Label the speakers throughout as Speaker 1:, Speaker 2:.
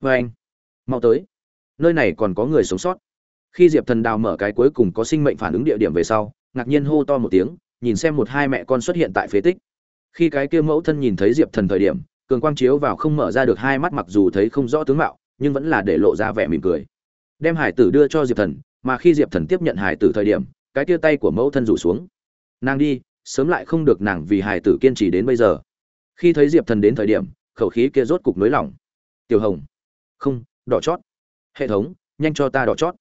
Speaker 1: vê anh. Mau tới. Nơi này còn có người sống sót. Khi diệp thần đào mở cái cuối cùng có sinh mệnh phản ứng địa điểm về sau, ngạc nhiên hô to một tiếng, nhìn xem một hai mẹ con xuất hiện tại phế tích. Khi cái kia mẫu thân nhìn thấy diệp thần thời điểm, cường quang chiếu vào không mở ra được hai mắt mặc dù thấy không rõ tướng mạo, nhưng vẫn là để lộ ra vẻ mỉm cười. Đem hải tử đưa cho diệp thần, mà khi diệp thần tiếp nhận hải tử thời điểm, cái tia tay của mẫu thân rủ xuống. Nàng đi, sớm lại không được nàng vì hải tử kiên trì đến bây giờ. Khi thấy diệp thần đến thời điểm, khẩu khí kia rốt cục nới lỏng. Tiểu hồng không, đỏ chót. Hệ thống, nhanh cho ta đỏ chót.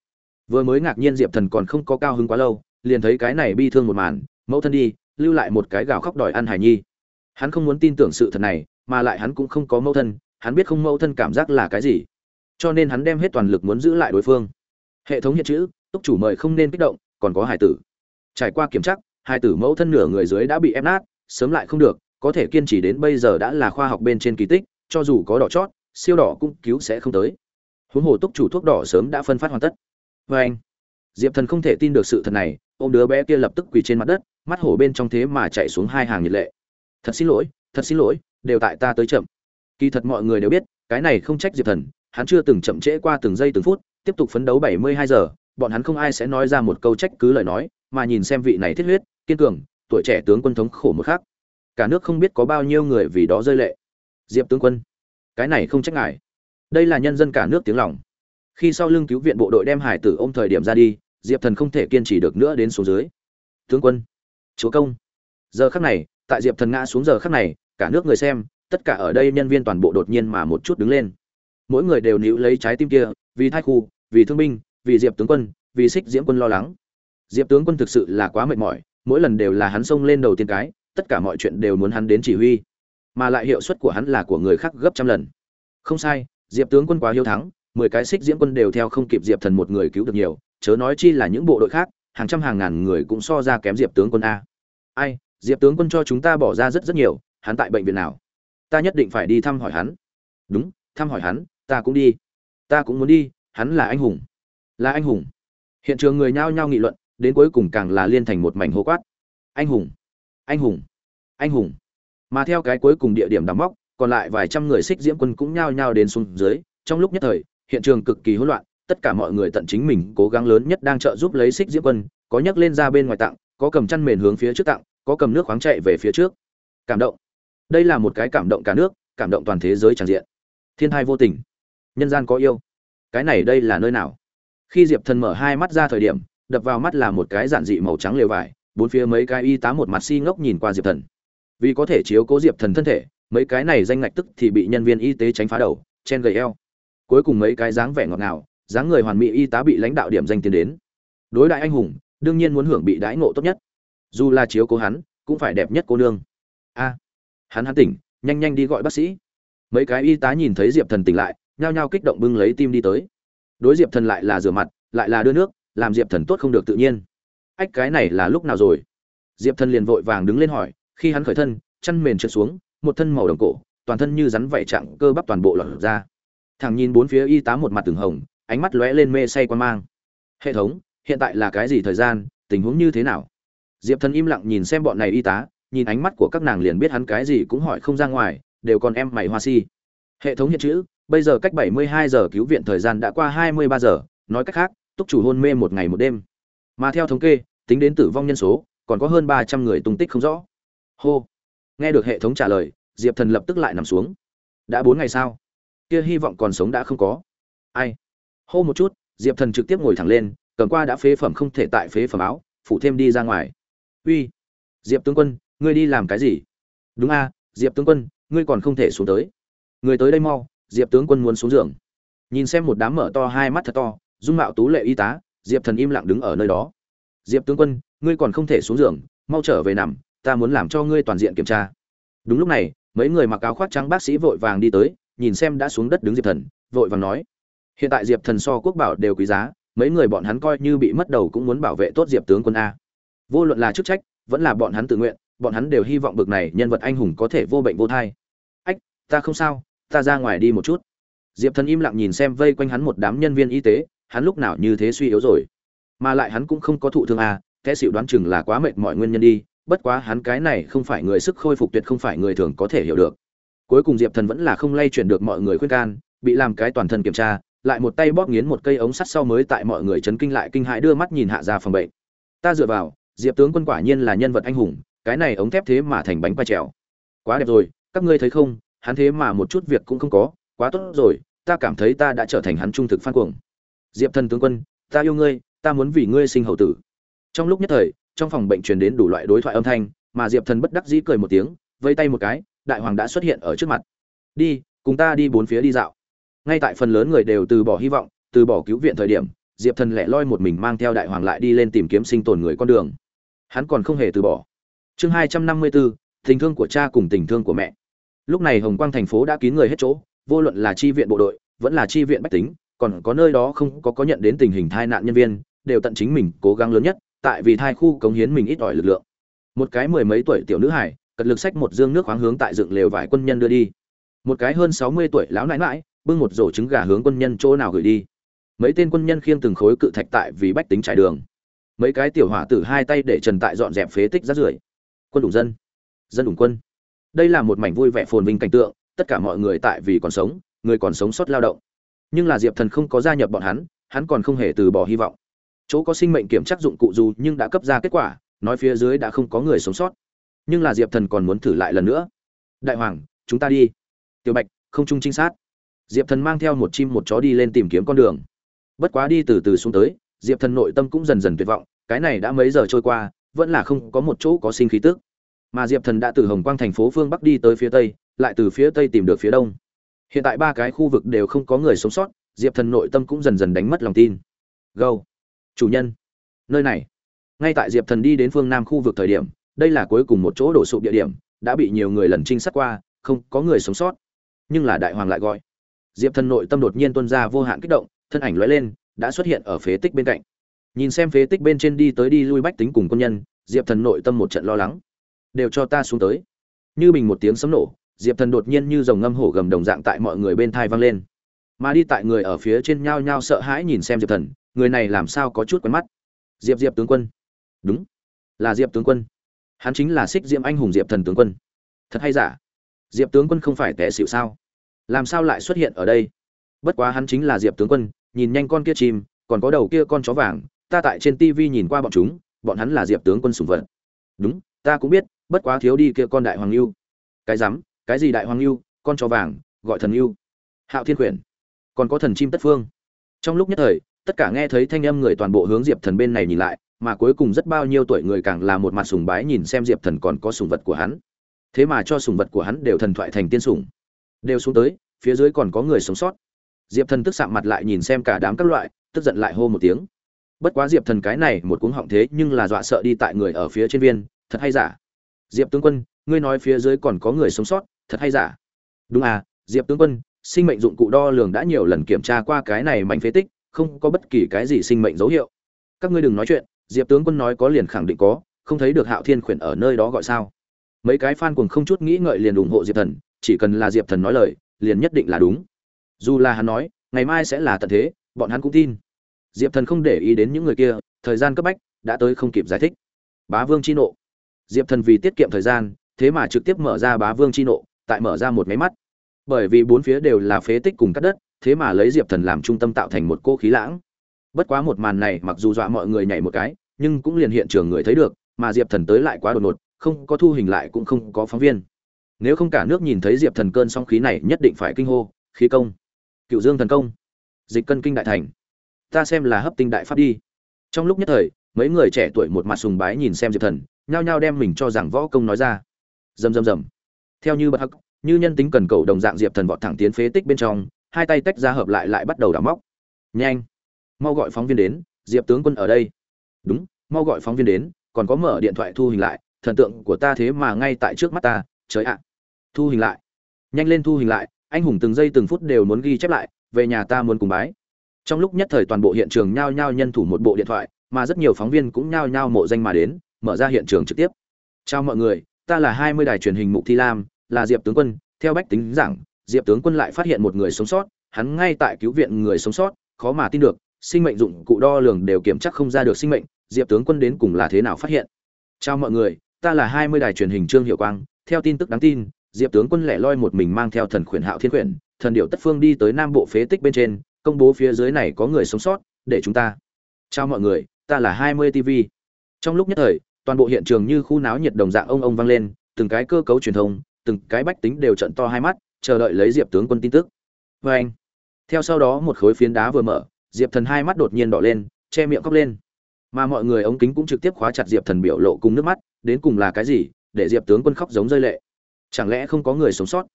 Speaker 1: Vừa mới ngạc nhiên diệp thần còn không có cao hứng quá lâu, liền thấy cái này bi thương một màn, mẫu thân đi, lưu lại một cái gào khóc đòi ăn hải nhi. Hắn không muốn tin tưởng sự thật này, mà lại hắn cũng không có mẫu thân, hắn biết không mẫu thân cảm giác là cái gì. Cho nên hắn đem hết toàn lực muốn giữ lại đối phương. Hệ thống hiện chữ, túc chủ mời không nên kích động, còn có hải tử. Trải qua kiểm tra, hải tử mẫu thân nửa người dưới đã bị ép nát, sớm lại không được, có thể kiên trì đến bây giờ đã là khoa học bên trên kỳ tích, cho dù có đỏ chót siêu đỏ cũng cứu sẽ không tới. Huống hồ túc chủ thuốc đỏ sớm đã phân phát hoàn tất. Vê anh, diệp thần không thể tin được sự thật này ô m đứa bé kia lập tức quỳ trên mặt đất, mắt hổ bên trong thế mà chạy xuống hai hàng nhiệt lệ. Thật xin lỗi, thật xin lỗi, đều tại ta tới chậm. Kỳ thật mọi người đều biết, cái này không trách diệp thần, hắn chưa từng chậm trễ qua từng giây từng phút, tiếp tục phấn đấu bảy mươi hai giờ, bọn hắn không ai sẽ nói ra một câu trách cứ lời nói, mà nhìn xem vị này thiết huyết, kiên cường, tuổi trẻ tướng quân thống khổ một khác cả nước không biết có bao nhiêu người vì đó rơi lệ. Diệp tướng quân cái này không trách ngài. Đây là nhân dân cả nước tiếng lòng. Khi sau lưng cứu viện bộ đội đem hải tử ôm thời điểm ra đi, diệp thần không thể kiên trì được nữa đến số dưới. Tướng quân, chúa công. Giờ khắc này, tại diệp thần ngã xuống giờ khắc này, cả nước người xem, tất cả ở đây nhân viên toàn bộ đột nhiên mà một chút đứng lên. Mỗi người đều níu lấy trái tim kia, vì thai khu, vì thương binh, vì diệp tướng quân, vì xích diễm quân lo lắng. Diệp tướng quân thực sự là quá mệt mỏi, mỗi lần đều là hắn xông lên đầu tiên cái, tất cả mọi chuyện đều muốn hắn đến chỉ huy mà lại hiệu suất của hắn là của người khác gấp trăm lần. Không sai, diệp tướng quân quá hiếu thắng, mười cái xích diễm quân đều theo không kịp diệp thần một người cứu được nhiều, chớ nói chi là những bộ đội khác, hàng trăm hàng ngàn người cũng so ra kém diệp tướng quân a. Ai, diệp tướng quân cho chúng ta bỏ ra rất rất nhiều, hắn tại bệnh viện nào? Ta nhất định phải đi thăm hỏi hắn. Đúng, thăm hỏi hắn, ta cũng đi. Ta cũng muốn đi, hắn là anh hùng. Là anh hùng. Hiện trường người nhao nhao nghị luận, đến cuối cùng càng là liên thành một mảnh hô quát. Anh hùng anh hùng anh hùng mà theo cái cuối cùng địa điểm đắm móc, còn lại vài trăm người xích diễm quân cũng nhao nhao đến xuống dưới. Trong lúc nhất thời, hiện trường cực kỳ hỗn loạn, tất cả mọi người tận chính mình cố gắng lớn nhất đang trợ giúp lấy xích diễm quân, có nhấc lên ra bên ngoài tặng, có cầm chăn mền hướng phía trước tặng, có cầm nước khoáng chạy về phía trước. Cảm động. Đây là một cái cảm động cả nước, cảm động toàn thế giới tràn diện. Thiên thai vô tình. Nhân gian có yêu. Cái này đây là nơi nào? Khi diệp thần mở hai mắt ra thời điểm, đập vào mắt là một cái giản dị màu trắng lều vải, bốn phía mấy cái y tá một mặt si ngốc nhìn qua diệp thần vì có thể chiếu cố diệp thần thân thể, mấy cái này danh ngạch tức thì bị nhân viên y tế tránh phá đầu, chen gầy eo. Cuối cùng mấy cái dáng vẻ ngọt ngào, dáng người hoàn mỹ y tá bị lãnh đạo điểm danh tiến đến. Đối đại anh hùng, đương nhiên muốn hưởng bị đãi ngộ tốt nhất. Dù là chiếu cố hắn, cũng phải đẹp nhất cô nương. A, hắn hắn tỉnh, nhanh nhanh đi gọi bác sĩ. Mấy cái y tá nhìn thấy diệp thần tỉnh lại, nhao nhao kích động bưng lấy tim đi tới. Đối diệp thần lại là rửa mặt, lại là đưa nước, làm diệp thần tốt không được tự nhiên. Ách, cái này là lúc nào rồi? Diệp thần liền vội vàng đứng lên hỏi khi hắn khởi thân, chăn mền trượt xuống, một thân màu đồng cổ, toàn thân như rắn vảy trạng cơ bắp toàn bộ lọt ra. Thằng nhìn bốn phía y tá một mặt từng hồng, ánh mắt lóe lên mê say quan mang. Hệ thống, hiện tại là cái gì thời gian, tình huống như thế nào? Diệp thần im lặng nhìn xem bọn này y tá, nhìn ánh mắt của các nàng liền biết hắn cái gì cũng hỏi không ra ngoài, đều còn em mày hoa si. Hệ thống hiện chữ, bây giờ cách 72 giờ cứu viện thời gian đã qua 23 giờ, nói cách khác, túc chủ hôn mê một ngày một đêm. Mà theo thống kê, tính đến tử vong nhân số, còn có hơn 300 người tung tích không rõ hô. Nghe được hệ thống trả lời, diệp thần lập tức lại nằm xuống. Đã bốn ngày sao? Kia hy vọng còn sống đã không có. Ai? Hô một chút, diệp thần trực tiếp ngồi thẳng lên, cầm qua đã phế phẩm không thể tại phế phẩm áo phụ thêm đi ra ngoài. Uy. Diệp tướng quân, ngươi đi làm cái gì? Đúng a, diệp tướng quân, ngươi còn không thể xuống tới. Người tới đây mau, diệp tướng quân muốn xuống giường. Nhìn xem một đám mở to hai mắt thật to, dung mạo tú lệ y tá, diệp thần im lặng đứng ở nơi đó. Diệp tướng quân, ngươi còn không thể xuống giường, mau trở về nằm ta muốn làm cho ngươi toàn diện kiểm tra. Đúng lúc này, mấy người mặc áo khoác trắng bác sĩ vội vàng đi tới, nhìn xem đã xuống đất đứng diệp thần, vội vàng nói, hiện tại diệp thần so quốc bảo đều quý giá, mấy người bọn hắn coi như bị mất đầu cũng muốn bảo vệ tốt diệp tướng quân a. Vô luận là chức trách, vẫn là bọn hắn tự nguyện, bọn hắn đều hy vọng bực này nhân vật anh hùng có thể vô bệnh vô thai. Ách, ta không sao, ta ra ngoài đi một chút. Diệp thần im lặng nhìn xem vây quanh hắn một đám nhân viên y tế, hắn lúc nào như thế suy yếu rồi. Mà lại hắn cũng không có thụ thương à kẻ xịu đoán chừng là quá mệt mọi nguyên nhân đi bất quá hắn cái này không phải người sức khôi phục tuyệt không phải người thường có thể hiểu được. Cuối cùng diệp thần vẫn là không lay chuyển được mọi người khuyên can, bị làm cái toàn thân kiểm tra, lại một tay bóp nghiến một cây ống sắt sau mới tại mọi người chấn kinh lại kinh hãi đưa mắt nhìn hạ ra phòng bệnh. Ta dựa vào, diệp tướng quân quả nhiên là nhân vật anh hùng, cái này ống thép thế mà thành bánh quay trèo. Quá đẹp rồi, các ngươi thấy không, hắn thế mà một chút việc cũng không có, quá tốt rồi, ta cảm thấy ta đã trở thành hắn trung thực phan cuồng. Diệp thần tướng quân, ta yêu ngươi, ta muốn vì ngươi sinh hậu tử. Trong lúc nhất thời trong phòng bệnh truyền đến đủ loại đối thoại âm thanh, mà diệp thần bất đắc dĩ cười một tiếng, vây tay một cái, đại hoàng đã xuất hiện ở trước mặt. Đi, cùng ta đi bốn phía đi dạo. Ngay tại phần lớn người đều từ bỏ hy vọng, từ bỏ cứu viện thời điểm, diệp thần lẻ loi một mình mang theo đại hoàng lại đi lên tìm kiếm sinh tồn người con đường. Hắn còn không hề từ bỏ. Chương hai trăm năm mươi bốn tình thương của cha cùng tình thương của mẹ. Lúc này hồng quang thành phố đã kín người hết chỗ, vô luận là chi viện bộ đội, vẫn là chi viện bách tính, còn có nơi đó không có có nhận đến tình hình tai nạn nhân viên, đều tận chính mình cố gắng lớn nhất tại vì thai khu cống hiến mình ít ỏi lực lượng. Một cái mười mấy tuổi tiểu nữ hải, cật lực sách một dương nước khoáng hướng tại dựng lều vải quân nhân đưa đi. Một cái hơn sáu mươi tuổi lão nãi nãi, bưng một rổ trứng gà hướng quân nhân chỗ nào gửi đi. Mấy tên quân nhân khiêng từng khối cự thạch tại vì bách tính trải đường. Mấy cái tiểu hỏa tử hai tay để trần tại dọn dẹp phế tích rác rưởi. Quân đủ dân. Dân đủ quân. Đây là một mảnh vui vẻ phồn vinh cảnh tượng, tất cả mọi người tại vì còn sống, người còn sống sót lao động. Nhưng là diệp thần không có gia nhập bọn hắn hắn còn không hề từ bỏ hy vọng chỗ có sinh mệnh kiểm tra dụng cụ dù nhưng đã cấp ra kết quả, nói phía dưới đã không có người sống sót. Nhưng là diệp thần còn muốn thử lại lần nữa. Đại hoàng, chúng ta đi. Tiểu bạch, không trung trinh sát. Diệp thần mang theo một chim một chó đi lên tìm kiếm con đường. Bất quá đi từ từ xuống tới, diệp thần nội tâm cũng dần dần tuyệt vọng, cái này đã mấy giờ trôi qua, vẫn là không có một chỗ có sinh khí tức. Mà diệp thần đã từ hồng quang thành phố phương bắc đi tới phía tây, lại từ phía tây tìm được phía đông. Hiện tại ba cái khu vực đều không có người sống sót, diệp thần nội tâm cũng dần dần đánh mất lòng tin. Gâu chủ nhân. Nơi này, ngay tại diệp thần đi đến phương nam khu vực thời điểm, đây là cuối cùng một chỗ đổ sụp địa điểm, đã bị nhiều người lần trinh sát qua, không có người sống sót. Nhưng là đại hoàng lại gọi. Diệp thần nội tâm đột nhiên tuân ra vô hạn kích động, thân ảnh lóe lên, đã xuất hiện ở phế tích bên cạnh. Nhìn xem phế tích bên trên đi tới đi lui bách tính cùng quân nhân, diệp thần nội tâm một trận lo lắng. Đều cho ta xuống tới. Như bình một tiếng sấm nổ, diệp thần đột nhiên như dòng ngâm hổ gầm đồng dạng tại mọi người bên thai vang lên. Mà đi tại người ở phía trên nhao nhao sợ hãi nhìn xem diệp thần người này làm sao có chút quen mắt? Diệp diệp tướng quân. Đúng, là diệp tướng quân. Hắn chính là xích diệm anh hùng diệp thần tướng quân. Thật hay giả? Diệp tướng quân không phải té xịu sao? Làm sao lại xuất hiện ở đây? Bất quá hắn chính là diệp tướng quân, nhìn nhanh con kia chim, còn có đầu kia con chó vàng, ta tại trên tv nhìn qua bọn chúng, bọn hắn là diệp tướng quân sùng vật. Đúng, ta cũng biết, bất quá thiếu đi kia con đại hoàng lưu cái rắm, cái gì đại hoàng lưu con chó vàng, gọi thần lưu hạo thiên quyển. Còn có thần chim tất phương. Trong lúc nhất thời tất cả nghe thấy thanh âm người toàn bộ hướng diệp thần bên này nhìn lại, mà cuối cùng rất bao nhiêu tuổi người càng là một mặt sùng bái nhìn xem diệp thần còn có sùng vật của hắn. Thế mà cho sùng vật của hắn đều thần thoại thành tiên sùng đều xuống tới, phía dưới còn có người sống sót. Diệp thần tức sạm mặt lại nhìn xem cả đám các loại, tức giận lại hô một tiếng. Bất quá diệp thần cái này một cuống họng thế nhưng là dọa sợ đi tại người ở phía trên viên, thật hay giả? Diệp tướng quân, ngươi nói phía dưới còn có người sống sót, thật hay giả? Đúng à diệp tướng quân, sinh mệnh dụng cụ đo lường đã nhiều lần kiểm tra qua cái này mảnh phế tích không có bất kỳ cái gì sinh mệnh dấu hiệu. Các ngươi đừng nói chuyện, diệp tướng quân nói có liền khẳng định có, không thấy được hạo thiên khuyển ở nơi đó gọi sao? Mấy cái fan cuồng không chút nghĩ ngợi liền ủng hộ diệp thần, chỉ cần là diệp thần nói lời, liền nhất định là đúng. Dù là hắn nói, ngày mai sẽ là tận thế, bọn hắn cũng tin. Diệp thần không để ý đến những người kia, thời gian cấp bách đã tới không kịp giải thích. Bá vương chi nộ. Diệp thần vì tiết kiệm thời gian, thế mà trực tiếp mở ra bá vương chi nộ, tại mở ra một máy mắt. Bởi vì bốn phía đều là phế tích cùng cắt đất thế mà lấy diệp thần làm trung tâm tạo thành một cô khí lãng. Bất quá một màn này mặc dù dọa mọi người nhảy một cái, nhưng cũng liền hiện trường người thấy được, mà diệp thần tới lại quá đột ngột, không có thu hình lại cũng không có phóng viên. Nếu không cả nước nhìn thấy diệp thần cơn song khí này nhất định phải kinh hô, khí công. Cựu dương thần công. Dịch cân kinh đại thành. Ta xem là hấp tinh đại pháp đi. Trong lúc nhất thời, mấy người trẻ tuổi một mặt sùng bái nhìn xem diệp thần, nhao nhao đem mình cho rằng võ công nói ra. Rầm rầm rầm. Theo như bất hắc, như nhân tính cần cầu đồng dạng diệp thần vọt thẳng tiến phế tích bên trong hai tay tách ra hợp lại lại bắt đầu đào móc. Nhanh. Mau gọi phóng viên đến, diệp tướng quân ở đây. Đúng, mau gọi phóng viên đến, còn có mở điện thoại thu hình lại, thần tượng của ta thế mà ngay tại trước mắt ta, trời ạ. Thu hình lại. Nhanh lên thu hình lại, anh hùng từng giây từng phút đều muốn ghi chép lại, về nhà ta muốn cùng bái. Trong lúc nhất thời toàn bộ hiện trường nhao nhao nhân thủ một bộ điện thoại, mà rất nhiều phóng viên cũng nhao nhao mộ danh mà đến, mở ra hiện trường trực tiếp. Chào mọi người, ta là hai mươi đài truyền hình mục thi lam, là diệp tướng quân, theo bách tính giảng diệp tướng quân lại phát hiện một người sống sót, hắn ngay tại cứu viện người sống sót, khó mà tin được, sinh mệnh dụng cụ đo lường đều kiểm chắc không ra được sinh mệnh, diệp tướng quân đến cùng là thế nào phát hiện? Chào mọi người, ta là hai mươi đài truyền hình trương hiệu quang, theo tin tức đáng tin, diệp tướng quân lẻ loi một mình mang theo thần khuyển hạo thiên khuyển, thần điệu tất phương đi tới nam bộ phế tích bên trên, công bố phía dưới này có người sống sót, để chúng ta. Chào mọi người, ta là hai mươi tv trong lúc nhất thời, toàn bộ hiện trường như khu náo nhiệt đồng dạng ông ông vang lên, từng cái cơ cấu truyền thông, từng cái bách tính đều trận to hai mắt chờ đợi lấy diệp tướng quân tin tức. Vê anh, theo sau đó một khối phiến đá vừa mở, diệp thần hai mắt đột nhiên đỏ lên, che miệng khóc lên. Mà mọi người ống kính cũng trực tiếp khóa chặt diệp thần biểu lộ cùng nước mắt, đến cùng là cái gì, để diệp tướng quân khóc giống rơi lệ. Chẳng lẽ không có người sống sót?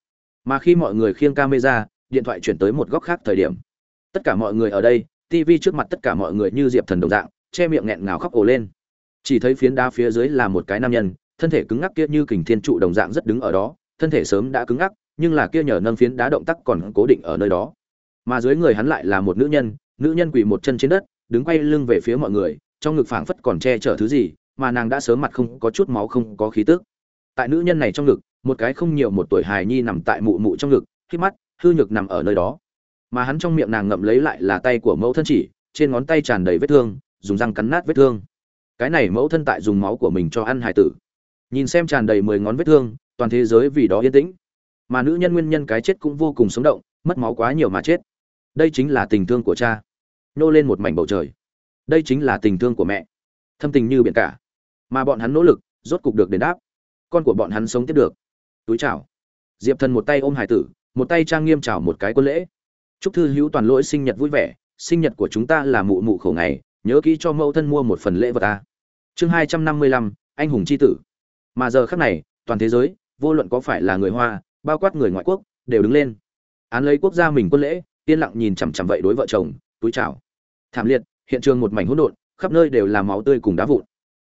Speaker 1: Mà khi mọi người khiêng camera, điện thoại chuyển tới một góc khác thời điểm. Tất cả mọi người ở đây tv trước mặt tất cả mọi người như diệp thần đồng dạng, che miệng nghẹn ngào khóc ồ lên. Chỉ thấy phiến đá phía dưới là một cái nam nhân, thân thể cứng ngắc kia như kình thiên trụ đồng dạng rất đứng ở đó, thân thể sớm đã cứng ngắc nhưng là kia nhờ nâng phiến đá động tác còn cố định ở nơi đó. Mà dưới người hắn lại là một nữ nhân nữ nhân quỳ một chân trên đất, đứng quay lưng về phía mọi người, trong ngực phảng phất còn che chở thứ gì, mà nàng đã sớm mặt không có chút máu không có khí tức. Tại nữ nhân này trong ngực, một cái không nhiều một tuổi hài nhi nằm tại mụ mụ trong ngực, khi mắt, hư nhược nằm ở nơi đó. Mà hắn trong miệng nàng ngậm lấy lại là tay của mẫu thân chỉ, trên ngón tay tràn đầy vết thương, dùng răng cắn nát vết thương. Cái này mẫu thân tại dùng máu của mình cho ăn hài tử. Nhìn xem tràn đầy mười ngón vết thương, toàn thế giới vì đó yên tĩnh mà nữ nhân nguyên nhân cái chết cũng vô cùng sống động, mất máu quá nhiều mà chết. Đây chính là tình thương của cha. Nô lên một mảnh bầu trời. Đây chính là tình thương của mẹ. Thâm tình như biển cả. Mà bọn hắn nỗ lực, rốt cục được đền đáp. Con của bọn hắn sống tiếp được. Túi chào. Diệp thần một tay ôm hải tử, một tay trang nghiêm chào một cái quân lễ. Chúc thư hữu toàn lỗi sinh nhật vui vẻ, sinh nhật của chúng ta là mụ mụ khổ ngày, nhớ kỹ cho mẫu thân mua một phần lễ vật ta. Chương hai trăm năm mươi lăm, anh hùng c h i tử. Mà giờ khác này, toàn thế giới, vô luận có phải là người hoa bao quát người ngoại quốc, đều đứng lên. Án lấy quốc gia mình quân lễ, yên lặng nhìn chằm chằm vậy đối vợ chồng, túi chào. Thảm liệt, hiện trường một mảnh hỗn độn, khắp nơi đều là máu tươi cùng đá vụn.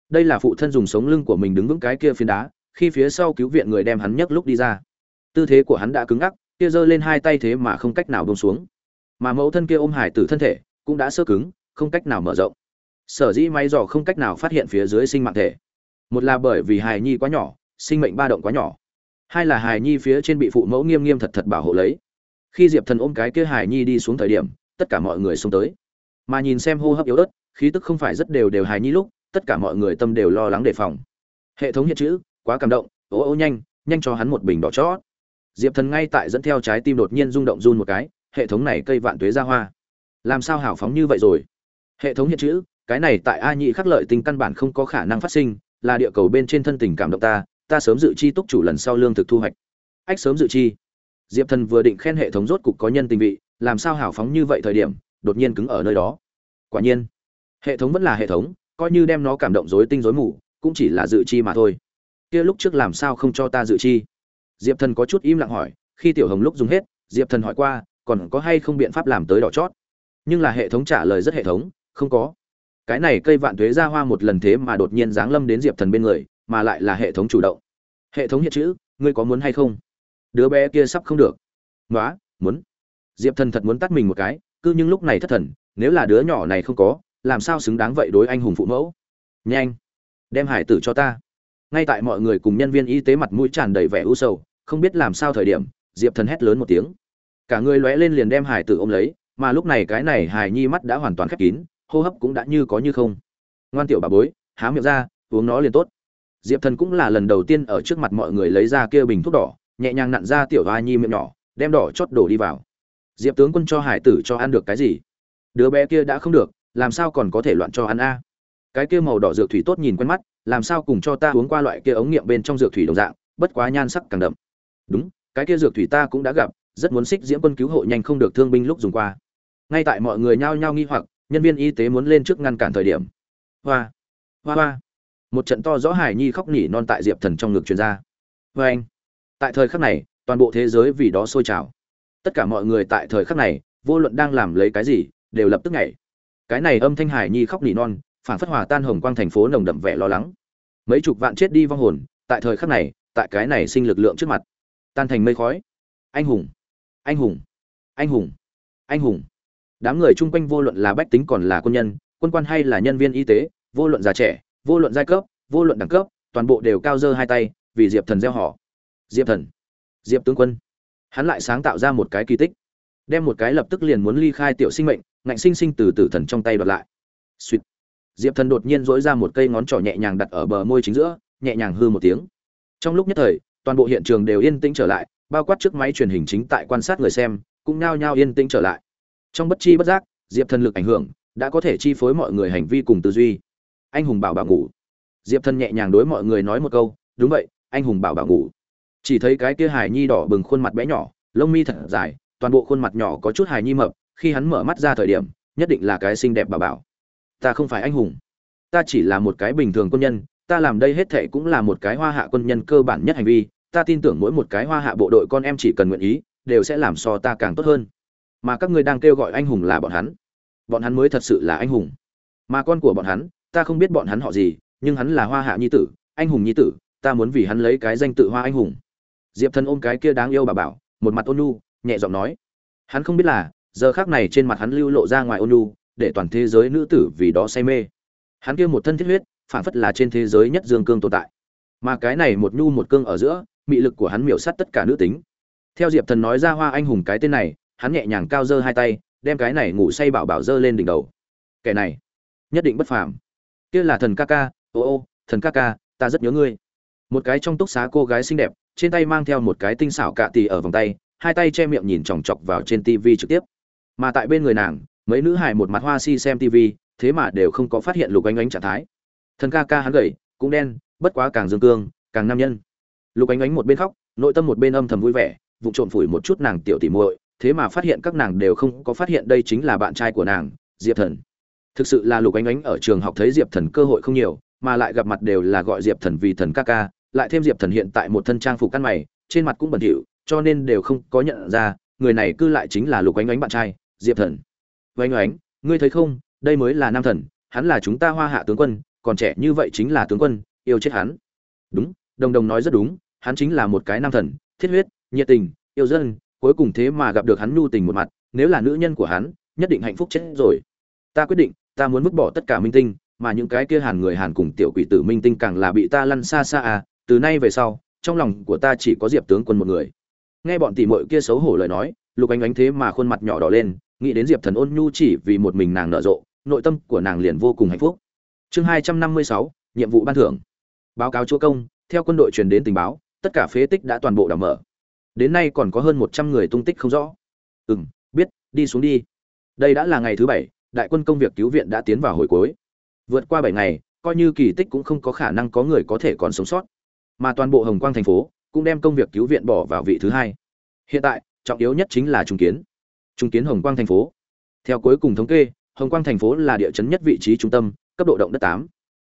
Speaker 1: Đây là phụ thân dùng sống lưng của mình đứng vững cái kia phiến đá, khi phía sau cứu viện người đem hắn nhấc lúc đi ra. Tư thế của hắn đã cứng ngắc, kia giơ lên hai tay thế mà không cách nào bông xuống. Mà mẫu thân kia ôm hải tử thân thể, cũng đã sơ cứng, không cách nào mở rộng. Sở dĩ máy dò không cách nào phát hiện phía dưới sinh mạng thể. Một là bởi vì hài nhi quá nhỏ, sinh mệnh ba động quá nhỏ hai là hài nhi phía trên bị phụ mẫu nghiêm nghiêm thật thật bảo hộ lấy. Khi diệp thần ôm cái kia hài nhi đi xuống thời điểm, tất cả mọi người xông tới. Mà nhìn xem hô hấp yếu ớt, khí tức không phải rất đều đều hài nhi lúc, tất cả mọi người tâm đều lo lắng đề phòng. Hệ thống hiện chữ, quá cảm động ố ô nhanh nhanh cho hắn một bình đỏ chót. Diệp thần ngay tại dẫn theo trái tim đột nhiên rung động run một cái, hệ thống này cây vạn tuế ra hoa. Làm sao hào phóng như vậy rồi? Hệ thống hiện chữ, cái này tại a nhị khắc lợi tình căn bản không có khả năng phát sinh, là địa cầu bên trên thân tình cảm động ta ta sớm dự chi túc chủ lần sau lương thực thu hoạch. Ách, sớm dự chi. Diệp thần vừa định khen hệ thống rốt cục có nhân tình vị, làm sao hào phóng như vậy thời điểm, đột nhiên cứng ở nơi đó. Quả nhiên, hệ thống vẫn là hệ thống, coi như đem nó cảm động rối tinh rối mù, cũng chỉ là dự chi mà thôi. Kia lúc trước làm sao không cho ta dự chi? Diệp thần có chút im lặng hỏi, khi tiểu hồng lúc dùng hết, diệp thần hỏi qua, còn có hay không biện pháp làm tới đỏ chót? Nhưng là hệ thống trả lời rất hệ thống, không có. Cái này cây vạn tuế ra hoa một lần thế mà đột nhiên giáng lâm đến diệp thần bên người mà lại là hệ thống chủ động. Hệ thống hiện chữ, ngươi có muốn hay không? Đứa bé kia sắp không được. Nói muốn. Diệp thần thật muốn tắt mình một cái, cứ nhưng lúc này thất thần, nếu là đứa nhỏ này không có, làm sao xứng đáng vậy đối anh hùng phụ mẫu? Nhanh, đem hải tử cho ta. Ngay tại mọi người cùng nhân viên y tế mặt mũi tràn đầy vẻ u sầu, không biết làm sao thời điểm, diệp thần hét lớn một tiếng. Cả người lóe lên liền đem hải tử ôm lấy, mà lúc này cái này hải nhi mắt đã hoàn toàn khép kín, hô hấp cũng đã như có như không. Ngoan tiểu bà bối, há miệng ra, uống nó liền tốt diệp thần cũng là lần đầu tiên ở trước mặt mọi người lấy ra kia bình thuốc đỏ, nhẹ nhàng nặn ra tiểu hoa nhi miệng nhỏ, đem đỏ chót đổ đi vào. Diệp tướng quân cho hải tử cho ăn được cái gì? Đứa bé kia đã không được, làm sao còn có thể loạn cho ăn a? Cái kia màu đỏ dược thủy tốt nhìn quen mắt, làm sao cùng cho ta uống qua loại kia ống nghiệm bên trong dược thủy đồng dạng, bất quá nhan sắc càng đậm. Đúng, cái kia dược thủy ta cũng đã gặp, rất muốn xích diễm quân cứu hộ nhanh không được thương binh lúc dùng qua. Ngay tại mọi người nhao nhao nghi hoặc, nhân viên y tế muốn lên trước ngăn cản thời điểm. Hoa hoa hoa một trận to rõ hải nhi khóc nỉ non tại diệp thần trong ngực truyền ra. Vê anh, tại thời khắc này, toàn bộ thế giới vì đó sôi trào. Tất cả mọi người tại thời khắc này, vô luận đang làm lấy cái gì, đều lập tức nhảy. Cái này âm thanh hải nhi khóc nỉ non, phản phất hòa tan hồng quang thành phố nồng đậm vẻ lo lắng. Mấy chục vạn chết đi vong hồn, tại thời khắc này, tại cái này sinh lực lượng trước mặt, tan thành mây khói. Anh hùng anh hùng anh hùng anh hùng. Đám người chung quanh vô luận là bách tính còn là quân nhân, quân quan hay là nhân viên y tế, vô luận già trẻ vô luận giai cấp, vô luận đẳng cấp, toàn bộ đều cao dơ hai tay, vì diệp thần gieo họ. Diệp thần. Diệp tướng quân. Hắn lại sáng tạo ra một cái kỳ tích. Đem một cái lập tức liền muốn ly khai tiểu sinh mệnh, ngạnh sinh sinh từ tử thần trong tay đoạt lại. Suýt diệp thần đột nhiên dỗi ra một cây ngón trỏ nhẹ nhàng đặt ở bờ môi chính giữa, nhẹ nhàng hư một tiếng. Trong lúc nhất thời, toàn bộ hiện trường đều yên tĩnh trở lại, bao quát trước máy truyền hình chính tại quan sát người xem, cũng nao nhao yên tĩnh trở lại. Trong bất chi bất giác, diệp thần lực ảnh hưởng, đã có thể chi phối mọi người hành vi cùng tư duy anh hùng bảo bảo ngủ. Diệp thần nhẹ nhàng đối mọi người nói một câu, đúng vậy, anh hùng bảo bảo ngủ. Chỉ thấy cái kia hài nhi đỏ bừng khuôn mặt bé nhỏ, lông mi thật dài, toàn bộ khuôn mặt nhỏ có chút hài nhi mập, khi hắn mở mắt ra thời điểm, nhất định là cái xinh đẹp bảo bảo. Ta không phải anh hùng, ta chỉ là một cái bình thường quân nhân, ta làm đây hết thệ cũng là một cái hoa hạ quân nhân cơ bản nhất hành vi, ta tin tưởng mỗi một cái hoa hạ bộ đội con em chỉ cần nguyện ý, đều sẽ làm so ta càng tốt hơn. Mà các ngươi đang kêu gọi anh hùng là bọn hắn. Bọn hắn mới thật sự là anh hùng. Mà con của bọn hắn ta không biết bọn hắn họ gì, nhưng hắn là hoa hạ nhi tử, anh hùng nhi tử, ta muốn vì hắn lấy cái danh tự hoa anh hùng. Diệp thần ôm cái kia đáng yêu bà bảo, một mặt ôn nhu, nhẹ giọng nói. Hắn không biết là, giờ khác này trên mặt hắn lưu lộ ra ngoài ôn nhu, để toàn thế giới nữ tử vì đó say mê. Hắn kia một thân thiết huyết phản phất là trên thế giới nhất dương cương tồn tại. Mà cái này một nhu một cương ở giữa, mị lực của hắn miểu sát tất cả nữ tính. Theo diệp thần nói ra hoa anh hùng cái tên này, hắn nhẹ nhàng cao dơ hai tay, đem cái này ngủ say bảo bảo dơ lên đỉnh đầu. Kẻ này, nhất định bất phàm kia là thần ca ca, ô ô, thần ca ca, ta rất nhớ ngươi. Một cái trong túc xá cô gái xinh đẹp, trên tay mang theo một cái tinh xảo cạ tì ở vòng tay, hai tay che miệng nhìn chòng chọc vào trên tv trực tiếp. Mà tại bên người nàng, mấy nữ hài một mặt hoa si xem tv thế mà đều không có phát hiện lục ánh ánh trạng thái. Thần ca ca hắn gầy, cũng đen, bất quá càng dương cương, càng nam nhân. Lục ánh ánh một bên khóc, nội tâm một bên âm thầm vui vẻ vụ trộm phủi một chút nàng tiểu tỉ muội, thế mà phát hiện các nàng đều không có phát hiện đây chính là bạn trai của nàng, diệp thần thực sự là lục ánh ánh ở trường học thấy diệp thần cơ hội không nhiều, mà lại gặp mặt đều là gọi diệp thần vì thần ca ca, lại thêm diệp thần hiện tại một thân trang phục căn mày, trên mặt cũng bẩn thỉu, cho nên đều không có nhận ra, người này cư lại chính là lục ánh ánh bạn trai, diệp thần. Oanh oánh, ngươi thấy không, đây mới là nam thần, hắn là chúng ta hoa hạ tướng quân, còn trẻ như vậy chính là tướng quân, yêu chết hắn. Đúng, đồng đồng nói rất đúng, hắn chính là một cái nam thần, thiết huyết, nhiệt tình, yêu dân, cuối cùng thế mà gặp được hắn nhu tình một mặt, nếu là nữ nhân của hắn, nhất định hạnh phúc chết rồi. Ta quyết định ta muốn vứt bỏ tất cả minh tinh, mà những cái kia hàn người hàn cùng tiểu quỷ tử minh tinh càng là bị ta lăn xa xa à từ nay về sau, trong lòng của ta chỉ có diệp tướng quân một người. Nghe bọn tỷ muội kia xấu hổ lời nói, lục ánh ánh thế mà khuôn mặt nhỏ đỏ lên, nghĩ đến diệp thần ôn nhu chỉ vì một mình nàng nở rộ, nội tâm của nàng liền vô cùng hạnh phúc. Chương hai trăm năm mươi sáu, nhiệm vụ ban thưởng. Báo cáo chúa công, theo quân đội truyền đến tình báo, tất cả phế tích đã toàn bộ đảo mở. Đến nay còn có hơn một trăm người tung tích không rõ. Ừ m biết, đi xuống đi. Đây đã là ngày thứ bảy đại quân công việc cứu viện đã tiến vào hồi cuối. Vượt qua bảy ngày, coi như kỳ tích cũng không có khả năng có người có thể còn sống sót. Mà toàn bộ hồng quang thành phố cũng đem công việc cứu viện bỏ vào vị thứ hai. Hiện tại, trọng yếu nhất chính là trung kiến. Trung kiến hồng quang thành phố. Theo cuối cùng thống kê, hồng quang thành phố là địa chấn nhất vị trí trung tâm, cấp độ động đất tám,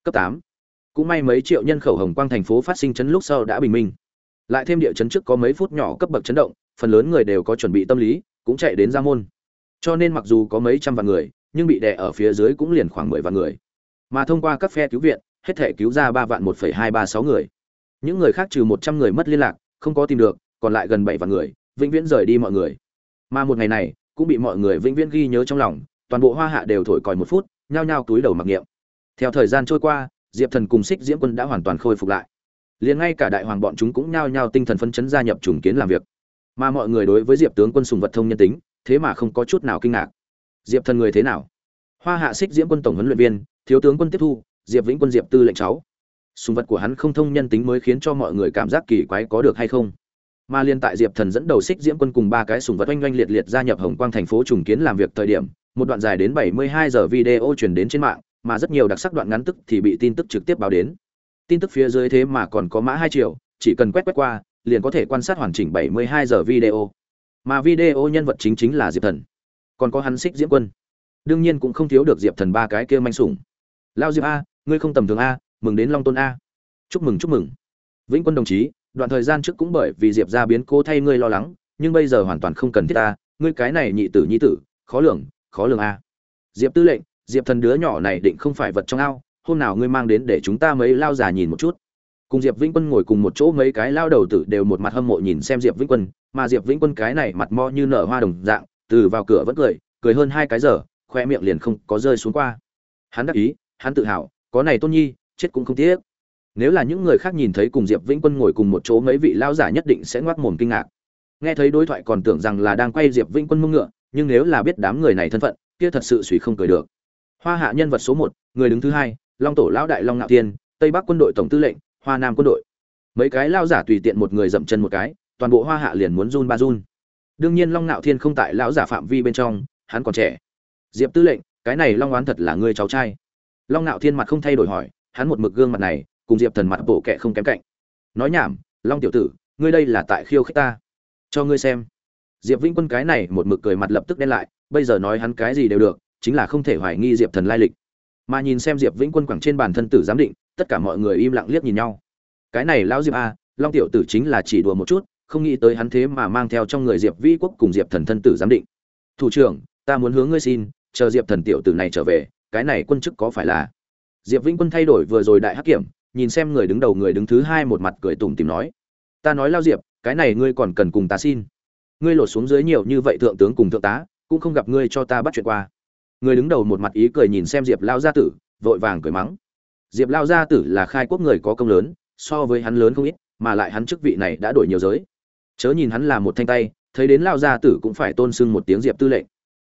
Speaker 1: cấp tám. Cũng may mấy triệu nhân khẩu hồng quang thành phố phát sinh chấn lúc sau đã bình minh. Lại thêm địa chấn trước có mấy phút nhỏ cấp bậc chấn động, phần lớn người đều có chuẩn bị tâm lý, cũng chạy đến ra môn. Cho nên mặc dù có mấy trăm vạn người nhưng bị đè ở phía dưới cũng liền khoảng mười vạn người. Mà thông qua các phe cứu viện, hết thể cứu ra ba vạn một phẩy hai ba sáu người. Những người khác trừ một trăm người mất liên lạc, không có tìm được, còn lại gần bảy vạn người, vĩnh viễn rời đi mọi người. Mà một ngày này, cũng bị mọi người vĩnh viễn ghi nhớ trong lòng, toàn bộ hoa hạ đều thổi còi một phút, nhao nhao túi đầu mặc niệm. Theo thời gian trôi qua, diệp thần cùng Sích diễm quân đã hoàn toàn khôi phục lại. Liền ngay cả đại hoàng bọn chúng cũng nhao nhao tinh thần phân chấn gia nhập trùng kiến làm việc. Mà mọi người đối với diệp tướng quân sùng vật thông nhân tính, thế mà không có chút nào kinh ngạc diệp thần người thế nào? Hoa hạ xích diễm quân tổng huấn luyện viên, thiếu tướng quân tiếp thu, diệp vĩnh quân diệp tư lệnh cháu. Sùng vật của hắn không thông nhân tính mới khiến cho mọi người cảm giác kỳ quái có được hay không? Mà liên tại diệp thần dẫn đầu xích diễm quân cùng ba cái sùng vật oanh oanh liệt liệt gia nhập hồng quang thành phố trùng kiến làm việc thời điểm, một đoạn dài đến 72 giờ video truyền đến trên mạng, mà rất nhiều đặc sắc đoạn ngắn tức thì bị tin tức trực tiếp báo đến. Tin tức phía dưới thế mà còn có mã hai triệu, chỉ cần quét quét qua, liền có thể quan sát hoàn chỉnh 72 giờ video. Mà video nhân vật chính chính là diệp thần còn có hắn xích diễm quân. Đương nhiên cũng không thiếu được diệp thần ba cái kia manh sủng. Lao diệp a, ngươi không tầm thường a, mừng đến long tôn a. Chúc mừng chúc mừng. Vĩnh quân đồng chí, đoạn thời gian trước cũng bởi vì diệp ra biến cố thay ngươi lo lắng, nhưng bây giờ hoàn toàn không cần thiết ta, ngươi cái này nhị tử nhị tử, khó lường khó lường a. Diệp tư lệnh, diệp thần đứa nhỏ này định không phải vật trong ao, hôm nào ngươi mang đến để chúng ta mấy lao già nhìn một chút. Cùng diệp vĩnh quân ngồi cùng một chỗ mấy cái lao đầu tử đều một mặt hâm mộ nhìn xem diệp vĩnh quân, mà diệp vĩnh quân cái này mặt mo như nở hoa đồng dạng từ vào cửa vẫn cười cười hơn hai cái giờ, khoe miệng liền không có rơi xuống qua. Hắn đắc ý, hắn tự hào, có này tôn nhi, chết cũng không tiếc. Nếu là những người khác nhìn thấy cùng diệp vĩnh quân ngồi cùng một chỗ, mấy vị lao giả nhất định sẽ ngoác mồm kinh ngạc. Nghe thấy đối thoại còn tưởng rằng là đang quay diệp vĩnh quân mông ngựa, nhưng nếu là biết đám người này thân phận, kia thật sự suy không cười được. Hoa hạ nhân vật số một, người đứng thứ hai, long tổ lão đại long ngạo tiên tây bắc quân đội tổng tư lệnh, hoa nam quân đội. Mấy cái lao giả tùy tiện một người dậm chân một cái, toàn bộ hoa hạ liền muốn run ba run đương nhiên long nạo thiên không tại lão giả phạm vi bên trong, hắn còn trẻ. Diệp tư lệnh, cái này long oán thật là ngươi cháu trai. Long nạo thiên mặt không thay đổi hỏi, hắn một mực gương mặt này, cùng diệp thần mặt bộ kệ không kém cạnh. Nói nhảm, long tiểu tử, ngươi đây là tại khiêu khích ta. Cho ngươi xem. Diệp vĩnh quân cái này một mực cười mặt lập tức đen lại, bây giờ nói hắn cái gì đều được, chính là không thể hoài nghi diệp thần lai lịch. Mà nhìn xem diệp vĩnh quân quẳng trên bàn thân tử giám định, tất cả mọi người im lặng liếc nhìn nhau. Cái này lão diệp a, long tiểu tử chính là chỉ đùa một chút không nghĩ tới hắn thế mà mang theo trong người diệp vĩ quốc cùng diệp thần thân tử giám định. Thủ trưởng, ta muốn hướng ngươi xin, chờ diệp thần tiểu tử này trở về, cái này quân chức có phải là? Diệp vĩnh quân thay đổi vừa rồi đại hắc kiểm, nhìn xem người đứng đầu người đứng thứ hai một mặt cười tủm tìm nói, ta nói lao diệp, cái này ngươi còn cần cùng ta xin. Ngươi lột xuống dưới nhiều như vậy thượng tướng cùng thượng tá, cũng không gặp ngươi cho ta bắt chuyện qua. Người đứng đầu một mặt ý cười nhìn xem diệp lao gia tử, vội vàng cười mắng, diệp lao gia tử là khai quốc người có công lớn, so với hắn lớn không ít, mà lại hắn chức vị này đã đổi nhiều giới chớ nhìn hắn là một thanh tay, thấy đến lao gia tử cũng phải tôn sưng một tiếng diệp tư lệnh.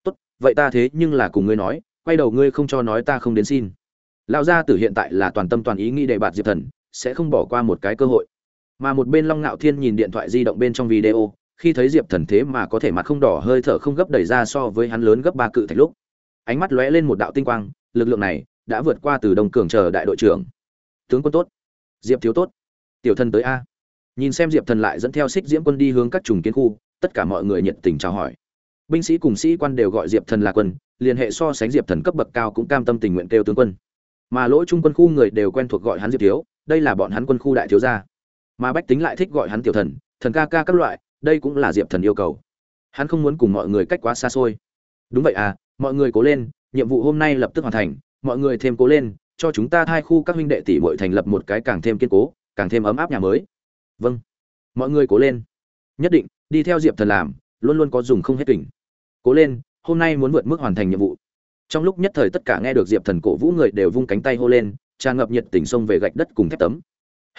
Speaker 1: Tốt, vậy ta thế nhưng là cùng ngươi nói, quay đầu ngươi không cho nói ta không đến xin. Lao gia tử hiện tại là toàn tâm toàn ý nghĩ đề bạt diệp thần, sẽ không bỏ qua một cái cơ hội. Mà một bên long ngạo thiên nhìn điện thoại di động bên trong video, khi thấy diệp thần thế mà có thể mặt không đỏ hơi thở không gấp đẩy ra so với hắn lớn gấp ba cự thạch lúc, ánh mắt lóe lên một đạo tinh quang, lực lượng này đã vượt qua từ đông cường chờ đại đội trưởng. Tướng quân tốt, diệp thiếu tốt, tiểu thân tới a nhìn xem diệp thần lại dẫn theo xích diễm quân đi hướng các trùng kiến khu, tất cả mọi người nhiệt tình chào hỏi. Binh sĩ cùng sĩ quan đều gọi diệp thần là quân, liên hệ so sánh diệp thần cấp bậc cao cũng cam tâm tình nguyện kêu tướng quân. Mà lỗ trung quân khu người đều quen thuộc gọi hắn diệp thiếu, đây là bọn hắn quân khu đại thiếu gia. Mà bách tính lại thích gọi hắn tiểu thần thần ca ca các loại, đây cũng là diệp thần yêu cầu. Hắn không muốn cùng mọi người cách quá xa xôi. Đúng vậy à mọi người cố lên, nhiệm vụ hôm nay lập tức hoàn thành, mọi người thêm cố lên, cho chúng ta thai khu các huynh đệ tỷ muội thành lập một cái càng thêm kiên cố, càng thêm ấm áp nhà mới vâng. Mọi người cố lên. Nhất định, đi theo diệp thần làm, luôn luôn có dùng không hết kỉnh cố lên, hôm nay muốn vượt mức hoàn thành nhiệm vụ. Trong lúc nhất thời tất cả nghe được diệp thần cổ vũ người đều vung cánh tay hô lên, tràn ngập nhiệt tình sông về gạch đất cùng thép tấm.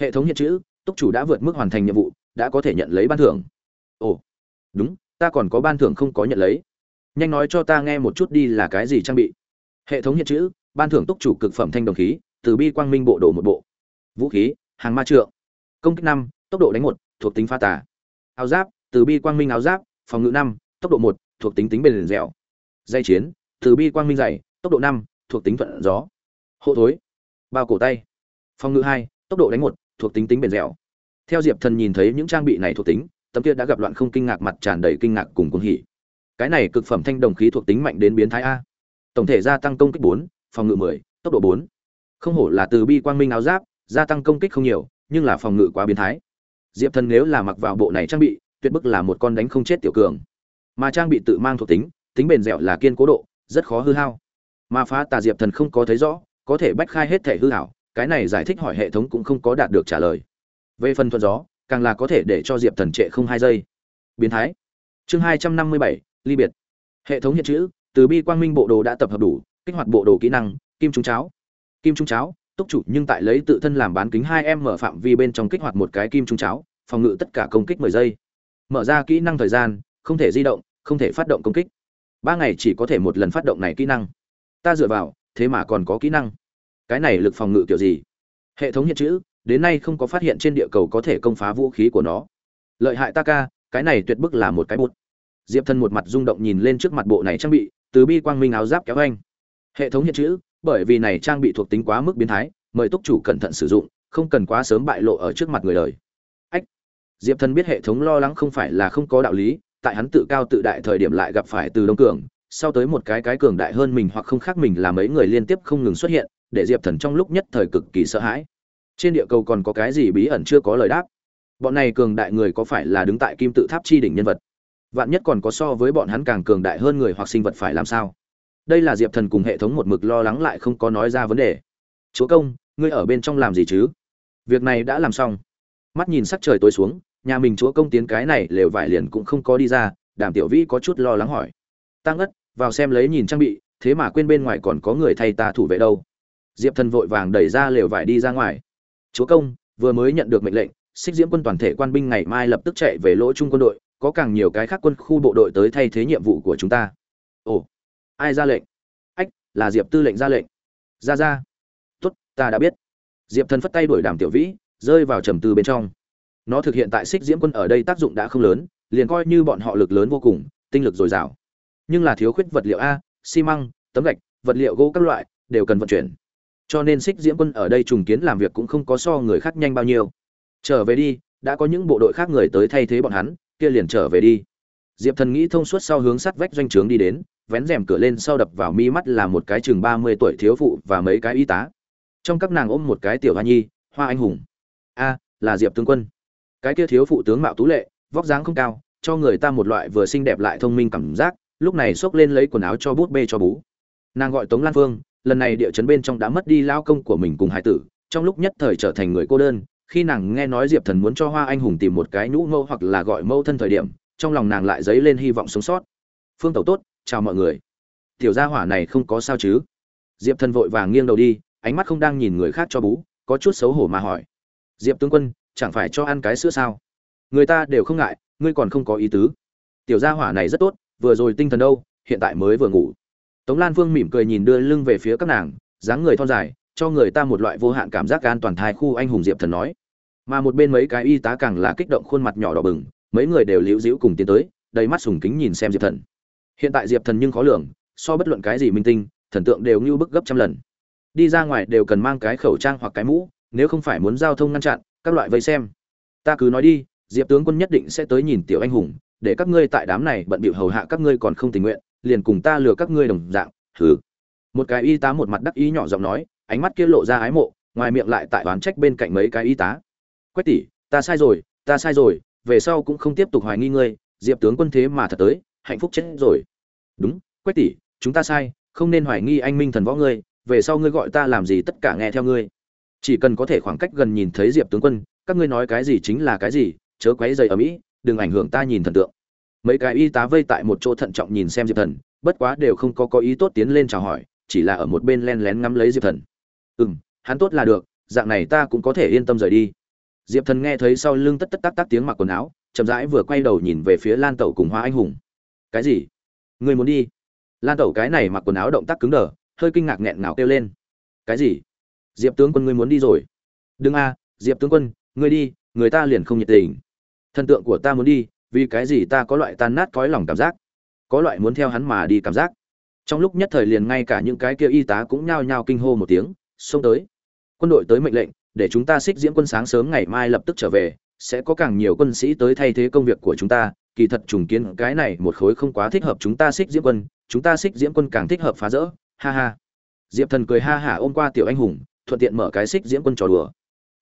Speaker 1: Hệ thống hiện chữ, túc chủ đã vượt mức hoàn thành nhiệm vụ, đã có thể nhận lấy ban thưởng. Ồ, đúng, ta còn có ban thưởng không có nhận lấy. Nhanh nói cho ta nghe một chút đi là cái gì trang bị. Hệ thống hiện chữ, ban thưởng túc chủ cực phẩm thanh đồng khí, từ bi quang minh bộ đồ một bộ. Vũ khí, hàng ma trượng. Công kích năm tốc độ đánh một, thuộc tính pha tả áo giáp, từ bi quang minh áo giáp, phòng ngự năm, tốc độ một, thuộc tính tính bền dẻo. Dây chiến, từ bi quang minh dày, tốc độ năm, thuộc tính thuận gió. Hộ thối, bao cổ tay. Phòng ngự hai, tốc độ đánh một, thuộc tính tính bền dẻo. Theo diệp thần nhìn thấy những trang bị này thuộc tính, tấm kia đã gặp loạn không kinh ngạc mặt tràn đầy kinh ngạc cùng cuồng hỉ. Cái này cực phẩm thanh đồng khí thuộc tính mạnh đến biến thái a. Tổng thể gia tăng công kích bốn, phòng ngự mười, tốc độ bốn. Không hổ là từ bi quang minh áo giáp, gia tăng công kích không nhiều, nhưng là phòng ngự quá biến thái diệp thần nếu là mặc vào bộ này trang bị, tuyệt bức là một con đánh không chết tiểu cường. Mà trang bị tự mang thuộc tính tính bền dẻo là kiên cố độ, rất khó hư hao. Mà phá tà diệp thần không có thấy rõ, có thể bách khai hết thể hư hảo, cái này giải thích hỏi hệ thống cũng không có đạt được trả lời. Về phần thuận gió, càng là có thể để cho diệp thần trệ không hai giây. Biến thái. Chương hai trăm năm mươi bảy, ly biệt. Hệ thống hiện chữ, từ bi quang minh bộ đồ đã tập hợp đủ, kích hoạt bộ đồ kỹ năng, kim trung cháo. Kim trung cháo túc chủ nhưng tại lấy tự thân làm bán kính hai em mở phạm vi bên trong kích hoạt một cái kim trung cháo, phòng ngự tất cả công kích mười giây. Mở ra kỹ năng thời gian, không thể di động, không thể phát động công kích. Ba ngày chỉ có thể một lần phát động này kỹ năng. Ta dựa vào, thế mà còn có kỹ năng. Cái này lực phòng ngự kiểu gì? Hệ thống hiện chữ, đến nay không có phát hiện trên địa cầu có thể công phá vũ khí của nó. Lợi hại ta ca, cái này tuyệt bức là một cái bút. Diệp thân một mặt rung động nhìn lên trước mặt bộ này trang bị, từ bi quang minh áo giáp kéo anh. Hệ thống hiện chữ bởi vì này trang bị thuộc tính quá mức biến thái, mời túc chủ cẩn thận sử dụng, không cần quá sớm bại lộ ở trước mặt người đời. Ách, diệp thần biết hệ thống lo lắng không phải là không có đạo lý, tại hắn tự cao tự đại thời điểm lại gặp phải từ đông cường, sau tới một cái cái cường đại hơn mình hoặc không khác mình là mấy người liên tiếp không ngừng xuất hiện, để diệp thần trong lúc nhất thời cực kỳ sợ hãi. Trên địa cầu còn có cái gì bí ẩn chưa có lời đáp? Bọn này cường đại người có phải là đứng tại kim tự tháp chi đỉnh nhân vật? Vạn nhất còn có so với bọn hắn càng cường đại hơn người hoặc sinh vật phải làm sao? Đây là diệp thần cùng hệ thống một mực lo lắng lại không có nói ra vấn đề. Chúa công, ngươi ở bên trong làm gì chứ? Việc này đã làm xong. Mắt nhìn sắc trời tối xuống, nhà mình chúa công tiến cái này lều vải liền cũng không có đi ra, đàm tiểu vĩ có chút lo lắng hỏi. Tăng ngất, vào xem lấy nhìn trang bị, thế mà quên bên ngoài còn có người thay ta thủ vệ đâu. Diệp thần vội vàng đẩy ra lều vải đi ra ngoài. Chúa công, vừa mới nhận được mệnh lệnh, xích diễm quân toàn thể quan binh ngày mai lập tức chạy về lỗ trung quân đội, có càng nhiều cái khác quân khu bộ đội tới thay thế nhiệm vụ của chúng ta. Ồ ai ra lệnh? Ách, là diệp tư lệnh ra lệnh. Ra ra. Tốt, ta đã biết. Diệp thần phất tay đuổi đàm tiểu vĩ, rơi vào trầm tư bên trong. Nó thực hiện tại xích diễm quân ở đây tác dụng đã không lớn, liền coi như bọn họ lực lớn vô cùng, tinh lực dồi dào. Nhưng là thiếu khuyết vật liệu a, xi măng, tấm gạch, vật liệu gỗ các loại, đều cần vận chuyển. Cho nên xích diễm quân ở đây trùng kiến làm việc cũng không có so người khác nhanh bao nhiêu. Trở về đi, đã có những bộ đội khác người tới thay thế bọn hắn, kia liền trở về đi. Diệp thần nghĩ thông suốt sau hướng sắt vách doanh trướng đi đến vén rèm cửa lên sau đập vào mi mắt là một cái chừng ba mươi tuổi thiếu phụ và mấy cái y tá. Trong các nàng ôm một cái tiểu hoa nhi, hoa anh hùng. A, là diệp tướng quân. Cái kia thiếu phụ tướng mạo tú lệ, vóc dáng không cao, cho người ta một loại vừa xinh đẹp lại thông minh cảm giác, lúc này xốc lên lấy quần áo cho bút bê cho bú. Nàng gọi tống lan phương, lần này địa chấn bên trong đã mất đi lao công của mình cùng hải tử, trong lúc nhất thời trở thành người cô đơn, khi nàng nghe nói diệp thần muốn cho hoa anh hùng tìm một cái nhũ mâu hoặc là gọi mâu thân thời điểm, trong lòng nàng lại dấy lên hy vọng sống sót. Phương tẩu tốt chào mọi người. Tiểu gia hỏa này không có sao chứ? Diệp thần vội vàng nghiêng đầu đi, ánh mắt không đang nhìn người khác cho bú, có chút xấu hổ mà hỏi. Diệp tướng quân, chẳng phải cho ăn cái sữa sao? Người ta đều không ngại, ngươi còn không có ý tứ. Tiểu gia hỏa này rất tốt, vừa rồi tinh thần đâu, hiện tại mới vừa ngủ. Tống lan vương mỉm cười nhìn đưa lưng về phía các nàng, dáng người thon dài, cho người ta một loại vô hạn cảm giác an toàn thai khu anh hùng diệp thần nói. Mà một bên mấy cái y tá càng là kích động khuôn mặt nhỏ đỏ bừng, mấy người đều liễu dĩu cùng tiến tới, đầy mắt sùng kính nhìn xem diệp thần hiện tại diệp thần nhưng khó lường, so bất luận cái gì minh tinh, thần tượng đều như bức gấp trăm lần. Đi ra ngoài đều cần mang cái khẩu trang hoặc cái mũ, nếu không phải muốn giao thông ngăn chặn, các loại vây xem. Ta cứ nói đi, diệp tướng quân nhất định sẽ tới nhìn tiểu anh hùng, để các ngươi tại đám này bận bịu hầu hạ các ngươi còn không tình nguyện, liền cùng ta lừa các ngươi đồng dạng thử một cái y tá một mặt đắc ý nhỏ giọng nói, ánh mắt kia lộ ra ái mộ, ngoài miệng lại tại oán trách bên cạnh mấy cái y tá. Quách tỷ, ta sai rồi, ta sai rồi, về sau cũng không tiếp tục hoài nghi ngươi, diệp tướng quân thế mà thật tới hạnh phúc chết rồi. Đúng, quách tỷ, chúng ta sai, không nên hoài nghi anh minh thần võ ngươi, về sau ngươi gọi ta làm gì tất cả nghe theo ngươi. Chỉ cần có thể khoảng cách gần nhìn thấy diệp tướng quân, các ngươi nói cái gì chính là cái gì, chớ quấy dày ở mỹ, đừng ảnh hưởng ta nhìn thần tượng. Mấy cái y tá vây tại một chỗ thận trọng nhìn xem diệp thần, bất quá đều không có có ý tốt tiến lên chào hỏi, chỉ là ở một bên len lén ngắm lấy diệp thần. Ừ m hắn tốt là được, dạng này ta cũng có thể yên tâm rời đi. Diệp thần nghe thấy sau lưng tất tất tắc tắc tiếng mặc quần áo, chậm rãi vừa quay đầu nhìn về phía lan tẩu cùng hoa anh hùng cái gì? Người muốn đi. Lan tẩu cái này mặc quần áo động tác cứng đờ, hơi kinh ngạc nghẹn ngào kêu lên. Cái gì? Diệp tướng quân ngươi muốn đi rồi. Đừng a, diệp tướng quân ngươi đi, người ta liền không nhiệt tình. Thần tượng của ta muốn đi, vì cái gì ta có loại tan nát cõi lòng cảm giác? Có loại muốn theo hắn mà đi cảm giác. Trong lúc nhất thời liền ngay cả những cái kia y tá cũng nhao nhao kinh hô một tiếng, xông tới. Quân đội tới mệnh lệnh, để chúng ta xích diễm quân sáng sớm ngày mai lập tức trở về, sẽ có càng nhiều quân sĩ tới thay thế công việc của chúng ta kỳ thật trùng kiến cái này một khối không quá thích hợp chúng ta xích diễm quân, chúng ta xích diễm quân càng thích hợp phá rỡ, ha ha. Diệp thần cười ha hả ôm qua tiểu anh hùng, thuận tiện mở cái xích diễm quân trò đùa.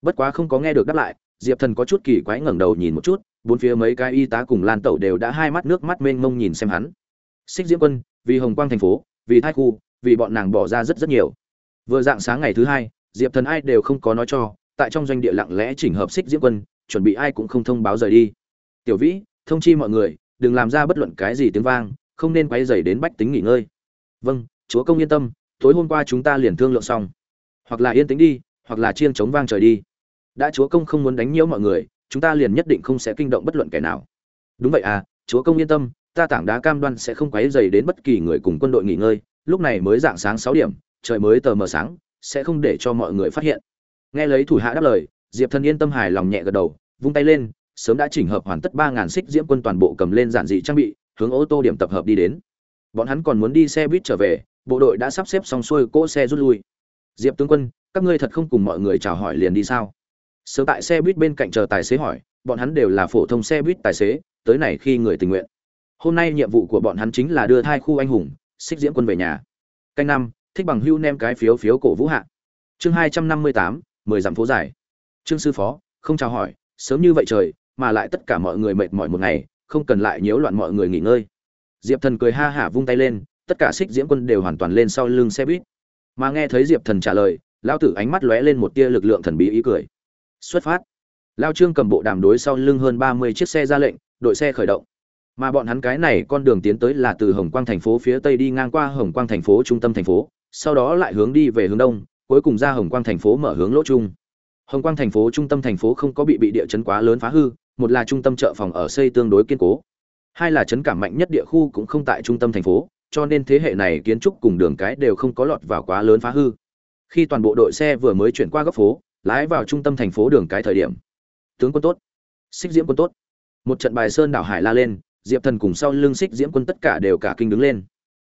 Speaker 1: Bất quá không có nghe được đáp lại, diệp thần có chút kỳ quái ngẩng đầu nhìn một chút, bốn phía mấy cái y tá cùng lan tẩu đều đã hai mắt nước mắt mênh mông nhìn xem hắn. Xích diễm quân, vì hồng quang thành phố, vì thai khu, vì bọn nàng bỏ ra rất rất nhiều. Vừa dạng sáng ngày thứ hai, diệp thần ai đều không có nói cho, tại trong doanh địa lặng lẽ chỉnh hợp xích diễm quân, chuẩn bị ai cũng không thông báo rời đi. Tiểu vĩ thông chi mọi người, đừng làm ra bất luận cái gì tiếng vang, không nên quay dày đến bách tính nghỉ ngơi. Vâng chúa công yên tâm, tối hôm qua chúng ta liền thương lượng xong. Hoặc là yên tĩnh đi, hoặc là chiên chống vang trời đi. Đã chúa công không muốn đánh nhiễu mọi người, chúng ta liền nhất định không sẽ kinh động bất luận kẻ nào. Đúng vậy à chúa công yên tâm, ta tảng đá cam đoan sẽ không quấy dày đến bất kỳ người cùng quân đội nghỉ ngơi, lúc này mới dạng sáng sáu điểm, trời mới tờ mờ sáng, sẽ không để cho mọi người phát hiện. Nghe lấy thủ hạ đáp lời, diệp thần yên tâm hài lòng nhẹ gật đầu, vung tay lên sớm đã chỉnh hợp hoàn tất ba ngàn xích diễm quân toàn bộ cầm lên giản dị trang bị, hướng ô tô điểm tập hợp đi đến. Bọn hắn còn muốn đi xe buýt trở về, bộ đội đã sắp xếp xong xuôi cỗ xe rút lui. Diệp tướng quân, các ngươi thật không cùng mọi người chào hỏi liền đi sao? Sớm tại xe buýt bên cạnh chờ tài xế hỏi, bọn hắn đều là phổ thông xe buýt tài xế, tới này khi người tình nguyện. Hôm nay nhiệm vụ của bọn hắn chính là đưa thai khu anh hùng, xích diễm quân về nhà. Canh năm, thích bằng hưu nem cái phiếu phiếu cổ vũ hạ. Chương hai trăm năm mươi tám, mười dặm phố dài. Trương sư phó, không chào hỏi, sớm như vậy trời mà lại tất cả mọi người mệt mỏi một ngày, không cần lại nhiễu loạn mọi người nghỉ ngơi. Diệp thần cười ha hả vung tay lên, tất cả xích diễm quân đều hoàn toàn lên sau lưng xe buýt. Mà nghe thấy diệp thần trả lời, lão tử ánh mắt lóe lên một tia lực lượng thần bí ý cười. Xuất phát. Lao trương cầm bộ đàm đối sau lưng hơn ba mươi chiếc xe ra lệnh, đội xe khởi động. Mà bọn hắn cái này con đường tiến tới là từ hồng quang thành phố phía tây đi ngang qua hồng quang thành phố trung tâm thành phố, sau đó lại hướng đi về hướng đông, cuối cùng ra hồng quang thành phố mở hướng lỗ trung. Hồng quang thành phố trung tâm thành phố không có bị bị địa chấn quá lớn phá hư một là trung tâm chợ phòng ở xây tương đối kiên cố, hai là chấn cảm mạnh nhất địa khu cũng không tại trung tâm thành phố, cho nên thế hệ này kiến trúc cùng đường cái đều không có lọt vào quá lớn phá hư. Khi toàn bộ đội xe vừa mới chuyển qua góc phố, lái vào trung tâm thành phố đường cái thời điểm, tướng quân tốt, xích diễm quân tốt. Một trận bài sơn đảo hải la lên, diệp thần cùng sau lưng xích diễm quân tất cả đều cả kinh đứng lên.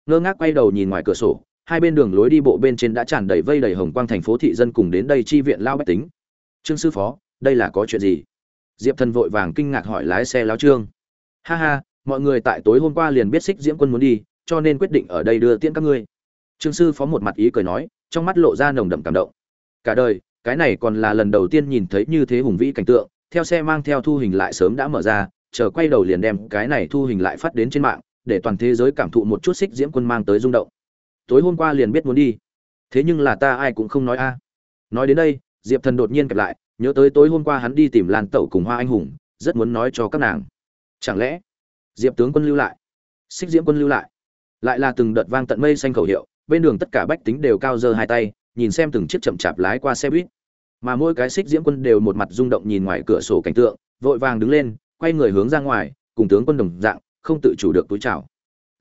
Speaker 1: Ngơ ngác quay đầu nhìn ngoài cửa sổ, hai bên đường lối đi bộ bên trên đã tràn đầy vây đầy hồng quang thành phố thị dân cùng đến đây chi viện lao bách tính. Trương sư phó, đây là có chuyện gì? Diệp thần vội vàng kinh ngạc hỏi lái xe lão trương. Ha ha, mọi người tại tối hôm qua liền biết xích diễm quân muốn đi, cho nên quyết định ở đây đưa tiễn các ngươi. Trương sư phó một mặt ý cười nói, trong mắt lộ ra nồng đậm cảm động. Cả đời, cái này còn là lần đầu tiên nhìn thấy như thế hùng vĩ cảnh tượng, theo xe mang theo thu hình lại sớm đã mở ra, chờ quay đầu liền đem cái này thu hình lại phát đến trên mạng, để toàn thế giới cảm thụ một chút xích diễm quân mang tới rung động. Tối hôm qua liền biết muốn đi. Thế nhưng là ta ai cũng không nói a. Nói đến đây, diệp thần đột nhiên kẹp lại nhớ tới tối hôm qua hắn đi tìm lan tẩu cùng hoa anh hùng, rất muốn nói cho các nàng. Chẳng lẽ, diệp tướng quân lưu lại? Xích diễm quân lưu lại? Lại là từng đợt vang tận mây xanh khẩu hiệu, bên đường tất cả bách tính đều cao giơ hai tay, nhìn xem từng chiếc chậm chạp lái qua xe buýt. Mà mỗi cái xích diễm quân đều một mặt rung động nhìn ngoài cửa sổ cảnh tượng, vội vàng đứng lên, quay người hướng ra ngoài, cùng tướng quân đồng dạng, không tự chủ được túi chào.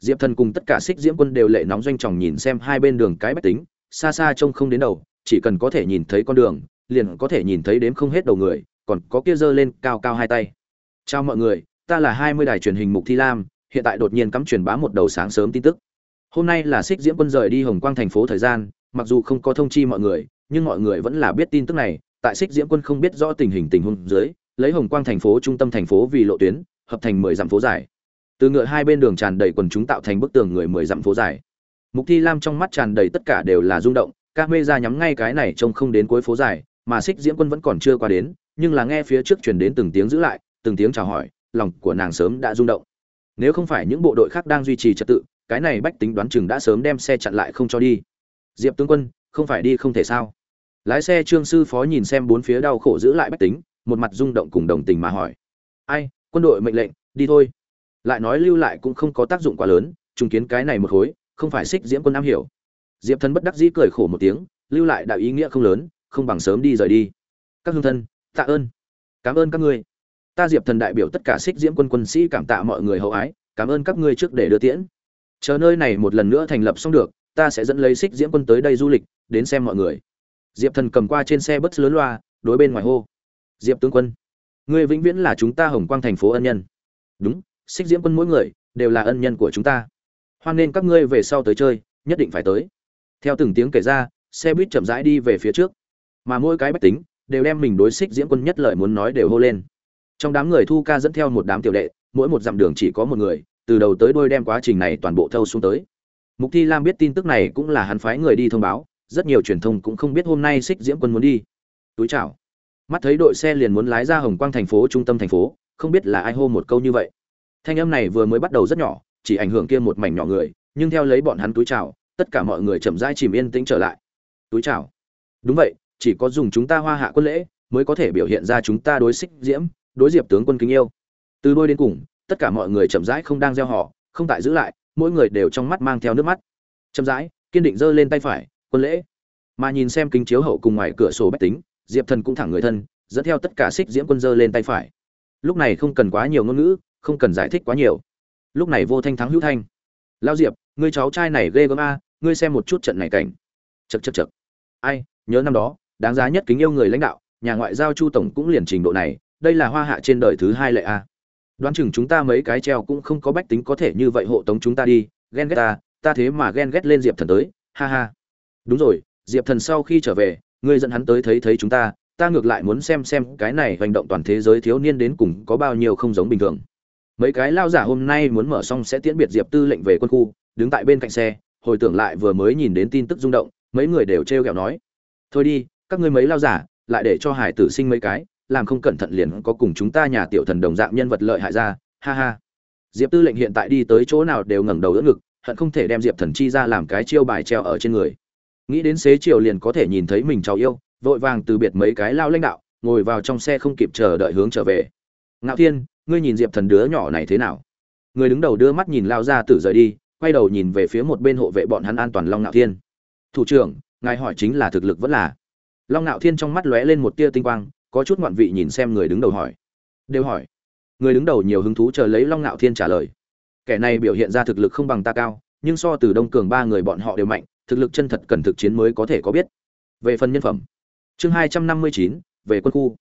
Speaker 1: Diệp thần cùng tất cả xích diễm quân đều lệ nóng doanh tròng nhìn xem hai bên đường cái bách tính, xa xa trông không đến đầu, chỉ cần có thể nhìn thấy con đường liền có thể nhìn thấy đếm không hết đầu người, còn có kia giơ lên cao cao hai tay. Chào mọi người, ta là hai mươi đài truyền hình mục thi lam, hiện tại đột nhiên cắm truyền bá một đầu sáng sớm tin tức. Hôm nay là xích diễm quân rời đi hồng quang thành phố thời gian, mặc dù không có thông chi mọi người, nhưng mọi người vẫn là biết tin tức này, tại xích diễm quân không biết rõ tình hình tình huống dưới, lấy hồng quang thành phố trung tâm thành phố vì lộ tuyến, hợp thành mười dặm phố dài. Từ ngựa hai bên đường tràn đầy quần chúng tạo thành bức tường người mười dặm phố dài. Mục thi lam trong mắt tràn đầy tất cả đều là rung động, Ca mê ra nhắm ngay cái này trông không đến cuối phố dài mà xích diễm quân vẫn còn chưa qua đến, nhưng là nghe phía trước chuyển đến từng tiếng giữ lại, từng tiếng chào hỏi, lòng của nàng sớm đã rung động. Nếu không phải những bộ đội khác đang duy trì trật tự, cái này bách tính đoán chừng đã sớm đem xe chặn lại không cho đi. Diệp tướng quân, không phải đi không thể sao? Lái xe trương sư phó nhìn xem bốn phía đau khổ giữ lại bách tính, một mặt rung động cùng đồng tình mà hỏi. Ai, quân đội mệnh lệnh, đi thôi. Lại nói lưu lại cũng không có tác dụng quá lớn, trùng kiến cái này một khối, không phải xích diễm quân am hiểu. Diệp thân bất đắc dĩ cười khổ một tiếng, lưu lại đạo ý nghĩa không lớn không bằng sớm đi rời đi. Các hương thân, tạ ơn. Cảm ơn các ngươi. Ta diệp thần đại biểu tất cả xích diễm quân quân sĩ cảm tạ mọi người hậu ái, cảm ơn các ngươi trước để đưa tiễn. Chờ nơi này một lần nữa thành lập xong được, ta sẽ dẫn lấy xích diễm quân tới đây du lịch, đến xem mọi người. Diệp thần cầm qua trên xe bất lớn loa, đối bên ngoài hô. Diệp tướng quân, ngươi vĩnh viễn là chúng ta hồng quang thành phố ân nhân. Đúng xích diễm quân mỗi người đều là ân nhân của chúng ta. Hoan nên các ngươi về sau tới chơi, nhất định phải tới. Theo từng tiếng kể ra, xe buýt chậm rãi đi về phía trước mà mỗi cái bách tính đều đem mình đối xích diễm quân nhất lợi muốn nói đều hô lên. Trong đám người thu ca dẫn theo một đám tiểu đệ, mỗi một dặm đường chỉ có một người, từ đầu tới đôi đem quá trình này toàn bộ thâu xuống tới. Mục thi lam biết tin tức này cũng là hắn phái người đi thông báo, rất nhiều truyền thông cũng không biết hôm nay xích diễm quân muốn đi. Túi chào. Mắt thấy đội xe liền muốn lái ra hồng quang thành phố, trung tâm thành phố, không biết là ai hô một câu như vậy. Thanh âm này vừa mới bắt đầu rất nhỏ, chỉ ảnh hưởng kia một mảnh nhỏ người, nhưng theo lấy bọn hắn túi chào, tất cả mọi người chậm rãi chìm yên tĩnh trở lại. Túi chào. Đúng vậy chỉ có dùng chúng ta hoa hạ quân lễ mới có thể biểu hiện ra chúng ta đối xích diễm, đối diệp tướng quân kính yêu. Từ đôi đến cùng, tất cả mọi người chậm rãi không đang gieo họ, không tại giữ lại, mỗi người đều trong mắt mang theo nước mắt. Chậm rãi, kiên định giơ lên tay phải, quân lễ. Mà nhìn xem kính chiếu hậu cùng ngoài cửa sổ bách tính, diệp thần cũng thẳng người thân, dẫn theo tất cả xích diễm quân giơ lên tay phải. Lúc này không cần quá nhiều ngôn ngữ, không cần giải thích quá nhiều. Lúc này vô thanh thắng hữu thanh. Lao diệp, ngươi cháu trai này ghê gớm a, ngươi xem một chút trận này cảnh. Chật chật chật ai, nhớ năm đó đáng giá nhất kính yêu người lãnh đạo, nhà ngoại giao chu tổng cũng liền trình độ này, đây là hoa hạ trên đời thứ hai lệ a. Đoán chừng chúng ta mấy cái treo cũng không có bách tính có thể như vậy hộ tống chúng ta đi, ghen ghét ta ta thế mà ghen ghét lên diệp thần tới, ha ha. Đúng rồi, diệp thần sau khi trở về, ngươi dẫn hắn tới thấy thấy chúng ta ta ngược lại muốn xem xem cái này hành động toàn thế giới thiếu niên đến cùng có bao nhiêu không giống bình thường. Mấy cái lao giả hôm nay muốn mở xong sẽ tiễn biệt diệp tư lệnh về quân khu, đứng tại bên cạnh xe, hồi tưởng lại vừa mới nhìn đến tin tức rung động, mấy người đều t r kẹo nói. Thôi đi các ngươi mấy lao giả, lại để cho hải tử sinh mấy cái, làm không cẩn thận liền có cùng chúng ta nhà tiểu thần đồng dạng nhân vật lợi hại ra, ha ha. Diệp tư lệnh hiện tại đi tới chỗ nào đều ngẩng đầu đỡ ngực, hận không thể đem diệp thần chi ra làm cái chiêu bài treo ở trên người. Nghĩ đến xế chiều liền có thể nhìn thấy mình cháu yêu, vội vàng từ biệt mấy cái lao lãnh đạo, ngồi vào trong xe không kịp chờ đợi hướng trở về. Ngạo thiên, ngươi nhìn diệp thần đứa nhỏ này thế nào? Người đứng đầu đưa mắt nhìn lao ra tử rời đi, quay đầu nhìn về phía một bên hộ vệ bọn hắn an toàn long ngạo thiên. Thủ trưởng, ngài hỏi chính là thực lực vẫn là long ngạo thiên trong mắt lóe lên một tia tinh quang, có chút ngoạn vị nhìn xem người đứng đầu hỏi. Đều hỏi. Người đứng đầu nhiều hứng thú chờ lấy long ngạo thiên trả lời. Kẻ này biểu hiện ra thực lực không bằng ta cao, nhưng so từ đông cường ba người bọn họ đều mạnh, thực lực chân thật cần thực chiến mới có thể có biết. Về phần nhân phẩm. Chương hai trăm năm mươi chín, về quân khu.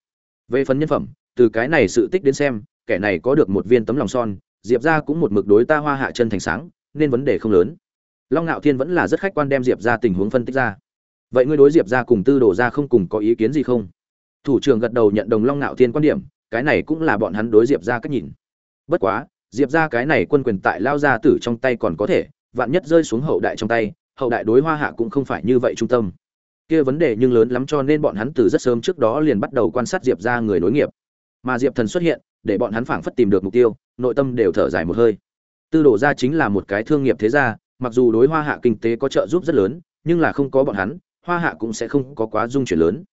Speaker 1: Về phần nhân phẩm, từ cái này sự tích đến xem, kẻ này có được một viên tấm lòng son, diệp ra cũng một mực đối ta hoa hạ chân thành sáng, nên vấn đề không lớn. Long ngạo thiên vẫn là rất khách quan đem diệp ra tình huống phân tích ra vậy ngươi đối diệp ra cùng tư đồ ra không cùng có ý kiến gì không? Thủ trưởng gật đầu nhận đồng long ngạo thiên quan điểm, cái này cũng là bọn hắn đối diệp ra cách nhìn. Bất quá, diệp ra cái này quân quyền tại lao gia tử trong tay còn có thể, vạn nhất rơi xuống hậu đại trong tay, hậu đại đối hoa hạ cũng không phải như vậy trung tâm. Kia vấn đề nhưng lớn lắm cho nên bọn hắn từ rất sớm trước đó liền bắt đầu quan sát diệp ra người nối nghiệp. Mà diệp thần xuất hiện, để bọn hắn phảng phất tìm được mục tiêu, nội tâm đều thở dài một hơi. Tư đồ gia chính là một cái thương nghiệp thế gia, mặc dù đối hoa hạ kinh tế có trợ giúp rất lớn, nhưng là không có bọn hắn hoa hạ cũng sẽ không có quá dung chuyển lớn.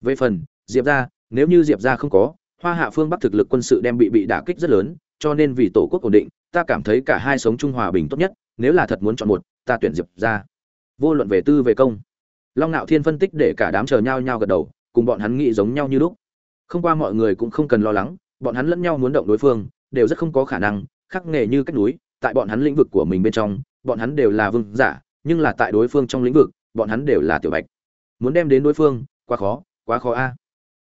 Speaker 1: Về phần, diệp ra nếu như diệp ra không có, hoa hạ phương bắc thực lực quân sự đem bị bị đả kích rất lớn, cho nên vì tổ quốc ổn định, ta cảm thấy cả hai sống trung hòa bình tốt nhất, nếu là thật muốn chọn một, ta tuyển diệp ra vô luận về tư về công. Long ngạo thiên phân tích để cả đám chờ nhau nhau gật đầu, cùng bọn hắn nghĩ giống nhau như lúc. Không qua mọi người cũng không cần lo lắng, bọn hắn lẫn nhau muốn động đối phương, đều rất không có khả năng, khắc nghề như cách núi, tại bọn hắn lĩnh vực của mình bên trong, bọn hắn đều là vương giả, nhưng là tại đối phương trong lĩnh vực bọn hắn đều là tiểu bạch. Muốn đem đến đối phương, quá khó quá khó a.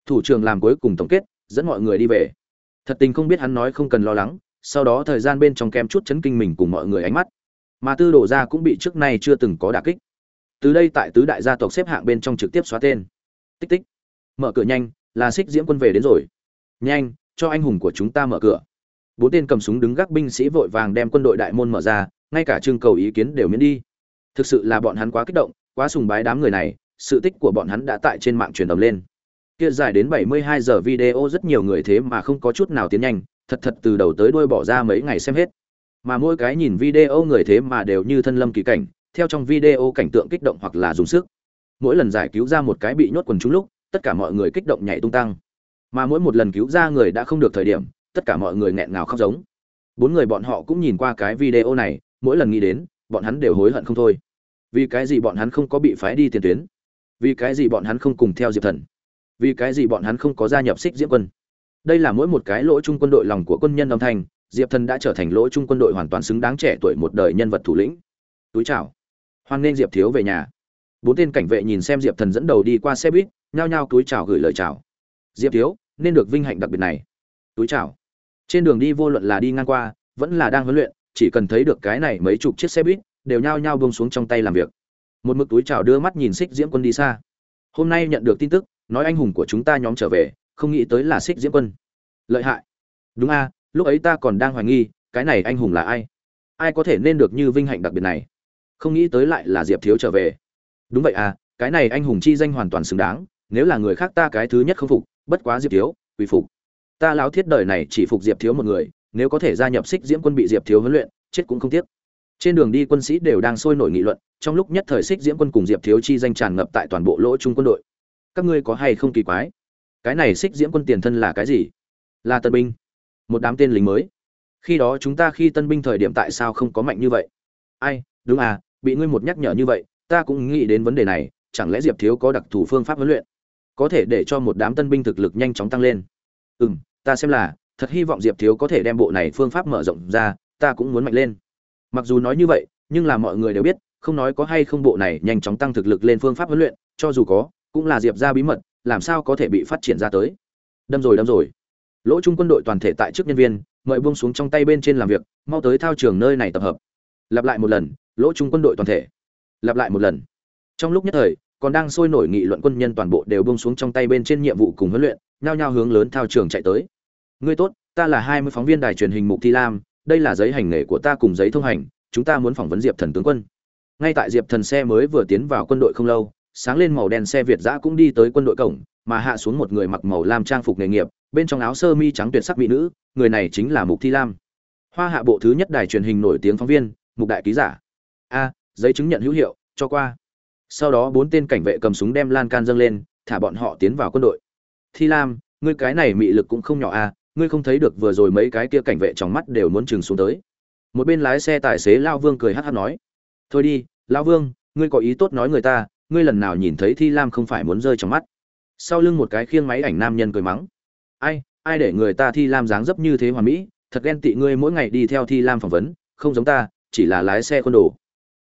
Speaker 1: Thủ trưởng làm cuối cùng tổng kết, dẫn mọi người đi về. Thật tình không biết hắn nói không cần lo lắng, sau đó thời gian bên trong kem chút chấn kinh mình cùng mọi người ánh mắt. Mà tư đồ gia cũng bị trước nay chưa từng có đả kích. Từ đây tại tứ đại gia tộc xếp hạng bên trong trực tiếp xóa tên. Tích tích. Mở cửa nhanh, là xích diễm quân về đến rồi. Nhanh, cho anh hùng của chúng ta mở cửa. Bốn tên cầm súng đứng gác binh sĩ vội vàng đem quân đội đại môn mở ra, ngay cả trưng cầu ý kiến đều miễn đi. Thực sự là bọn hắn quá kích động quá sùng bái đám người này, sự tích của bọn hắn đã tại trên mạng truyền đồng lên. Kia dài đến 72 giờ video rất nhiều người thế mà không có chút nào tiến nhanh, thật thật từ đầu tới đuôi bỏ ra mấy ngày xem hết. Mà mỗi cái nhìn video người thế mà đều như thân lâm kỳ cảnh, theo trong video cảnh tượng kích động hoặc là dùng sức. Mỗi lần giải cứu ra một cái bị nhốt quần chúng lúc, tất cả mọi người kích động nhảy tung tăng. Mà mỗi một lần cứu ra người đã không được thời điểm, tất cả mọi người nghẹn ngào khóc giống. Bốn người bọn họ cũng nhìn qua cái video này, mỗi lần nghĩ đến, bọn hắn đều hối hận không thôi vì cái gì bọn hắn không có bị phái đi tiền tuyến? Vì cái gì bọn hắn không cùng theo diệp thần? Vì cái gì bọn hắn không có gia nhập xích diễm quân? Đây là mỗi một cái lỗ chung quân đội lòng của quân nhân âm thanh, diệp thần đã trở thành lỗ chung quân đội hoàn toàn xứng đáng trẻ tuổi một đời nhân vật thủ lĩnh. Túi chào. Hoan nghênh diệp thiếu về nhà. Bốn tên cảnh vệ nhìn xem diệp thần dẫn đầu đi qua xe buýt, nhao nhao túi chào gửi lời chào. Diệp thiếu, nên được vinh hạnh đặc biệt này. Túi chào. Trên đường đi vô luận là đi ngang qua, vẫn là đang huấn luyện, chỉ cần thấy được cái này mấy chục chiếc xe buýt đều nhao nhao buông xuống trong tay làm việc. Một mực túi chào đưa mắt nhìn xích diễm quân đi xa. Hôm nay nhận được tin tức, nói anh hùng của chúng ta nhóm trở về, không nghĩ tới là xích diễm quân. Lợi hại. Đúng a, lúc ấy ta còn đang hoài nghi, cái này anh hùng là ai? Ai có thể nên được như vinh hạnh đặc biệt này? Không nghĩ tới lại là diệp thiếu trở về. Đúng vậy à cái này anh hùng chi danh hoàn toàn xứng đáng, nếu là người khác ta cái thứ nhất không phục, bất quá diệp thiếu quy phục. Ta láo thiết đời này chỉ phục diệp thiếu một người, nếu có thể gia nhập xích diễm quân bị diệp thiếu huấn luyện, chết cũng không tiếc trên đường đi quân sĩ đều đang sôi nổi nghị luận, trong lúc nhất thời xích diễm quân cùng diệp thiếu chi danh tràn ngập tại toàn bộ lỗ trung quân đội. Các ngươi có hay không kỳ quái? Cái này xích diễm quân tiền thân là cái gì? Là tân binh. Một đám tên lính mới. Khi đó chúng ta khi tân binh thời điểm tại sao không có mạnh như vậy? Ai, đúng à bị ngươi một nhắc nhở như vậy, ta cũng nghĩ đến vấn đề này, chẳng lẽ diệp thiếu có đặc thù phương pháp huấn luyện? Có thể để cho một đám tân binh thực lực nhanh chóng tăng lên. Ừ m ta xem là, thật hy vọng diệp thiếu có thể đem bộ này phương pháp mở rộng ra, ta cũng muốn mạnh lên mặc dù nói như vậy, nhưng là mọi người đều biết, không nói có hay không bộ này nhanh chóng tăng thực lực lên phương pháp huấn luyện, cho dù có, cũng là diệp ra bí mật, làm sao có thể bị phát triển ra tới. Đâm rồi đâm rồi. Lỗ trung quân đội toàn thể tại trước nhân viên, mời buông xuống trong tay bên trên làm việc, mau tới thao trường nơi này tập hợp. Lặp lại một lần, lỗ trung quân đội toàn thể. Lặp lại một lần. Trong lúc nhất thời, còn đang sôi nổi nghị luận quân nhân toàn bộ đều buông xuống trong tay bên trên nhiệm vụ cùng huấn luyện, nhao nhao hướng lớn thao trường chạy tới. Ngươi tốt, ta là hai mươi phóng viên đài truyền hình mục thi lam đây là giấy hành nghề của ta cùng giấy thông hành, chúng ta muốn phỏng vấn diệp thần tướng quân. Ngay tại diệp thần xe mới vừa tiến vào quân đội không lâu, sáng lên màu đen xe việt giã cũng đi tới quân đội cổng, mà hạ xuống một người mặc màu lam trang phục nghề nghiệp, bên trong áo sơ mi trắng tuyệt sắc mỹ nữ, người này chính là mục thi lam. Hoa hạ bộ thứ nhất đài truyền hình nổi tiếng phóng viên, mục đại ký giả. A, giấy chứng nhận hữu hiệu, cho qua. Sau đó bốn tên cảnh vệ cầm súng đem lan can dâng lên, thả bọn họ tiến vào quân đội. Thi lam, ngươi cái này mị lực cũng không nhỏ a ngươi không thấy được vừa rồi mấy cái kia cảnh vệ trong mắt đều muốn chừng xuống tới. Một bên lái xe tài xế lao vương cười hát hát nói, thôi đi, lao vương, ngươi có ý tốt nói người ta, ngươi lần nào nhìn thấy thi lam không phải muốn rơi trong mắt. Sau lưng một cái khiêng máy ảnh nam nhân cười mắng, ai ai để người ta thi lam dáng dấp như thế hoàn mỹ, thật ghen tị ngươi mỗi ngày đi theo thi lam phỏng vấn, không giống ta, chỉ là lái xe con đồ.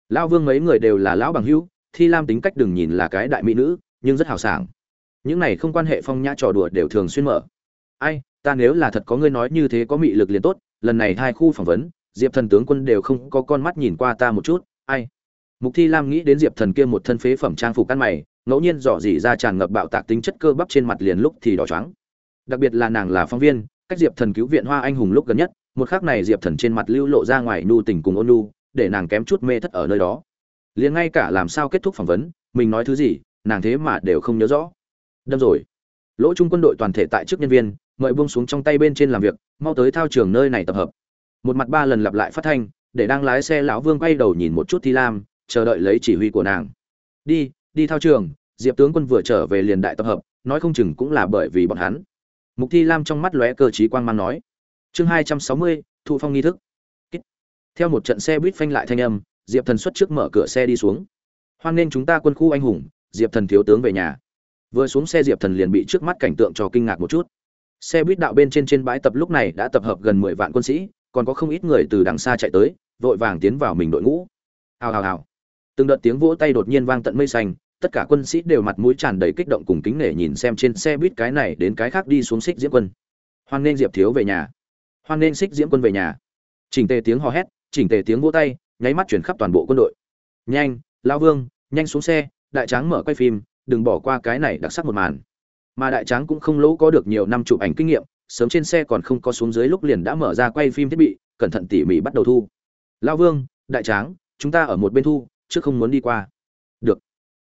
Speaker 1: Lão vương mấy người đều là lão bằng hữu, thi lam tính cách đừng nhìn là cái đại mỹ nữ, nhưng rất hào sảng. Những này không quan hệ phong nhã trò đùa đều thường xuyên mở ai, ta nếu là thật có ngươi nói như thế có mị lực liền tốt, lần này hai khu phỏng vấn, diệp thần tướng quân đều không có con mắt nhìn qua ta một chút, ai? Mục thi lam nghĩ đến diệp thần kia một thân phế phẩm trang phục ăn mày, ngẫu nhiên dò dỉ ra tràn ngập bạo tạc tính chất cơ bắp trên mặt liền lúc thì đỏ choáng. Đặc biệt là nàng là phóng viên, cách diệp thần cứu viện hoa anh hùng lúc gần nhất, một khắc này diệp thần trên mặt lưu lộ ra ngoài nhu tình cùng ôn nhu để nàng kém chút mê thất ở nơi đó. Liền ngay cả làm sao kết thúc phỏng vấn, mình nói thứ gì, nàng thế mà đều không nhớ rõ. Đâm rồi. Lỗ trung quân đội toàn thể tại chức nhân viên mời buông xuống trong tay bên trên làm việc, mau tới thao trường nơi này tập hợp. Một mặt ba lần lặp lại phát thanh, để đang lái xe lão vương quay đầu nhìn một chút thi lam, chờ đợi lấy chỉ huy của nàng. Đi đi thao trường, diệp tướng quân vừa trở về liền đại tập hợp, nói không chừng cũng là bởi vì bọn hắn. Mục thi lam trong mắt lóe cơ trí quang mang nói. Chương hai trăm sáu mươi thụ phong nghi thức. Theo một trận xe buýt phanh lại thanh âm, diệp thần xuất trước mở cửa xe đi xuống. Hoan nghênh chúng ta quân khu anh hùng, diệp thần thiếu tướng về nhà. Vừa xuống xe diệp thần liền bị trước mắt cảnh tượng cho kinh ngạc một chút xe buýt đạo bên trên trên bãi tập lúc này đã tập hợp gần mười vạn quân sĩ, còn có không ít người từ đằng xa chạy tới, vội vàng tiến vào mình đội ngũ. Hào hào hào. Từng đợt tiếng vỗ tay đột nhiên vang tận mây xanh, tất cả quân sĩ đều mặt mũi tràn đầy kích động cùng kính nể nhìn xem trên xe buýt cái này đến cái khác đi xuống xích diễm quân. Hoan nên diệp thiếu về nhà. Hoan nên xích diễm quân về nhà. Chỉnh tề tiếng hò hét, chỉnh tề tiếng vỗ tay, nháy mắt chuyển khắp toàn bộ quân đội. Nhanh, lao vương, nhanh xuống xe, đại tráng mở quay phim, đừng bỏ qua cái này đặc sắc một màn mà đại tráng cũng không lỗ có được nhiều năm chụp ảnh kinh nghiệm, sớm trên xe còn không có xuống dưới lúc liền đã mở ra quay phim thiết bị, cẩn thận tỉ mỉ bắt đầu thu. Lao vương, đại tráng, chúng ta ở một bên thu, chứ không muốn đi qua. Được.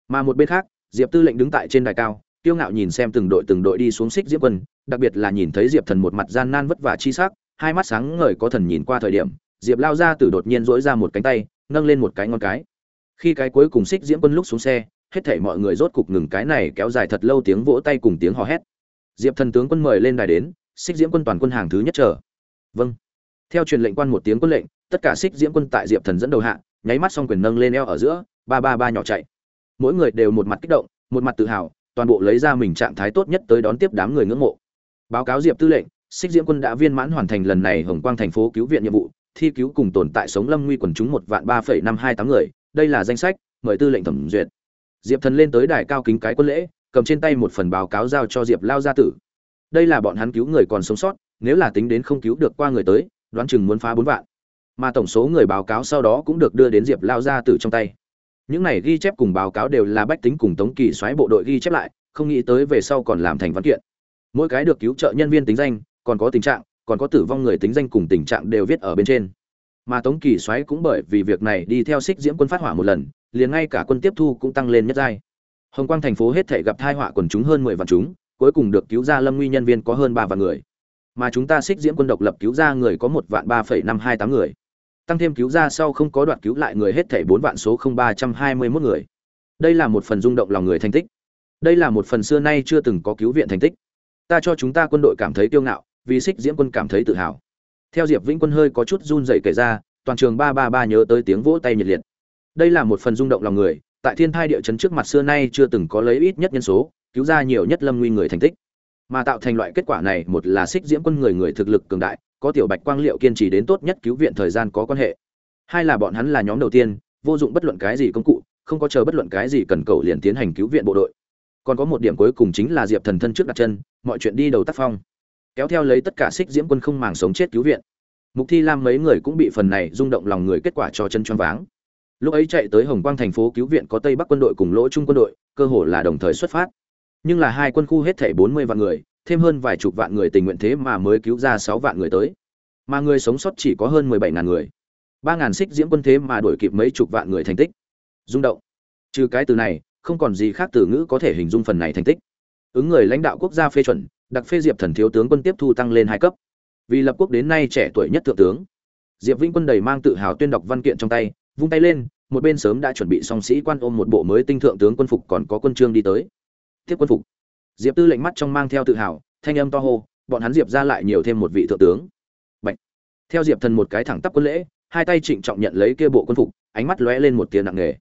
Speaker 1: Mà một bên khác, diệp tư lệnh đứng tại trên đài cao tiêu ngạo nhìn xem từng đội từng đội đi xuống xích diễm quân, đặc biệt là nhìn thấy diệp thần một mặt gian nan vất vả chi sắc, hai mắt sáng ngời có thần nhìn qua thời điểm, diệp lao ra từ đột nhiên dỗi ra một cánh tay, nâng lên một cái ngón cái. Khi cái cuối cùng xích diễm quân lúc xuống xe hết thảy mọi người rốt cục ngừng cái này kéo dài thật lâu tiếng vỗ tay cùng tiếng hò hét. Diệp thần tướng quân mời lên đài đến xích diễm quân toàn quân hàng thứ nhất chờ. Vâng. Theo truyền lệnh quan một tiếng quân lệnh, tất cả xích diễm quân tại diệp thần dẫn đầu hạ, nháy mắt song quyền nâng lên eo ở giữa, ba ba ba nhỏ chạy. Mỗi người đều một mặt kích động, một mặt tự hào, toàn bộ lấy ra mình trạng thái tốt nhất tới đón tiếp đám người ngưỡng mộ. Báo cáo diệp tư lệnh xích diễm quân đã viên mãn hoàn thành lần này hồng quang thành phố cứu viện nhiệm vụ, thi cứu cùng tồn tại sống lâm nguy quần chúng một vạn ba phẩy năm hai tám người, đây là danh sách, mời tư lệnh thẩm duyệt diệp thần lên tới đài cao kính cái quân lễ, cầm trên tay một phần báo cáo giao cho diệp lao gia tử. Đây là bọn hắn cứu người còn sống sót, nếu là tính đến không cứu được qua người tới, đoán chừng muốn phá bốn vạn. Mà tổng số người báo cáo sau đó cũng được đưa đến diệp lao gia tử trong tay. Những này ghi chép cùng báo cáo đều là bách tính cùng tống kỳ xoáy bộ đội ghi chép lại, không nghĩ tới về sau còn làm thành văn kiện. Mỗi cái được cứu trợ nhân viên tính danh, còn có tình trạng, còn có tử vong người tính danh cùng tình trạng đều viết ở bên trên. Mà tống kỳ xoáy cũng bởi vì việc này đi theo xích diễm quân phát hỏa một lần liền ngay cả quân tiếp thu cũng tăng lên nhất giai. Hồng quang thành phố hết thảy gặp tai họa quần chúng hơn mười vạn chúng, cuối cùng được cứu ra lâm nguy nhân viên có hơn ba vạn người. Mà chúng ta xích diễm quân độc lập cứu ra người có một vạn ba phẩy năm hai tám người. Tăng thêm cứu ra sau không có đoạn cứu lại người hết thảy bốn vạn số không ba trăm hai mươi mốt người. Đây là một phần rung động lòng người thành tích. Đây là một phần xưa nay chưa từng có cứu viện thành tích. Ta cho chúng ta quân đội cảm thấy kiêu ngạo, vì xích diễm quân cảm thấy tự hào. Theo diệp vĩnh quân hơi có chút run rẩy kể ra, toàn trường ba ba ba nhớ tới tiếng vỗ tay nhiệt liệt đây là một phần rung động lòng người, tại thiên thai địa chấn trước mặt xưa nay chưa từng có lấy ít nhất nhân số, cứu ra nhiều nhất lâm nguy người thành tích. Mà tạo thành loại kết quả này, một là xích diễm quân người người thực lực cường đại, có tiểu bạch quang liệu kiên trì đến tốt nhất cứu viện thời gian có quan hệ. Hai là bọn hắn là nhóm đầu tiên, vô dụng bất luận cái gì công cụ, không có chờ bất luận cái gì cần cầu liền tiến hành cứu viện bộ đội. Còn có một điểm cuối cùng chính là diệp thần thân trước đặt chân, mọi chuyện đi đầu tác phong. Kéo theo lấy tất cả xích diễm quân không màng sống chết cứu viện. Mục thi lam mấy người cũng bị phần này rung động lòng người kết quả cho chân choáng váng lúc ấy chạy tới hồng quang thành phố cứu viện có tây bắc quân đội cùng lỗ trung quân đội, cơ hồ là đồng thời xuất phát. Nhưng là hai quân khu hết thảy bốn mươi vạn người, thêm hơn vài chục vạn người tình nguyện thế mà mới cứu ra sáu vạn người tới. Mà người sống sót chỉ có hơn mười bảy ngàn người. Ba ngàn xích diễm quân thế mà đổi kịp mấy chục vạn người thành tích. Rung động. Trừ cái từ này, không còn gì khác từ ngữ có thể hình dung phần này thành tích. Ứng người lãnh đạo quốc gia phê chuẩn, đặc phê diệp thần thiếu tướng quân tiếp thu tăng lên hai cấp. Vì lập quốc đến nay trẻ tuổi nhất thượng tướng, diệp vĩnh quân đầy mang tự hào tuyên đọc văn kiện trong tay, vung tay lên một bên sớm đã chuẩn bị xong sĩ quan ôm một bộ mới tinh thượng tướng quân phục còn có quân trương đi tới. Tiếp quân phục. Diệp tư lệnh mắt trong mang theo tự hào, thanh âm to hô, bọn hắn diệp ra lại nhiều thêm một vị thượng tướng. Bạch. theo diệp thần một cái thẳng tắp quân lễ, hai tay trịnh trọng nhận lấy kia bộ quân phục, ánh mắt lóe lên một tia nặng nề.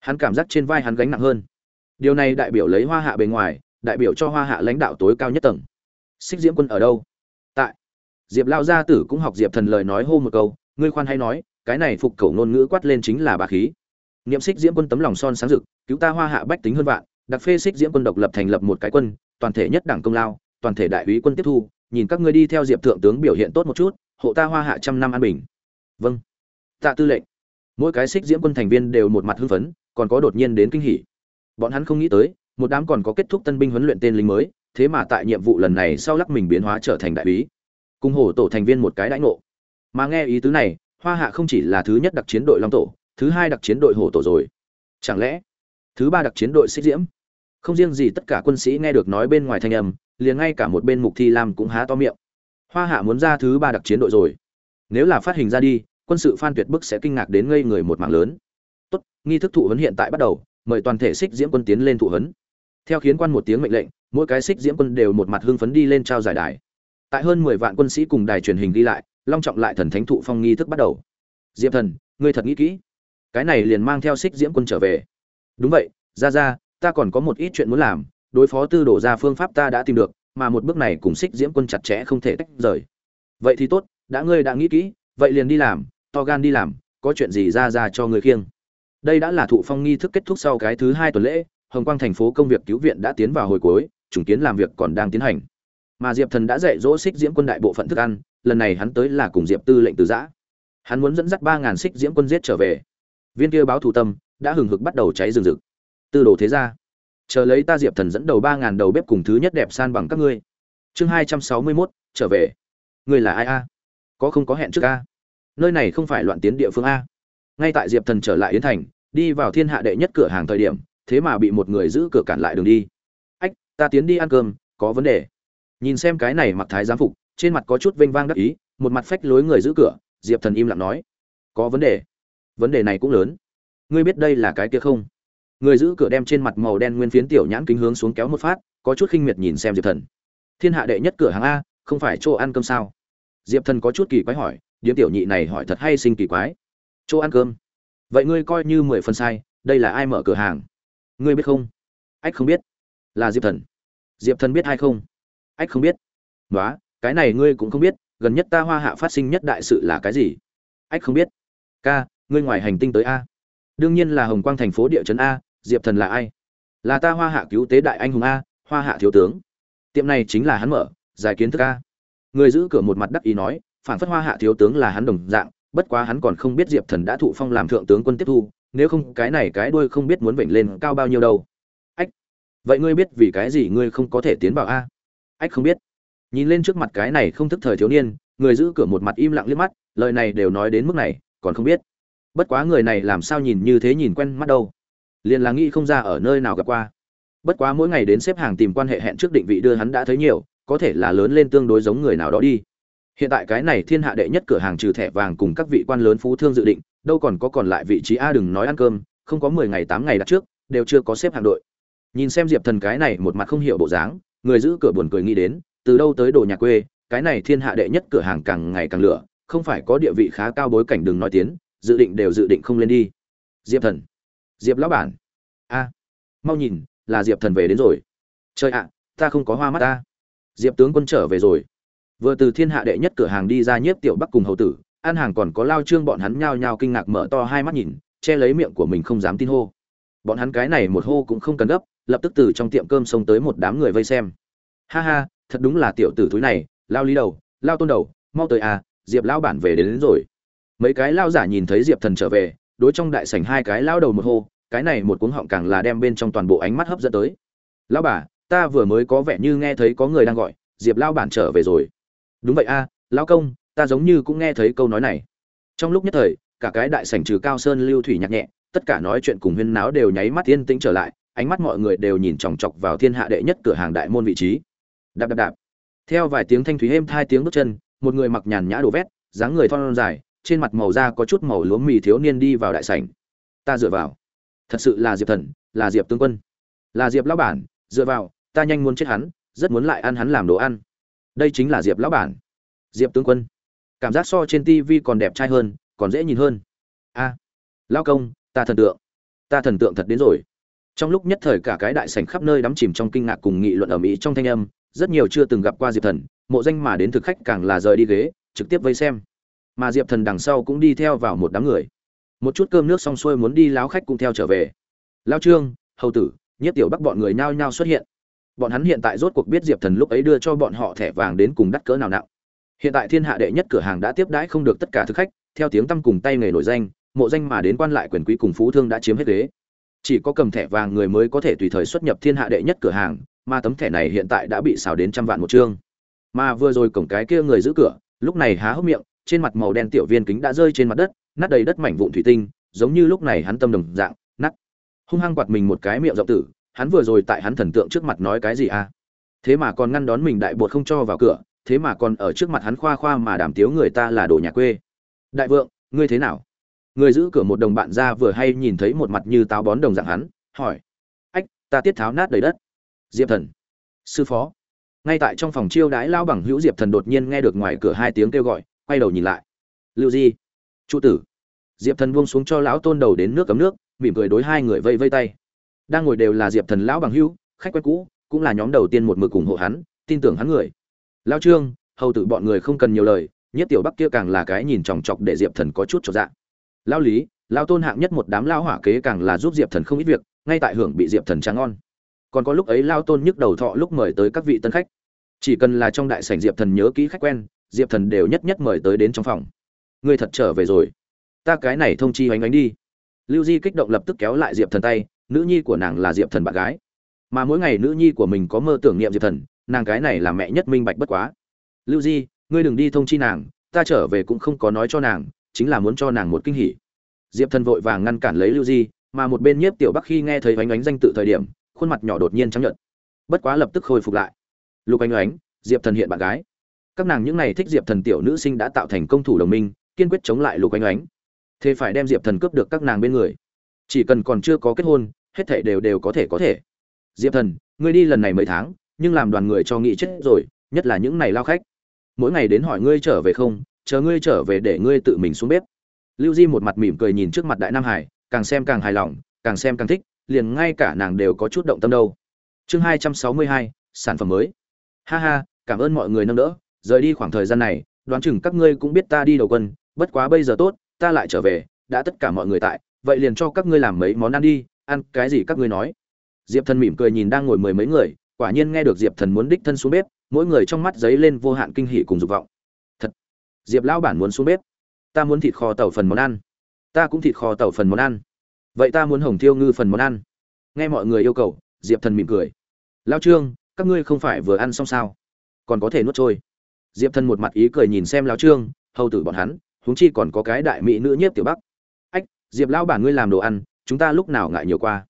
Speaker 1: Hắn cảm giác trên vai hắn gánh nặng hơn. Điều này đại biểu lấy hoa hạ bề ngoài, đại biểu cho hoa hạ lãnh đạo tối cao nhất tầng. Xích diễm quân ở đâu? Tại. Diệp lao gia tử cũng học diệp thần lời nói hô một câu, ngươi khoan hay nói cái này phục khẩu ngôn ngữ quát lên chính là bà khí. Niệm xích diễm quân tấm lòng son sáng rực, cứu ta hoa hạ bách tính hơn vạn, đặc phê xích diễm quân độc lập thành lập một cái quân, toàn thể nhất đảng công lao, toàn thể đại úy quân tiếp thu, nhìn các ngươi đi theo diệp thượng tướng biểu hiện tốt một chút, hộ ta hoa hạ trăm năm an bình. Vâng. Tạ tư lệnh. Mỗi cái xích diễm quân thành viên đều một mặt hưng phấn, còn có đột nhiên đến kinh hỉ. Bọn hắn không nghĩ tới, một đám còn có kết thúc tân binh huấn luyện tên lính mới, thế mà tại nhiệm vụ lần này sau lắc mình biến hóa trở thành đại úy. Cùng hổ tổ thành viên một cái đãi ngộ. Mà nghe ý tứ này hoa hạ không chỉ là thứ nhất đặc chiến đội long tổ, thứ hai đặc chiến đội hổ tổ rồi. Chẳng lẽ, thứ ba đặc chiến đội xích diễm? Không riêng gì tất cả quân sĩ nghe được nói bên ngoài thanh âm, liền ngay cả một bên mục thi lam cũng há to miệng. Hoa hạ muốn ra thứ ba đặc chiến đội rồi. Nếu là phát hình ra đi, quân sự phan tuyệt bức sẽ kinh ngạc đến ngây người một mảng lớn. Tốt, nghi thức thụ huấn hiện tại bắt đầu, mời toàn thể xích diễm quân tiến lên thụ huấn. Theo khiến quan một tiếng mệnh lệnh, mỗi cái xích diễm quân đều một mặt hưng phấn đi lên trao giải đài. Tại hơn mười vạn quân sĩ cùng đài truyền hình đi lại long trọng lại thần thánh thụ phong nghi thức bắt đầu. Diệp thần, ngươi thật nghĩ kỹ. Cái này liền mang theo xích diễm quân trở về. Đúng vậy, ra ra, ta còn có một ít chuyện muốn làm, đối phó tư đổ ra phương pháp ta đã tìm được, mà một bước này cùng xích diễm quân chặt chẽ không thể tách rời. Vậy thì tốt, đã ngươi đã nghĩ kỹ, vậy liền đi làm, to gan đi làm, có chuyện gì ra ra cho người khiêng. Đây đã là thụ phong nghi thức kết thúc sau cái thứ hai tuần lễ, hồng quang thành phố công việc cứu viện đã tiến vào hồi cuối, chủng kiến làm việc còn đang tiến hành. Mà diệp thần đã dạy dỗ xích diễm quân đại bộ phận thức ăn lần này hắn tới là cùng diệp tư lệnh từ giã. Hắn muốn dẫn dắt ba ngàn xích diễm quân giết trở về. Viên kia báo thủ tâm đã hừng hực bắt đầu cháy rừng rực. Tư đồ thế ra chờ lấy ta diệp thần dẫn đầu ba ngàn đầu bếp cùng thứ nhất đẹp san bằng các ngươi. Chương hai trăm sáu mươi mốt, trở về. Ngươi là ai a? Có không có hẹn trước a? Nơi này không phải loạn tiến địa phương a. Ngay tại diệp thần trở lại yến thành, đi vào thiên hạ đệ nhất cửa hàng thời điểm, thế mà bị một người giữ cửa cản lại đường đi. Ách, ta tiến đi ăn cơm, có vấn đề. Nhìn xem cái này mặc thái giám phục trên mặt có chút vênh vang đắc ý, một mặt phách lối người giữ cửa, diệp thần im lặng nói, có vấn đề. Vấn đề này cũng lớn. Ngươi biết đây là cái kia không? Người giữ cửa đem trên mặt màu đen nguyên phiến tiểu nhãn kính hướng xuống kéo một phát, có chút khinh miệt nhìn xem diệp thần. Thiên hạ đệ nhất cửa hàng a, không phải chỗ ăn cơm sao? Diệp thần có chút kỳ quái hỏi, điếm tiểu nhị này hỏi thật hay sinh kỳ quái. Chỗ ăn cơm? Vậy ngươi coi như mười phần sai, đây là ai mở cửa hàng? Ngươi biết không? Ách không biết. Là diệp thần. Diệp thần biết hay không? Ách không biết. Nói cái này ngươi cũng không biết, gần nhất ta hoa hạ phát sinh nhất đại sự là cái gì? Ách, không biết. Ca, ngươi ngoài hành tinh tới a. Đương nhiên là hồng quang thành phố địa chấn a, diệp thần là ai? Là ta hoa hạ cứu tế đại anh hùng a, hoa hạ thiếu tướng. Tiệm này chính là hắn mở, giải kiến thức a. Người giữ cửa một mặt đắc ý nói, phản phất hoa hạ thiếu tướng là hắn đồng dạng, bất quá hắn còn không biết diệp thần đã thụ phong làm thượng tướng quân tiếp thu, nếu không cái này cái đuôi không biết muốn vểnh lên cao bao nhiêu đâu. Ách, vậy ngươi biết vì cái gì ngươi không có thể tiến vào a? Ách, không biết nhìn lên trước mặt cái này không thức thời thiếu niên, người giữ cửa một mặt im lặng liếc mắt, lời này đều nói đến mức này, còn không biết. Bất quá người này làm sao nhìn như thế nhìn quen mắt đâu. Liền là nghĩ không ra ở nơi nào gặp qua. Bất quá mỗi ngày đến xếp hàng tìm quan hệ hẹn trước định vị đưa hắn đã thấy nhiều, có thể là lớn lên tương đối giống người nào đó đi. Hiện tại cái này thiên hạ đệ nhất cửa hàng trừ thẻ vàng cùng các vị quan lớn phú thương dự định, đâu còn có còn lại vị trí a đừng nói ăn cơm, không có mười ngày tám ngày đặt trước, đều chưa có xếp hàng đội. Nhìn xem diệp thần cái này một mặt không hiểu bộ dáng, người giữ cửa buồn cười nghĩ đến từ đâu tới đồ nhà quê, cái này thiên hạ đệ nhất cửa hàng càng ngày càng lửa, không phải có địa vị khá cao bối cảnh đừng nói tiến, dự định đều dự định không lên đi. Diệp thần. Diệp lão bản. A. Mau nhìn, là diệp thần về đến rồi. Trời ạ, ta không có hoa mắt ta. Diệp tướng quân trở về rồi. Vừa từ thiên hạ đệ nhất cửa hàng đi ra nhiếp tiểu bắc cùng hầu tử ăn hàng còn có lao trương bọn hắn nhao nhao kinh ngạc mở to hai mắt nhìn, che lấy miệng của mình không dám tin hô. Bọn hắn cái này một hô cũng không cần gấp, lập tức từ trong tiệm cơm xông tới một đám người vây xem. Ha ha thật đúng là tiểu tử thúi này lao lý đầu lao tôn đầu mau tới à diệp lão bản về đến, đến rồi. Mấy cái lao giả nhìn thấy diệp thần trở về đối trong đại sảnh hai cái lao đầu một hô cái này một cuống họng càng là đem bên trong toàn bộ ánh mắt hấp dẫn tới. Lão bà ta vừa mới có vẻ như nghe thấy có người đang gọi diệp lao bản trở về rồi. Đúng vậy a à, lão công ta giống như cũng nghe thấy câu nói này. Trong lúc nhất thời cả cái đại sảnh trừ cao sơn lưu thủy nhạc nhẹ tất cả nói chuyện cùng huyên náo đều nháy mắt yên tĩnh trở lại ánh mắt mọi người đều nhìn chòng chọc vào thiên hạ đệ nhất cửa hàng đại môn vị trí đạp đạp đạp. Theo vài tiếng thanh thúy êm hai tiếng bước chân một người mặc nhàn nhã đồ vét dáng người thon dài trên mặt màu da có chút màu lúa mì thiếu niên đi vào đại sảnh. Ta dựa vào. Thật sự là diệp thần là diệp tướng quân. Là diệp lão bản dựa vào ta nhanh muốn chết hắn rất muốn lại ăn hắn làm đồ ăn. Đây chính là diệp lão bản. Diệp tướng quân. Cảm giác so trên tv còn đẹp trai hơn còn dễ nhìn hơn. A. À, lão công ta thần tượng. Ta thần tượng thật đến rồi. Trong lúc nhất thời cả cái đại sảnh khắp nơi đắm chìm trong kinh ngạc cùng nghị luận ở mỹ trong thanh âm rất nhiều chưa từng gặp qua diệp thần, mộ danh mà đến thực khách càng là rời đi ghế, trực tiếp vây xem. Mà diệp thần đằng sau cũng đi theo vào một đám người. Một chút cơm nước xong xuôi muốn đi láo khách cũng theo trở về. Lao trương, hầu tử nhất tiểu bắc bọn người nhao nhao xuất hiện. Bọn hắn hiện tại rốt cuộc biết diệp thần lúc ấy đưa cho bọn họ thẻ vàng đến cùng đắt cỡ nào nặng. Hiện tại thiên hạ đệ nhất cửa hàng đã tiếp đãi không được tất cả thực khách, theo tiếng tăm cùng tay nghề nổi danh, mộ danh mà đến quan lại quyền quý cùng phú thương đã chiếm hết ghế. Chỉ có cầm thẻ vàng người mới có thể tùy thời xuất nhập thiên hạ đệ nhất cửa hàng mà tấm thẻ này hiện tại đã bị xào đến trăm vạn một chương. Mà vừa rồi cổng cái kia người giữ cửa, lúc này há hốc miệng, trên mặt màu đen tiểu viên kính đã rơi trên mặt đất, nát đầy đất mảnh vụn thủy tinh, giống như lúc này hắn tâm đồng dạng, nát. Hung hăng quạt mình một cái miệng rộng tử, hắn vừa rồi tại hắn thần tượng trước mặt nói cái gì à? Thế mà còn ngăn đón mình đại bột không cho vào cửa, thế mà còn ở trước mặt hắn khoa khoa mà đàm tiếu người ta là đồ nhà quê. Đại vượng, ngươi thế nào? Người giữ cửa một đồng bạn ra vừa hay nhìn thấy một mặt như táo bón đồng dạng hắn, hỏi. Ách, ta tiết tháo nát đầy đất diệp thần. Sư phó. Ngay tại trong phòng chiêu đãi lao bằng hữu diệp thần đột nhiên nghe được ngoài cửa hai tiếng kêu gọi, quay đầu nhìn lại. Lưu di. Trụ tử. Diệp thần buông xuống cho lão tôn đầu đến nước cấm nước, mỉm cười đối hai người vây vây tay. Đang ngồi đều là diệp thần lão bằng hữu, khách quen cũ, cũng là nhóm đầu tiên một mực ủng hộ hắn, tin tưởng hắn người. Lao trương, hầu tử bọn người không cần nhiều lời, nhất tiểu bắc kia càng là cái nhìn chòng chọc để diệp thần có chút cho dạ. Lao lý lao tôn hạng nhất một đám lao hỏa kế càng là giúp diệp thần không ít việc, ngay tại hưởng bị diệp thần tráng ngon còn có lúc ấy lao tôn nhức đầu thọ lúc mời tới các vị tân khách. Chỉ cần là trong đại sảnh diệp thần nhớ kỹ khách quen, diệp thần đều nhất nhất mời tới đến trong phòng. Ngươi thật trở về rồi. Ta cái này thông chi oánh oánh đi. Lưu di kích động lập tức kéo lại diệp thần tay, nữ nhi của nàng là diệp thần bạn gái. Mà mỗi ngày nữ nhi của mình có mơ tưởng niệm diệp thần, nàng cái này là mẹ nhất minh bạch bất quá. Lưu di, ngươi đừng đi thông chi nàng, ta trở về cũng không có nói cho nàng, chính là muốn cho nàng một kinh hỉ. Diệp thần vội vàng ngăn cản lấy lưu di, mà một bên nhiếp tiểu bắc khi nghe thấy oánh oánh danh tự thời điểm khuôn mặt nhỏ đột nhiên trắng nhợt. Bất quá lập tức khôi phục lại. Lục Anh oánh diệp thần hiện bạn gái. Các nàng những này thích diệp thần tiểu nữ sinh đã tạo thành công thủ đồng minh, kiên quyết chống lại lục Anh oánh thế phải đem diệp thần cướp được các nàng bên người. Chỉ cần còn chưa có kết hôn, hết thảy đều đều có thể có thể. Diệp thần, ngươi đi lần này mấy tháng, nhưng làm đoàn người cho nghị chết rồi, nhất là những này lao khách. Mỗi ngày đến hỏi ngươi trở về không, chờ ngươi trở về để ngươi tự mình xuống bếp. Lưu di một mặt mỉm cười nhìn trước mặt đại nam hải, càng xem càng hài lòng, càng xem càng thích liền ngay cả nàng đều có chút động tâm đâu. Chương hai trăm sáu mươi hai, sản phẩm mới. Ha ha, cảm ơn mọi người nâng đỡ, rời đi khoảng thời gian này, đoán chừng các ngươi cũng biết ta đi đầu quân, bất quá bây giờ tốt, ta lại trở về, đã tất cả mọi người tại, vậy liền cho các ngươi làm mấy món ăn đi, ăn cái gì các ngươi nói. Diệp thần mỉm cười nhìn đang ngồi mười mấy người, quả nhiên nghe được diệp thần muốn đích thân xuống bếp, mỗi người trong mắt giấy lên vô hạn kinh hỉ cùng dục vọng. Thật, diệp lão bản muốn xuống bếp. Ta muốn thịt kho tàu phần món ăn. Ta cũng thịt kho tàu phần món ăn vậy ta muốn hồng thiêu ngư phần món ăn. Nghe mọi người yêu cầu, diệp thần mỉm cười. Lao trương, các ngươi không phải vừa ăn xong sao? Còn có thể nuốt trôi. Diệp thần một mặt ý cười nhìn xem lao trương, hầu tử bọn hắn, huống chi còn có cái đại mỹ nữ nhiếp tiểu bắc. Ách, diệp lão bản ngươi làm đồ ăn, chúng ta lúc nào ngại nhiều qua?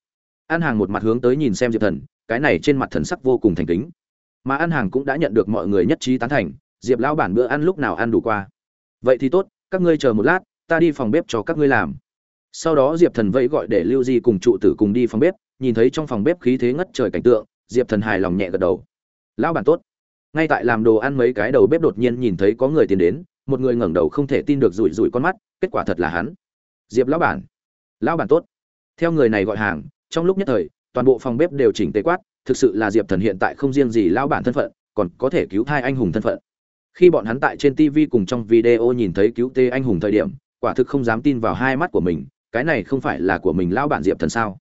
Speaker 1: An hàng một mặt hướng tới nhìn xem diệp thần, cái này trên mặt thần sắc vô cùng thành kính. Mà an hàng cũng đã nhận được mọi người nhất trí tán thành, diệp lão bản bữa ăn lúc nào ăn đủ qua? Vậy thì tốt, các ngươi chờ một lát, ta đi phòng bếp cho các ngươi làm sau đó diệp thần vẫy gọi để lưu di cùng trụ tử cùng đi phòng bếp, nhìn thấy trong phòng bếp khí thế ngất trời cảnh tượng, diệp thần hài lòng nhẹ gật đầu. Lão bản tốt. Ngay tại làm đồ ăn mấy cái đầu bếp đột nhiên nhìn thấy có người tiến đến, một người ngẩng đầu không thể tin được rủi rủi con mắt, kết quả thật là hắn. Diệp lão bản. Lão bản tốt. Theo người này gọi hàng, trong lúc nhất thời, toàn bộ phòng bếp đều chỉnh tề quát, thực sự là diệp thần hiện tại không riêng gì lão bản thân phận, còn có thể cứu thai anh hùng thân phận. Khi bọn hắn tại trên tv cùng trong video nhìn thấy cứu tê anh hùng thời điểm, quả thực không dám tin vào hai mắt của mình cái này không phải là của mình lão bản diệp thần sao?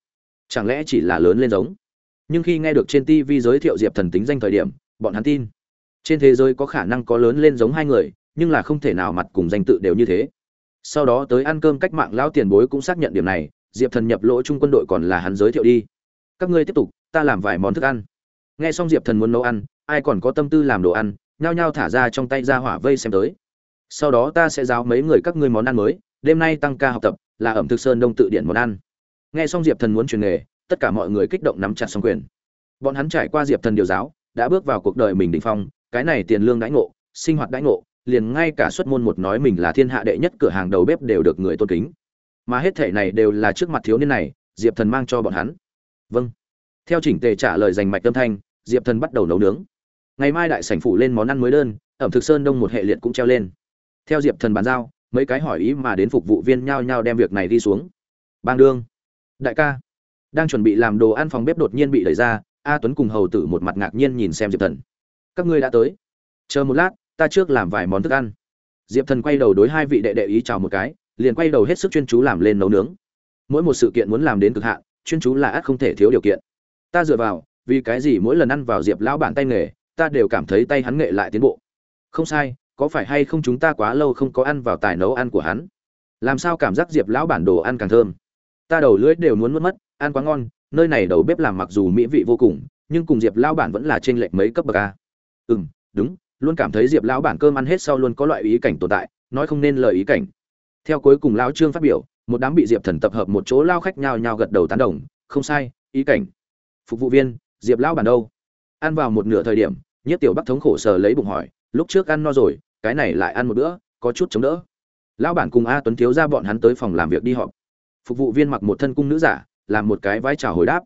Speaker 1: Chẳng lẽ chỉ là lớn lên giống? Nhưng khi nghe được trên tv giới thiệu diệp thần tính danh thời điểm, bọn hắn tin. Trên thế giới có khả năng có lớn lên giống hai người, nhưng là không thể nào mặt cùng danh tự đều như thế. Sau đó tới ăn cơm cách mạng lão tiền bối cũng xác nhận điểm này, diệp thần nhập lỗ trung quân đội còn là hắn giới thiệu đi. Các ngươi tiếp tục, ta làm vài món thức ăn. Nghe xong diệp thần muốn nấu ăn, ai còn có tâm tư làm đồ ăn, nhao nhao thả ra trong tay ra hỏa vây xem tới. Sau đó ta sẽ giáo mấy người các ngươi món ăn mới, đêm nay tăng ca học tập là ẩm thực sơn đông tự điển món ăn. Nghe xong diệp thần muốn truyền nghề, tất cả mọi người kích động nắm chặt xong quyền. Bọn hắn trải qua diệp thần điều giáo, đã bước vào cuộc đời mình đỉnh phong, cái này tiền lương đãi ngộ, sinh hoạt đãi ngộ, liền ngay cả xuất môn một nói mình là thiên hạ đệ nhất cửa hàng đầu bếp đều được người tôn kính. Mà hết thể này đều là trước mặt thiếu niên này, diệp thần mang cho bọn hắn. Vâng. Theo chỉnh tề trả lời dành mạch tâm thanh, diệp thần bắt đầu nấu nướng. Ngày mai đại sảnh phủ lên món ăn mới đơn, ẩm thực sơn đông một hệ liệt cũng treo lên. Theo diệp thần bàn giao mấy cái hỏi ý mà đến phục vụ viên nhao nhao đem việc này đi xuống. Bang đương. Đại ca. Đang chuẩn bị làm đồ ăn phòng bếp đột nhiên bị đẩy ra, a tuấn cùng hầu tử một mặt ngạc nhiên nhìn xem diệp thần. Các ngươi đã tới. Chờ một lát, ta trước làm vài món thức ăn. Diệp thần quay đầu đối hai vị đệ đệ ý chào một cái, liền quay đầu hết sức chuyên chú làm lên nấu nướng. Mỗi một sự kiện muốn làm đến cực hạn, chuyên chú là ắt không thể thiếu điều kiện. Ta dựa vào, vì cái gì mỗi lần ăn vào diệp lão bản tay nghề, ta đều cảm thấy tay hắn nghệ lại tiến bộ. Không sai có phải hay không chúng ta quá lâu không có ăn vào tài nấu ăn của hắn? Làm sao cảm giác diệp lão bản đồ ăn càng thơm? Ta đầu lưỡi đều muốn mất mất, ăn quá ngon, nơi này đầu bếp làm mặc dù mỹ vị vô cùng, nhưng cùng diệp lão bản vẫn là trên lệch mấy cấp bậc a. Ừ đúng, luôn cảm thấy diệp lão bản cơm ăn hết sau luôn có loại ý cảnh tồn tại, nói không nên lời ý cảnh. Theo cuối cùng lão trương phát biểu, một đám bị diệp thần tập hợp một chỗ lao khách nhào nhào gật đầu tán đồng, không sai, ý cảnh. Phục vụ viên, diệp lão bản đâu? Ăn vào một nửa thời điểm nhất tiểu bắc thống khổ sờ lấy bụng hỏi, lúc trước ăn no rồi cái này lại ăn một bữa, có chút chống đỡ. Lão bản cùng a tuấn thiếu ra bọn hắn tới phòng làm việc đi họp. Phục vụ viên mặc một thân cung nữ giả, làm một cái vai trào hồi đáp.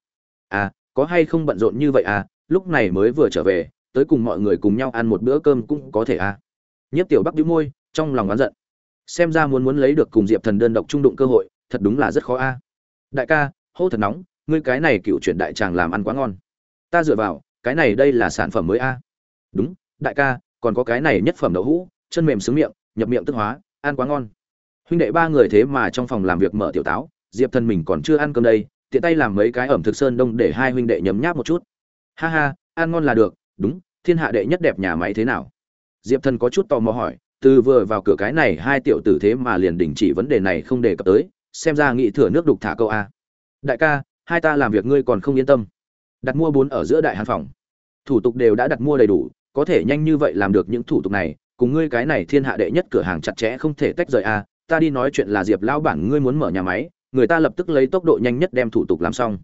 Speaker 1: À có hay không bận rộn như vậy à? Lúc này mới vừa trở về, tới cùng mọi người cùng nhau ăn một bữa cơm cũng có thể à? Nhất tiểu bắc đĩu môi, trong lòng oán giận. Xem ra muốn muốn lấy được cùng diệp thần đơn độc trung đụng cơ hội, thật đúng là rất khó a. Đại ca, hô thật nóng, ngươi cái này cựu chuyển đại tràng làm ăn quá ngon. Ta dựa vào, cái này đây là sản phẩm mới a. Đúng, đại ca còn có cái này nhất phẩm đậu hũ, chân mềm xứng miệng, nhập miệng tức hóa, ăn quá ngon. Huynh đệ ba người thế mà trong phòng làm việc mở tiểu táo, diệp thân mình còn chưa ăn cơm đây, tiện tay làm mấy cái ẩm thực sơn đông để hai huynh đệ nhấm nháp một chút. Ha ha, ăn ngon là được, đúng, thiên hạ đệ nhất đẹp nhà máy thế nào? Diệp thần có chút tò mò hỏi, từ vừa vào cửa cái này hai tiểu tử thế mà liền đình chỉ vấn đề này không đề cập tới, xem ra nghĩ thừa nước đục thả câu a. Đại ca, hai ta làm việc ngươi còn không yên tâm. Đặt mua bốn ở giữa đại hàn phòng. Thủ tục đều đã đặt mua đầy đủ có thể nhanh như vậy làm được những thủ tục này, cùng ngươi cái này thiên hạ đệ nhất cửa hàng chặt chẽ không thể tách rời a ta đi nói chuyện là diệp lão bản ngươi muốn mở nhà máy, người ta lập tức lấy tốc độ nhanh nhất đem thủ tục làm xong.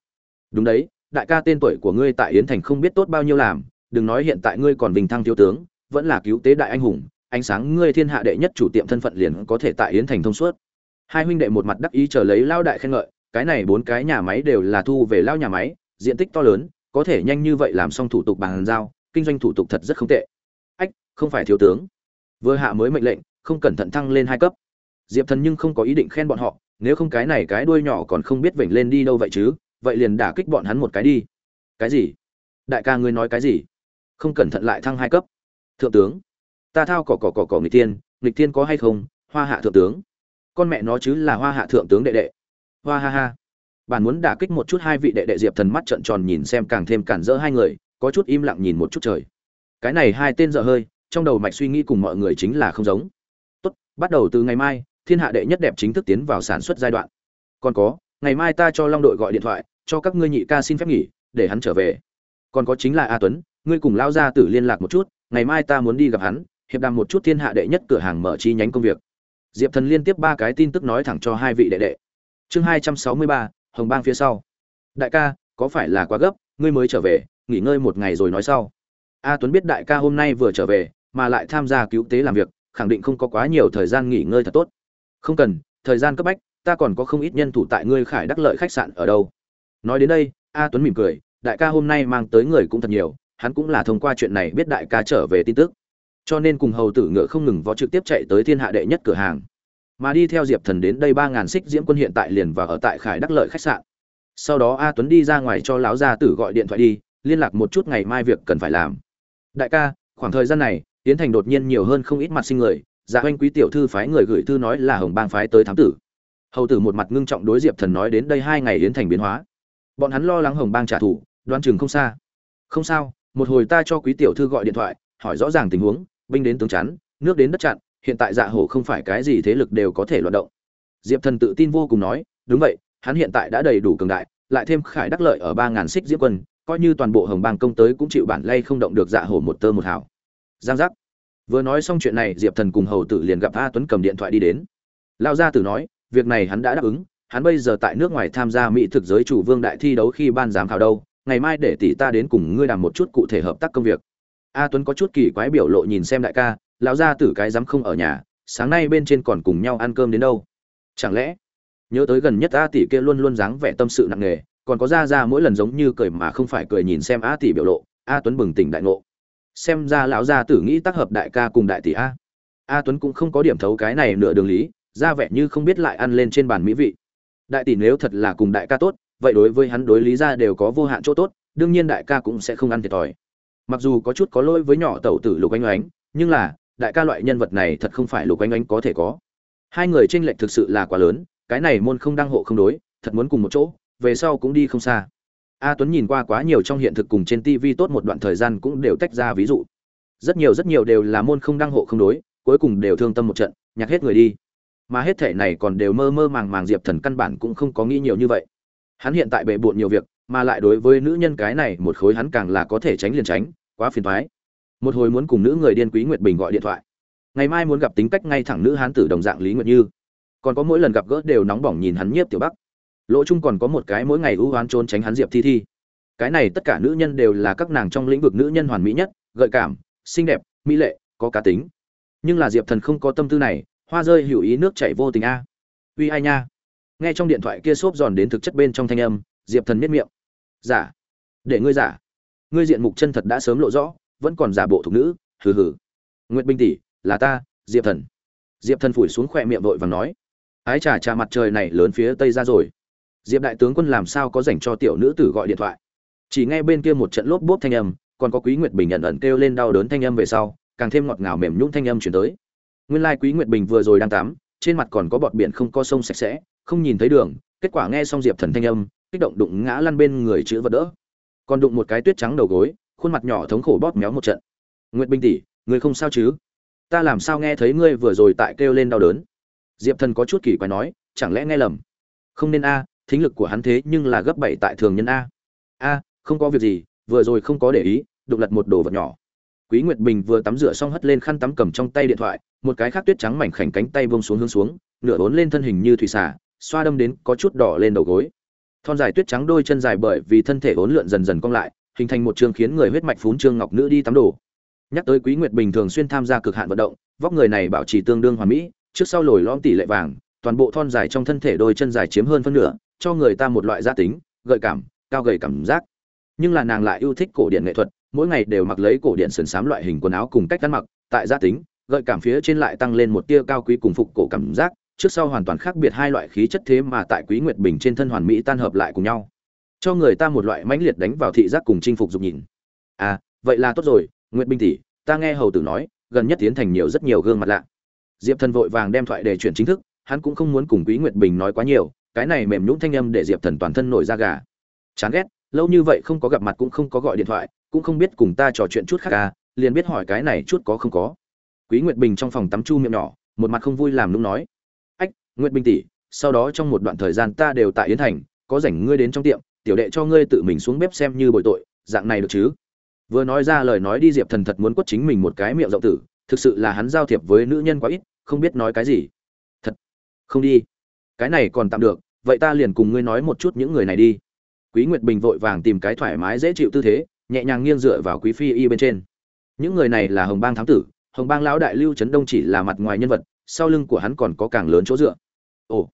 Speaker 1: Đúng đấy, đại ca tên tuổi của ngươi tại yến thành không biết tốt bao nhiêu làm, đừng nói hiện tại ngươi còn bình thăng thiếu tướng, vẫn là cứu tế đại anh hùng, ánh sáng ngươi thiên hạ đệ nhất chủ tiệm thân phận liền có thể tại yến thành thông suốt. Hai huynh đệ một mặt đắc ý chờ lấy lao đại khen ngợi, cái này bốn cái nhà máy đều là thu về lao nhà máy, diện tích to lớn, có thể nhanh như vậy làm xong thủ tục bàn giao kinh doanh thủ tục thật rất không tệ. Ách, không phải thiếu tướng. Vừa hạ mới mệnh lệnh, không cẩn thận thăng lên hai cấp. Diệp thần nhưng không có ý định khen bọn họ, nếu không cái này cái đuôi nhỏ còn không biết vểnh lên đi đâu vậy chứ, vậy liền đả kích bọn hắn một cái đi. Cái gì? Đại ca ngươi nói cái gì? Không cẩn thận lại thăng hai cấp. Thượng tướng, ta thao cỏ cỏ cỏ cỏ nghịch tiên nghịch tiên có hay không? Hoa hạ thượng tướng. Con mẹ nó chứ là hoa hạ thượng tướng đệ đệ. Hoa ha ha. Bạn muốn đả kích một chút hai vị đệ đệ diệp thần mắt trợn tròn nhìn xem càng thêm cản rỡ hai người có chút im lặng nhìn một chút trời. Cái này hai tên dở hơi, trong đầu mạch suy nghĩ cùng mọi người chính là không giống. Tốt, bắt đầu từ ngày mai, thiên hạ đệ nhất đẹp chính thức tiến vào sản xuất giai đoạn. Còn có, ngày mai ta cho long đội gọi điện thoại, cho các ngươi nhị ca xin phép nghỉ, để hắn trở về. Còn có chính là a tuấn, ngươi cùng lao ra tử liên lạc một chút, ngày mai ta muốn đi gặp hắn, hiệp đàm một chút thiên hạ đệ nhất cửa hàng mở chi nhánh công việc. Diệp thần liên tiếp ba cái tin tức nói thẳng cho hai vị đệ đệ. Chương hai trăm sáu mươi ba, hồng bang phía sau. Đại ca, có phải là quá gấp, ngươi mới trở về nghỉ ngơi một ngày rồi nói sau. A tuấn biết đại ca hôm nay vừa trở về, mà lại tham gia cứu tế làm việc, khẳng định không có quá nhiều thời gian nghỉ ngơi thật tốt. Không cần, thời gian cấp bách, ta còn có không ít nhân thủ tại ngươi khải đắc lợi khách sạn ở đâu. Nói đến đây, a tuấn mỉm cười, đại ca hôm nay mang tới người cũng thật nhiều, hắn cũng là thông qua chuyện này biết đại ca trở về tin tức. Cho nên cùng hầu tử ngựa không ngừng vó trực tiếp chạy tới thiên hạ đệ nhất cửa hàng. Mà đi theo diệp thần đến đây ba ngàn xích diễm quân hiện tại liền và ở tại khải đắc lợi khách sạn. Sau đó a tuấn đi ra ngoài cho lão gia tử gọi điện thoại đi liên lạc một chút ngày mai việc cần phải làm. Đại ca, khoảng thời gian này tiến thành đột nhiên nhiều hơn không ít mặt sinh người. Dạ oanh quý tiểu thư phái người gửi thư nói là hồng bang phái tới thám tử. Hầu tử một mặt ngưng trọng đối diệp thần nói đến đây hai ngày yến thành biến hóa. Bọn hắn lo lắng hồng bang trả thù đoan chừng không xa. Không sao, một hồi ta cho quý tiểu thư gọi điện thoại, hỏi rõ ràng tình huống, binh đến tướng chắn, nước đến đất chặn, hiện tại dạ hổ không phải cái gì thế lực đều có thể loạt động. Diệp thần tự tin vô cùng nói, đúng vậy, hắn hiện tại đã đầy đủ cường đại, lại thêm khải đắc lợi ở ba ngàn xích diễm quân coi như toàn bộ hồng bang công tới cũng chịu bản lay không động được dạ hổ một tơ một hào. Giang giác. Vừa nói xong chuyện này, diệp thần cùng hầu tử liền gặp a tuấn cầm điện thoại đi đến. Lao gia tử nói, việc này hắn đã đáp ứng, hắn bây giờ tại nước ngoài tham gia mỹ thực giới chủ vương đại thi đấu khi ban giám khảo đâu, ngày mai để tỷ ta đến cùng ngươi làm một chút cụ thể hợp tác công việc. A tuấn có chút kỳ quái biểu lộ nhìn xem đại ca, lão gia tử cái dám không ở nhà, sáng nay bên trên còn cùng nhau ăn cơm đến đâu? Chẳng lẽ, nhớ tới gần nhất a tỷ kia luôn luôn dáng vẻ tâm sự nặng nề còn có ra ra mỗi lần giống như cười mà không phải cười nhìn xem a tỷ biểu lộ, a tuấn bừng tỉnh đại ngộ. Xem ra lão gia tử nghĩ tác hợp đại ca cùng đại tỷ a. A tuấn cũng không có điểm thấu cái này nửa đường lý, ra vẻ như không biết lại ăn lên trên bàn mỹ vị. Đại tỷ nếu thật là cùng đại ca tốt, vậy đối với hắn đối lý ra đều có vô hạn chỗ tốt, đương nhiên đại ca cũng sẽ không ăn thiệt thòi. Mặc dù có chút có lỗi với nhỏ tẩu tử lục anh oánh nhưng là, đại ca loại nhân vật này thật không phải lục anh oánh có thể có. Hai người tranh lệch thực sự là quá lớn, cái này môn không đăng hộ không đối, thật muốn cùng một chỗ về sau cũng đi không xa. A tuấn nhìn qua quá nhiều trong hiện thực cùng trên tv tốt một đoạn thời gian cũng đều tách ra ví dụ. Rất nhiều rất nhiều đều là môn không đăng hộ không đối, cuối cùng đều thương tâm một trận, nhặt hết người đi. Mà hết thể này còn đều mơ mơ màng màng diệp thần căn bản cũng không có nghĩ nhiều như vậy. Hắn hiện tại bệ bộn nhiều việc, mà lại đối với nữ nhân cái này một khối hắn càng là có thể tránh liền tránh, quá phiền thoái một hồi muốn cùng nữ người điên quý nguyệt bình gọi điện thoại. Ngày mai muốn gặp tính cách ngay thẳng nữ hán tử đồng dạng lý nguyệt như. Còn có mỗi lần gặp gỡ đều nóng bỏng nhìn hắn nhiếp tiểu bắc lỗ chung còn có một cái mỗi ngày ưu oán trốn tránh hắn diệp thi thi. Cái này tất cả nữ nhân đều là các nàng trong lĩnh vực nữ nhân hoàn mỹ nhất, gợi cảm, xinh đẹp, mỹ lệ, có cá tính. Nhưng là diệp thần không có tâm tư này, hoa rơi hữu ý nước chảy vô tình a. Uy ai nha. Nghe trong điện thoại kia xốp giòn đến thực chất bên trong thanh âm, diệp thần miết miệng. Giả. Để ngươi giả. Ngươi diện mục chân thật đã sớm lộ rõ, vẫn còn giả bộ thục nữ, hừ hừ. Nguyệt binh tỷ, là ta, diệp thần. Diệp thần phủi xuống khỏe miệng vội và nói. Ái trà trà mặt trời này lớn phía tây ra rồi diệp đại tướng quân làm sao có dành cho tiểu nữ tử gọi điện thoại? Chỉ nghe bên kia một trận lốp bốp thanh âm, còn có quý nguyệt bình nhận ẩn kêu lên đau đớn thanh âm về sau, càng thêm ngọt ngào mềm nhũng thanh âm chuyển tới. Nguyên lai quý nguyệt bình vừa rồi đang tắm, trên mặt còn có bọt biển không có sông sạch sẽ, không nhìn thấy đường, kết quả nghe xong diệp thần thanh âm, kích động đụng ngã lăn bên người chữ vật đỡ. Còn đụng một cái tuyết trắng đầu gối, khuôn mặt nhỏ thống khổ bóp méo một trận. Nguyệt bình tỷ, người không sao chứ? Ta làm sao nghe thấy ngươi vừa rồi tại kêu lên đau đớn? Diệp thần có chút kỳ quái nói, chẳng lẽ nghe lầm? Không nên a thính lực của hắn thế nhưng là gấp bảy tại thường nhân a. A, không có việc gì, vừa rồi không có để ý, đụng lật một đồ vật nhỏ. Quý nguyệt bình vừa tắm rửa xong hất lên khăn tắm cầm trong tay điện thoại, một cái khác tuyết trắng mảnh khảnh cánh tay vông xuống hướng xuống, nửa bốn lên thân hình như thủy xả xoa đâm đến có chút đỏ lên đầu gối. Thon dài tuyết trắng đôi chân dài bởi vì thân thể uốn lượn dần dần cong lại, hình thành một trường khiến người huyết mạch phún trương ngọc nữ đi tắm đồ. Nhắc tới quý nguyệt bình thường xuyên tham gia cực hạn vận động, vóc người này bảo trì tương đương hoàn mỹ, trước sau lồi lõm tỷ lệ vàng, toàn bộ thon dài trong thân thể đôi chân dài chiếm hơn phân nửa cho người ta một loại gia tính, gợi cảm, cao gầy cảm giác. Nhưng là nàng lại yêu thích cổ điển nghệ thuật, mỗi ngày đều mặc lấy cổ điển sườn xám loại hình quần áo cùng cách ăn mặc, tại gia tính, gợi cảm phía trên lại tăng lên một tia cao quý cùng phục cổ cảm giác, trước sau hoàn toàn khác biệt hai loại khí chất thế mà tại quý nguyệt bình trên thân hoàn mỹ tan hợp lại cùng nhau. Cho người ta một loại mãnh liệt đánh vào thị giác cùng chinh phục dục nhìn. À vậy là tốt rồi, nguyệt bình tỷ, ta nghe hầu tử nói, gần nhất tiến thành nhiều rất nhiều gương mặt lạ. Diệp thần vội vàng đem thoại để chuyển chính thức, hắn cũng không muốn cùng quý nguyệt bình nói quá nhiều cái này mềm nhũn thanh âm để diệp thần toàn thân nổi da gà. Chán ghét, lâu như vậy không có gặp mặt cũng không có gọi điện thoại, cũng không biết cùng ta trò chuyện chút khác à liền biết hỏi cái này chút có không có. Quý nguyệt bình trong phòng tắm chu miệng nhỏ, một mặt không vui làm lúc nói. Ách, nguyệt bình tỷ, sau đó trong một đoạn thời gian ta đều tại yến thành, có rảnh ngươi đến trong tiệm, tiểu đệ cho ngươi tự mình xuống bếp xem như bội tội, dạng này được chứ? Vừa nói ra lời nói đi diệp thần thật muốn quất chính mình một cái miệng rộng tử, thực sự là hắn giao thiệp với nữ nhân quá ít, không biết nói cái gì. Thật, không đi. Cái này còn tạm được vậy ta liền cùng ngươi nói một chút những người này đi. Quý nguyệt bình vội vàng tìm cái thoải mái dễ chịu tư thế, nhẹ nhàng nghiêng dựa vào quý phi y bên trên. Những người này là hồng bang thám tử, hồng bang lão đại lưu trấn đông chỉ là mặt ngoài nhân vật, sau lưng của hắn còn có càng lớn chỗ dựa. Ồ,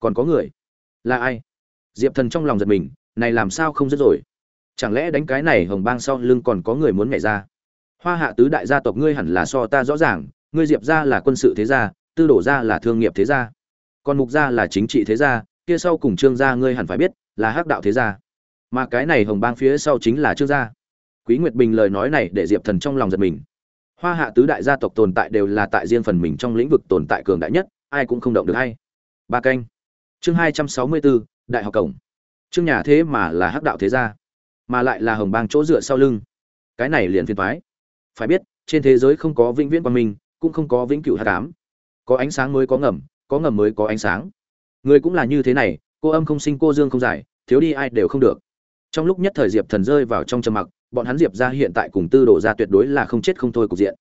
Speaker 1: còn có người? Là ai? Diệp thần trong lòng giật mình, này làm sao không dứt rồi? Chẳng lẽ đánh cái này hồng bang sau lưng còn có người muốn nhảy ra? Hoa hạ tứ đại gia tộc ngươi hẳn là so ta rõ ràng, ngươi diệp gia là quân sự thế gia, tư đổ gia là thương nghiệp thế gia còn mục gia là chính trị thế gia kia sau cùng trương gia ngươi hẳn phải biết, là hắc đạo thế gia. Mà cái này hồng bang phía sau chính là trương gia. Quý nguyệt bình lời nói này để diệp thần trong lòng giật mình. Hoa hạ tứ đại gia tộc tồn tại đều là tại riêng phần mình trong lĩnh vực tồn tại cường đại nhất, ai cũng không động được hay. Ba canh. Chương hai trăm sáu mươi bốn đại học cổng. Chương nhà thế mà là hắc đạo thế gia, mà lại là hồng bang chỗ dựa sau lưng. Cái này liền phiền thoái phải biết, trên thế giới không có vĩnh viễn quang minh, cũng không có vĩnh cửu hát cám có ánh sáng mới có ngầm có ngầm mới có ánh sáng người cũng là như thế này, cô âm không sinh, cô dương không giải, thiếu đi ai đều không được. Trong lúc nhất thời diệp thần rơi vào trong trầm mặc, bọn hắn diệp ra hiện tại cùng tư đổ ra tuyệt đối là không chết không thôi cục diện.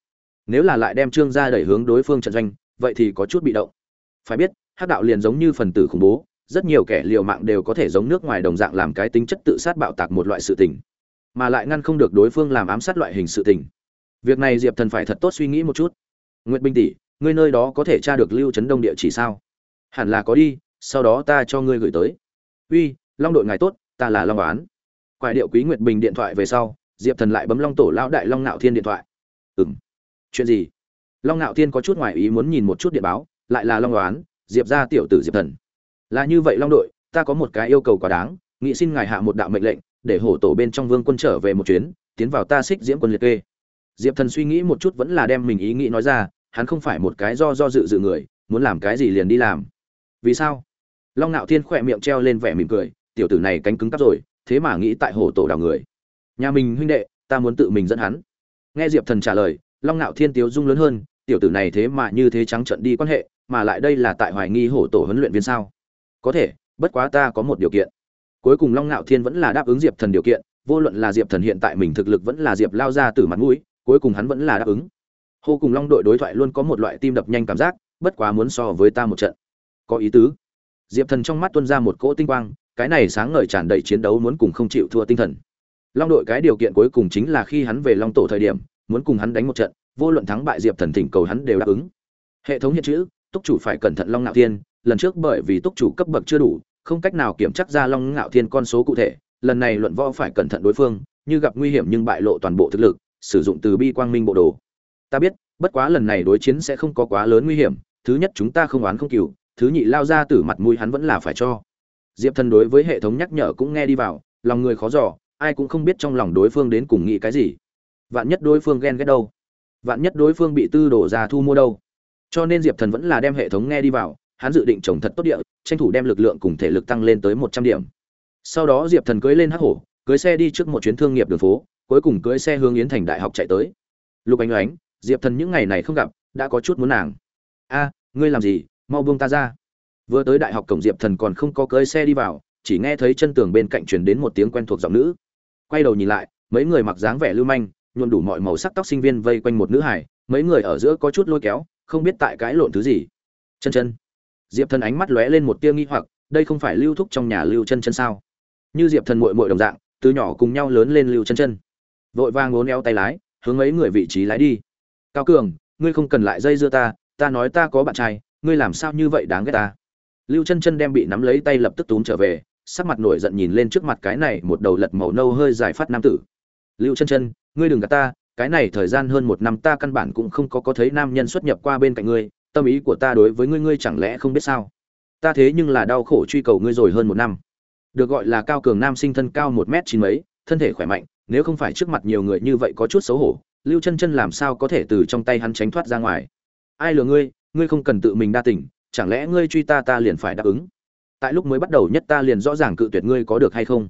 Speaker 1: Nếu là lại đem trương ra đẩy hướng đối phương trận doanh, vậy thì có chút bị động. Phải biết hát đạo liền giống như phần tử khủng bố, rất nhiều kẻ liều mạng đều có thể giống nước ngoài đồng dạng làm cái tính chất tự sát bạo tạc một loại sự tình, mà lại ngăn không được đối phương làm ám sát loại hình sự tình. Việc này diệp thần phải thật tốt suy nghĩ một chút. Nguyệt binh tỷ, ngươi nơi đó có thể tra được lưu trấn đông địa chỉ sao? Hẳn là có đi sau đó ta cho ngươi gửi tới. Uy, long đội ngài tốt, ta là long oán. Quại điệu quý nguyệt bình điện thoại về sau, diệp thần lại bấm long tổ lão đại long nạo thiên điện thoại. Ừ m chuyện gì? Long nạo thiên có chút ngoài ý muốn nhìn một chút điện báo, lại là long oán, diệp ra tiểu tử diệp thần. Là như vậy long đội, ta có một cái yêu cầu quá đáng, nghị xin ngài hạ một đạo mệnh lệnh, để hổ tổ bên trong vương quân trở về một chuyến, tiến vào ta xích diễm quân liệt kê. Diệp thần suy nghĩ một chút vẫn là đem mình ý nghĩ nói ra, hắn không phải một cái do do dự dự người, muốn làm cái gì liền đi làm. Vì sao? Long nạo thiên khỏe miệng treo lên vẻ mỉm cười, tiểu tử này cánh cứng cắp rồi, thế mà nghĩ tại hổ tổ đào người. Nhà mình huynh đệ, ta muốn tự mình dẫn hắn. Nghe diệp thần trả lời, long ngạo thiên tiếu dung lớn hơn, tiểu tử này thế mà như thế trắng trận đi quan hệ, mà lại đây là tại hoài nghi hổ tổ huấn luyện viên sao? Có thể, bất quá ta có một điều kiện. Cuối cùng long ngạo thiên vẫn là đáp ứng diệp thần điều kiện, vô luận là diệp thần hiện tại mình thực lực vẫn là diệp lao ra từ mặt mũi, cuối cùng hắn vẫn là đáp ứng. Hô cùng long đội đối thoại luôn có một loại tim đập nhanh cảm giác, bất quá muốn so với ta một trận. Có ý tứ diệp thần trong mắt tuân ra một cỗ tinh quang, cái này sáng ngời tràn đầy chiến đấu muốn cùng không chịu thua tinh thần. Long đội cái điều kiện cuối cùng chính là khi hắn về long tổ thời điểm, muốn cùng hắn đánh một trận, vô luận thắng bại diệp thần thỉnh cầu hắn đều đáp ứng. Hệ thống hiện chữ, túc chủ phải cẩn thận long ngạo thiên, lần trước bởi vì túc chủ cấp bậc chưa đủ, không cách nào kiểm chắc ra long ngạo thiên con số cụ thể, lần này luận võ phải cẩn thận đối phương, như gặp nguy hiểm nhưng bại lộ toàn bộ thực lực, sử dụng từ bi quang minh bộ đồ. Ta biết, bất quá lần này đối chiến sẽ không có quá lớn nguy hiểm, thứ nhất chúng ta không oán không cừu thứ nhị lao ra từ mặt mũi hắn vẫn là phải cho. Diệp thần đối với hệ thống nhắc nhở cũng nghe đi vào, lòng người khó dò, ai cũng không biết trong lòng đối phương đến cùng nghĩ cái gì. Vạn nhất đối phương ghen ghét đâu? Vạn nhất đối phương bị tư đổ ra thu mua đâu? Cho nên diệp thần vẫn là đem hệ thống nghe đi vào, hắn dự định trồng thật tốt địa, tranh thủ đem lực lượng cùng thể lực tăng lên tới một trăm điểm. Sau đó diệp thần cưới lên hắc hổ, cưới xe đi trước một chuyến thương nghiệp đường phố, cuối cùng cưới xe hướng yến thành đại học chạy tới. Lục ánh oánh diệp thần những ngày này không gặp, đã có chút muốn nàng. A, ngươi làm gì? Mau buông ta ra. Vừa tới đại học cổng diệp thần còn không có cưới xe đi vào, chỉ nghe thấy chân tường bên cạnh truyền đến một tiếng quen thuộc giọng nữ. Quay đầu nhìn lại, mấy người mặc dáng vẻ lưu manh, nhuộm đủ mọi màu sắc tóc sinh viên vây quanh một nữ hải mấy người ở giữa có chút lôi kéo, không biết tại cãi lộn thứ gì. Chân chân. Diệp thần ánh mắt lóe lên một tia nghi hoặc, đây không phải lưu thúc trong nhà lưu chân chân sao? Như diệp thần mội mội đồng dạng, từ nhỏ cùng nhau lớn lên lưu chân chân. Vội vàng ngốn éo tay lái, hướng mấy người vị trí lái đi. Cao cường, ngươi không cần lại dây dưa ta ta nói ta có bạn trai ngươi làm sao như vậy đáng ghét ta? Lưu chân chân đem bị nắm lấy tay lập tức túm trở về, sắc mặt nổi giận nhìn lên trước mặt cái này một đầu lật màu nâu hơi dài phát nam tử. Lưu chân chân, ngươi đừng gạt ta, cái này thời gian hơn một năm ta căn bản cũng không có có thấy nam nhân xuất nhập qua bên cạnh ngươi, tâm ý của ta đối với ngươi ngươi chẳng lẽ không biết sao? Ta thế nhưng là đau khổ truy cầu ngươi rồi hơn một năm. Được gọi là cao cường nam sinh thân cao một m chín mấy, thân thể khỏe mạnh, nếu không phải trước mặt nhiều người như vậy có chút xấu hổ, lưu chân chân làm sao có thể từ trong tay hắn tránh thoát ra ngoài? Ai lừa ngươi? Ngươi không cần tự mình đa tình, chẳng lẽ ngươi truy ta ta liền phải đáp ứng? Tại lúc mới bắt đầu nhất ta liền rõ ràng cự tuyệt ngươi có được hay không.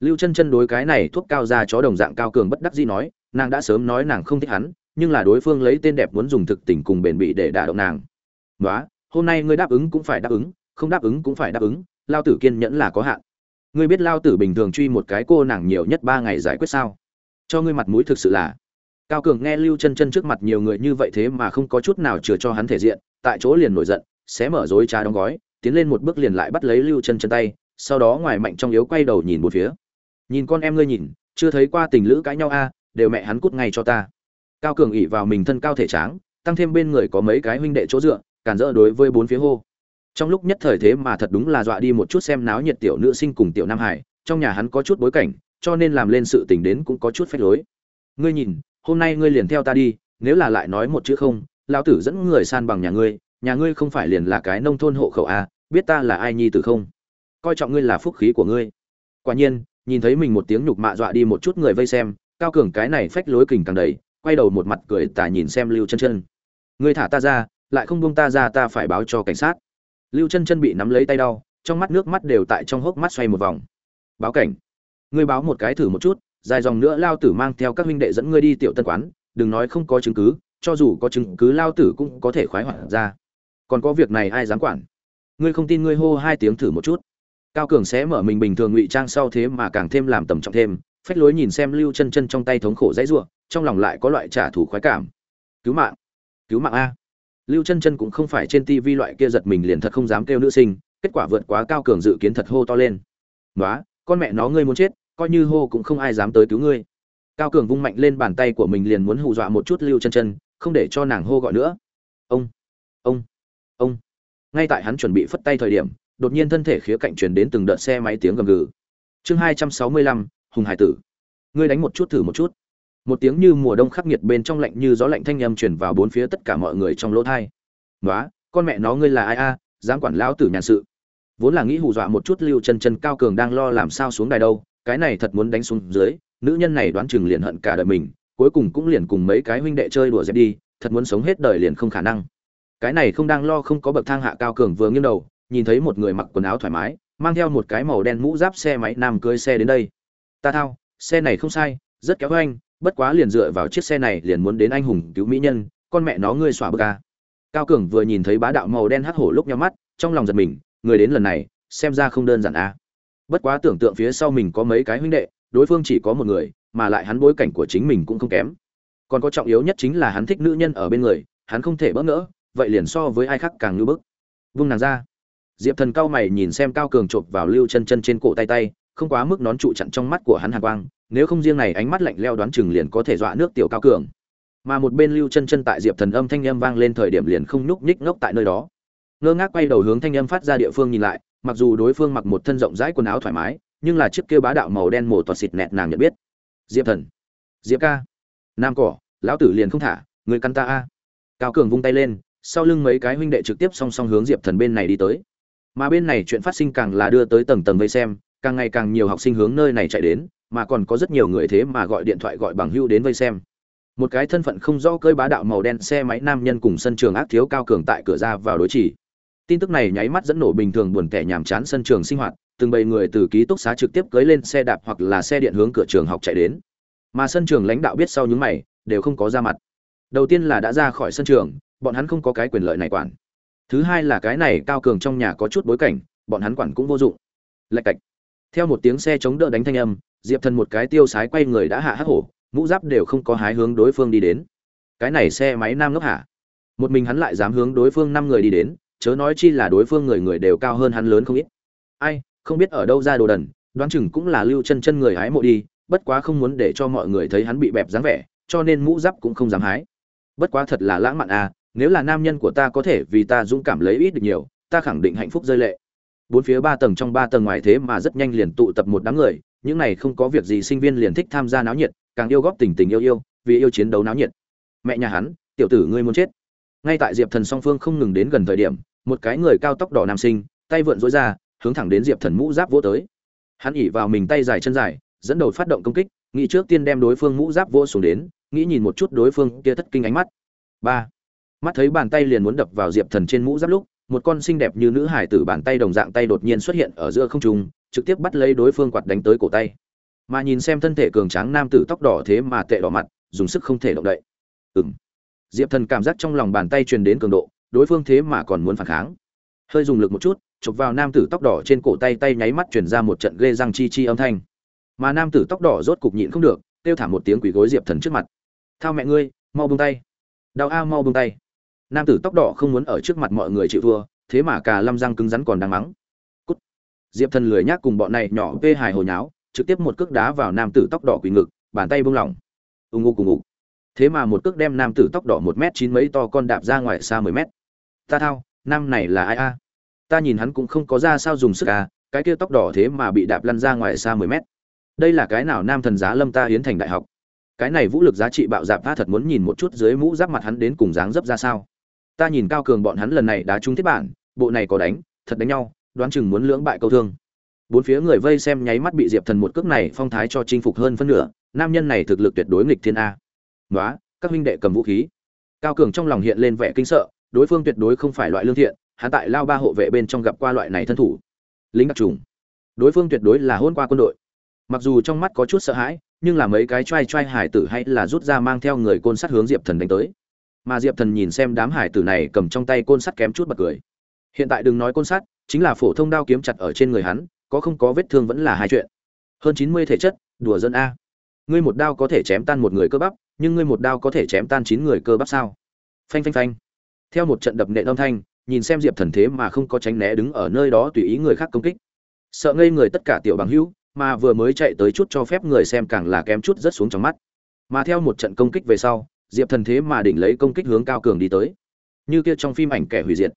Speaker 1: Lưu chân chân đối cái này thuốc cao ra chó đồng dạng cao cường bất đắc dĩ nói, nàng đã sớm nói nàng không thích hắn, nhưng là đối phương lấy tên đẹp muốn dùng thực tình cùng bền bỉ để đả động nàng. Nói hôm nay ngươi đáp ứng cũng phải đáp ứng, không đáp ứng cũng phải đáp ứng, lao tử kiên nhẫn là có hạn. Ngươi biết lao tử bình thường truy một cái cô nàng nhiều nhất ba ngày giải quyết sao? Cho ngươi mặt mũi thực sự là cao cường nghe lưu chân chân trước mặt nhiều người như vậy thế mà không có chút nào chừa cho hắn thể diện, tại chỗ liền nổi giận, xé mở dối trá đóng gói, tiến lên một bước liền lại bắt lấy lưu chân chân tay, sau đó ngoài mạnh trong yếu quay đầu nhìn một phía. Nhìn con em ngươi nhìn, chưa thấy qua tình lữ cãi nhau a, đều mẹ hắn cút ngay cho ta. Cao cường ỉ vào mình thân cao thể tráng, tăng thêm bên người có mấy cái huynh đệ chỗ dựa, cản rỡ đối với bốn phía hô. Trong lúc nhất thời thế mà thật đúng là dọa đi một chút xem náo nhiệt tiểu nữ sinh cùng tiểu nam hải, trong nhà hắn có chút bối cảnh, cho nên làm lên sự tình đến cũng có chút phách lối. Ngươi nhìn hôm nay ngươi liền theo ta đi nếu là lại nói một chữ không lão tử dẫn người san bằng nhà ngươi nhà ngươi không phải liền là cái nông thôn hộ khẩu à, biết ta là ai nhi tử không? Coi trọng ngươi là phúc khí của ngươi. Quả nhiên nhìn thấy mình một tiếng nhục mạ dọa đi một chút người vây xem cao cường cái này phách lối kình càng đầy quay đầu một mặt cười tả nhìn xem lưu chân chân. Ngươi thả ta ra lại không buông ta ra ta phải báo cho cảnh sát. Lưu chân chân bị nắm lấy tay đau trong mắt nước mắt đều tại trong hốc mắt xoay một vòng. Báo cảnh. Ngươi báo một cái thử một chút dài dòng nữa lao tử mang theo các huynh đệ dẫn ngươi đi tiểu tân quán, đừng nói không có chứng cứ, cho dù có chứng cứ lao tử cũng có thể khoái hoạt ra. Còn có việc này ai dám quản? Ngươi không tin ngươi hô hai tiếng thử một chút. Cao cường sẽ mở mình bình thường ngụy trang sau thế mà càng thêm làm tầm trọng thêm, phách lối nhìn xem lưu chân chân trong tay thống khổ dãy ruộng trong lòng lại có loại trả thù khoái cảm. Cứu mạng cứu mạng a. Lưu chân chân cũng không phải trên tivi loại kia giật mình liền thật không dám kêu nữ sinh, kết quả vượt quá cao cường dự kiến thật hô to lên. Nói con mẹ nó ngươi muốn chết coi như hô cũng không ai dám tới cứu ngươi. Cao cường vung mạnh lên bàn tay của mình liền muốn hù dọa một chút lưu chân chân, không để cho nàng hô gọi nữa. Ông ông ông. Ngay tại hắn chuẩn bị phất tay thời điểm, đột nhiên thân thể khía cạnh truyền đến từng đợt xe máy tiếng gầm gừ. Chương hai trăm sáu mươi lăm, hùng hải tử. Ngươi đánh một chút thử một chút. Một tiếng như mùa đông khắc nghiệt bên trong lạnh như gió lạnh thanh âm truyền vào bốn phía tất cả mọi người trong lỗ thai nói con mẹ nó ngươi là ai a? Dám quản lão tử nhàn sự. Vốn là nghĩ hù dọa một chút lưu chân chân, cao cường đang lo làm sao xuống đài đâu cái này thật muốn đánh xuống dưới, nữ nhân này đoán chừng liền hận cả đời mình, cuối cùng cũng liền cùng mấy cái huynh đệ chơi đùa dẹp đi, thật muốn sống hết đời liền không khả năng. Cái này không đang lo không có bậc thang hạ cao cường vừa nghiêng đầu, nhìn thấy một người mặc quần áo thoải mái, mang theo một cái màu đen mũ giáp xe máy nam cưới xe đến đây. Ta thao, xe này không sai, rất kéo anh, bất quá liền dựa vào chiếc xe này liền muốn đến anh hùng cứu mỹ nhân, con mẹ nó ngươi xỏa bờ ca à. cao cường vừa nhìn thấy bá đạo màu đen hắc hổ lúc nhau mắt, trong lòng giật mình, người đến lần này, xem ra không đơn giản à bất quá tưởng tượng phía sau mình có mấy cái huynh đệ, đối phương chỉ có một người, mà lại hắn bối cảnh của chính mình cũng không kém. Còn có trọng yếu nhất chính là hắn thích nữ nhân ở bên người, hắn không thể bỡ ngỡ, vậy liền so với ai khác càng ngưỡng bức. Vung nàng ra. Diệp thần cao mày nhìn xem cao cường chộp vào lưu chân chân trên cổ tay tay, không quá mức nón trụ chặn trong mắt của hắn hàn quang, nếu không riêng này ánh mắt lạnh leo đoán chừng liền có thể dọa nước tiểu cao cường. Mà một bên lưu chân chân tại diệp thần âm thanh âm vang lên thời điểm liền không nhúc nhích ngốc tại nơi đó ngơ ngác quay đầu hướng thanh âm phát ra địa phương nhìn lại, mặc dù đối phương mặc một thân rộng rãi quần áo thoải mái, nhưng là chiếc kia bá đạo màu đen mổ toạt xịt nẹt nàng nhận biết. Diệp thần, diệp ca, nam cỏ, lão tử liền không thả, người căn ta a. Cao cường vung tay lên, sau lưng mấy cái huynh đệ trực tiếp song song hướng diệp thần bên này đi tới. Mà bên này chuyện phát sinh càng là đưa tới tầng tầng vây xem, càng ngày càng nhiều học sinh hướng nơi này chạy đến, mà còn có rất nhiều người thế mà gọi điện thoại gọi bằng hưu đến vây xem. Một cái thân phận không rõ cơi bá đạo màu đen xe máy nam nhân cùng sân trường ác thiếu cao cường tại cửa ra vào đối chỉ tin tức này nháy mắt dẫn nổ bình thường buồn tẻ nhàm chán sân trường sinh hoạt, từng bầy người từ ký túc xá trực tiếp cưới lên xe đạp hoặc là xe điện hướng cửa trường học chạy đến. Mà sân trường lãnh đạo biết sau những mày, đều không có ra mặt. Đầu tiên là đã ra khỏi sân trường, bọn hắn không có cái quyền lợi này quản. Thứ hai là cái này cao cường trong nhà có chút bối cảnh, bọn hắn quản cũng vô dụng. Lạch cạch. Theo một tiếng xe chống đỡ đánh thanh âm, diệp thần một cái tiêu sái quay người đã hạ hắc hổ, mũ giáp đều không có hái hướng đối phương đi đến. Cái này xe máy nam ngốc hả? Một mình hắn lại dám hướng đối phương năm người đi đến chớ nói chi là đối phương người người đều cao hơn hắn lớn không ít. Ai, không biết ở đâu ra đồ đần, đoán chừng cũng là lưu chân chân người hái mộ đi, bất quá không muốn để cho mọi người thấy hắn bị bẹp dáng vẻ, cho nên mũ giáp cũng không dám hái. Bất quá thật là lãng mạn à nếu là nam nhân của ta có thể vì ta dũng cảm lấy ít được nhiều, ta khẳng định hạnh phúc rơi lệ. Bốn phía ba tầng trong ba tầng ngoài thế mà rất nhanh liền tụ tập một đám người, những này không có việc gì sinh viên liền thích tham gia náo nhiệt, càng yêu góp tình tình yêu yêu, vì yêu chiến đấu náo nhiệt. Mẹ nhà hắn, tiểu tử ngươi muốn chết ngay tại diệp thần song phương không ngừng đến gần thời điểm, một cái người cao tóc đỏ nam sinh, tay vượn dối ra, hướng thẳng đến diệp thần mũ giáp vỗ tới. Hắn ỉ vào mình tay dài chân dài, dẫn đầu phát động công kích, nghĩ trước tiên đem đối phương mũ giáp vỗ xuống đến, nghĩ nhìn một chút đối phương kia thất kinh ánh mắt. Ba. Mắt thấy bàn tay liền muốn đập vào diệp thần trên mũ giáp lúc, một con xinh đẹp như nữ hải tử bàn tay đồng dạng tay đột nhiên xuất hiện ở giữa không trung, trực tiếp bắt lấy đối phương quạt đánh tới cổ tay. Mà nhìn xem thân thể cường tráng nam tử tóc đỏ thế mà tệ đỏ mặt, dùng sức không thể động đậy. Ừng diệp thần cảm giác trong lòng bàn tay truyền đến cường độ, đối phương thế mà còn muốn phản kháng. Hơi dùng lực một chút, chụp vào nam tử tóc đỏ trên cổ tay tay nháy mắt truyền ra một trận ghê răng chi chi âm thanh. Mà nam tử tóc đỏ rốt cục nhịn không được, kêu thả một tiếng quỷ gối diệp thần trước mặt. Thao mẹ ngươi, mau buông tay. Đau a, mau buông tay. Nam tử tóc đỏ không muốn ở trước mặt mọi người chịu thua, thế mà cả lâm răng cứng rắn còn đang mắng. Cút. Diệp thần lười nhác cùng bọn này nhỏ vê hài hồi nháo, trực tiếp một cước đá vào nam tử tóc đỏ quỳ ngực, bàn tay buông lỏng. Ù ngụ cùng ngục thế mà một cước đem nam tử tóc đỏ một m chín mấy to con đạp ra ngoài xa mười mét. Ta thao, nam này là ai a? Ta nhìn hắn cũng không có ra sao dùng sức à cái kia tóc đỏ thế mà bị đạp lăn ra ngoài xa mười mét. Đây là cái nào nam thần giá lâm ta hiến thành đại học? Cái này vũ lực giá trị bạo dạp ta thật muốn nhìn một chút dưới mũ giáp mặt hắn đến cùng dáng dấp ra sao. Ta nhìn cao cường bọn hắn lần này đá trúng thiết bản, bộ này có đánh, thật đánh nhau, đoán chừng muốn lưỡng bại câu thương. Bốn phía người vây xem nháy mắt bị diệp thần một cước này phong thái cho chinh phục hơn phân nửa, nam nhân này thực lực tuyệt đối nghịch thiên a. "Nóa, các huynh đệ cầm vũ khí. Cao cường trong lòng hiện lên vẻ kinh sợ đối phương tuyệt đối không phải loại lương thiện hắn tại lao ba hộ vệ bên trong gặp qua loại này thân thủ. Lính đặc trùng. Đối phương tuyệt đối là hôn qua quân đội. Mặc dù trong mắt có chút sợ hãi nhưng là mấy cái trai trai hải tử hay là rút ra mang theo người côn sắt hướng diệp thần đánh tới. Mà diệp thần nhìn xem đám hải tử này cầm trong tay côn sắt kém chút bật cười. Hiện tại đừng nói côn sắt chính là phổ thông đao kiếm chặt ở trên người hắn có không có vết thương vẫn là hai chuyện. Hơn chín mươi thể chất đùa dân a. Ngươi một đao có thể chém tan một người cơ bắp nhưng ngươi một đao có thể chém tan chín người cơ bắp sao? Phanh phanh phanh. Theo một trận đập nệ âm thanh, nhìn xem diệp thần thế mà không có tránh né đứng ở nơi đó tùy ý người khác công kích. Sợ ngây người tất cả tiểu bằng hữu, mà vừa mới chạy tới chút cho phép người xem càng là kém chút rất xuống trong mắt. Mà theo một trận công kích về sau, diệp thần thế mà đỉnh lấy công kích hướng cao cường đi tới. Như kia trong phim ảnh kẻ hủy diệt.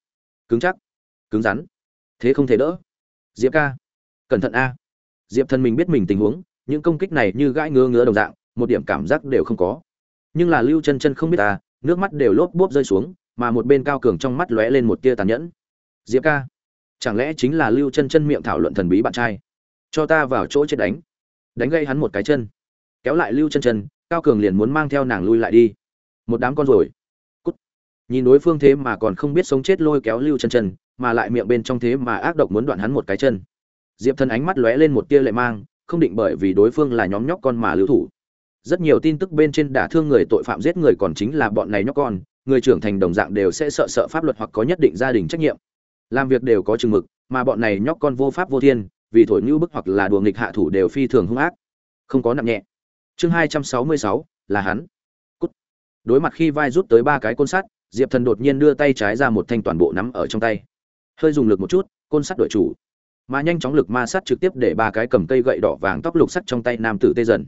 Speaker 1: Cứng chắc. Cứng rắn. Thế không thể đỡ. Diệp ca. Cẩn thận a. Diệp thần mình biết mình tình huống, những công kích này như gãi ngứa ngứa đồng dạng, một điểm cảm giác đều không có nhưng là lưu chân chân không biết ta, nước mắt đều lốp bốp rơi xuống, mà một bên cao cường trong mắt lóe lên một tia tàn nhẫn. Diệp ca, chẳng lẽ chính là lưu chân chân miệng thảo luận thần bí bạn trai? Cho ta vào chỗ chết đánh. Đánh gây hắn một cái chân. Kéo lại lưu chân chân, cao cường liền muốn mang theo nàng lui lại đi. Một đám con rồi. Cút. Nhìn đối phương thế mà còn không biết sống chết lôi kéo lưu chân chân, mà lại miệng bên trong thế mà ác độc muốn đoạn hắn một cái chân. Diệp thần ánh mắt lóe lên một tia lệ mang, không định bởi vì đối phương là nhóm nhóc con mà lưu thủ rất nhiều tin tức bên trên đả thương người tội phạm giết người còn chính là bọn này nhóc con, người trưởng thành đồng dạng đều sẽ sợ sợ pháp luật hoặc có nhất định gia đình trách nhiệm. Làm việc đều có chừng mực, mà bọn này nhóc con vô pháp vô thiên, vì thổi ngữ bức hoặc là đùa nghịch hạ thủ đều phi thường hung ác. Không có nặng nhẹ. Chương hai trăm sáu mươi sáu, là hắn. Cút. đối mặt khi vai rút tới ba cái côn sắt, diệp thần đột nhiên đưa tay trái ra một thanh toàn bộ nắm ở trong tay. Hơi dùng lực một chút, côn sắt đội chủ. Mà nhanh chóng lực ma sát trực tiếp để ba cái cầm cây gậy đỏ vàng tóc lục sắt trong tay nam tử tê dần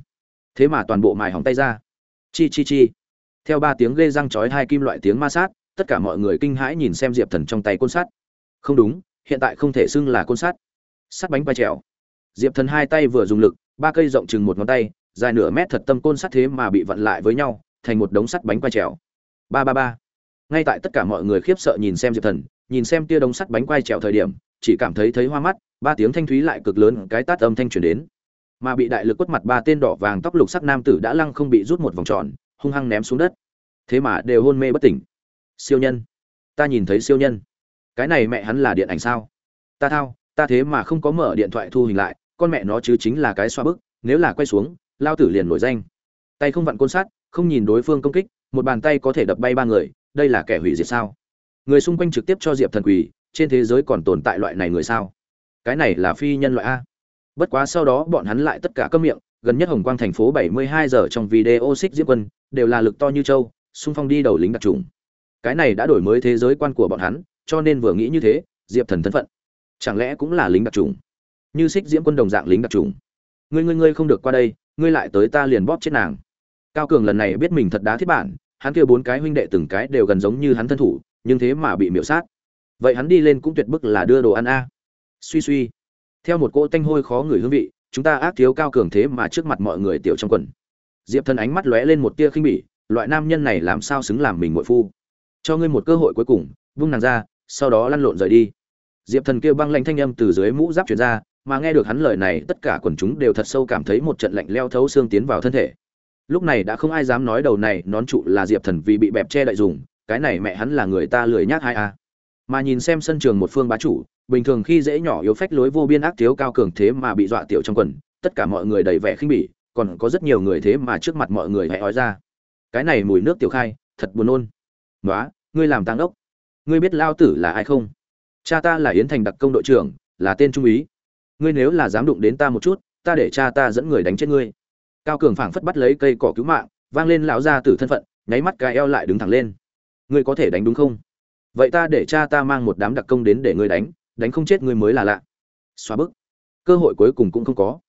Speaker 1: thế mà toàn bộ mài hỏng tay ra. Chi chi chi. Theo ba tiếng ghê răng chói hai kim loại tiếng ma sát, tất cả mọi người kinh hãi nhìn xem diệp thần trong tay côn sắt. Không đúng, hiện tại không thể xưng là côn sắt. Sắt bánh vai trèo. Diệp thần hai tay vừa dùng lực, ba cây rộng chừng một ngón tay, dài nửa mét thật tâm côn sắt thế mà bị vặn lại với nhau, thành một đống sắt bánh quay trèo. Ba ba ba. Ngay tại tất cả mọi người khiếp sợ nhìn xem diệp thần, nhìn xem tia đống sắt bánh quay trèo thời điểm, chỉ cảm thấy thấy hoa mắt, ba tiếng thanh thúy lại cực lớn, cái tát âm thanh truyền đến mà bị đại lực quất mặt ba tên đỏ vàng tóc lục sắc nam tử đã lăng không bị rút một vòng tròn, hung hăng ném xuống đất. Thế mà đều hôn mê bất tỉnh. Siêu nhân. Ta nhìn thấy siêu nhân. Cái này mẹ hắn là điện ảnh sao? Ta thao, ta thế mà không có mở điện thoại thu hình lại, con mẹ nó chứ chính là cái xoa bức, nếu là quay xuống, lao tử liền nổi danh. Tay không vặn côn sát không nhìn đối phương công kích, một bàn tay có thể đập bay ba người, đây là kẻ hủy diệt sao? Người xung quanh trực tiếp cho diệp thần quỳ, trên thế giới còn tồn tại loại này người sao? Cái này là phi nhân loại a bất quá sau đó bọn hắn lại tất cả câm miệng, gần nhất hồng quang thành phố 72 giờ trong video xích diễm quân, đều là lực to như châu, xung phong đi đầu lính đặc trùng. Cái này đã đổi mới thế giới quan của bọn hắn, cho nên vừa nghĩ như thế, diệp thần thân phận, chẳng lẽ cũng là lính đặc trùng? Như xích diễm quân đồng dạng lính đặc trùng. Ngươi ngươi ngươi không được qua đây, ngươi lại tới ta liền bóp chết nàng. Cao cường lần này biết mình thật đá thiết bản, hắn kia bốn cái huynh đệ từng cái đều gần giống như hắn thân thủ, nhưng thế mà bị miểu sát. Vậy hắn đi lên cũng tuyệt bức là đưa đồ ăn a. Suy suy theo một cỗ tanh hôi khó người hương vị, chúng ta ác thiếu cao cường thế mà trước mặt mọi người tiểu trong quần. Diệp thần ánh mắt lóe lên một tia khinh bỉ, loại nam nhân này làm sao xứng làm mình muội phu? Cho ngươi một cơ hội cuối cùng, vung nàng ra, sau đó lăn lộn rời đi. Diệp thần kêu băng lanh thanh âm từ dưới mũ giáp truyền ra, mà nghe được hắn lời này, tất cả quần chúng đều thật sâu cảm thấy một trận lạnh leo thấu xương tiến vào thân thể. Lúc này đã không ai dám nói đầu này, nón trụ là diệp thần vì bị bẹp che đại dùng, cái này mẹ hắn là người ta lười nhác hai a à? mà nhìn xem sân trường một phương bá chủ bình thường khi dễ nhỏ yếu phách lối vô biên ác thiếu cao cường thế mà bị dọa tiểu trong quần, tất cả mọi người đầy vẻ khinh bỉ, còn có rất nhiều người thế mà trước mặt mọi người hãy nói ra. Cái này mùi nước tiểu khai, thật buồn nôn. Nói ngươi làm tăng đốc. Ngươi biết lao tử là ai không? Cha ta là yến thành đặc công đội trưởng, là tên trung úy. Ngươi nếu là dám đụng đến ta một chút, ta để cha ta dẫn người đánh chết ngươi. Cao cường phảng phất bắt lấy cây cỏ cứu mạng, vang lên lão ra tử thân phận, nháy mắt cái eo lại đứng thẳng lên. Ngươi có thể đánh đúng không? Vậy ta để cha ta mang một đám đặc công đến để ngươi đánh đánh không chết ngươi mới là lạ. Xóa bức. Cơ hội cuối cùng cũng không có.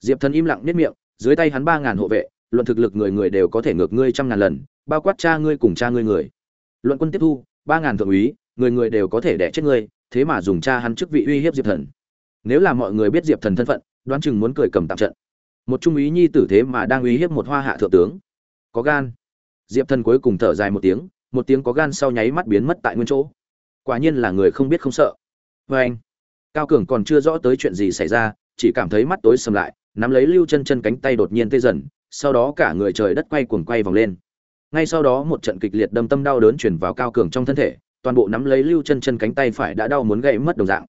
Speaker 1: Diệp thần im lặng nếp miệng, dưới tay hắn ba ngàn hộ vệ, luận thực lực người người đều có thể ngược ngươi trăm ngàn lần, bao quát cha ngươi cùng cha ngươi người. Luận quân tiếp thu, ba ngàn thượng úy, người người đều có thể đẻ chết ngươi, thế mà dùng cha hắn chức vị uy hiếp diệp thần. Nếu là mọi người biết diệp thần thân phận, đoán chừng muốn cười cầm tạm trận. Một trung úy nhi tử thế mà đang uy hiếp một hoa hạ thượng tướng. Có gan. Diệp thần cuối cùng thở dài một tiếng một tiếng có gan sau nháy mắt biến mất tại nguyên chỗ. Quả nhiên là người không biết không sợ vê anh, cao cường còn chưa rõ tới chuyện gì xảy ra, chỉ cảm thấy mắt tối sầm lại, nắm lấy lưu chân chân cánh tay đột nhiên tê dần, sau đó cả người trời đất quay cuồng quay vòng lên. Ngay sau đó một trận kịch liệt đâm tâm đau đớn chuyển vào cao cường trong thân thể, toàn bộ nắm lấy lưu chân chân cánh tay phải đã đau muốn gãy mất đồng dạng.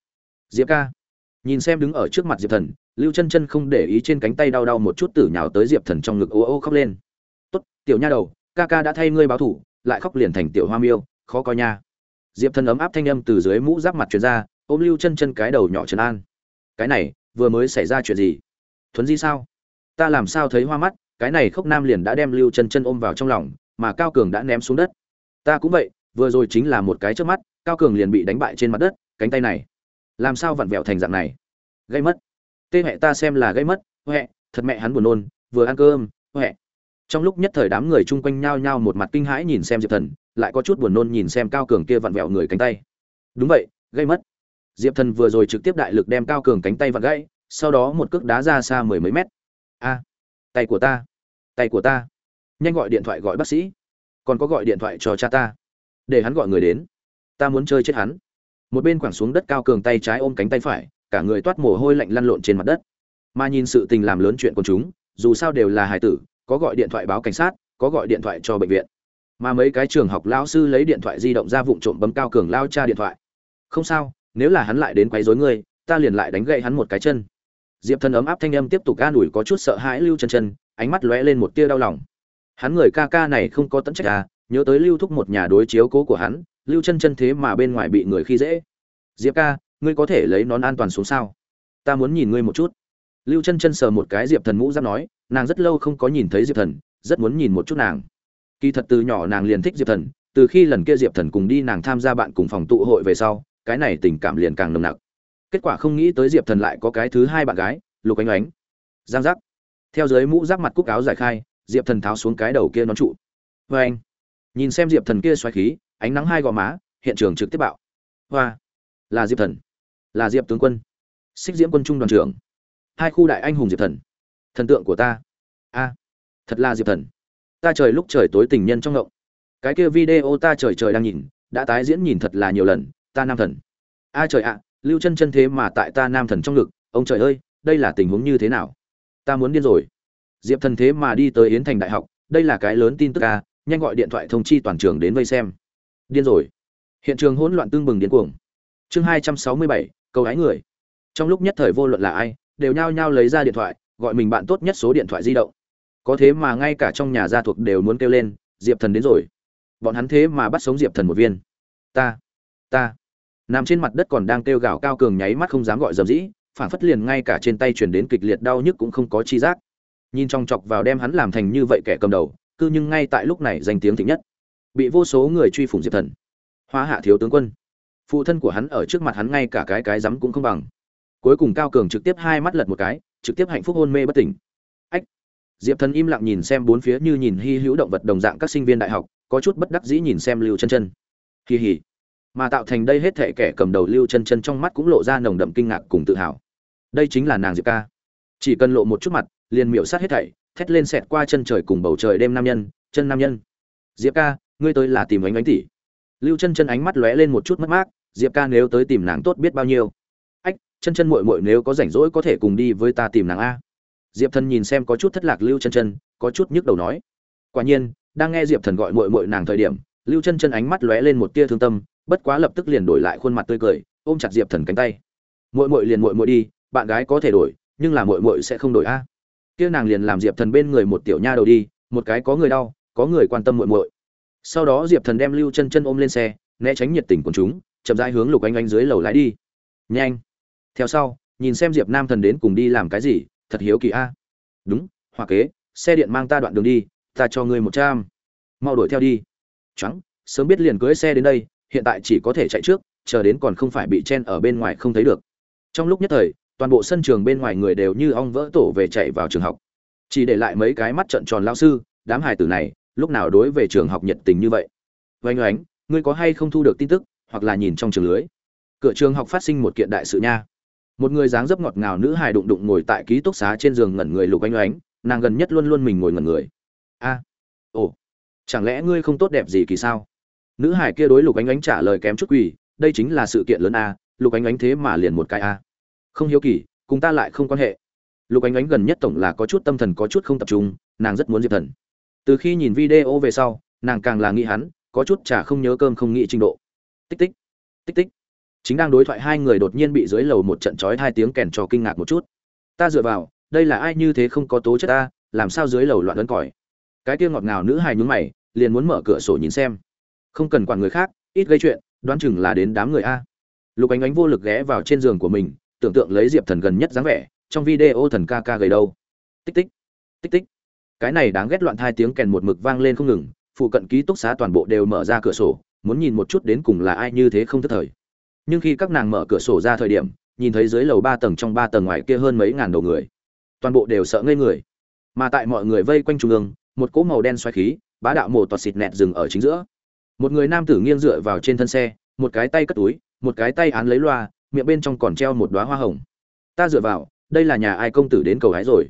Speaker 1: Diệp ca, nhìn xem đứng ở trước mặt diệp thần, lưu chân chân không để ý trên cánh tay đau đau một chút tử nhào tới diệp thần trong ngực ô ô khóc lên. Tốt, tiểu nha đầu, ca ca đã thay ngươi báo thủ, lại khóc liền thành tiểu hoa miêu, khó coi nha. Diệp thần ấm áp thanh âm từ dưới mũ giáp mặt truyền ra ôm lưu chân chân cái đầu nhỏ trấn an. Cái này, vừa mới xảy ra chuyện gì? Thuấn di sao? Ta làm sao thấy hoa mắt? Cái này khốc nam liền đã đem lưu chân chân ôm vào trong lòng, mà cao cường đã ném xuống đất. Ta cũng vậy, vừa rồi chính là một cái trước mắt, cao cường liền bị đánh bại trên mặt đất, cánh tay này. Làm sao vặn vẹo thành dạng này? Gây mất. Tê hệ ta xem là gây mất, huệ, thật mẹ hắn buồn nôn, vừa ăn cơm, huệ. Trong lúc nhất thời đám người chung quanh nhao nhao một mặt kinh hãi nhìn xem diệp thần, lại có chút buồn nôn nhìn xem cao cường kia vặn vẹo người cánh tay. Đúng vậy, gây mất diệp thần vừa rồi trực tiếp đại lực đem cao cường cánh tay vặn gãy, sau đó một cước đá ra xa mười mấy mét. A, tay của ta, tay của ta. Nhanh gọi điện thoại gọi bác sĩ. Còn có gọi điện thoại cho cha ta. Để hắn gọi người đến. Ta muốn chơi chết hắn. Một bên quẳng xuống đất cao cường tay trái ôm cánh tay phải, cả người toát mồ hôi lạnh lăn lộn trên mặt đất. Mà nhìn sự tình làm lớn chuyện của chúng, dù sao đều là hài tử, có gọi điện thoại báo cảnh sát, có gọi điện thoại cho bệnh viện. Mà mấy cái trường học lão sư lấy điện thoại di động ra vụng trộm bấm cao cường lao cha điện thoại. Không sao nếu là hắn lại đến quấy rối ngươi, ta liền lại đánh gậy hắn một cái chân. Diệp thần ấm áp thanh âm tiếp tục ga ủi có chút sợ hãi lưu chân chân, ánh mắt lóe lên một tia đau lòng. Hắn người ca ca này không có tận trách à nhớ tới lưu thúc một nhà đối chiếu cố của hắn, lưu chân chân thế mà bên ngoài bị người khi dễ. Diệp ca, ngươi có thể lấy nón an toàn xuống sao? Ta muốn nhìn ngươi một chút. Lưu chân chân sờ một cái diệp thần mũ giáp nói, nàng rất lâu không có nhìn thấy diệp thần, rất muốn nhìn một chút nàng. Kỳ thật từ nhỏ nàng liền thích diệp thần, từ khi lần kia diệp thần cùng đi nàng tham gia bạn cùng phòng tụ hội về sau cái này tình cảm liền càng nồng nặc. Kết quả không nghĩ tới diệp thần lại có cái thứ hai bạn gái, lục ánh ánh. Giang giác. Theo dưới mũ giáp mặt cúc áo giải khai, diệp thần tháo xuống cái đầu kia nón trụ. Vê anh nhìn xem diệp thần kia xoáy khí, ánh nắng hai gò má, hiện trường trực tiếp bạo. Hoa. Là diệp thần. Là diệp tướng quân. Xích diễm quân trung đoàn trưởng. Hai khu đại anh hùng diệp thần. Thần tượng của ta. A. Thật là diệp thần. Ta trời lúc trời tối tình nhân trong ngộng. Cái kia video ta trời trời đang nhìn, đã tái diễn nhìn thật là nhiều lần ta nam thần. A trời ạ, lưu chân chân thế mà tại ta nam thần trong ngực, ông trời ơi, đây là tình huống như thế nào? Ta muốn điên rồi. Diệp thần thế mà đi tới yến thành đại học, đây là cái lớn tin tức a nhanh gọi điện thoại thông chi toàn trường đến vây xem. Điên rồi. Hiện trường hỗn loạn tương bừng điên cuồng. Chương hai trăm sáu mươi bảy, câu ái người. Trong lúc nhất thời vô luận là ai, đều nhao nhao lấy ra điện thoại, gọi mình bạn tốt nhất số điện thoại di động. Có thế mà ngay cả trong nhà gia thuộc đều muốn kêu lên, diệp thần đến rồi. Bọn hắn thế mà bắt sống diệp thần một viên. Ta ta nằm trên mặt đất còn đang kêu gào cao cường nháy mắt không dám gọi dầm dĩ phản phất liền ngay cả trên tay chuyển đến kịch liệt đau nhức cũng không có chi giác. Nhìn trong chọc vào đem hắn làm thành như vậy kẻ cầm đầu, cư nhưng ngay tại lúc này danh tiếng thịnh nhất. Bị vô số người truy phủng diệp thần. Hoa hạ thiếu tướng quân. Phụ thân của hắn ở trước mặt hắn ngay cả cái cái rắm cũng không bằng. Cuối cùng cao cường trực tiếp hai mắt lật một cái, trực tiếp hạnh phúc hôn mê bất tỉnh. Ách! Diệp thần im lặng nhìn xem bốn phía như nhìn hy hữu động vật đồng dạng các sinh viên đại học, có chút bất đắc dĩ nhìn xem lưu chân chân. Kỳ hỉ! Mà tạo thành đây hết thể kẻ cầm đầu lưu chân chân trong mắt cũng lộ ra nồng đậm kinh ngạc cùng tự hào. Đây chính là nàng diệp ca. Chỉ cần lộ một chút mặt, liền miểu sát hết thảy, thét lên xẹt qua chân trời cùng bầu trời đêm nam nhân, chân nam nhân. Diệp ca, ngươi tới là tìm ánh ánh tỷ. Lưu chân chân ánh mắt lóe lên một chút mất mát, diệp ca nếu tới tìm nàng tốt biết bao nhiêu. Ách, chân chân muội muội nếu có rảnh rỗi có thể cùng đi với ta tìm nàng a. Diệp thần nhìn xem có chút thất lạc lưu chân chân, có chút nhức đầu nói. Quả nhiên, đang nghe diệp thần gọi muội muội nàng thời điểm, lưu chân chân ánh mắt lóe lên một tia thương tâm bất quá lập tức liền đổi lại khuôn mặt tươi cười, ôm chặt diệp thần cánh tay. Muội muội liền muội muội đi, bạn gái có thể đổi, nhưng là muội muội sẽ không đổi a. Kia nàng liền làm diệp thần bên người một tiểu nha đầu đi, một cái có người đau, có người quan tâm muội muội. Sau đó diệp thần đem lưu chân chân ôm lên xe, né tránh nhiệt tình của chúng, chậm rãi hướng lục anh anh dưới lầu lái đi. Nhanh, theo sau, nhìn xem diệp nam thần đến cùng đi làm cái gì, thật hiếu kỳ a. Đúng, hoa kế, xe điện mang ta đoạn đường đi, ta cho ngươi một trăm. Mau đuổi theo đi. Trắng sớm biết liền cưới xe đến đây hiện tại chỉ có thể chạy trước, chờ đến còn không phải bị chen ở bên ngoài không thấy được. Trong lúc nhất thời, toàn bộ sân trường bên ngoài người đều như ong vỡ tổ về chạy vào trường học. Chỉ để lại mấy cái mắt trận tròn lao sư, đám hài tử này, lúc nào đối về trường học nhiệt tình như vậy? Oanh oánh, ngươi có hay không thu được tin tức, hoặc là nhìn trong trường lưới? Cửa trường học phát sinh một kiện đại sự nha. Một người dáng dấp ngọt ngào nữ hài đụng đụng ngồi tại ký túc xá trên giường ngẩn người lục oanh oánh, nàng gần nhất luôn luôn mình ngồi ngẩn người. A, ồ, chẳng lẽ ngươi không tốt đẹp gì kỳ sao? Nữ hải kia đối lục ánh ánh trả lời kém chút quỳ, đây chính là sự kiện lớn a, lục ánh ánh thế mà liền một cái a. Không hiếu kỳ, cùng ta lại không quan hệ. Lục ánh ánh gần nhất tổng là có chút tâm thần có chút không tập trung, nàng rất muốn diệp thần. Từ khi nhìn video về sau, nàng càng là nghĩ hắn, có chút chả không nhớ cơm không nghĩ trình độ. Tích tích tích tích. Chính đang đối thoại hai người đột nhiên bị dưới lầu một trận trói hai tiếng kèn trò kinh ngạc một chút. Ta dựa vào, đây là ai như thế không có tố chất ta, làm sao dưới lầu loạn ấn còi. Cái kia ngọt ngào nữ hài nhún mày, liền muốn mở cửa sổ nhìn xem không cần quản người khác, ít gây chuyện, đoán chừng là đến đám người a. Lục ánh ánh vô lực ghé vào trên giường của mình, tưởng tượng lấy diệp thần gần nhất dáng vẻ, trong video thần ca ca gầy đâu. Tích tích tích tích. Cái này đáng ghét loạn thai tiếng kèn một mực vang lên không ngừng, phụ cận ký túc xá toàn bộ đều mở ra cửa sổ, muốn nhìn một chút đến cùng là ai như thế không thất thời. Nhưng khi các nàng mở cửa sổ ra thời điểm, nhìn thấy dưới lầu ba tầng trong ba tầng ngoài kia hơn mấy ngàn đầu người. Toàn bộ đều sợ ngây người. Mà tại mọi người vây quanh trung ương, một cỗ màu đen xoáy khí, bá đạo mồ toạt xịt nẹt dừng ở chính giữa một người nam tử nghiêng dựa vào trên thân xe, một cái tay cất túi, một cái tay án lấy loa, miệng bên trong còn treo một đoá hoa hồng. Ta dựa vào, đây là nhà ai công tử đến cầu hái rồi?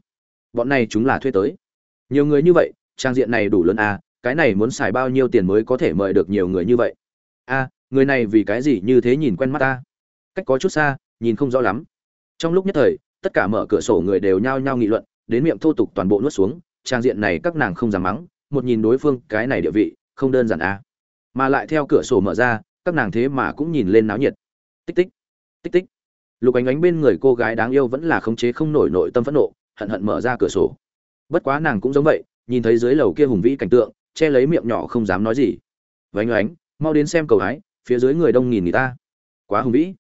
Speaker 1: Bọn này chúng là thuê tới. Nhiều người như vậy, trang diện này đủ lớn à cái này muốn xài bao nhiêu tiền mới có thể mời được nhiều người như vậy? A người này vì cái gì như thế nhìn quen mắt ta? Cách có chút xa, nhìn không rõ lắm. Trong lúc nhất thời, tất cả mở cửa sổ người đều nhao nhao nghị luận, đến miệng thô tục toàn bộ nuốt xuống, trang diện này các nàng không dám mắng, một nhìn đối phương, cái này địa vị, không đơn giản à? Mà lại theo cửa sổ mở ra, các nàng thế mà cũng nhìn lên náo nhiệt. Tích tích tích tích. Lục ánh ánh bên người cô gái đáng yêu vẫn là khống chế không nổi nội tâm phẫn nộ, hận hận mở ra cửa sổ. Bất quá nàng cũng giống vậy, nhìn thấy dưới lầu kia hùng vĩ cảnh tượng, che lấy miệng nhỏ không dám nói gì. Vánh ánh, mau đến xem cầu hái, phía dưới người đông nghìn người ta. Quá hùng vĩ.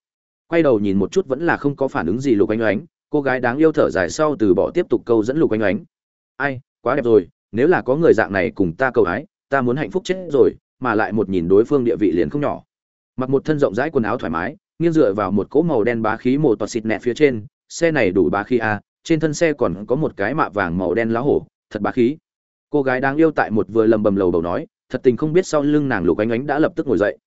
Speaker 1: Quay đầu nhìn một chút vẫn là không có phản ứng gì lục ánh oánh cô gái đáng yêu thở dài sau từ bỏ tiếp tục câu dẫn lục ánh oánh ai, quá đẹp rồi, nếu là có người dạng này cùng ta cầu hái, ta muốn hạnh phúc chết rồi mà lại một nhìn đối phương địa vị liền không nhỏ. Mặc một thân rộng rãi quần áo thoải mái, nghiêng dựa vào một cỗ màu đen bá khí mồ tọt xịt nẹt phía trên, xe này đủ bá khí a trên thân xe còn có một cái mạ vàng màu đen lá hổ, thật bá khí. Cô gái đáng yêu tại một vừa lầm bầm lầu bầu nói, thật tình không biết sau lưng nàng lục ánh ánh đã lập tức ngồi dậy.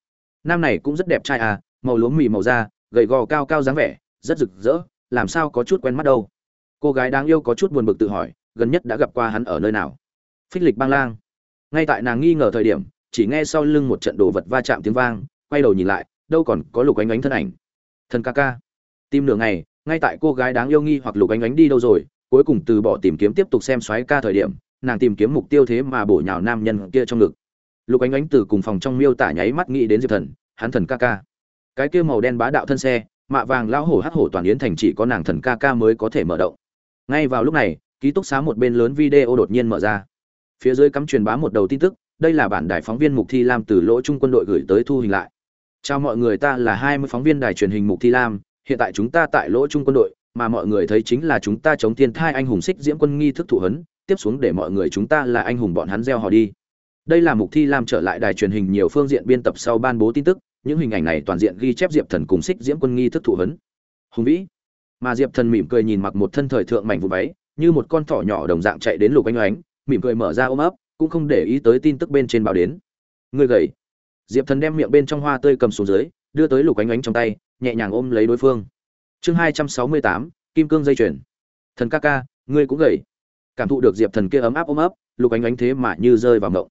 Speaker 1: Nam này cũng rất đẹp trai à màu lúa mì màu da, gầy gò cao cao dáng vẻ, rất rực rỡ, làm sao có chút quen mắt đâu. Cô gái đáng yêu có chút buồn bực tự hỏi, gần nhất đã gặp qua hắn ở nơi nào? Phích lịch bang lang. Ngay tại nàng nghi ngờ thời điểm chỉ nghe sau lưng một trận đồ vật va chạm tiếng vang, quay đầu nhìn lại, đâu còn có lục ánh ánh thân ảnh. Thần ca ca. Tim nửa ngày, ngay tại cô gái đáng yêu nghi hoặc lục ánh ánh đi đâu rồi, cuối cùng từ bỏ tìm kiếm tiếp tục xem xoáy ca thời điểm, nàng tìm kiếm mục tiêu thế mà bổ nhào nam nhân kia trong ngực. Lục ánh ánh từ cùng phòng trong miêu tả nháy mắt nghĩ đến diệp thần, hắn thần ca ca. Cái kia màu đen bá đạo thân xe, mạ vàng lão hổ hắc hổ toàn yến thành chỉ có nàng thần ca ca mới có thể mở động. Ngay vào lúc này, ký túc xá một bên lớn video đột nhiên mở ra. Phía dưới cắm truyền bá một đầu tin tức đây là bản đài phóng viên mục thi lam từ lỗ trung quân đội gửi tới thu hình lại. Chào mọi người, ta là hai mươi phóng viên đài truyền hình mục thi lam, hiện tại chúng ta tại lỗ trung quân đội, mà mọi người thấy chính là chúng ta chống thiên thai anh hùng xích diễm quân nghi thức thụ hấn, tiếp xuống để mọi người chúng ta là anh hùng bọn hắn gieo họ đi. Đây là mục thi lam trở lại đài truyền hình nhiều phương diện biên tập sau ban bố tin tức, những hình ảnh này toàn diện ghi chép diệp thần cùng xích diễm quân nghi thức thụ hấn. Hùng vĩ. Mà diệp thần mỉm cười nhìn mặc một thân thời thượng mảnh vụ váy, như một con thỏ nhỏ đồng dạng chạy đến lục anh oánh, mỉm cười mở ra ôm ấp cũng không để ý tới tin tức bên trên báo đến. Người gầy. Diệp thần đem miệng bên trong hoa tươi cầm xuống dưới, đưa tới lục ánh ánh trong tay, nhẹ nhàng ôm lấy đối phương. Chương hai trăm sáu mươi tám, kim cương dây chuyền. Thần ca ca, ngươi cũng gầy. Cảm thụ được diệp thần kia ấm áp ôm ấp, lục ánh ánh thế mà như rơi vào ngộng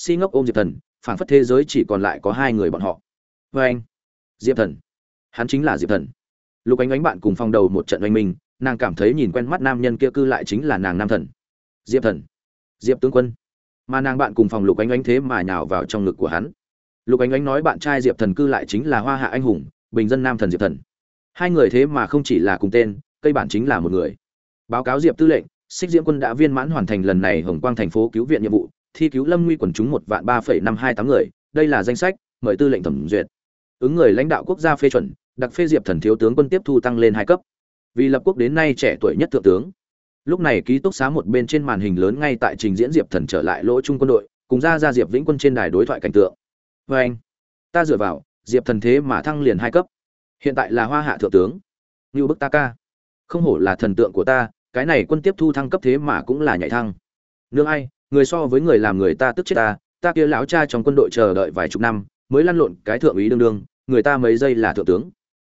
Speaker 1: si ngốc ôm diệp thần, phảng phất thế giới chỉ còn lại có hai người bọn họ. Vê anh, diệp thần. Hắn chính là diệp thần. Lục ánh ánh bạn cùng phòng đầu một trận oanh minh, nàng cảm thấy nhìn quen mắt nam nhân kia cư lại chính là nàng nam thần. Diệp thần. Diệp tướng quân mà nàng bạn cùng phòng lục ánh ánh thế mà nhào vào trong ngực của hắn. Lục ánh ánh nói bạn trai diệp thần cư lại chính là hoa hạ anh hùng, bình dân nam thần diệp thần. Hai người thế mà không chỉ là cùng tên, cây bản chính là một người. Báo cáo diệp tư lệnh xích diễm quân đã viên mãn hoàn thành lần này hồng quang thành phố cứu viện nhiệm vụ, thi cứu lâm nguy quần chúng một vạn ba phẩy năm hai tám người, đây là danh sách, mời tư lệnh thẩm duyệt. Ứng người lãnh đạo quốc gia phê chuẩn, đặc phê diệp thần thiếu tướng quân tiếp thu tăng lên hai cấp. Vì lập quốc đến nay trẻ tuổi nhất thượng tướng lúc này ký túc xá một bên trên màn hình lớn ngay tại trình diễn diệp thần trở lại lỗ trung quân đội, cùng ra ra diệp vĩnh quân trên đài đối thoại cảnh tượng. Vê anh, ta dựa vào, diệp thần thế mà thăng liền hai cấp. Hiện tại là hoa hạ thượng tướng. Như bức ta ca. Không hổ là thần tượng của ta, cái này quân tiếp thu thăng cấp thế mà cũng là nhảy thăng. Nương ai, người so với người làm người ta tức chết ta ta kia lão cha trong quân đội chờ đợi vài chục năm, mới lăn lộn cái thượng úy đương đương, người ta mấy giây là thượng tướng.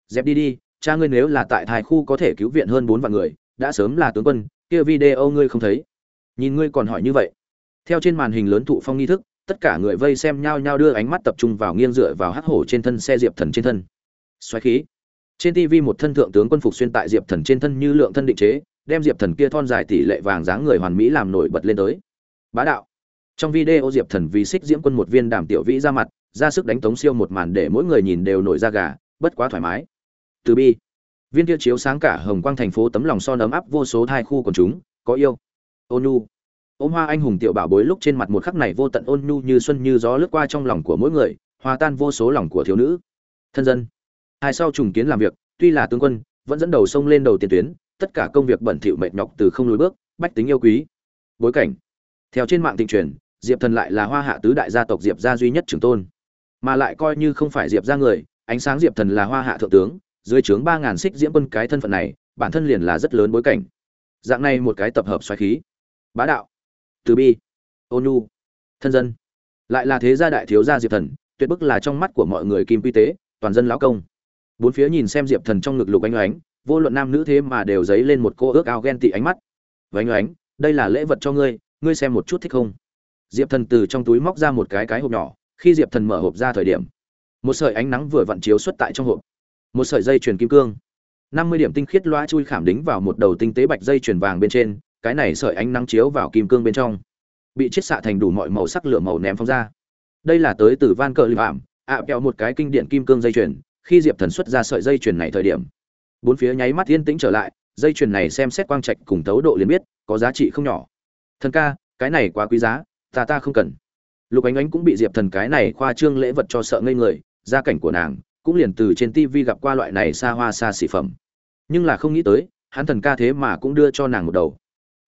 Speaker 1: Dẹp đi đi, cha ngươi nếu là tại thái khu có thể cứu viện hơn bốn vạn người, đã sớm là tướng quân kia video ngươi không thấy. Nhìn ngươi còn hỏi như vậy. Theo trên màn hình lớn thụ phong nghi thức, tất cả người vây xem nhau nhau đưa ánh mắt tập trung vào nghiêng dựa vào hắc hổ trên thân xe diệp thần trên thân. Xoáy khí. Trên tv một thân thượng tướng quân phục xuyên tại diệp thần trên thân như lượng thân định chế, đem diệp thần kia thon dài tỷ lệ vàng dáng người hoàn mỹ làm nổi bật lên tới. Bá đạo. Trong video diệp thần vì xích diễm quân một viên đàm tiểu vĩ ra mặt, ra sức đánh tống siêu một màn để mỗi người nhìn đều nổi da gà, bất quá thoải mái. Từ bi viên kia chiếu sáng cả hồng quang thành phố tấm lòng son ấm áp vô số thai khu của chúng, có yêu, ôn nhu. Ôm hoa anh hùng tiểu bảo bối lúc trên mặt một khắc này vô tận ôn nhu như xuân như gió lướt qua trong lòng của mỗi người, hòa tan vô số lòng của thiếu nữ. Thân dân, hai sau trùng kiến làm việc, tuy là tướng quân, vẫn dẫn đầu sông lên đầu tiền tuyến, tất cả công việc bẩn thỉu mệt nhọc từ không lùi bước, bách tính yêu quý. Bối cảnh, theo trên mạng thịnh truyền, diệp thần lại là hoa hạ tứ đại gia tộc diệp gia duy nhất trưởng tôn. Mà lại coi như không phải diệp gia người, ánh sáng diệp thần là hoa hạ thượng tướng dưới trướng ba ngàn xích diễm quân cái thân phận này, bản thân liền là rất lớn bối cảnh. Dạng này một cái tập hợp xoáy khí. Bá đạo. Từ bi. Ôn nhu. Thân dân. Lại là thế gia đại thiếu gia diệp thần, tuyệt bức là trong mắt của mọi người kim quy tế, toàn dân lão công. Bốn phía nhìn xem diệp thần trong ngực lục ánh oánh vô luận nam nữ thế mà đều dấy lên một cô ước ao ghen tị ánh mắt. Vánh oánh đây là lễ vật cho ngươi ngươi xem một chút thích không? Diệp thần từ trong túi móc ra một cái cái hộp nhỏ, khi diệp thần mở hộp ra thời điểm, một sợi ánh nắng vừa vặn chiếu xuất tại trong hộp một sợi dây chuyền kim cương. Năm mươi điểm tinh khiết loa chui khảm đính vào một đầu tinh tế bạch dây chuyền vàng bên trên, cái này sợi ánh nắng chiếu vào kim cương bên trong. Bị chiết xạ thành đủ mọi màu sắc lửa màu ném phóng ra. Đây là tới từ van cờ lip ảm ạ, kẹo một cái kinh điện kim cương dây chuyền, khi diệp thần xuất ra sợi dây chuyền này thời điểm. Bốn phía nháy mắt yên tĩnh trở lại, dây chuyền này xem xét quang trạch cùng tấu độ liền biết, có giá trị không nhỏ. Thần ca, cái này quá quý giá, ta ta không cần. Lục ánh ánh cũng bị diệp thần cái này khoa trương lễ vật cho sợ ngây người, gia cảnh của nàng cũng liền từ trên tivi gặp qua loại này xa hoa xa xỉ phẩm. Nhưng là không nghĩ tới, hắn thần ca thế mà cũng đưa cho nàng một đầu.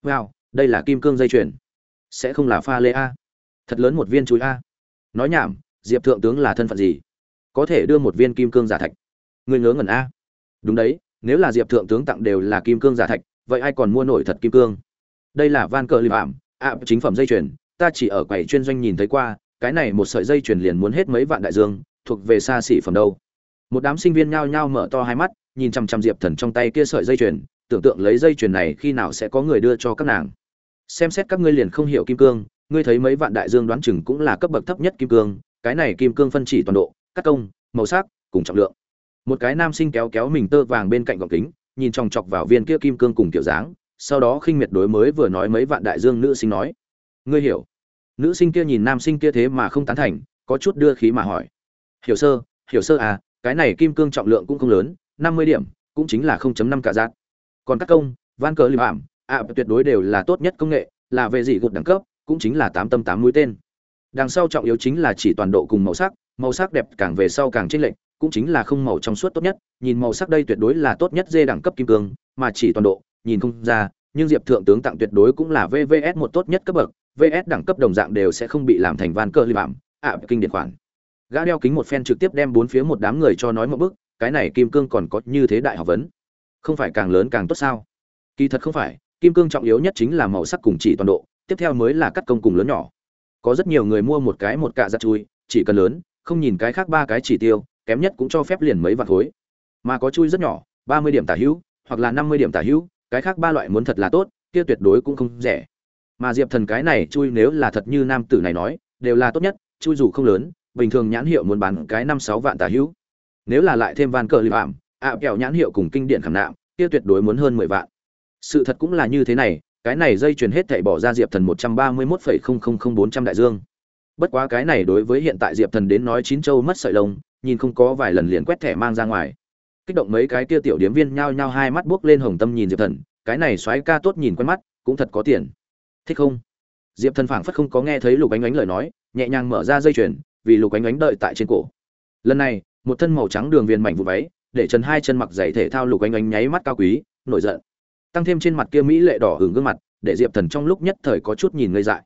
Speaker 1: Wow, đây là kim cương dây chuyền. Sẽ không là pha lê a. Thật lớn một viên chuối a. Nói nhảm, diệp thượng tướng là thân phận gì? Có thể đưa một viên kim cương giả thạch. Người ngớ ngẩn a. Đúng đấy, nếu là diệp thượng tướng tặng đều là kim cương giả thạch, vậy ai còn mua nổi thật kim cương? Đây là van cờ lìm ảm, ạ, chính phẩm dây chuyền. Ta chỉ ở quầy chuyên doanh nhìn thấy qua, cái này một sợi dây chuyền liền muốn hết mấy vạn đại dương, thuộc về xa xỉ phẩm đâu một đám sinh viên nhao nhao mở to hai mắt, nhìn chằm chằm diệp thần trong tay kia sợi dây chuyền, tưởng tượng lấy dây chuyền này khi nào sẽ có người đưa cho các nàng. Xem xét các ngươi liền không hiểu kim cương, ngươi thấy mấy vạn đại dương đoán chừng cũng là cấp bậc thấp nhất kim cương, cái này kim cương phân chỉ toàn độ, cắt công, màu sắc, cùng trọng lượng. Một cái nam sinh kéo kéo mình tơ vàng bên cạnh gọng kính, nhìn chòng chọc vào viên kia kim cương cùng kiểu dáng, sau đó khinh miệt đối mới vừa nói mấy vạn đại dương nữ sinh nói. Ngươi hiểu. Nữ sinh kia nhìn nam sinh kia thế mà không tán thành, có chút đưa khí mà hỏi. Hiểu sơ hiểu sơ à cái này kim cương trọng lượng cũng không lớn, năm mươi điểm, cũng chính là 0.5 cả giác còn các công, van cờ liềm ảm ạ, tuyệt đối đều là tốt nhất công nghệ, là về gì gột đẳng cấp, cũng chính là tám tâm tám mũi tên. Đằng sau trọng yếu chính là chỉ toàn độ cùng màu sắc màu sắc đẹp càng về sau càng chênh lệch, cũng chính là không màu trong suốt tốt nhất, nhìn màu sắc đây tuyệt đối là tốt nhất dê đẳng cấp kim cương, mà chỉ toàn độ, nhìn không ra, nhưng diệp thượng tướng tặng tuyệt đối cũng là vvs một tốt nhất cấp bậc vs đẳng cấp đồng dạng đều sẽ không bị làm thành van cơ liềm ảm ạ, kinh điển khoản gã đeo kính một phen trực tiếp đem bốn phía một đám người cho nói một bức cái này kim cương còn có như thế đại học vấn. Không phải càng lớn càng tốt sao? Kỳ thật không phải, kim cương trọng yếu nhất chính là màu sắc cùng chỉ toàn độ, tiếp theo mới là cắt công cùng lớn nhỏ. Có rất nhiều người mua một cái một cạ giặt chui, chỉ cần lớn, không nhìn cái khác ba cái chỉ tiêu, kém nhất cũng cho phép liền mấy vạn khối. Mà có chui rất nhỏ, ba mươi điểm tả hữu, hoặc là năm mươi điểm tả hữu, cái khác ba loại muốn thật là tốt, kia tuyệt đối cũng không rẻ. Mà diệp thần cái này chui nếu là thật như nam tử này nói, đều là tốt nhất, chui dù không lớn bình thường nhãn hiệu muốn bán cái năm sáu vạn tà hữu. Nếu là lại thêm van cờ lip ảm ạ, kẹo nhãn hiệu cùng kinh điển khảm nạm, kia tuyệt đối muốn hơn mười vạn. Sự thật cũng là như thế này, cái này dây chuyền hết thảy bỏ ra diệp thần một trăm ba mươi mốt phẩy không không không bốn trăm đại dương. Bất quá cái này đối với hiện tại diệp thần đến nói chín châu mất sợi lông, nhìn không có vài lần liền quét thẻ mang ra ngoài. Kích động mấy cái kia tiểu điếm viên nhao nhao hai mắt buốc lên hồng tâm nhìn diệp thần, cái này xoáy ca tốt nhìn quen mắt, cũng thật có tiền. Thích không? Diệp thần phảng phất không có nghe thấy lục ánh ánh lời nói, nhẹ nhàng mở ra dây chuyền vì lục ánh ánh đợi tại trên cổ. Lần này, một thân màu trắng đường viền mảnh vụ váy, để trần hai chân mặc giày thể thao lục ánh ánh nháy mắt cao quý, nổi giận. Tăng thêm trên mặt kia mỹ lệ đỏ hưởng gương mặt, để diệp thần trong lúc nhất thời có chút nhìn ngây dại.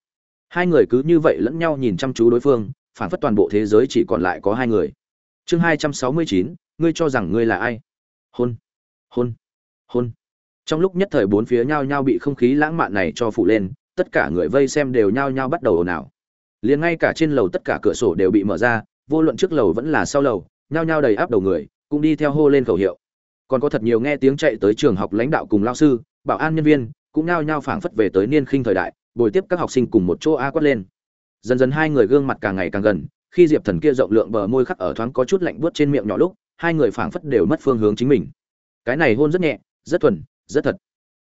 Speaker 1: Hai người cứ như vậy lẫn nhau nhìn chăm chú đối phương, phản phất toàn bộ thế giới chỉ còn lại có hai người. Chương hai trăm sáu mươi chín, ngươi cho rằng ngươi là ai? Hôn. Hôn. Hôn. Trong lúc nhất thời bốn phía nhao nhao bị không khí lãng mạn này cho phủ lên, tất cả người vây xem đều nhao nhao bắt đầu ồn ào liền ngay cả trên lầu tất cả cửa sổ đều bị mở ra, vô luận trước lầu vẫn là sau lầu, nhao nhao đầy áp đầu người, cũng đi theo hô lên khẩu hiệu. Còn có thật nhiều nghe tiếng chạy tới trường học lãnh đạo cùng lao sư, bảo an nhân viên, cũng nhao nhao phảng phất về tới niên khinh thời đại, bồi tiếp các học sinh cùng một chỗ a quát lên. Dần dần hai người gương mặt càng ngày càng gần, khi diệp thần kia rộng lượng bờ môi khắc ở thoáng có chút lạnh buốt trên miệng nhỏ lúc, hai người phảng phất đều mất phương hướng chính mình. Cái này hôn rất nhẹ, rất thuần, rất thật.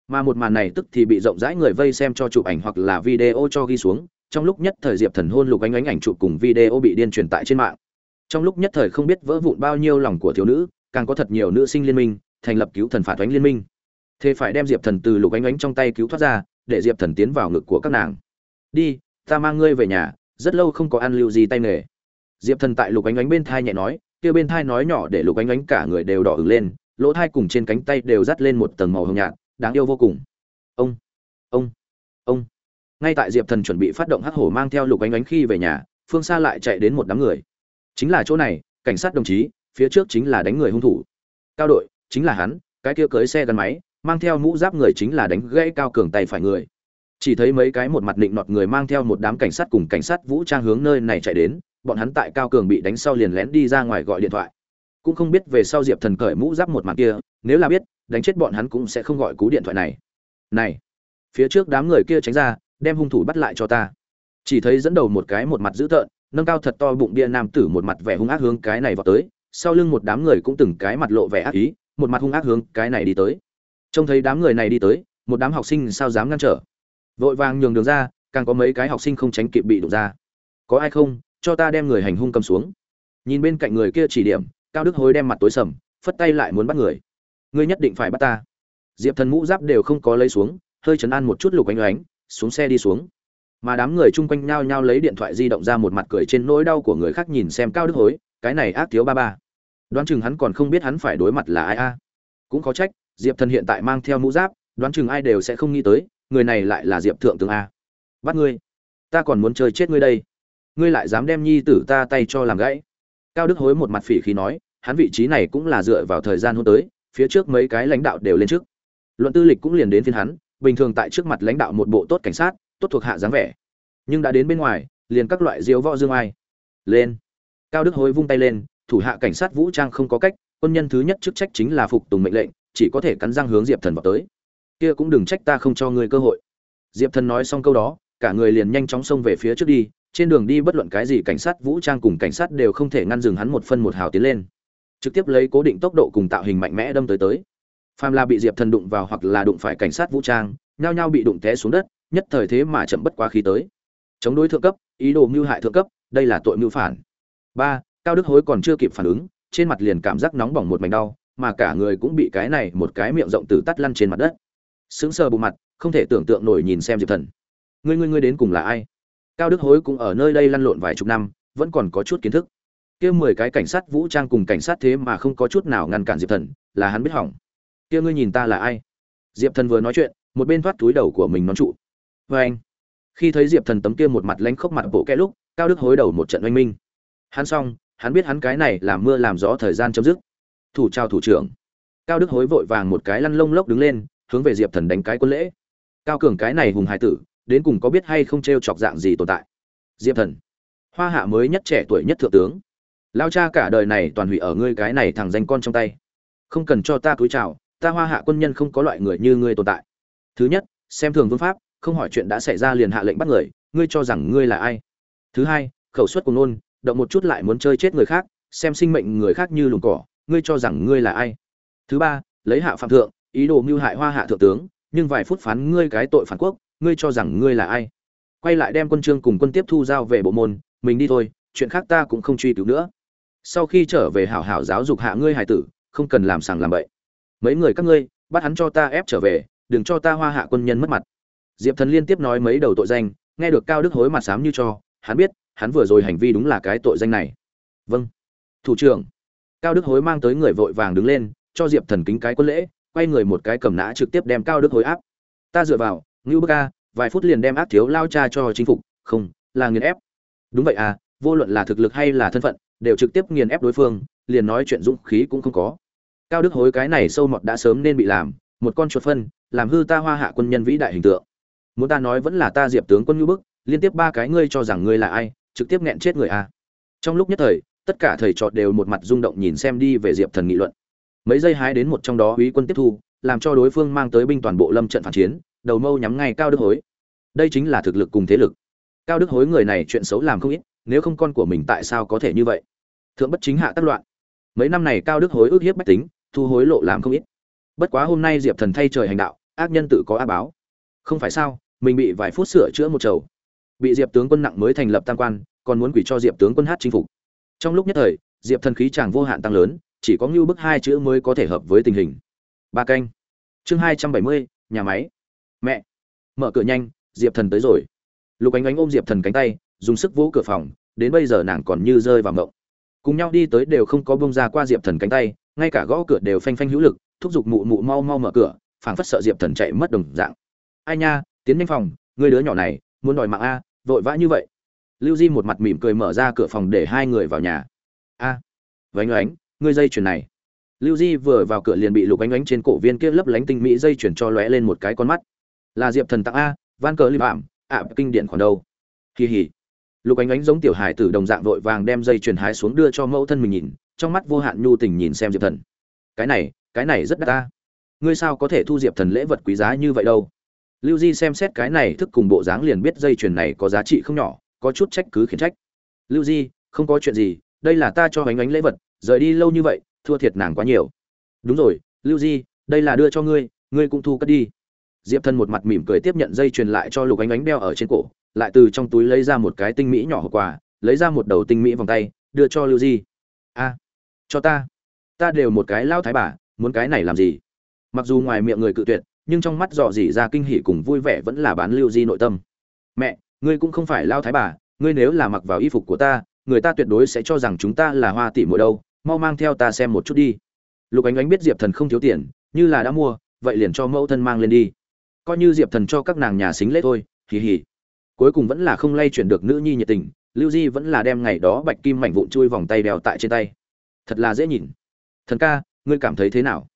Speaker 1: Mà một màn này tức thì bị rộng rãi người vây xem cho chụp ảnh hoặc là video cho ghi xuống trong lúc nhất thời diệp thần hôn lục ánh ánh ảnh chụp cùng video bị điên truyền tại trên mạng. Trong lúc nhất thời không biết vỡ vụn bao nhiêu lòng của thiếu nữ, càng có thật nhiều nữ sinh liên minh thành lập cứu thần phản oánh liên minh. Thế phải đem diệp thần từ lục ánh ánh trong tay cứu thoát ra, để diệp thần tiến vào ngực của các nàng. Đi, ta mang ngươi về nhà, rất lâu không có ăn lưu gì tay nghề. Diệp thần tại lục ánh ánh bên thai nhẹ nói, kia bên thai nói nhỏ để lục ánh ánh cả người đều đỏ ửng lên, lỗ thai cùng trên cánh tay đều dắt lên một tầng màu hồng nhạt, đáng yêu vô cùng. Ông ông ông ngay tại diệp thần chuẩn bị phát động hắc hổ mang theo lục ánh ánh khi về nhà, phương xa lại chạy đến một đám người. Chính là chỗ này, cảnh sát đồng chí, phía trước chính là đánh người hung thủ. Cao đội, chính là hắn, cái kia cưới xe gắn máy, mang theo mũ giáp người chính là đánh gãy cao cường tay phải người. Chỉ thấy mấy cái một mặt định nọt người mang theo một đám cảnh sát cùng cảnh sát vũ trang hướng nơi này chạy đến, bọn hắn tại cao cường bị đánh sau liền lén đi ra ngoài gọi điện thoại. Cũng không biết về sau diệp thần cởi mũ giáp một mặt kia, nếu là biết, đánh chết bọn hắn cũng sẽ không gọi cú điện thoại này. Này, phía trước đám người kia tránh ra đem hung thủ bắt lại cho ta. Chỉ thấy dẫn đầu một cái một mặt dữ tợn, nâng cao thật to bụng bia nam tử một mặt vẻ hung ác hướng cái này vào tới, sau lưng một đám người cũng từng cái mặt lộ vẻ ác ý, một mặt hung ác hướng cái này đi tới. Trông thấy đám người này đi tới, một đám học sinh sao dám ngăn trở? Vội vàng nhường đường ra, càng có mấy cái học sinh không tránh kịp bị đụng ra. Có ai không? Cho ta đem người hành hung cầm xuống. Nhìn bên cạnh người kia chỉ điểm, cao đức hối đem mặt tối sầm, phất tay lại muốn bắt người. Ngươi nhất định phải bắt ta. Diệp thần mũ giáp đều không có lấy xuống, hơi chấn an một chút lục oanh oánh xuống xe đi xuống. Mà đám người chung quanh nhao nhao lấy điện thoại di động ra một mặt cười trên nỗi đau của người khác nhìn xem cao đức hối, cái này ác thiếu ba ba. Đoán chừng hắn còn không biết hắn phải đối mặt là ai a. Cũng có trách, diệp thần hiện tại mang theo mũ giáp, đoán chừng ai đều sẽ không nghĩ tới, người này lại là diệp thượng tướng a. Bắt ngươi. Ta còn muốn chơi chết ngươi đây. Ngươi lại dám đem nhi tử ta tay cho làm gãy. Cao đức hối một mặt phỉ khí nói, hắn vị trí này cũng là dựa vào thời gian hôn tới, phía trước mấy cái lãnh đạo đều lên trước. Luận tư lịch cũng liền đến phiên hắn bình thường tại trước mặt lãnh đạo một bộ tốt cảnh sát, tốt thuộc hạ dáng vẻ. Nhưng đã đến bên ngoài, liền các loại diếu võ dương ai. Lên. Cao đức hối vung tay lên, thủ hạ cảnh sát vũ trang không có cách, quân nhân thứ nhất chức trách chính là phục tùng mệnh lệnh, chỉ có thể cắn răng hướng diệp thần vào tới. Kia cũng đừng trách ta không cho ngươi cơ hội. Diệp thần nói xong câu đó, cả người liền nhanh chóng xông về phía trước đi, trên đường đi bất luận cái gì cảnh sát vũ trang cùng cảnh sát đều không thể ngăn dừng hắn một phân một hào tiến lên. Trực tiếp lấy cố định tốc độ cùng tạo hình mạnh mẽ đâm tới tới phàm là bị diệp thần đụng vào hoặc là đụng phải cảnh sát vũ trang, nhao nhao bị đụng té xuống đất, nhất thời thế mà chậm bất quá khí tới. Chống đối thượng cấp, ý đồ mưu hại thượng cấp, đây là tội mưu phản. Ba, cao đức hối còn chưa kịp phản ứng, trên mặt liền cảm giác nóng bỏng một mảnh đau, mà cả người cũng bị cái này một cái miệng rộng từ tắt lăn trên mặt đất. Sững sờ bộ mặt, không thể tưởng tượng nổi nhìn xem diệp thần. Ngươi ngươi ngươi đến cùng là ai? Cao đức hối cũng ở nơi đây lăn lộn vài chục năm, vẫn còn có chút kiến thức. Kia mười cái cảnh sát vũ trang cùng cảnh sát thế mà không có chút nào ngăn cản diệp thần, là hắn biết hỏng kia ngươi nhìn ta là ai? Diệp thần vừa nói chuyện, một bên thoát túi đầu của mình nón trụ. Vê anh, khi thấy diệp thần tấm kia một mặt lánh khóc mặt bộ kẽ lúc, cao đức hối đầu một trận oanh minh. Hắn xong, hắn biết hắn cái này làm mưa làm gió thời gian chấm dứt. Thủ trao thủ trưởng. Cao đức hối vội vàng một cái lăn lông lốc đứng lên, hướng về diệp thần đánh cái quân lễ. Cao cường cái này hùng hải tử, đến cùng có biết hay không t r e o chọc dạng gì tồn tại? Diệp thần, hoa hạ mới nhất trẻ tuổi nhất thượng tướng. Lao cha cả đời này toàn hủy ở ngươi cái này thằng danh con trong tay. Không cần cho ta túi chào ta hoa hạ quân nhân không có loại người như ngươi tồn tại. Thứ nhất, xem thường vương pháp, không hỏi chuyện đã xảy ra liền hạ lệnh bắt người, ngươi cho rằng ngươi là ai? Thứ hai, khẩu suất của nôn, động một chút lại muốn chơi chết người khác, xem sinh mệnh người khác như lùn cỏ, ngươi cho rằng ngươi là ai? Thứ ba, lấy hạ phạm thượng, ý đồ mưu hại hoa hạ thượng tướng, nhưng vài phút phán ngươi cái tội phản quốc, ngươi cho rằng ngươi là ai? Quay lại đem quân trương cùng quân tiếp thu giao về bộ môn, mình đi thôi, chuyện khác ta cũng không truy cứu nữa. Sau khi trở về hảo hảo giáo dục hạ ngươi hải tử, không cần làm sàng làm bậy mấy người các ngươi, bắt hắn cho ta ép trở về, đừng cho ta hoa hạ quân nhân mất mặt. Diệp thần liên tiếp nói mấy đầu tội danh, nghe được cao đức hối mặt sám như cho, hắn biết, hắn vừa rồi hành vi đúng là cái tội danh này. Vâng. Thủ trưởng. Cao đức hối mang tới người vội vàng đứng lên, cho diệp thần kính cái quân lễ, quay người một cái cầm nã trực tiếp đem cao đức hối áp. Ta dựa vào, ngưu bức ca vài phút liền đem áp thiếu lao cha cho chính phục, không, là nghiền ép. Đúng vậy à vô luận là thực lực hay là thân phận, đều trực tiếp nghiền ép đối phương, liền nói chuyện dũng khí cũng không có cao đức hối cái này sâu mọt đã sớm nên bị làm, một con chuột phân, làm hư ta hoa hạ quân nhân vĩ đại hình tượng. Muốn ta nói vẫn là ta diệp tướng quân ngữ bức, liên tiếp ba cái ngươi cho rằng ngươi là ai, trực tiếp nghẹn chết người à trong lúc nhất thời, tất cả thầy trò đều một mặt rung động nhìn xem đi về diệp thần nghị luận. Mấy giây hái đến một trong đó úy quân tiếp thu, làm cho đối phương mang tới binh toàn bộ lâm trận phản chiến, đầu mâu nhắm ngay cao đức hối. Đây chính là thực lực cùng thế lực. Cao đức hối người này chuyện xấu làm không ít, nếu không con của mình tại sao có thể như vậy? Thượng bất chính hạ tất loạn mấy năm này cao đức hối ước hiếp bách tính, thu hối lộ làm không ít. Bất quá hôm nay diệp thần thay trời hành đạo, ác nhân tự có á báo. Không phải sao, mình bị vài phút sửa chữa một chầu. Bị diệp tướng quân nặng mới thành lập tam quan, còn muốn quỷ cho diệp tướng quân hát chinh phục. Trong lúc nhất thời, diệp thần khí chàng vô hạn tăng lớn, chỉ có ngưu bức hai chữ mới có thể hợp với tình hình. Ba canh. Chương hai trăm bảy mươi, nhà máy. Mẹ. Mở cửa nhanh, diệp thần tới rồi. Lục ánh ánh ôm diệp thần cánh tay, dùng sức vỗ cửa phòng, đến bây giờ nàng còn như rơi vào mộng cùng nhau đi tới đều không có bông ra qua diệp thần cánh tay ngay cả gõ cửa đều phanh phanh hữu lực thúc giục mụ mụ mau mau mở cửa phảng phất sợ diệp thần chạy mất đồng dạng. Ai nha tiến nhanh phòng người đứa nhỏ này muốn đòi mạng a vội vã như vậy. Lưu di một mặt mỉm cười mở ra cửa phòng để hai người vào nhà. A à, vánh oánh ngươi dây chuyền này. Lưu di vừa vào cửa liền bị lục ánh ánh trên cổ viên kia lấp lánh tinh mỹ dây chuyền cho lóe lên một cái con mắt. Là diệp thần tặng a van cờ li phạm ạ kinh điển khoản đâu? Kỳ hỉ lục ánh ánh giống tiểu hải tử đồng dạng vội vàng đem dây chuyền hái xuống đưa cho mẫu thân mình nhìn, trong mắt vô hạn nhu tình nhìn xem diệp thần. Cái này cái này rất đắt ta. Ngươi sao có thể thu diệp thần lễ vật quý giá như vậy đâu? Lưu di xem xét cái này thức cùng bộ dáng liền biết dây chuyền này có giá trị không nhỏ, có chút trách cứ khiển trách. Lưu di, không có chuyện gì, đây là ta cho ánh ánh lễ vật, rời đi lâu như vậy, thua thiệt nàng quá nhiều. Đúng rồi, lưu di, đây là đưa cho ngươi ngươi cũng thu cất đi. Diệp Thần một mặt mỉm cười tiếp nhận dây chuyền lại cho lục ánh ánh đeo ở trên cổ lại từ trong túi lấy ra một cái tinh mỹ nhỏ hộp quà, lấy ra một đầu tinh mỹ vòng tay, đưa cho lưu di. A, cho ta. Ta đều một cái lao thái bà, muốn cái này làm gì? Mặc dù ngoài miệng người cự tuyệt, nhưng trong mắt dò dỉ ra kinh hỉ cùng vui vẻ vẫn là bán lưu di nội tâm. Mẹ, ngươi cũng không phải lao thái bà, ngươi nếu là mặc vào y phục của ta, người ta tuyệt đối sẽ cho rằng chúng ta là hoa tỷ mỗi đâu, mau mang theo ta xem một chút đi. Lục ánh ánh biết diệp thần không thiếu tiền, như là đã mua, vậy liền cho mẫu thân mang lên đi. Coi như diệp thần cho các nàng nhà xính lễ thôi, hì hì cuối cùng vẫn là không lay chuyển được nữ nhi nhiệt tình, lưu di vẫn là đem ngày đó bạch kim mảnh vụn chui vòng tay đeo tại trên tay. Thật là dễ nhìn. Thần ca, ngươi cảm thấy thế nào?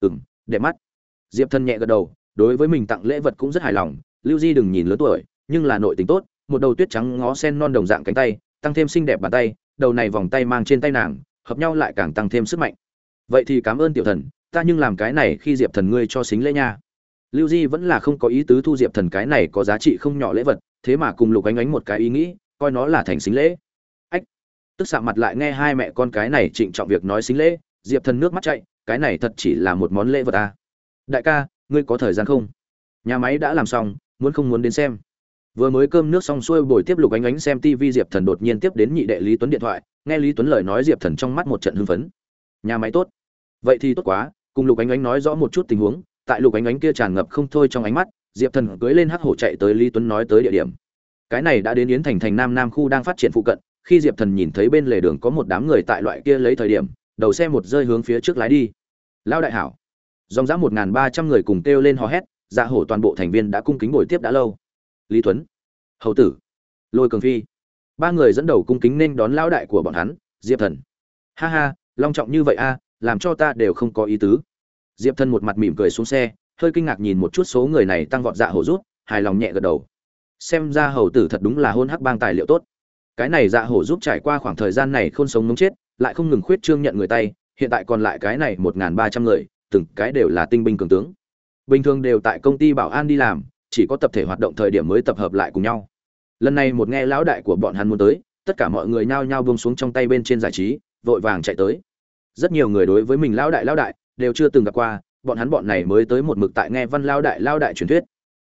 Speaker 1: Ừ m đẹp mắt. Diệp thần nhẹ gật đầu, đối với mình tặng lễ vật cũng rất hài lòng. Lưu di đừng nhìn lớn tuổi, nhưng là nội tính tốt, một đầu tuyết trắng ngó sen non đồng dạng cánh tay, tăng thêm xinh đẹp bàn tay, đầu này vòng tay mang trên tay nàng, hợp nhau lại càng tăng thêm sức mạnh. Vậy thì cảm ơn tiểu thần, ta nhưng làm cái này khi diệp thần ngươi cho xính lễ nha. Lưu di vẫn là không có ý tứ thu diệp thần cái này có giá trị không nhỏ lễ vật thế mà cùng lục ánh ánh một cái ý nghĩ, coi nó là thành xính lễ. Ách, tức xạ mặt lại nghe hai mẹ con cái này trịnh trọng việc nói xính lễ, diệp thần nước mắt chạy, cái này thật chỉ là một món lễ vật à. đại ca, ngươi có thời gian không? Nhà máy đã làm xong, muốn không muốn đến xem. Vừa mới cơm nước xong xuôi buổi tiếp lục ánh ánh xem tv diệp thần đột nhiên tiếp đến nhị đệ lý tuấn điện thoại, nghe lý tuấn lời nói diệp thần trong mắt một trận hưng phấn. Nhà máy tốt. Vậy thì tốt quá, cùng lục ánh ánh nói rõ một chút tình huống, tại lục ánh ánh kia tràn ngập không thôi trong ánh mắt diệp thần cưới lên hắc hổ chạy tới lý tuấn nói tới địa điểm. Cái này đã đến yến thành thành nam nam khu đang phát triển phụ cận, khi diệp thần nhìn thấy bên lề đường có một đám người tại loại kia lấy thời điểm, đầu xe một rơi hướng phía trước lái đi. Lao đại hảo. Dòng dã một n g h n ba trăm người cùng kêu lên hò hét dạ hổ toàn bộ thành viên đã cung kính bồi tiếp đã lâu. Lý tuấn. Hầu tử. Lôi cường phi. Ba người dẫn đầu cung kính nên đón lao đại của bọn hắn, diệp thần. Ha ha, long trọng như vậy a, làm cho ta đều không có ý tứ. Diệp thần một mặt mỉm cười xuống xe hơi kinh ngạc nhìn một chút số người này tăng vọt dạ hổ rút, hài lòng nhẹ gật đầu. Xem ra hầu tử thật đúng là hôn hắc bang tài liệu tốt. Cái này dạ hổ giúp trải qua khoảng thời gian này không sống mống chết, lại không ngừng khuyết trương nhận người tay, hiện tại còn lại cái này một ba trăm người, từng cái đều là tinh binh cường tướng. Bình thường đều tại công ty bảo an đi làm, chỉ có tập thể hoạt động thời điểm mới tập hợp lại cùng nhau. Lần này một nghe lão đại của bọn hắn muốn tới, tất cả mọi người nhao nhao buông xuống trong tay bên trên giải trí, vội vàng chạy tới. Rất nhiều người đối với mình lão đại lão đại, đều chưa từng gặp qua bọn hắn bọn này mới tới một mực tại nghe văn lao đại lao đại truyền thuyết.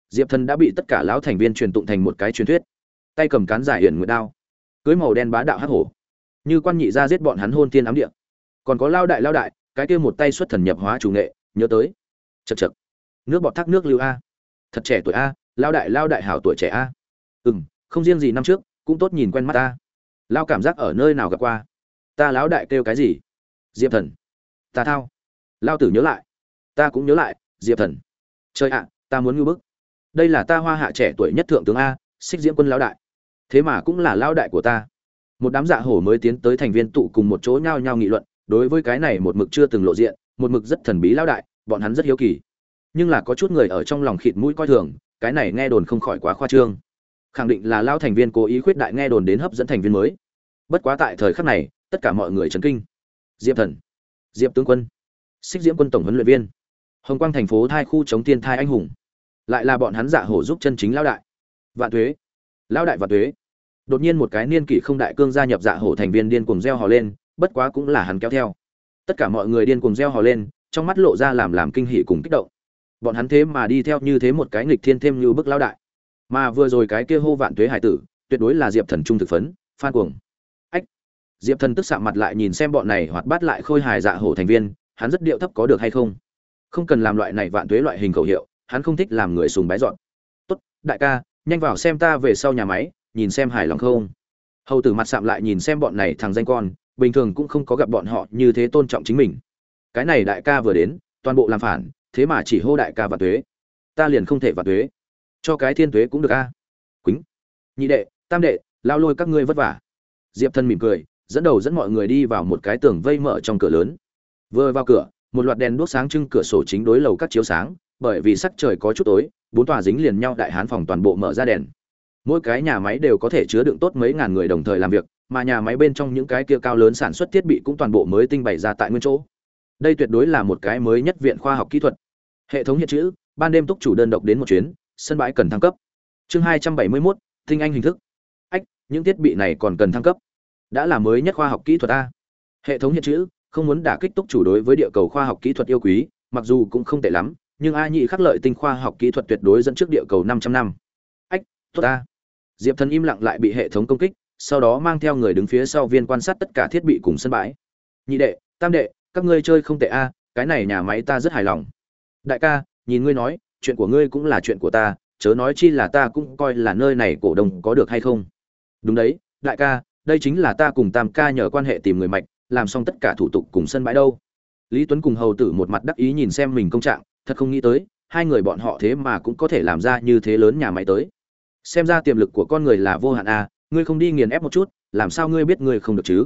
Speaker 1: Diệp thần đã bị tất cả lão thành viên truyền tụng thành một cái truyền thuyết. Tay cầm cán giải hiển nguyệt đao, cưới màu đen bá đạo hắc hổ, như quan nhị ra giết bọn hắn hôn tiên ám địa. Còn có lao đại lao đại, cái kia một tay xuất thần nhập hóa chủ nghệ, nhớ tới. Chật chật nước bọt thác nước lưu a. Thật trẻ tuổi a, lao đại lao đại hảo tuổi trẻ a. Ừ m không riêng gì năm trước, cũng tốt nhìn quen mắt ta lao cảm giác ở nơi nào gặp qua? Ta lão đại kêu cái gì? Diệp thần. Ta thao. Lao tử nhớ lại ta cũng nhớ lại, diệp thần. Chơi ạ, ta muốn ngư bức. Đây là ta hoa hạ trẻ tuổi nhất thượng tướng a, xích diễm quân lão đại. Thế mà cũng là lão đại của ta. Một đám dạ hổ mới tiến tới thành viên tụ cùng một chỗ nhao nhao nghị luận, đối với cái này một mực chưa từng lộ diện, một mực rất thần bí lão đại, bọn hắn rất hiếu kỳ. Nhưng là có chút người ở trong lòng khịt mũi coi thường, cái này nghe đồn không khỏi quá khoa trương. Khẳng định là lao thành viên cố ý khuyết đại nghe đồn đến hấp dẫn thành viên mới. Bất quá tại thời khắc này, tất cả mọi người chấn kinh. Diệp thần, diệp tướng quân, xích diễm quân tổng huấn luyện viên hồng quang thành phố thai khu chống tiên thai anh hùng. Lại là bọn hắn dạ hổ giúp chân chính lão đại. Vạn thuế lão đại vạn thuế đột nhiên một cái niên kỷ không đại cương gia nhập dạ hổ thành viên điên cuồng reo hò lên, bất quá cũng là hắn kéo theo. Tất cả mọi người điên cuồng reo hò lên, trong mắt lộ ra làm làm kinh hỉ cùng kích động. Bọn hắn thế mà đi theo như thế một cái nghịch thiên thêm như bức lão đại. Mà vừa rồi cái kia hô vạn thuế hải tử, tuyệt đối là diệp thần trung thực phấn, phan cuồng. Ách! Diệp thần tức sạm mặt lại nhìn xem bọn này hoạt bát lại khôi hài dạ hổ thành viên, hắn rất điệu thấp có được hay không? Không cần làm loại này vạn thuế loại hình khẩu hiệu, hắn không thích làm người sùng bái dọn. Tốt, đại ca, nhanh vào xem ta về sau nhà máy, nhìn xem hài lòng không? Hầu tử mặt sạm lại nhìn xem bọn này thằng danh con, bình thường cũng không có gặp bọn họ như thế tôn trọng chính mình. Cái này đại ca vừa đến, toàn bộ làm phản, thế mà chỉ hô đại ca và tuế ta liền không thể và tuế cho cái thiên tuế cũng được a. Quýnh. Nhị đệ, tam đệ, lao lôi các ngươi vất vả. Diệp thân mỉm cười, dẫn đầu dẫn mọi người đi vào một cái tường vây mở trong cửa lớn. Vừa vào cửa một loạt đèn đuốc sáng trưng cửa sổ chính đối lầu các chiếu sáng, bởi vì sắc trời có chút tối, bốn tòa dính liền nhau đại hán phòng toàn bộ mở ra đèn. Mỗi cái nhà máy đều có thể chứa đựng tốt mấy ngàn người đồng thời làm việc, mà nhà máy bên trong những cái kia cao lớn sản xuất thiết bị cũng toàn bộ mới tinh bày ra tại nguyên chỗ. Đây tuyệt đối là một cái mới nhất viện khoa học kỹ thuật. Hệ thống hiện chữ, ban đêm túc chủ đơn độc đến một chuyến, sân bãi cần thăng cấp. Chương hai trăm bảy mươi mốt, tinh anh hình thức. Ách, những thiết bị này còn cần thăng cấp. Đã là mới nhất khoa học kỹ thuật a. Hệ thống hiện chữ không muốn đả kích túc chủ đối với địa cầu khoa học kỹ thuật yêu quý, mặc dù cũng không tệ lắm, nhưng a nhị khắc lợi tinh khoa học kỹ thuật tuyệt đối dẫn trước địa cầu 500 năm. Ách, tốt ta. Diệp thần im lặng lại bị hệ thống công kích, sau đó mang theo người đứng phía sau viên quan sát tất cả thiết bị cùng sân bãi. Nhị đệ, tam đệ, các ngươi chơi không tệ a, cái này nhà máy ta rất hài lòng. Đại ca, nhìn ngươi nói, chuyện của ngươi cũng là chuyện của ta, chớ nói chi là ta cũng coi là nơi này cổ đông có được hay không. Đúng đấy, đại ca, đây chính là ta cùng tam ca nhờ quan hệ tìm người mạch làm xong tất cả thủ tục cùng sân bãi đâu. Lý tuấn cùng hầu tử một mặt đắc ý nhìn xem mình công trạng, thật không nghĩ tới, hai người bọn họ thế mà cũng có thể làm ra như thế lớn nhà máy tới. Xem ra tiềm lực của con người là vô hạn à ngươi không đi nghiền ép một chút, làm sao ngươi biết ngươi không được chứ?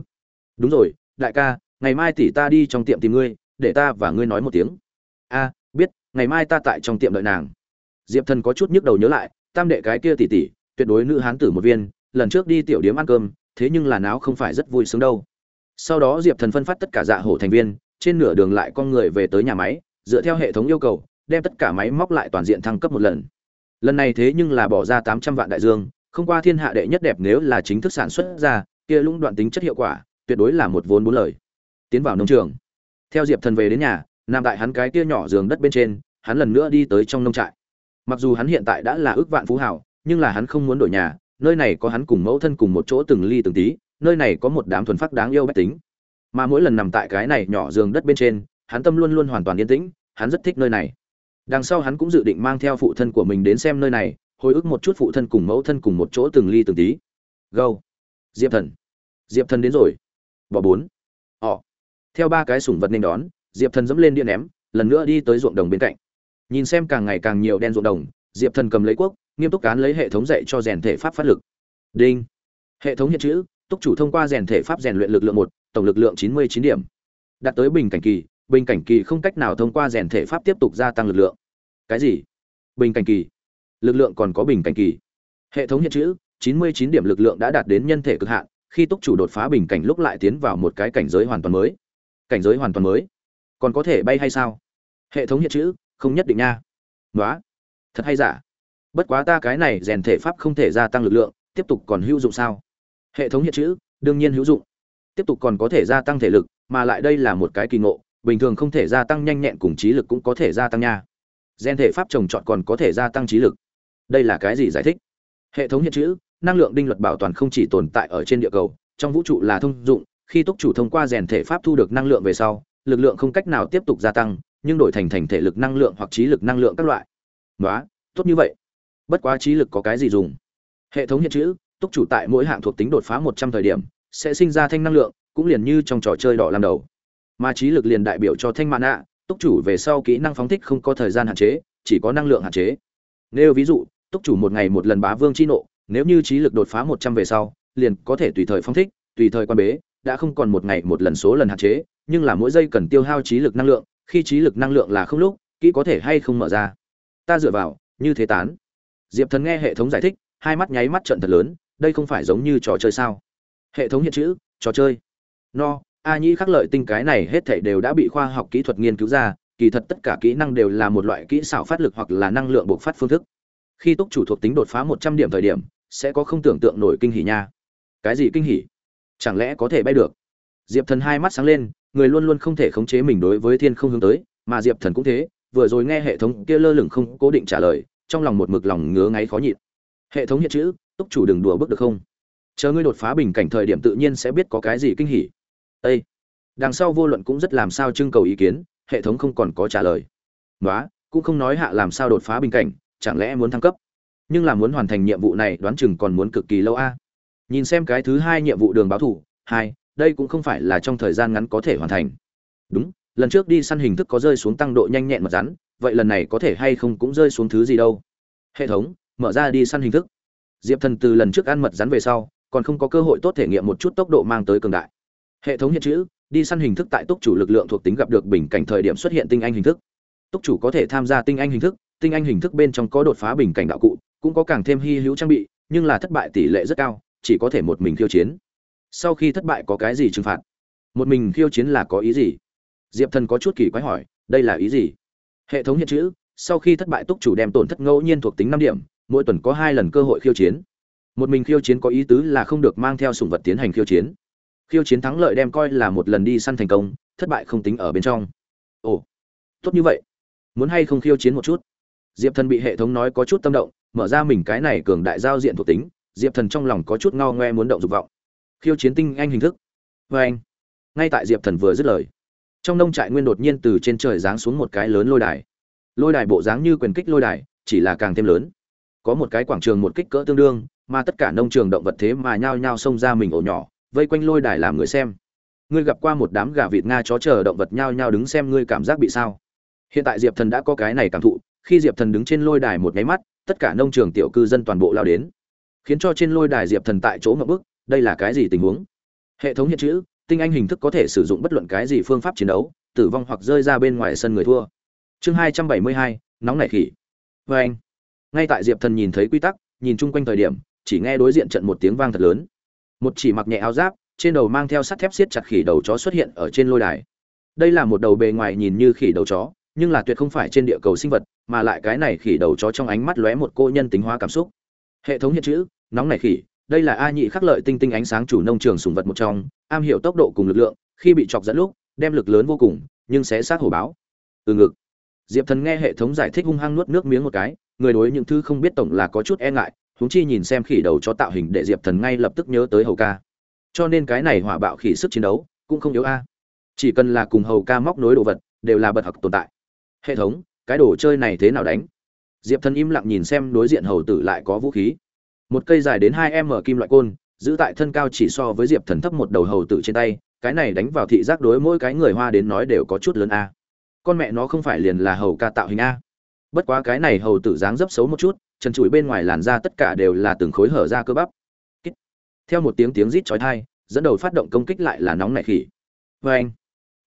Speaker 1: Đúng rồi, đại ca, ngày mai tỷ ta đi trong tiệm tìm ngươi, để ta và ngươi nói một tiếng. A, biết, ngày mai ta tại trong tiệm đợi nàng. Diệp thần có chút nhức đầu nhớ lại, tam đệ cái kia tỷ tỷ, tuyệt đối nữ hán tử một viên, lần trước đi tiểu điếm ăn cơm, thế nhưng là náo không phải rất vui sướng đâu sau đó diệp thần phân phát tất cả dạ hổ thành viên, trên nửa đường lại con người về tới nhà máy, dựa theo hệ thống yêu cầu, đem tất cả máy móc lại toàn diện thăng cấp một lần. Lần này thế nhưng là bỏ ra tám trăm vạn đại dương, không qua thiên hạ đệ nhất đẹp nếu là chính thức sản xuất ra, kia lũng đoạn tính chất hiệu quả, tuyệt đối là một vốn bốn lời. Tiến vào nông trường. Theo diệp thần về đến nhà, nằm tại hắn cái kia nhỏ giường đất bên trên, hắn lần nữa đi tới trong nông trại. Mặc dù hắn hiện tại đã là ước vạn phú hảo, nhưng là hắn không muốn đổi nhà, nơi này có hắn cùng mẫu thân cùng một chỗ từng ly từng tí nơi này có một đám thuần phát đáng yêu bách tính. Mà mỗi lần nằm tại cái này nhỏ giường đất bên trên, hắn tâm luôn luôn hoàn toàn yên tĩnh, hắn rất thích nơi này. Đằng sau hắn cũng dự định mang theo phụ thân của mình đến xem nơi này, hồi ức một chút phụ thân cùng mẫu thân cùng một chỗ từng ly từng tí. Gâu diệp thần. Diệp thần đến rồi. Bỏ bốn. Ọ. Theo ba cái sủng vật nên đón, diệp thần dẫm lên điện ném, lần nữa đi tới ruộng đồng bên cạnh. Nhìn xem càng ngày càng nhiều đen ruộng đồng, diệp thần cầm lấy quốc nghiêm túc cán lấy hệ thống dạy cho rèn thể pháp phát lực. Đinh. Hệ thống hiện chữ túc chủ thông qua rèn thể pháp rèn luyện lực lượng một, tổng lực lượng chín mươi chín điểm. Đạt tới bình cảnh kỳ, bình cảnh kỳ không cách nào thông qua rèn thể pháp tiếp tục gia tăng lực lượng. Cái gì? Bình cảnh kỳ. Lực lượng còn có bình cảnh kỳ. Hệ thống hiện chữ, chín mươi chín điểm lực lượng đã đạt đến nhân thể cực hạn, khi túc chủ đột phá bình cảnh lúc lại tiến vào một cái cảnh giới hoàn toàn mới. Cảnh giới hoàn toàn mới. Còn có thể bay hay sao? Hệ thống hiện chữ, không nhất định nha. Nói thật hay giả? Bất quá ta cái này rèn thể pháp không thể gia tăng lực lượng, tiếp tục còn hữu dụng sao? Hệ thống hiện chữ, đương nhiên hữu dụng. Tiếp tục còn có thể gia tăng thể lực, mà lại đây là một cái kỳ ngộ, bình thường không thể gia tăng nhanh nhẹn cùng trí lực cũng có thể gia tăng nha. Gen thể pháp trồng trọt còn có thể gia tăng trí lực. Đây là cái gì giải thích? Hệ thống hiện chữ, năng lượng đinh luật bảo toàn không chỉ tồn tại ở trên địa cầu, trong vũ trụ là thông dụng, khi túc chủ thông qua rèn thể pháp thu được năng lượng về sau, lực lượng không cách nào tiếp tục gia tăng, nhưng đổi thành thành thể lực năng lượng hoặc trí lực năng lượng các loại. Nói tốt như vậy. Bất quá trí lực có cái gì dùng? Hệ thống hiện chữ túc chủ tại mỗi hạng thuộc tính đột phá một trăm thời điểm, sẽ sinh ra thanh năng lượng, cũng liền như trong trò chơi đỏ làm đầu. Mà trí lực liền đại biểu cho thanh mạn ạ, túc chủ về sau kỹ năng phóng thích không có thời gian hạn chế, chỉ có năng lượng hạn chế. Nếu ví dụ, túc chủ một ngày một lần bá vương chi nộ, nếu như trí lực đột phá một trăm về sau, liền có thể tùy thời phóng thích, tùy thời quan bế, đã không còn một ngày một lần số lần hạn chế, nhưng là mỗi giây cần tiêu hao trí lực năng lượng, khi trí lực năng lượng là không lúc, kỹ có thể hay không mở ra. Ta dựa vào, như thế tán. Diệp thần nghe hệ thống giải thích, hai mắt nháy mắt trận thật lớn đây không phải giống như trò chơi sao? Hệ thống hiện chữ, trò chơi. No, a nhĩ khắc lợi tinh cái này hết thảy đều đã bị khoa học kỹ thuật nghiên cứu ra, kỳ thật tất cả kỹ năng đều là một loại kỹ xảo phát lực hoặc là năng lượng bộc phát phương thức. Khi túc chủ thuộc tính đột phá một trăm điểm thời điểm, sẽ có không tưởng tượng nổi kinh hỉ nha. Cái gì kinh hỉ? Chẳng lẽ có thể bay được? Diệp thần hai mắt sáng lên, người luôn luôn không thể khống chế mình đối với thiên không hướng tới, mà diệp thần cũng thế, vừa rồi nghe hệ thống kia lơ lửng không cố định trả lời, trong lòng một mực lòng ngứa ngáy khó nhịn. Hệ thống hiện chữ túc chủ đừng đùa bước được không? Chờ ngươi đột phá bình cảnh thời điểm tự nhiên sẽ biết có cái gì kinh hỉ. Ê! đằng sau vô luận cũng rất làm sao trưng cầu ý kiến, hệ thống không còn có trả lời. Nói cũng không nói hạ làm sao đột phá bình cảnh, chẳng lẽ muốn thăng cấp? Nhưng là muốn hoàn thành nhiệm vụ này đoán chừng còn muốn cực kỳ lâu a. Nhìn xem cái thứ hai nhiệm vụ đường báo thủ, hai, đây cũng không phải là trong thời gian ngắn có thể hoàn thành. Đúng, lần trước đi săn hình thức có rơi xuống tăng độ nhanh nhẹn mật rắn, vậy lần này có thể hay không cũng rơi xuống thứ gì đâu? Hệ thống, mở ra đi săn hình thức diệp thần từ lần trước ăn mật rắn về sau, còn không có cơ hội tốt thể nghiệm một chút tốc độ mang tới cường đại. Hệ thống hiện chữ, đi săn hình thức tại túc chủ lực lượng thuộc tính gặp được bình cảnh thời điểm xuất hiện tinh anh hình thức. Túc chủ có thể tham gia tinh anh hình thức, tinh anh hình thức bên trong có đột phá bình cảnh đạo cụ, cũng có càng thêm hy hữu trang bị, nhưng là thất bại tỷ lệ rất cao, chỉ có thể một mình khiêu chiến. Sau khi thất bại có cái gì trừng phạt? Một mình khiêu chiến là có ý gì? Diệp thần có chút kỳ quái hỏi, đây là ý gì? Hệ thống hiện chữ, sau khi thất bại túc chủ đem tổn thất ngẫu nhiên thuộc tính năm điểm mỗi tuần có hai lần cơ hội khiêu chiến. Một mình khiêu chiến có ý tứ là không được mang theo sùng vật tiến hành khiêu chiến. Khiêu chiến thắng lợi đem coi là một lần đi săn thành công, thất bại không tính ở bên trong. Ồ, tốt như vậy. Muốn hay không khiêu chiến một chút? Diệp thần bị hệ thống nói có chút tâm động, mở ra mình cái này cường đại giao diện thuộc tính, diệp thần trong lòng có chút ngao ngoe muốn động dục vọng. Khiêu chiến tinh anh hình thức. Vê anh. Ngay tại diệp thần vừa dứt lời, trong nông trại nguyên đột nhiên từ trên trời giáng xuống một cái lớn lôi đài. Lôi đài bộ dáng như quyền kích lôi đài, chỉ là càng thêm lớn có một cái quảng trường một kích cỡ tương đương, mà tất cả nông trường động vật thế mà nhao nhao xông ra mình ổ nhỏ, vây quanh lôi đài làm người xem. Ngươi gặp qua một đám gà vịt nga chó chờ động vật nhao nhao đứng xem ngươi cảm giác bị sao? Hiện tại diệp thần đã có cái này cảm thụ, khi diệp thần đứng trên lôi đài một nháy mắt, tất cả nông trường tiểu cư dân toàn bộ lao đến. Khiến cho trên lôi đài diệp thần tại chỗ ngập bức, đây là cái gì tình huống? Hệ thống hiện chữ, tinh anh hình thức có thể sử dụng bất luận cái gì phương pháp chiến đấu, tử vong hoặc rơi ra bên ngoài sân người thua. Chương hai trăm bảy mươi hai, nóng nảy khỉ. Vê anh ngay tại diệp thần nhìn thấy quy tắc, nhìn chung quanh thời điểm, chỉ nghe đối diện trận một tiếng vang thật lớn. Một chỉ mặc nhẹ áo giáp, trên đầu mang theo sắt thép siết chặt khỉ đầu chó xuất hiện ở trên lôi đài. Đây là một đầu bề ngoài nhìn như khỉ đầu chó, nhưng là tuyệt không phải trên địa cầu sinh vật, mà lại cái này khỉ đầu chó trong ánh mắt lóe một cô nhân tính hóa cảm xúc. Hệ thống hiện chữ, nóng này khỉ, đây là a nhị khắc lợi tinh tinh ánh sáng chủ nông trường sùng vật một trong, am hiểu tốc độ cùng lực lượng, khi bị chọc dẫn lúc, đem lực lớn vô cùng, nhưng sẽ sát hổ báo. Từ ngực. Diệp thần nghe hệ thống giải thích hung hăng nuốt nước miếng một cái người đối những thứ không biết tổng là có chút e ngại, huống chi nhìn xem khỉ đầu cho tạo hình để diệp thần ngay lập tức nhớ tới hầu ca. Cho nên cái này hỏa bạo khỉ sức chiến đấu cũng không yếu a. Chỉ cần là cùng hầu ca móc nối đồ vật, đều là bật học tồn tại. Hệ thống, cái đồ chơi này thế nào đánh? Diệp thần im lặng nhìn xem đối diện hầu tử lại có vũ khí. Một cây dài đến hai m kim loại côn, giữ tại thân cao chỉ so với diệp thần thấp một đầu hầu tử trên tay, cái này đánh vào thị giác đối mỗi cái người hoa đến nói đều có chút lớn a. Con mẹ nó không phải liền là hầu ca tạo hình a bất quá cái này hầu tử dáng dấp xấu một chút trần trụi bên ngoài làn da tất cả đều là từng khối hở ra cơ bắp. Theo một tiếng tiếng rít chói tai, dẫn đầu phát động công kích lại là nóng nảy khỉ. Vê anh.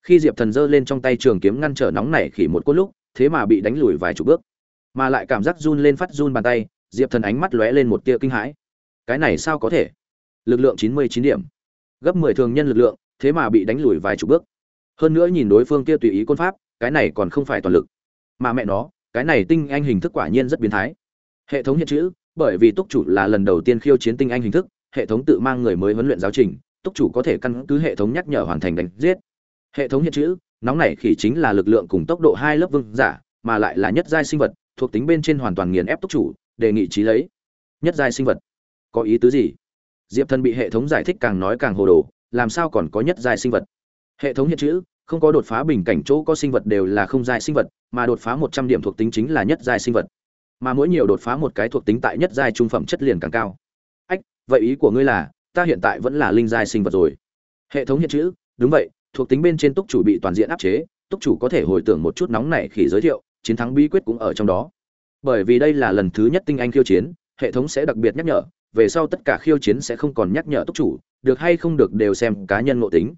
Speaker 1: Khi diệp thần giơ lên trong tay trường kiếm ngăn trở nóng nảy khỉ một cốt lúc, thế mà bị đánh lùi vài chục bước. Mà lại cảm giác run lên phát run bàn tay, diệp thần ánh mắt lóe lên một tia kinh hãi. Cái này sao có thể? Lực lượng chín mươi chín điểm. Gấp mười thường nhân lực lượng, thế mà bị đánh lùi vài chục bước. Hơn nữa nhìn đối phương kia tùy ý côn pháp, cái này còn không phải toàn lực. Mà mẹ nó cái này tinh anh hình thức quả nhiên rất biến thái. Hệ thống hiện chữ, bởi vì túc chủ là lần đầu tiên khiêu chiến tinh anh hình thức, hệ thống tự mang người mới huấn luyện giáo trình, túc chủ có thể căn cứ hệ thống nhắc nhở hoàn thành đánh giết. Hệ thống hiện chữ, nóng này khỉ chính là lực lượng cùng tốc độ hai lớp vương giả, mà lại là nhất giai sinh vật, thuộc tính bên trên hoàn toàn nghiền ép túc chủ, đề nghị trí lấy. Nhất giai sinh vật. Có ý tứ gì? Diệp thần bị hệ thống giải thích càng nói càng hồ đồ, làm sao còn có nhất giai sinh vật? Hệ thống hiện chữ không có đột phá bình cảnh chỗ có sinh vật đều là không giai sinh vật, mà đột phá một trăm điểm thuộc tính chính là nhất giai sinh vật. Mà mỗi nhiều đột phá một cái thuộc tính tại nhất giai trung phẩm chất liền càng cao. Ách, vậy ý của ngươi là, ta hiện tại vẫn là linh giai sinh vật rồi. Hệ thống hiện chữ, đúng vậy, thuộc tính bên trên túc chủ bị toàn diện áp chế, túc chủ có thể hồi tưởng một chút nóng này khi giới thiệu, chiến thắng bí quyết cũng ở trong đó. Bởi vì đây là lần thứ nhất tinh anh khiêu chiến, hệ thống sẽ đặc biệt nhắc nhở, về sau tất cả khiêu chiến sẽ không còn nhắc nhở túc chủ, được hay không được đều xem cá nhân ngộ tính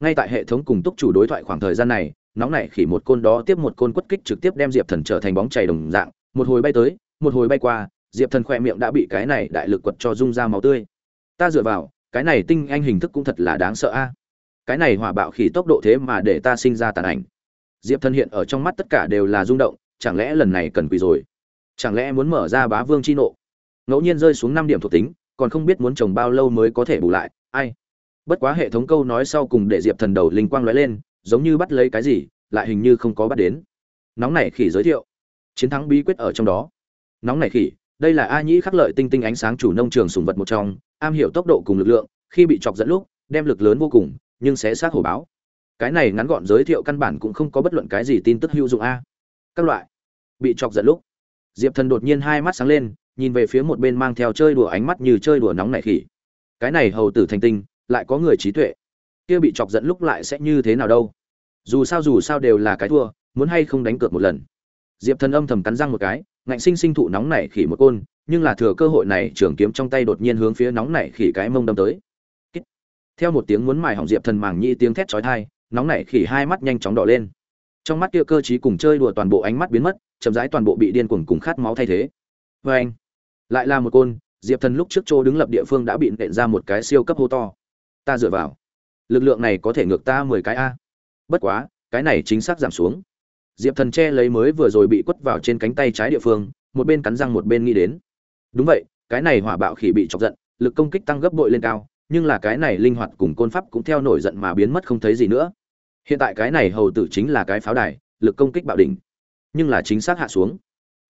Speaker 1: ngay tại hệ thống cùng túc chủ đối thoại khoảng thời gian này, nóng này khỉ một côn đó tiếp một côn quất kích trực tiếp đem diệp thần trở thành bóng chảy đồng dạng. Một hồi bay tới, một hồi bay qua, diệp thần khoe miệng đã bị cái này đại lực quật cho rung ra máu tươi. Ta dựa vào, cái này tinh anh hình thức cũng thật là đáng sợ a. Cái này hỏa bạo khỉ tốc độ thế mà để ta sinh ra tàn ảnh. Diệp thần hiện ở trong mắt tất cả đều là rung động, chẳng lẽ lần này cần quỳ rồi? Chẳng lẽ muốn mở ra bá vương chi nộ? Ngẫu nhiên rơi xuống năm điểm thuộc tính, còn không biết muốn trồng bao lâu mới có thể bù lại, ai? Bất quá hệ thống câu nói sau cùng để diệp thần đầu linh quang lóe lên, giống như bắt lấy cái gì, lại hình như không có bắt đến. Nóng này khỉ giới thiệu. Chiến thắng bí quyết ở trong đó. Nóng này khỉ, đây là a nhĩ khắc lợi tinh tinh ánh sáng chủ nông trường sùng vật một trong, am hiểu tốc độ cùng lực lượng, khi bị chọc dẫn lúc, đem lực lớn vô cùng, nhưng sẽ sát hổ báo. Cái này ngắn gọn giới thiệu căn bản cũng không có bất luận cái gì tin tức hữu dụng a. Các loại. Bị chọc giận lúc, diệp thần đột nhiên hai mắt sáng lên, nhìn về phía một bên mang theo chơi đùa ánh mắt như chơi đùa nóng này khỉ. Cái này hầu tử thành tinh lại có người trí tuệ. Kia bị chọc giận lúc lại sẽ như thế nào đâu? Dù sao dù sao đều là cái thua, muốn hay không đánh cược một lần. Diệp thần âm thầm cắn răng một cái, ngạnh sinh sinh thụ nóng này khỉ một côn, nhưng là thừa cơ hội này, trường kiếm trong tay đột nhiên hướng phía nóng này khỉ cái mông đâm tới. Theo một tiếng muốn mài hỏng diệp thần màng nhĩ tiếng thét chói tai, nóng này khỉ hai mắt nhanh chóng đỏ lên. Trong mắt kia cơ trí cùng chơi đùa toàn bộ ánh mắt biến mất, chậm rãi toàn bộ bị điên cuồng cùng khát máu thay thế. Vê anh lại là một côn, diệp thần lúc trước chỗ đứng lập địa phương đã bị nện ra một cái siêu cấp hô to ta dựa vào. Lực lượng này có thể ngược ta mười cái a. Bất quá, cái này chính xác giảm xuống. Diệp thần che lấy mới vừa rồi bị quất vào trên cánh tay trái địa phương, một bên cắn răng một bên nghĩ đến. Đúng vậy, cái này hỏa bạo khỉ bị chọc giận, lực công kích tăng gấp bội lên cao, nhưng là cái này linh hoạt cùng côn pháp cũng theo nổi giận mà biến mất không thấy gì nữa. Hiện tại cái này hầu tử chính là cái pháo đài, lực công kích bạo đỉnh, nhưng là chính xác hạ xuống.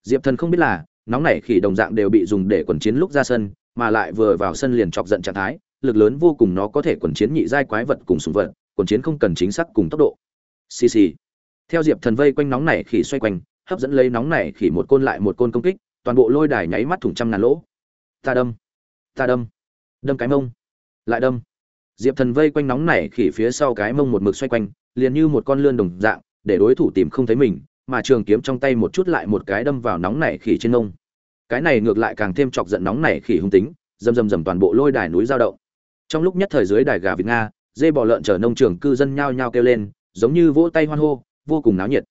Speaker 1: Diệp thần không biết là, nóng này khỉ đồng dạng đều bị dùng để quần chiến lúc ra sân, mà lại vừa vào sân liền chọc giận trạng thái lực lớn vô cùng nó có thể quần chiến nhị giai quái vật cùng sùng vật, quần chiến không cần chính xác cùng tốc độ. Xì xì. Theo diệp thần vây quanh nóng này khỉ xoay quanh, hấp dẫn lấy nóng này khỉ một côn lại một côn công kích, toàn bộ lôi đài nháy mắt thủng trăm ngàn lỗ. Ta đâm. Ta đâm. Đâm cái mông. Lại đâm. Diệp thần vây quanh nóng này khỉ phía sau cái mông một mực xoay quanh, liền như một con lươn đồng dạng, để đối thủ tìm không thấy mình, mà trường kiếm trong tay một chút lại một cái đâm vào nóng này khỉ trên mông. Cái này ngược lại càng thêm chọc giận nóng này khỉ hung tính dầm dầm dầm toàn bộ lôi đài núi giao động trong lúc nhất thời dưới đài gà việt nga, dê bò lợn chở nông trường cư dân nhao nhao kêu lên, giống như vỗ tay hoan hô, vô cùng náo nhiệt.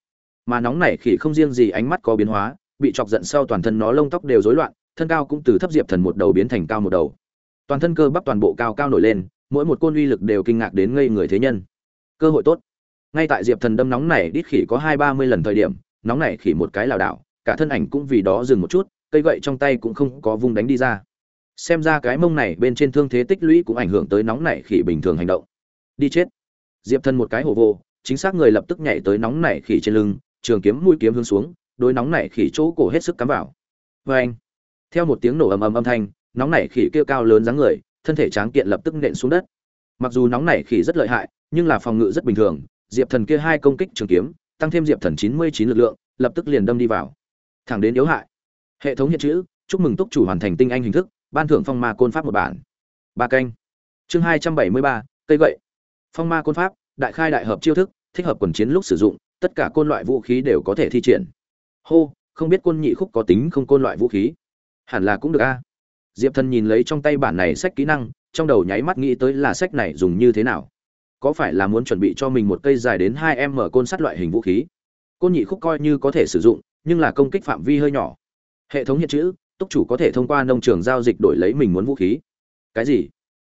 Speaker 1: Mà nóng này khỉ không riêng gì ánh mắt có biến hóa, bị chọc giận sau toàn thân nó lông tóc đều rối loạn, thân cao cũng từ thấp diệp thần một đầu biến thành cao một đầu. Toàn thân cơ bắp toàn bộ cao cao nổi lên, mỗi một côn uy lực đều kinh ngạc đến ngây người thế nhân. Cơ hội tốt. Ngay tại diệp thần đâm nóng này đít khỉ có hai ba mươi lần thời điểm, nóng này khỉ một cái lảo đảo, cả thân ảnh cũng vì đó dừng một chút, cây gậy trong tay cũng không có vung đánh đi ra xem ra cái mông này bên trên thương thế tích lũy cũng ảnh hưởng tới nóng này khỉ bình thường hành động. Đi chết. Diệp thần một cái hổ vô, chính xác người lập tức nhảy tới nóng này khỉ trên lưng, trường kiếm mũi kiếm hướng xuống, đối nóng này khỉ chỗ cổ hết sức cắm vào. Vê anh, theo một tiếng nổ ầm ầm âm thanh, nóng này khỉ kêu cao lớn dáng người, thân thể tráng kiện lập tức nện xuống đất. Mặc dù nóng này khỉ rất lợi hại, nhưng là phòng ngự rất bình thường, diệp thần kia hai công kích trường kiếm, tăng thêm diệp thần chín mươi chín lực lượng, lập tức liền đâm đi vào. Thẳng đến yếu hại. Hệ thống hiện chữ, chúc mừng túc chủ hoàn thành tinh anh hình thức ban thưởng phong ma côn pháp một bản. Ba canh. Chương hai trăm bảy mươi ba, cây gậy. Phong ma côn pháp, đại khai đại hợp chiêu thức, thích hợp quần chiến lúc sử dụng, tất cả côn loại vũ khí đều có thể thi triển. Hô, không biết côn nhị khúc có tính không côn loại vũ khí? Hẳn là cũng được a. Diệp thần nhìn lấy trong tay bản này sách kỹ năng, trong đầu nháy mắt nghĩ tới là sách này dùng như thế nào. Có phải là muốn chuẩn bị cho mình một cây dài đến hai em mở côn sắt loại hình vũ khí? Côn nhị khúc coi như có thể sử dụng, nhưng là công kích phạm vi hơi nhỏ. Hệ thống hiện chữ túc chủ có thể thông qua nông trường giao dịch đổi lấy mình muốn vũ khí. Cái gì?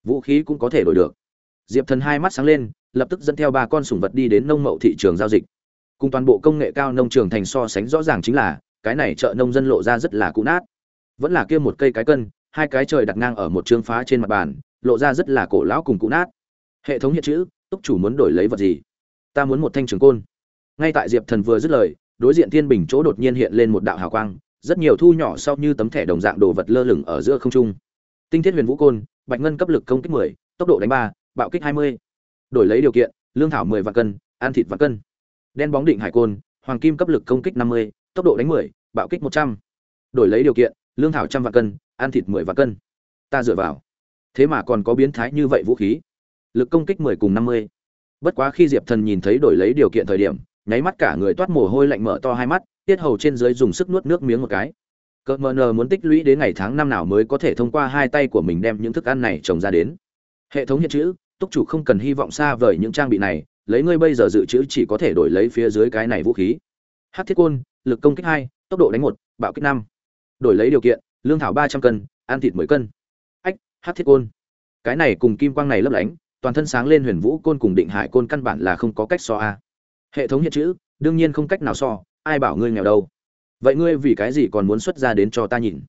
Speaker 1: Vũ khí cũng có thể đổi được. Diệp thần hai mắt sáng lên, lập tức dẫn theo ba con sủng vật đi đến nông mậu thị trường giao dịch. Cùng toàn bộ công nghệ cao nông trường thành so sánh rõ ràng chính là, cái này chợ nông dân lộ ra rất là cũ nát. Vẫn là kia một cây cái cân, hai cái trời đặt ngang ở một chương phá trên mặt bàn, lộ ra rất là cổ lão cùng cũ nát. Hệ thống hiện chữ, túc chủ muốn đổi lấy vật gì? Ta muốn một thanh trường côn. Ngay tại diệp thần vừa dứt lời, đối diện thiên bình chỗ đột nhiên hiện lên một đạo hào quang rất nhiều thu nhỏ sau như tấm thẻ đồng dạng đồ vật lơ lửng ở giữa không trung tinh thiết huyền vũ côn bạch ngân cấp lực công kích 10, tốc độ đánh 3, bạo kích 20. đổi lấy điều kiện lương thảo 10 vạn cân ăn thịt vạn cân đen bóng định hải côn hoàng kim cấp lực công kích 50, tốc độ đánh 10, bạo kích 100. đổi lấy điều kiện lương thảo trăm vạn cân ăn thịt 10 vạn cân ta dựa vào thế mà còn có biến thái như vậy vũ khí lực công kích 10 cùng 50. bất quá khi diệp thần nhìn thấy đổi lấy điều kiện thời điểm nháy mắt cả người toát mồ hôi lạnh mở to hai mắt tiết hầu trên dưới dùng sức nuốt nước miếng một cái. Cỡ mờ nờ muốn tích lũy đến ngày tháng năm nào mới có thể thông qua hai tay của mình đem những thức ăn này trồng ra đến. Hệ thống hiện chữ, túc chủ không cần hy vọng xa vời những trang bị này, lấy ngươi bây giờ dự trữ chỉ có thể đổi lấy phía dưới cái này vũ khí. Hát thiết côn, lực công kích hai, tốc độ đánh một, bạo kích năm. Đổi lấy điều kiện, lương thảo ba trăm cân, ăn thịt mười cân. Ách hát thiết côn. Cái này cùng kim quang này lấp lánh, toàn thân sáng lên huyền vũ côn cùng định hải côn căn bản là không có cách so a. Hệ thống hiện chữ, đương nhiên không cách nào so ai bảo ngươi nghèo đâu? Vậy ngươi vì cái gì còn muốn xuất ra đến cho ta nhìn?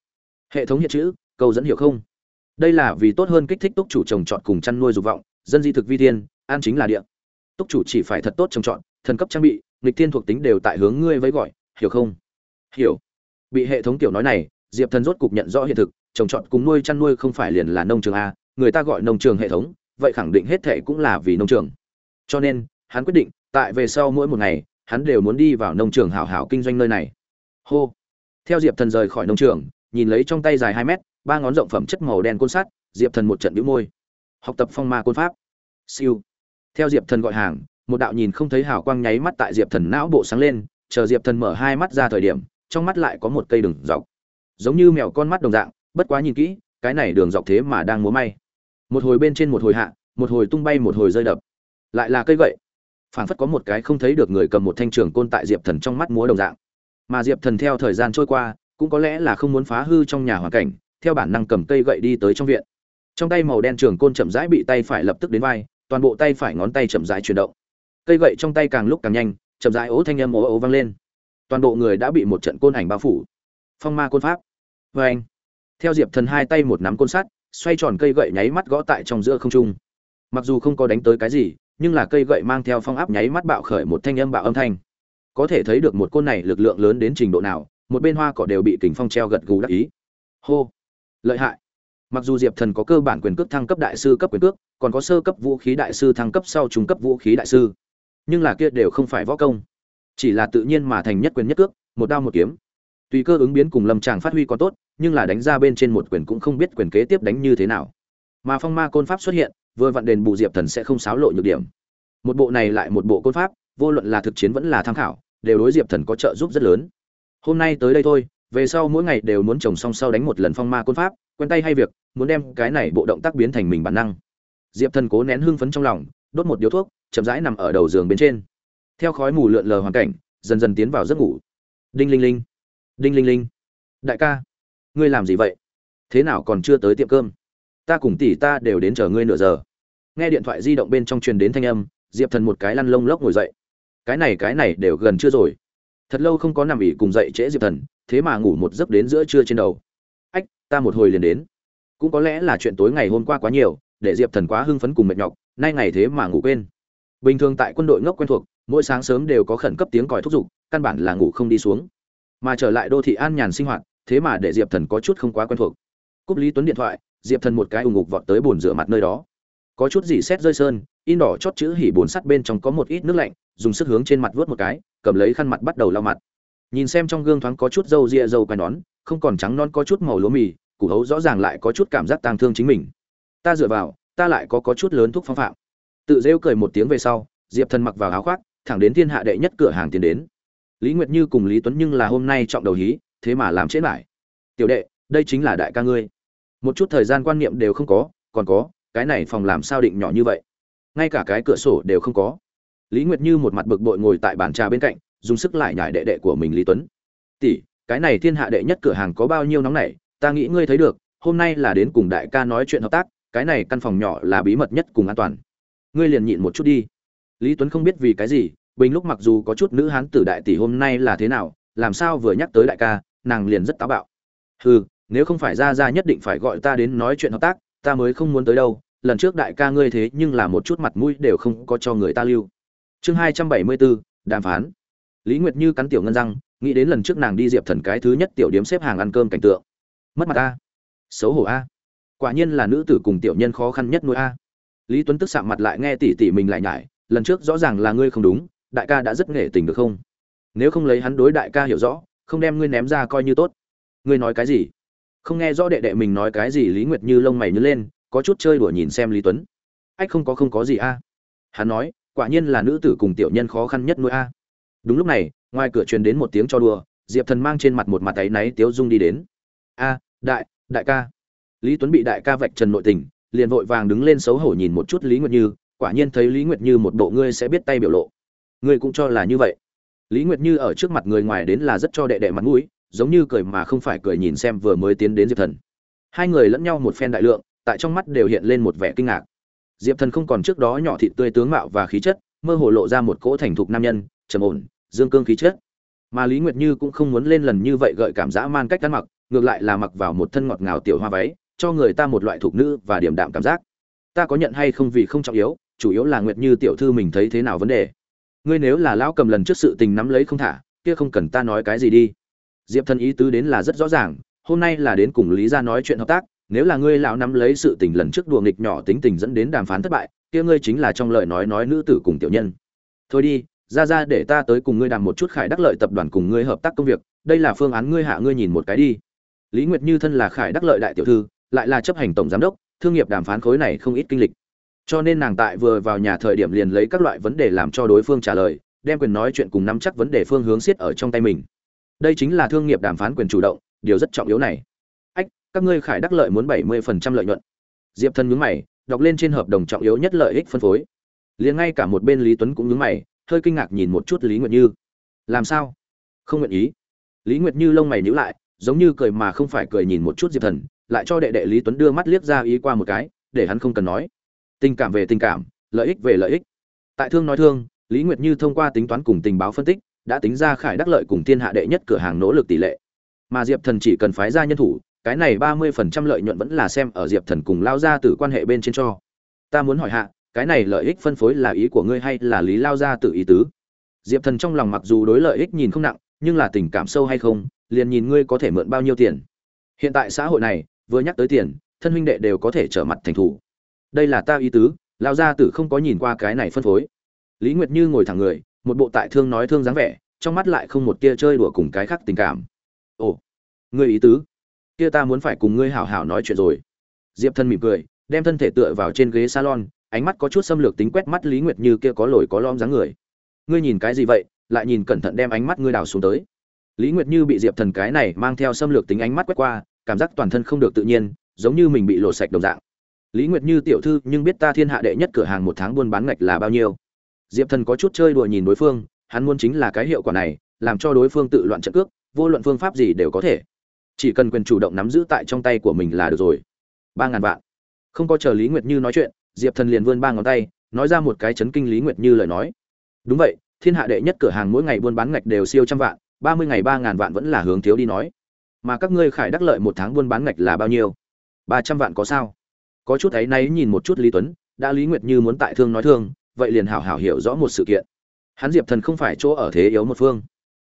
Speaker 1: Hệ thống hiện chữ, câu dẫn hiểu không. Đây là vì tốt hơn kích thích túc chủ trồng trọt cùng chăn nuôi dục vọng, dân di thực vi tiên an chính là địa. Túc chủ chỉ phải thật tốt trồng trọt, thần cấp trang bị, nghịch thiên thuộc tính đều tại hướng ngươi với gọi, hiểu không? Hiểu. Bị hệ thống tiểu nói này, diệp thần rốt cục nhận rõ hiện thực, trồng trọt cùng nuôi chăn nuôi không phải liền là nông trường a, người ta gọi nông trường hệ thống, vậy khẳng định hết thệ cũng là vì nông trường. Cho nên, hắn quyết định, tại về sau mỗi một ngày hắn đều muốn đi vào nông trường hảo hảo kinh doanh nơi này. Hô. Theo diệp thần rời khỏi nông trường, nhìn lấy trong tay dài hai mét, ba ngón rộng phẩm chất màu đen côn sắt, diệp thần một trận đĩu môi. Học tập phong ma côn pháp. Siêu. Theo diệp thần gọi hàng, một đạo nhìn không thấy hào quang nháy mắt tại diệp thần não bộ sáng lên, chờ diệp thần mở hai mắt ra thời điểm, trong mắt lại có một cây đường dọc. Giống như mèo con mắt đồng dạng, bất quá nhìn kỹ, cái này đường dọc thế mà đang múa may. Một hồi bên trên một hồi hạ, một hồi tung bay một hồi rơi đập. Lại là cây gậy phảng phất có một cái không thấy được người cầm một thanh trường côn tại diệp thần trong mắt múa đồng dạng. Mà diệp thần theo thời gian trôi qua, cũng có lẽ là không muốn phá hư trong nhà hoàn cảnh, theo bản năng cầm cây gậy đi tới trong viện. Trong tay màu đen trường côn chậm rãi bị tay phải lập tức đến vai, toàn bộ tay phải ngón tay chậm rãi chuyển động. Cây gậy trong tay càng lúc càng nhanh, chậm rãi ố thanh âm ố ố vang lên. Toàn bộ người đã bị một trận côn ảnh bao phủ. Phong ma côn pháp. Vê anh. Theo diệp thần hai tay một nắm côn sắt, xoay tròn cây gậy nháy mắt gõ tại trong giữa không trung. Mặc dù không có đánh tới cái gì nhưng là cây gậy mang theo phong áp nháy mắt bạo khởi một thanh âm bạo âm thanh. Có thể thấy được một côn này lực lượng lớn đến trình độ nào, một bên hoa cỏ đều bị kình phong treo gật gù đắc ý. Hô! Lợi hại! Mặc dù diệp thần có cơ bản quyền cước thăng cấp đại sư cấp quyền cước, còn có sơ cấp vũ khí đại sư thăng cấp sau trung cấp vũ khí đại sư. Nhưng là kia đều không phải võ công. Chỉ là tự nhiên mà thành nhất quyền nhất cước, một đao một kiếm. Tùy cơ ứng biến cùng lâm tràng phát huy còn tốt, nhưng là đánh ra bên trên một quyền cũng không biết quyền kế tiếp đánh như thế nào. Mà phong ma côn pháp xuất hiện vừa vặn đền bù diệp thần sẽ không xáo lộ nhược điểm. Một bộ này lại một bộ côn pháp, vô luận là thực chiến vẫn là tham khảo, đều đối diệp thần có trợ giúp rất lớn. Hôm nay tới đây thôi, về sau mỗi ngày đều muốn trồng song sau đánh một lần phong ma côn pháp, quen tay hay việc, muốn đem cái này bộ động tác biến thành mình bản năng. Diệp thần cố nén hưng phấn trong lòng, đốt một điếu thuốc, chậm rãi nằm ở đầu giường bên trên. Theo khói mù lượn lờ hoàn cảnh, dần dần tiến vào giấc ngủ. Đinh linh linh. Đinh linh linh. Đại ca, ngươi làm gì vậy? Thế nào còn chưa tới tiệm cơm? Ta cùng tỷ ta đều đến chờ ngươi nửa giờ nghe điện thoại di động bên trong truyền đến thanh âm, diệp thần một cái lăn lông lốc ngồi dậy. Cái này cái này đều gần chưa rồi. Thật lâu không có nằm ỉ cùng dậy trễ diệp thần, thế mà ngủ một giấc đến giữa trưa trên đầu. Ách, ta một hồi liền đến. Cũng có lẽ là chuyện tối ngày hôm qua quá nhiều, để diệp thần quá hưng phấn cùng mệt nhọc, nay ngày thế mà ngủ quên. Bình thường tại quân đội ngốc quen thuộc, mỗi sáng sớm đều có khẩn cấp tiếng còi thúc giục, căn bản là ngủ không đi xuống. Mà trở lại đô thị an nhàn sinh hoạt, thế mà để diệp thần có chút không quá quen thuộc. Cúp lý tuấn điện thoại, diệp thần một cái ù ngục vọt tới bồn rửa mặt nơi đó có chút gì xét rơi sơn, in đỏ chót chữ hỉ bồn sắt bên trong có một ít nước lạnh, dùng sức hướng trên mặt vớt một cái, cầm lấy khăn mặt bắt đầu lau mặt. Nhìn xem trong gương thoáng có chút râu ria râu quai nón, không còn trắng non có chút màu lúa mì, củ hấu rõ ràng lại có chút cảm giác tang thương chính mình. Ta dựa vào, ta lại có có chút lớn thuốc phong phạm. Tự rêu cười một tiếng về sau, diệp thần mặc vào áo khoác, thẳng đến thiên hạ đệ nhất cửa hàng tiến đến. Lý nguyệt như cùng lý tuấn nhưng là hôm nay trọng đầu hí, thế mà làm chết lại. Tiểu đệ, đây chính là đại ca ngươi. Một chút thời gian quan niệm đều không có, còn có cái này phòng làm sao định nhỏ như vậy? Ngay cả cái cửa sổ đều không có. Lý nguyệt như một mặt bực bội ngồi tại bàn trà bên cạnh, dùng sức lại nhải đệ đệ của mình lý tuấn. Tỷ, cái này thiên hạ đệ nhất cửa hàng có bao nhiêu nóng này ta nghĩ ngươi thấy được, hôm nay là đến cùng đại ca nói chuyện hợp tác, cái này căn phòng nhỏ là bí mật nhất cùng an toàn. Ngươi liền nhịn một chút đi. Lý tuấn không biết vì cái gì, bình lúc mặc dù có chút nữ hán tử đại tỷ hôm nay là thế nào, làm sao vừa nhắc tới đại ca, nàng liền rất táo bạo. Hừ, nếu không phải ra ra nhất định phải gọi ta đến nói chuyện hợp tác, ta mới không muốn tới đâu lần trước đại ca ngươi thế nhưng là một chút mặt mũi đều không có cho người ta lưu. Chương hai trăm bảy mươi bốn đàm phán. Lý nguyệt như cắn tiểu ngân răng, nghĩ đến lần trước nàng đi diệp thần cái thứ nhất tiểu điếm xếp hàng ăn cơm cảnh tượng. Mất mặt a. Xấu hổ a. Quả nhiên là nữ tử cùng tiểu nhân khó khăn nhất nuôi a. Lý tuấn tức sạm mặt lại nghe tỉ tỉ mình lại nhải, lần trước rõ ràng là ngươi không đúng, đại ca đã rất nghệ tình được không? Nếu không lấy hắn đối đại ca hiểu rõ, không đem ngươi ném ra coi như tốt. Ngươi nói cái gì? Không nghe rõ đệ đệ mình nói cái gì, lý nguyệt như lông mày nhớ lên có chút chơi đùa nhìn xem lý tuấn. Ách không có không có gì a. Hắn nói, quả nhiên là nữ tử cùng tiểu nhân khó khăn nhất nuôi a. Đúng lúc này, ngoài cửa truyền đến một tiếng cho đùa, diệp thần mang trên mặt một mặt áy náy tiếu dung đi đến. A, đại đại ca. Lý tuấn bị đại ca vạch trần nội tình, liền vội vàng đứng lên xấu hổ nhìn một chút lý nguyệt như, quả nhiên thấy lý nguyệt như một bộ ngươi sẽ biết tay biểu lộ. Ngươi cũng cho là như vậy. Lý nguyệt như ở trước mặt người ngoài đến là rất cho đệ đệ mặt mũi, giống như cười mà không phải cười nhìn xem vừa mới tiến đến diệp thần. Hai người lẫn nhau một phen đại lượng tại trong mắt đều hiện lên một vẻ kinh ngạc. Diệp thần không còn trước đó nhỏ thịt tươi tướng mạo và khí chất, mơ hồ lộ ra một cỗ thành thục nam nhân, trầm ổn, dương cương khí chất. Mà lý nguyệt như cũng không muốn lên lần như vậy gợi cảm giác man cách ăn mặc, ngược lại là mặc vào một thân ngọt ngào tiểu hoa váy, cho người ta một loại thục nữ và điểm đạm cảm giác. Ta có nhận hay không vì không trọng yếu, chủ yếu là nguyệt như tiểu thư mình thấy thế nào vấn đề. Ngươi nếu là lão cầm lần trước sự tình nắm lấy không thả, kia không cần ta nói cái gì đi. Diệp thần ý tứ đến là rất rõ ràng, hôm nay là đến cùng lý ra nói chuyện hợp tác nếu là ngươi lão nắm lấy sự tình lần trước đùa nghịch nhỏ tính tình dẫn đến đàm phán thất bại, kia ngươi chính là trong lời nói nói nữ tử cùng tiểu nhân. Thôi đi, ra ra để ta tới cùng ngươi đàm một chút khải đắc lợi tập đoàn cùng ngươi hợp tác công việc, đây là phương án ngươi hạ ngươi nhìn một cái đi. Lý nguyệt như thân là khải đắc lợi đại tiểu thư, lại là chấp hành tổng giám đốc, thương nghiệp đàm phán khối này không ít kinh lịch. Cho nên nàng tại vừa vào nhà thời điểm liền lấy các loại vấn đề làm cho đối phương trả lời, đem quyền nói chuyện cùng nắm chắc vấn đề phương hướng siết ở trong tay mình. Đây chính là thương nghiệp đàm phán quyền chủ động, điều rất trọng yếu này các ngươi khải đắc lợi muốn bảy mươi phần trăm lợi nhuận. Diệp Thần nhướng mày, đọc lên trên hợp đồng trọng yếu nhất lợi ích phân phối. Liền ngay cả một bên lý tuấn cũng nhướng mày, hơi kinh ngạc nhìn một chút lý nguyệt như. Làm sao? Không nguyện ý. Lý nguyệt như lông mày nhíu lại, giống như cười mà không phải cười nhìn một chút diệp thần, lại cho đệ đệ lý tuấn đưa mắt liếc ra ý qua một cái, để hắn không cần nói. Tình cảm về tình cảm, lợi ích về lợi ích. Tại thương nói thương, lý nguyệt như thông qua tính toán cùng tình báo phân tích, đã tính ra khải đắc lợi cùng thiên hạ đệ nhất cửa hàng nỗ lực tỷ lệ. Mà diệp thần chỉ cần phái ra nhân thủ cái này ba mươi phần trăm lợi nhuận vẫn là xem ở diệp thần cùng lao ra từ quan hệ bên trên cho. Ta muốn hỏi hạ, cái này lợi ích phân phối là ý của ngươi hay là lý lao ra tử ý tứ? Diệp thần trong lòng mặc dù đối lợi ích nhìn không nặng, nhưng là tình cảm sâu hay không, liền nhìn ngươi có thể mượn bao nhiêu tiền. Hiện tại xã hội này, vừa nhắc tới tiền, thân huynh đệ đều có thể trở mặt thành thủ. Đây là ta ý tứ, lao gia tử không có nhìn qua cái này phân phối. Lý nguyệt như ngồi thẳng người, một bộ tại thương nói thương dáng vẻ, trong mắt lại không một tia chơi đùa cùng cái khác tình cảm. Ồ, ngươi ý tứ? Kia ta muốn phải cùng ngươi hảo hảo nói chuyện rồi. Diệp thân mỉm cười, đem thân thể tựa vào trên ghế salon, ánh mắt có chút xâm lược tính quét mắt lý nguyệt như kia có lồi có lõm dáng người. Ngươi nhìn cái gì vậy? Lại nhìn cẩn thận đem ánh mắt ngươi đào xuống tới. Lý nguyệt như bị diệp thần cái này mang theo xâm lược tính ánh mắt quét qua, cảm giác toàn thân không được tự nhiên, giống như mình bị lộ sạch đồng dạng. Lý nguyệt như tiểu thư, nhưng biết ta thiên hạ đệ nhất cửa hàng một tháng buôn bán ngạch là bao nhiêu. Diệp thần có chút chơi đùa nhìn đối phương, hắn muốn chính là cái hiệu quả này, làm cho đối phương tự loạn trận cước, vô luận phương pháp gì đều có thể chỉ cần quyền chủ động nắm giữ tại trong tay của mình là được rồi. Ba ngàn vạn. Không có chờ lý nguyệt như nói chuyện, diệp thần liền vươn ba ngón tay, nói ra một cái chấn kinh lý nguyệt như lời nói. Đúng vậy, thiên hạ đệ nhất cửa hàng mỗi ngày buôn bán ngạch đều siêu trăm vạn, ba mươi ngày ba ngàn vạn vẫn là hướng thiếu đi nói. Mà các ngươi khải đắc lợi một tháng buôn bán ngạch là bao nhiêu? Ba trăm vạn có sao? Có chút ấy nay nhìn một chút lý tuấn, đã lý nguyệt như muốn tại thương nói thương, vậy liền hảo hảo hiểu rõ một sự kiện. Hắn diệp thần không phải chỗ ở thế yếu một phương.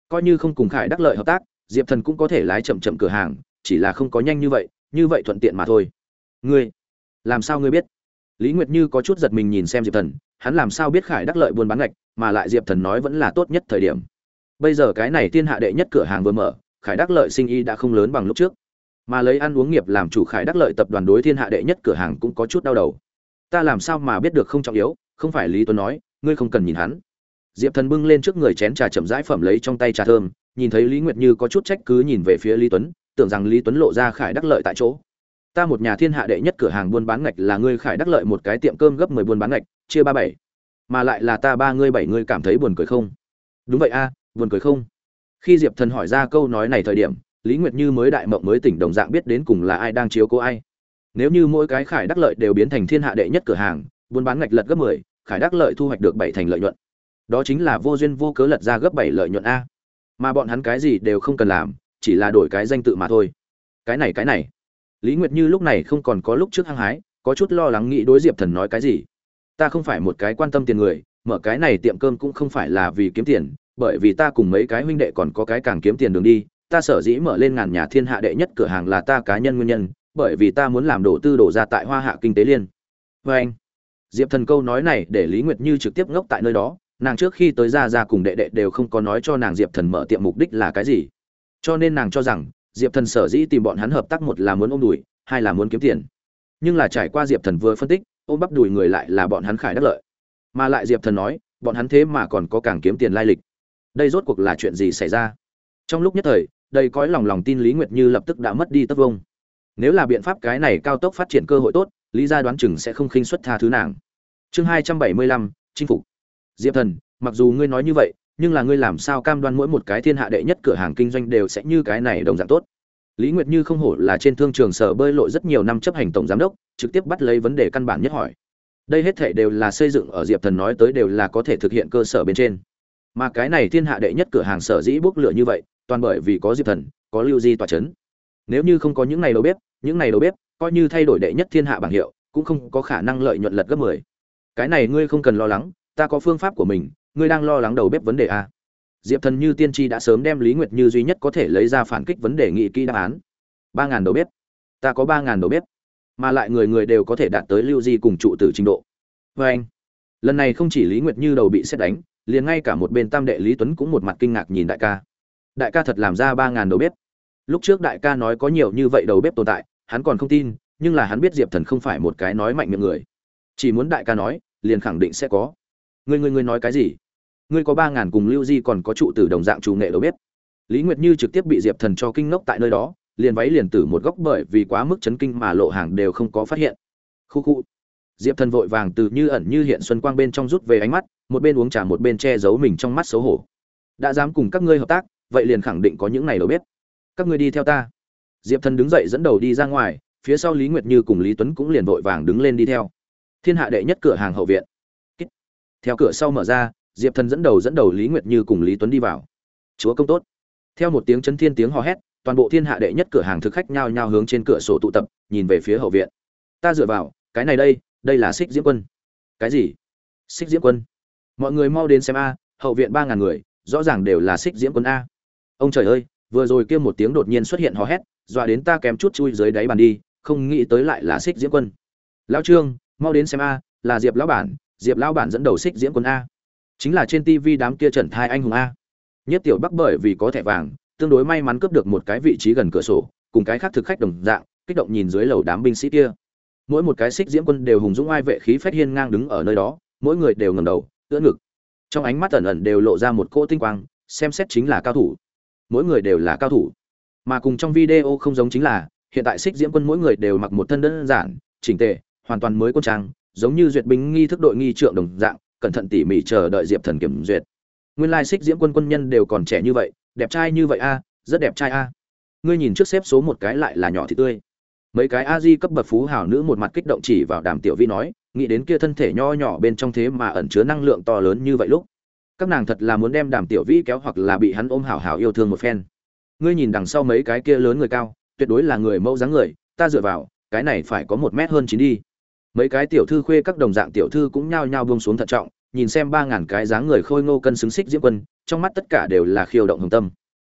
Speaker 1: Coi như không cùng khải đắc lợi hợp tác diệp thần cũng có thể lái chậm chậm cửa hàng, chỉ là không có nhanh như vậy như vậy thuận tiện mà thôi. Ngươi, làm sao ngươi biết? Lý nguyệt như có chút giật mình nhìn xem diệp thần, hắn làm sao biết khải đắc lợi buôn bán ngạch, mà lại diệp thần nói vẫn là tốt nhất thời điểm. Bây giờ cái này thiên hạ đệ nhất cửa hàng vừa mở, khải đắc lợi sinh y đã không lớn bằng lúc trước. Mà lấy ăn uống nghiệp làm chủ khải đắc lợi tập đoàn đối thiên hạ đệ nhất cửa hàng cũng có chút đau đầu. Ta làm sao mà biết được không trọng yếu, không phải lý tuấn nói, ngươi không cần nhìn hắn. Diệp thần bưng lên trước người chén trà chậm rãi phẩm lấy trong tay trà thơm nhìn thấy lý nguyệt như có chút trách cứ nhìn về phía lý tuấn, tưởng rằng lý tuấn lộ ra khải đắc lợi tại chỗ. Ta một nhà thiên hạ đệ nhất cửa hàng buôn bán ngạch là ngươi khải đắc lợi một cái tiệm cơm gấp mười buôn bán ngạch, chia ba bảy. Mà lại là ta ba ngươi bảy ngươi cảm thấy buồn cười không? Đúng vậy a, buồn cười không? Khi diệp thần hỏi ra câu nói này thời điểm, lý nguyệt như mới đại mộng mới tỉnh đồng dạng biết đến cùng là ai đang chiếu cố ai. Nếu như mỗi cái khải đắc lợi đều biến thành thiên hạ đệ nhất cửa hàng, buôn bán ngạch lật gấp mười, khải đắc lợi thu hoạch được bảy thành lợi nhuận. Đó chính là vô duyên vô cớ lật ra gấp bảy lợi nhuận a mà bọn hắn cái gì đều không cần làm, chỉ là đổi cái danh tự mà thôi. Cái này cái này. Lý nguyệt như lúc này không còn có lúc trước hăng hái, có chút lo lắng nghĩ đối diệp thần nói cái gì. Ta không phải một cái quan tâm tiền người, mở cái này tiệm cơm cũng không phải là vì kiếm tiền, bởi vì ta cùng mấy cái huynh đệ còn có cái càng kiếm tiền đường đi, ta sở dĩ mở lên ngàn nhà thiên hạ đệ nhất cửa hàng là ta cá nhân nguyên nhân, bởi vì ta muốn làm đổ tư đổ ra tại hoa hạ kinh tế liên. Vê anh diệp thần câu nói này để lý nguyệt như trực tiếp ngốc tại nơi đó nàng trước khi tới ra ra cùng đệ đệ đều không có nói cho nàng diệp thần mở tiệm mục đích là cái gì. Cho nên nàng cho rằng, diệp thần sở dĩ tìm bọn hắn hợp tác một là muốn ôm đùi, hai là muốn kiếm tiền. Nhưng là trải qua diệp thần vừa phân tích, ôm bắp đùi người lại là bọn hắn khải đắc lợi. Mà lại diệp thần nói, bọn hắn thế mà còn có càng kiếm tiền lai lịch. Đây rốt cuộc là chuyện gì xảy ra? Trong lúc nhất thời, đầy cõi lòng lòng tin lý nguyệt như lập tức đã mất đi tất vông nếu là biện pháp cái này cao tốc phát triển cơ hội tốt, lý gia đoán chừng sẽ không khinh xuất tha thứ nàng. Chương hai trăm bảy mươi lăm, chinh phục diệp thần, mặc dù ngươi nói như vậy, nhưng là ngươi làm sao cam đoan mỗi một cái thiên hạ đệ nhất cửa hàng kinh doanh đều sẽ như cái này đồng dạng tốt? Lý nguyệt như không hổ là trên thương trường sở bơi lội rất nhiều năm chấp hành tổng giám đốc, trực tiếp bắt lấy vấn đề căn bản nhất hỏi. Đây hết thể đều là xây dựng ở diệp thần nói tới đều là có thể thực hiện cơ sở bên trên. Mà cái này thiên hạ đệ nhất cửa hàng sở dĩ bốc lửa như vậy, toàn bởi vì có diệp thần, có lưu di tòa c h ấ n nếu như không có những này đầu bếp, những này đầu bếp, coi như thay đổi đệ nhất thiên hạ bảng hiệu, cũng không có khả năng lợi nhuận lật gấp mười. Cái này ngươi không cần lo lắng ta có phương pháp của mình, ngươi đang lo lắng đầu bếp vấn đề a diệp thần như tiên tri đã sớm đem lý nguyệt như duy nhất có thể lấy ra phản kích vấn đề nghị kỹ đáp án. Ba ngàn đầu bếp. Ta có ba ngàn đầu bếp. Mà lại người người đều có thể đạt tới lưu di cùng trụ tử trình độ. Vê anh, lần này không chỉ lý nguyệt như đầu bị xét đánh, liền ngay cả một bên tam đệ lý tuấn cũng một mặt kinh ngạc nhìn đại ca. Đại ca thật làm ra ba ngàn đầu bếp. Lúc trước đại ca nói có nhiều như vậy đầu bếp tồn tại, hắn còn không tin, nhưng là hắn biết diệp thần không phải một cái nói mạnh miệng người. Chỉ muốn đại ca nói, liền khẳng định sẽ có ngươi ngươi ngươi nói cái gì? Ngươi có ba ngàn cùng lưu di còn có trụ tử đồng dạng chủ nghệ đầu bếp. Lý nguyệt như trực tiếp bị diệp thần cho kinh ngốc tại nơi đó, liền váy liền tử một góc bởi vì quá mức chấn kinh mà lộ hàng đều không có phát hiện. Khu khu. Diệp thần vội vàng từ như ẩn như hiện xuân quang bên trong rút về ánh mắt, một bên uống trà một bên che giấu mình trong mắt xấu hổ. Đã dám cùng các ngươi hợp tác, vậy liền khẳng định có những này đầu bếp. Các ngươi đi theo ta. Diệp thần đứng dậy dẫn đầu đi ra ngoài, phía sau lý nguyệt như cùng lý tuấn cũng liền vội vàng đứng lên đi theo. Thiên hạ đệ nhất cửa hàng hậu viện theo cửa sau mở ra, diệp thần dẫn đầu dẫn đầu lý nguyệt như cùng lý tuấn đi vào. Chúa công tốt. Theo một tiếng chấn thiên tiếng hò hét, toàn bộ thiên hạ đệ nhất cửa hàng thực khách nhao nhao hướng trên cửa sổ tụ tập, nhìn về phía hậu viện. Ta dựa vào, cái này đây đây là xích diễm quân. Cái gì? Xích diễm quân. Mọi người mau đến xem a, hậu viện ba ngàn người, rõ ràng đều là xích diễm quân a. Ông trời ơi, vừa rồi kia một tiếng đột nhiên xuất hiện hò hét, dọa đến ta kém chút chui dưới đáy bàn đi, không nghĩ tới lại là xích diễm quân. Lão trương, mau đến xem a, là diệp lão bản diệp lão bản dẫn đầu xích diễm quân a. Chính là trên tv đám kia trần thai anh hùng a. Nhất tiểu bắc bởi vì có thẻ vàng, tương đối may mắn cướp được một cái vị trí gần cửa sổ, cùng cái khác thực khách đồng dạng, kích động nhìn dưới lầu đám binh sĩ kia. Mỗi một cái xích diễm quân đều hùng dũng ai vệ khí phách hiên ngang đứng ở nơi đó, mỗi người đều ngầm đầu, ưỡn ngực. Trong ánh mắt ẩn ẩn đều lộ ra một cỗ tinh quang, xem xét chính là cao thủ. Mỗi người đều là cao thủ. Mà cùng trong video không giống chính là, hiện tại xích diễm quân mỗi người đều mặc một thân đơn giản, chỉnh tề, hoàn toàn mới quân trang giống như duyệt binh nghi thức đội nghi trượng đồng dạng, cẩn thận tỉ mỉ chờ đợi diệp thần kiểm duyệt. Nguyên lai xích diễm quân quân nhân đều còn trẻ như vậy, đẹp trai như vậy a, rất đẹp trai a. Ngươi nhìn trước xếp số một cái lại là nhỏ thì tươi. Mấy cái a di cấp bậc phú hào nữ một mặt kích động chỉ vào đàm tiểu vi nói, nghĩ đến kia thân thể nho nhỏ bên trong thế mà ẩn chứa năng lượng to lớn như vậy lúc. Các nàng thật là muốn đem đàm tiểu vi kéo hoặc là bị hắn ôm hảo hảo yêu thương một phen. Ngươi nhìn đằng sau mấy cái kia lớn người cao, tuyệt đối là người mẫu dáng người, ta dựa vào, cái này phải có một mét hơn chín đi mấy cái tiểu thư khuê các đồng dạng tiểu thư cũng nhao nhao buông xuống thận trọng, nhìn xem ba ngàn cái dáng người khôi ngô cân xứng xích diễm quân, trong mắt tất cả đều là khiêu động hồng tâm.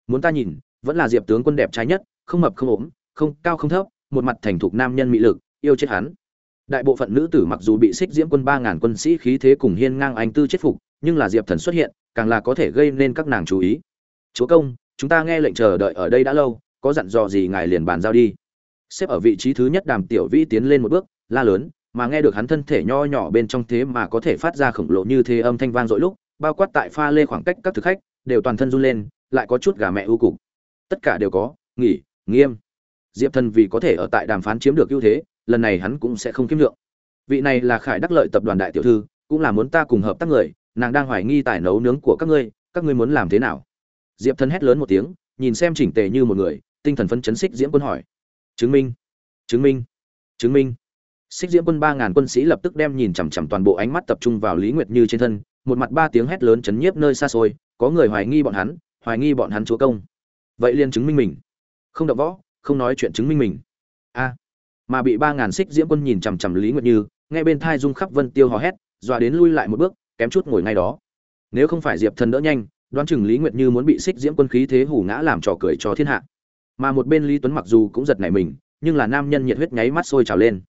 Speaker 1: Muốn ta nhìn, vẫn là diệp tướng quân đẹp trai nhất, không mập không ốm, không cao không thấp, một mặt thành thục nam nhân mỹ lực, yêu chết hắn. Đại bộ phận nữ tử mặc dù bị xích diễm quân ba ngàn quân sĩ khí thế cùng hiên ngang anh tư chết phục, nhưng là diệp thần xuất hiện, càng là có thể gây nên các nàng chú ý. Chúa công, chúng ta nghe lệnh chờ đợi ở đây đã lâu, có dặn dò gì ngài liền bàn giao đi. Xếp ở vị trí thứ nhất đàm tiểu vĩ tiến lên một bước, la lớn mà nghe được hắn thân thể nho nhỏ bên trong thế mà có thể phát ra khổng lồ như thế âm thanh vang dội lúc, bao quát tại pha lê khoảng cách các thực khách, đều toàn thân run lên, lại có chút gà mẹ ưu cục. Tất cả đều có, nghỉ, nghiêm. Diệp thần vì có thể ở tại đàm phán chiếm được ưu thế, lần này hắn cũng sẽ không kiếm lượng vị này là khải đắc lợi tập đoàn đại tiểu thư, cũng là muốn ta cùng hợp tác người, nàng đang hoài nghi tài nấu nướng của các ngươi các ngươi muốn làm thế nào? Diệp thần hét lớn một tiếng, nhìn xem chỉnh tề như một người, tinh thần phấn chấn xích diễm quân hỏi. Chứng minh chứng minh chứng minh xích diễm quân ba ngàn quân sĩ lập tức đem nhìn chằm chằm toàn bộ ánh mắt tập trung vào lý nguyệt như trên thân, một mặt ba tiếng hét lớn chấn nhiếp nơi xa xôi, có người hoài nghi bọn hắn, hoài nghi bọn hắn chúa công. Vậy liền chứng minh mình. Không đọc võ, không nói chuyện chứng minh mình. A. Mà bị ba ngàn xích diễm quân nhìn chằm chằm lý nguyệt như, nghe bên thai dung khắp vân tiêu hò hét, dọa đến lui lại một bước, kém chút ngồi ngay đó. Nếu không phải diệp thần đỡ nhanh, đoán chừng lý nguyệt như muốn bị xích diễm quân khí thế hủ ngã làm trò cười cho thiên hạ. Mà một bên lý tuấn mặc dù cũng giật nảy mình, nhưng là nam nhân nhiệt huyết nháy mắt sôi trào lên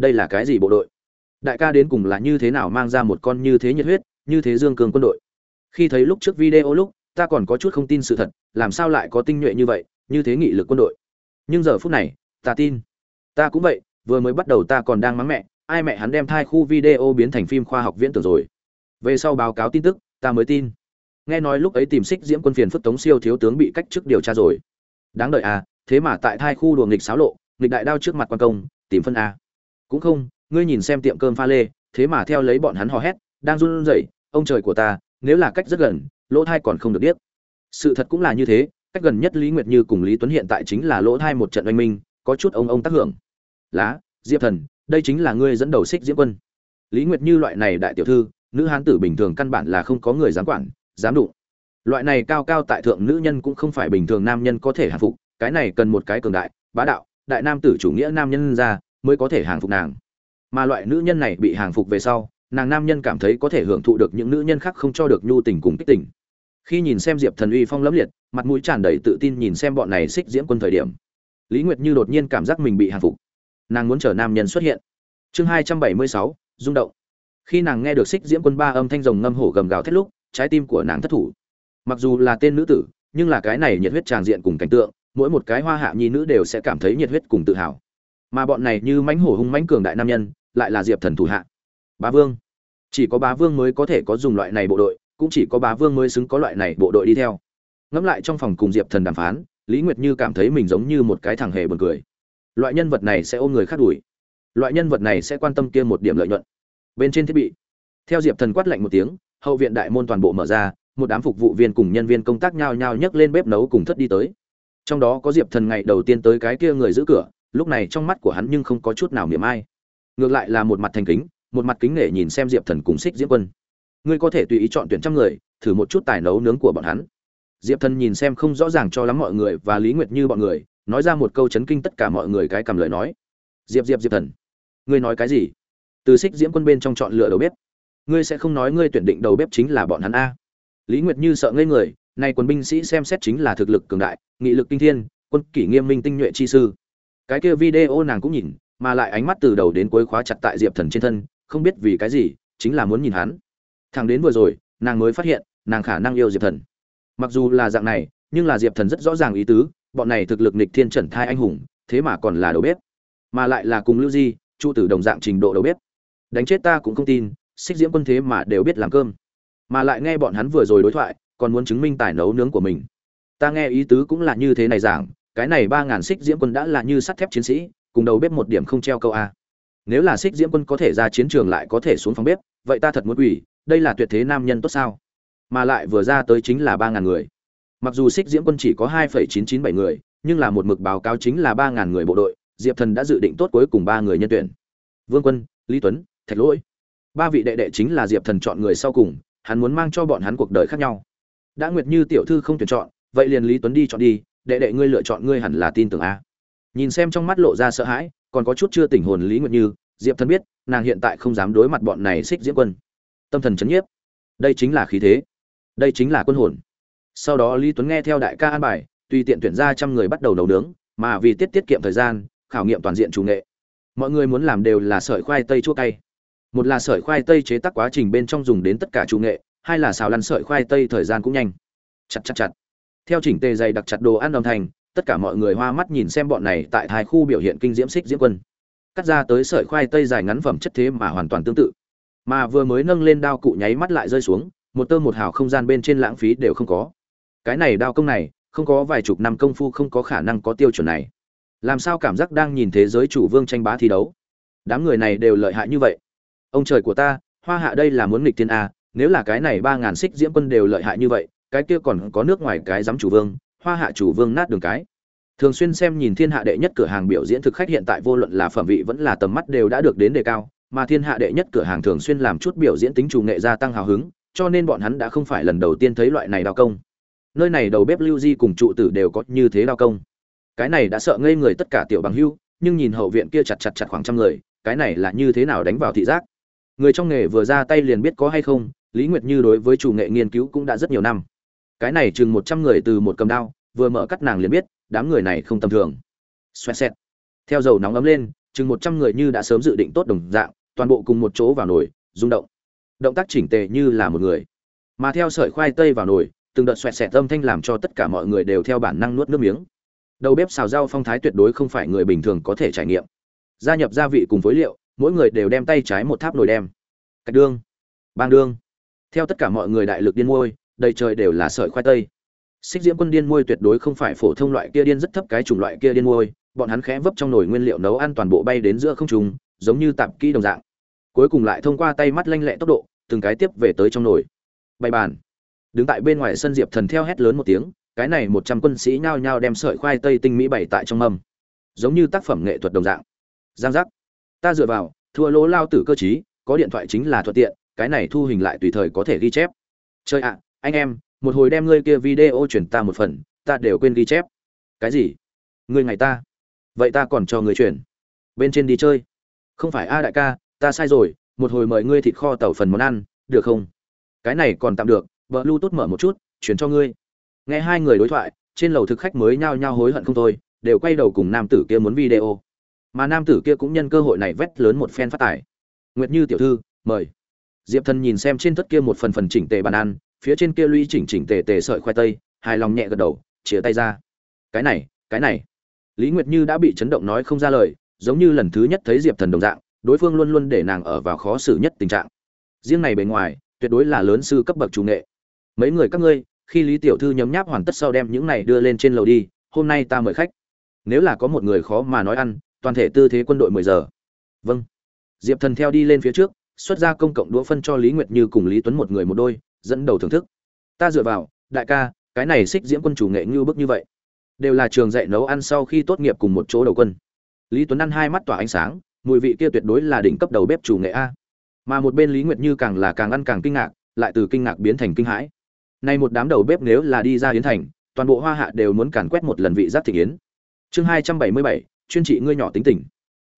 Speaker 1: đây là cái gì bộ đội? Đại ca đến cùng là như thế nào mang ra một con như thế nhiệt huyết, như thế dương cường quân đội? Khi thấy lúc trước video lúc, ta còn có chút không tin sự thật, làm sao lại có tinh nhuệ như vậy, như thế nghị lực quân đội? Nhưng giờ phút này, ta tin. Ta cũng vậy, vừa mới bắt đầu ta còn đang mắng mẹ, ai mẹ hắn đem thai khu video biến thành phim khoa học viễn tưởng rồi. Về sau báo cáo tin tức, ta mới tin. Nghe nói lúc ấy tìm xích diễm quân phiền phất tống siêu thiếu tướng bị cách chức điều tra rồi. Đáng đợi à thế mà tại thai khu đùa nghịch xáo lộ, nghịch đại đao trước mặt quan công, tìm phân a cũng không, ngươi nhìn xem tiệm cơm pha lê, thế mà theo lấy bọn hắn hò hét, đang run rẩy, ông trời của ta, nếu là cách rất gần, lỗ thai còn không được biết sự thật cũng là như thế, cách gần nhất lý nguyệt như cùng lý tuấn hiện tại chính là lỗ thai một trận oanh minh, có chút ông ông tác hưởng. Lá, diệp thần, đây chính là ngươi dẫn đầu xích diễm quân. Lý nguyệt như loại này đại tiểu thư, nữ hán tử bình thường căn bản là không có người dám quản, dám đụng. Loại này cao cao tại thượng nữ nhân cũng không phải bình thường nam nhân có thể hạ phục, cái này cần một cái cường đại, bá đạo, đại nam tử chủ nghĩa nam nhân ra mới có thể hàng phục nàng. Mà loại nữ nhân này bị hàng phục về sau, nàng nam nhân cảm thấy có thể hưởng thụ được những nữ nhân khác không cho được nhu tình cùng kích tình. Khi nhìn xem diệp thần uy phong lẫm liệt, mặt mũi tràn đầy tự tin nhìn xem bọn này xích diễm quân thời điểm, lý nguyệt như đột nhiên cảm giác mình bị hàng phục. Nàng muốn chờ nam nhân xuất hiện. Chương hai trăm bảy mươi sáu, rung động. Khi nàng nghe được xích diễm quân ba âm thanh rồng ngâm hổ gầm gào thét lúc, trái tim của nàng thất thủ. Mặc dù là tên nữ tử, nhưng là cái này nhiệt huyết tràng diện cùng cảnh tượng, mỗi một cái hoa hạ nhi nữ đều sẽ cảm thấy nhiệt huyết cùng tự hào mà bọn này như mãnh hổ hung mãnh cường đại nam nhân, lại là diệp thần thủ hạ. Bá vương. Chỉ có bá vương mới có thể có dùng loại này bộ đội, cũng chỉ có bá vương mới xứng có loại này bộ đội đi theo. Ngẫm lại trong phòng cùng diệp thần đàm phán, lý nguyệt như cảm thấy mình giống như một cái thằng hề buồn cười. Loại nhân vật này sẽ ôm người khác đuổi. Loại nhân vật này sẽ quan tâm kia một điểm lợi nhuận. Bên trên thiết bị. Theo diệp thần quát lạnh một tiếng, hậu viện đại môn toàn bộ mở ra, một đám phục vụ viên cùng nhân viên công tác nhao nhao nhấc lên bếp nấu cùng thất đi tới. Trong đó có diệp thần ngày đầu tiên tới cái kia người giữ cửa lúc này trong mắt của hắn nhưng không có chút nào miệng ai. Ngược lại là một mặt thành kính, một mặt kính nể nhìn xem diệp thần cùng xích diễm quân. Ngươi có thể tùy ý chọn tuyển trăm người, thử một chút tài nấu nướng của bọn hắn. Diệp thần nhìn xem không rõ ràng cho lắm mọi người và lý nguyệt như bọn người, nói ra một câu chấn kinh tất cả mọi người cái cầm lời nói. Diệp diệp diệp thần, ngươi nói cái gì? Từ xích diễm quân bên trong chọn lựa đầu bếp. Ngươi sẽ không nói ngươi tuyển định đầu bếp chính là bọn hắn a. Lý nguyệt như sợ ngây người, nay quân binh sĩ xem xét chính là thực lực cường đại, nghị lực kinh thiên, quân kỷ nghiêm minh tinh nhuệ chi sư cái kia video nàng cũng nhìn, mà lại ánh mắt từ đầu đến cuối khóa chặt tại diệp thần trên thân, không biết vì cái gì, chính là muốn nhìn hắn. Thằng đến vừa rồi, nàng mới phát hiện, nàng khả năng yêu diệp thần. Mặc dù là dạng này, nhưng là diệp thần rất rõ ràng ý tứ, bọn này thực lực nịch thiên trần thai anh hùng, thế mà còn là đầu bếp. Mà lại là cùng lưu di, chu tử đồng dạng trình độ đầu bếp. Đánh chết ta cũng không tin, xích diễm quân thế mà đều biết làm cơm. Mà lại nghe bọn hắn vừa rồi đối thoại, còn muốn chứng minh tài nấu nướng của mình. Ta nghe ý tứ cũng là như thế này giảng cái này ba ngàn xích diễm quân đã là như sắt thép chiến sĩ, cùng đầu bếp một điểm không treo câu a. Nếu là xích diễm quân có thể ra chiến trường lại có thể xuống phòng bếp, vậy ta thật muốn quỷ đây là tuyệt thế nam nhân tốt sao? Mà lại vừa ra tới chính là ba ngàn người. Mặc dù xích diễm quân chỉ có hai phẩy chín chín bảy người, nhưng là một mực báo cáo chính là ba ngàn người bộ đội, diệp thần đã dự định tốt cuối cùng ba người nhân tuyển. Vương quân, lý tuấn, thạch lỗi. Ba vị đệ đệ chính là diệp thần chọn người sau cùng, hắn muốn mang cho bọn hắn cuộc đời khác nhau. Đã nguyệt như tiểu thư không tuyển chọn, vậy liền lý tuấn đi chọn đi đệ đệ ngươi lựa chọn ngươi hẳn là tin tưởng a. Nhìn xem trong mắt lộ ra sợ hãi, còn có chút chưa tỉnh hồn lý nguyệt như, diệp thần biết, nàng hiện tại không dám đối mặt bọn này xích diễm quân. Tâm thần chấn nhiếp. Đây chính là khí thế. Đây chính là quân hồn. Sau đó lý tuấn nghe theo đại ca an bài, tùy tiện tuyển ra trăm người bắt đầu nấu nướng, mà vì tiết tiết kiệm thời gian, khảo nghiệm toàn diện chủ nghệ. Mọi người muốn làm đều là sợi khoai tây chua cay. Một là sợi khoai tây chế tác quá trình bên trong dùng đến tất cả chủ nghệ, hai là xào lăn sợi khoai tây thời gian cũng nhanh. Chặt chặt chặt theo chỉnh tề dày đặc chặt đồ ăn đồng thành tất cả mọi người hoa mắt nhìn xem bọn này tại hai khu biểu hiện kinh diễm xích diễm quân. Cắt ra tới sợi khoai tây dài ngắn phẩm chất thế mà hoàn toàn tương tự. Mà vừa mới nâng lên đao cụ nháy mắt lại rơi xuống, một tơ một hào không gian bên trên lãng phí đều không có. Cái này đao công này, không có vài chục năm công phu không có khả năng có tiêu chuẩn này. Làm sao cảm giác đang nhìn thế giới chủ vương tranh bá thi đấu? Đám người này đều lợi hại như vậy. Ông trời của ta, hoa hạ đây là muốn nghịch thiên a nếu là cái này ba ngàn xích diễm quân đều lợi hại như vậy cái kia còn có nước ngoài cái giám chủ vương, hoa hạ chủ vương nát đường cái. Thường xuyên xem nhìn thiên hạ đệ nhất cửa hàng biểu diễn thực khách hiện tại vô luận là phẩm vị vẫn là tầm mắt đều đã được đến đề cao, mà thiên hạ đệ nhất cửa hàng thường xuyên làm chút biểu diễn tính chủ nghệ gia tăng hào hứng, cho nên bọn hắn đã không phải lần đầu tiên thấy loại này đao công. Nơi này đầu bếp lưu di cùng trụ tử đều có như thế đao công. Cái này đã sợ ngây người tất cả tiểu bằng hưu, nhưng nhìn hậu viện kia chặt chặt chặt khoảng trăm người, cái này là như thế nào đánh vào thị giác? Người trong nghề vừa ra tay liền biết có hay không, lý nguyệt như đối với chủ nghệ nghiên cứu cũng đã rất nhiều năm cái này chừng một trăm người từ một cầm đao, vừa mở cắt nàng liền biết, đám người này không tầm thường. Xoẹt xẹt. Theo dầu nóng ấm lên, chừng một trăm người như đã sớm dự định tốt đồng dạng, toàn bộ cùng một chỗ vào nồi, rung động. Động tác chỉnh tề như là một người. Mà theo sợi khoai tây vào nồi, từng đợt xoẹt xẹt âm thanh làm cho tất cả mọi người đều theo bản năng nuốt nước miếng. Đầu bếp xào rau phong thái tuyệt đối không phải người bình thường có thể trải nghiệm. Gia nhập gia vị cùng phối liệu, mỗi người đều đem tay trái một tháp nồi đem. Cách đương, bang đương. Theo tất cả mọi người đại lực điên môi đầy trời đều là sợi khoai tây. Xích diễm quân điên môi tuyệt đối không phải phổ thông loại kia điên rất thấp cái chủng loại kia điên môi bọn hắn khẽ vấp trong nồi nguyên liệu nấu ăn toàn bộ bay đến giữa không trung giống như tạp kỹ đồng dạng. Cuối cùng lại thông qua tay mắt lanh lẹ tốc độ từng cái tiếp về tới trong nồi. Bay bàn. Đứng tại bên ngoài sân diệp thần theo hét lớn một tiếng cái này một trăm quân sĩ nhao nhao đem sợi khoai tây tinh mỹ bày tại trong mâm. Giống như tác phẩm nghệ thuật đồng dạng. Giang giác. Ta dựa vào thua lỗ lao tử cơ trí, có điện thoại chính là thuận tiện cái này thu hình lại tùy thời có thể ghi chép. Chơi ạ anh em, một hồi đem ngươi kia video chuyển ta một phần, ta đều quên ghi chép. Cái gì? Ngươi ngày ta. Vậy ta còn cho người chuyển. Bên trên đi chơi. Không phải a đại ca, ta sai rồi, một hồi mời ngươi thịt kho tàu phần món ăn, được không? Cái này còn tạm được vợ lưu tốt mở một chút, chuyển cho ngươi. Nghe hai người đối thoại, trên lầu thực khách mới nhao nhao hối hận không thôi, đều quay đầu cùng nam tử kia muốn video. Mà nam tử kia cũng nhân cơ hội này vét lớn một phen phát tải. Nguyệt như tiểu thư, mời. Diệp thần nhìn xem trên tất kia một phần phần chỉnh tề bàn ăn phía trên kia lũy chỉnh chỉnh tề tề sợi khoai tây, hài lòng nhẹ gật đầu chia tay ra. Cái này cái này. Lý nguyệt như đã bị chấn động nói không ra lời, giống như lần thứ nhất thấy diệp thần đồng dạng, đối phương luôn luôn để nàng ở vào khó xử nhất tình trạng. Riêng này bề ngoài, tuyệt đối là lớn sư cấp bậc chủ nghệ. Mấy người các ngươi, khi lý tiểu thư nhấm nháp hoàn tất sau đem những này đưa lên trên lầu đi, hôm nay ta mời khách. Nếu là có một người khó mà nói ăn, toàn thể tư thế quân đội mười giờ. Vâng. Diệp thần theo đi lên phía trước, xuất ra công cộng đũa phân cho lý nguyệt như cùng lý tuấn một người một đôi dẫn đầu thưởng thức. Ta dựa vào, đại ca, cái này xích diễm quân chủ nghệ như bức như vậy. Đều là trường dạy nấu ăn sau khi tốt nghiệp cùng một chỗ đầu quân. Lý tuấn ăn hai mắt tỏa ánh sáng, mùi vị kia tuyệt đối là đỉnh cấp đầu bếp chủ nghệ a. Mà một bên lý nguyệt như càng là càng ăn càng kinh ngạc, lại từ kinh ngạc biến thành kinh hãi. Nay một đám đầu bếp nếu là đi ra yến thành, toàn bộ hoa hạ đều muốn càn quét một lần vị giác thị yến. Chương hai trăm bảy mươi bảy, chuyên trị ngươi nhỏ tính tình.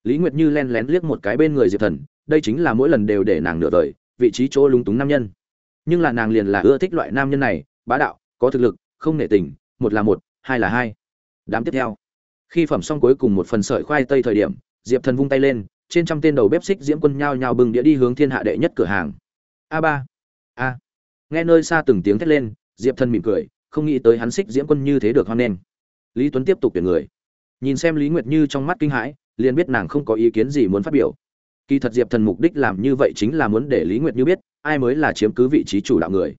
Speaker 1: Lý nguyệt như len lén liếc một cái bên người diệp thần, đây chính là mỗi lần đều để nàng nửa đời vị trí chỗ lúng túng nam nhân nhưng là nàng liền là ưa thích loại nam nhân này, bá đạo, có thực lực, không nể tình, một là một, hai là hai. Đám tiếp theo. Khi phẩm xong cuối cùng một phần sợi khoai tây thời điểm, diệp thần vung tay lên, trên trăm tên đầu bếp xích diễm quân nhao nhao bưng đĩa đi hướng thiên hạ đệ nhất cửa hàng. A ba. A. Nghe nơi xa từng tiếng thét lên, diệp thần mỉm cười, không nghĩ tới hắn xích diễm quân như thế được hoan nghênh. Lý tuấn tiếp tục tuyển người. Nhìn xem lý nguyệt như trong mắt kinh hãi, liền biết nàng không có ý kiến gì muốn phát biểu. Kỳ thật diệp thần mục đích làm như vậy chính là muốn để lý nguyệt như biết ai mới là chiếm cứ vị trí chủ đạo người?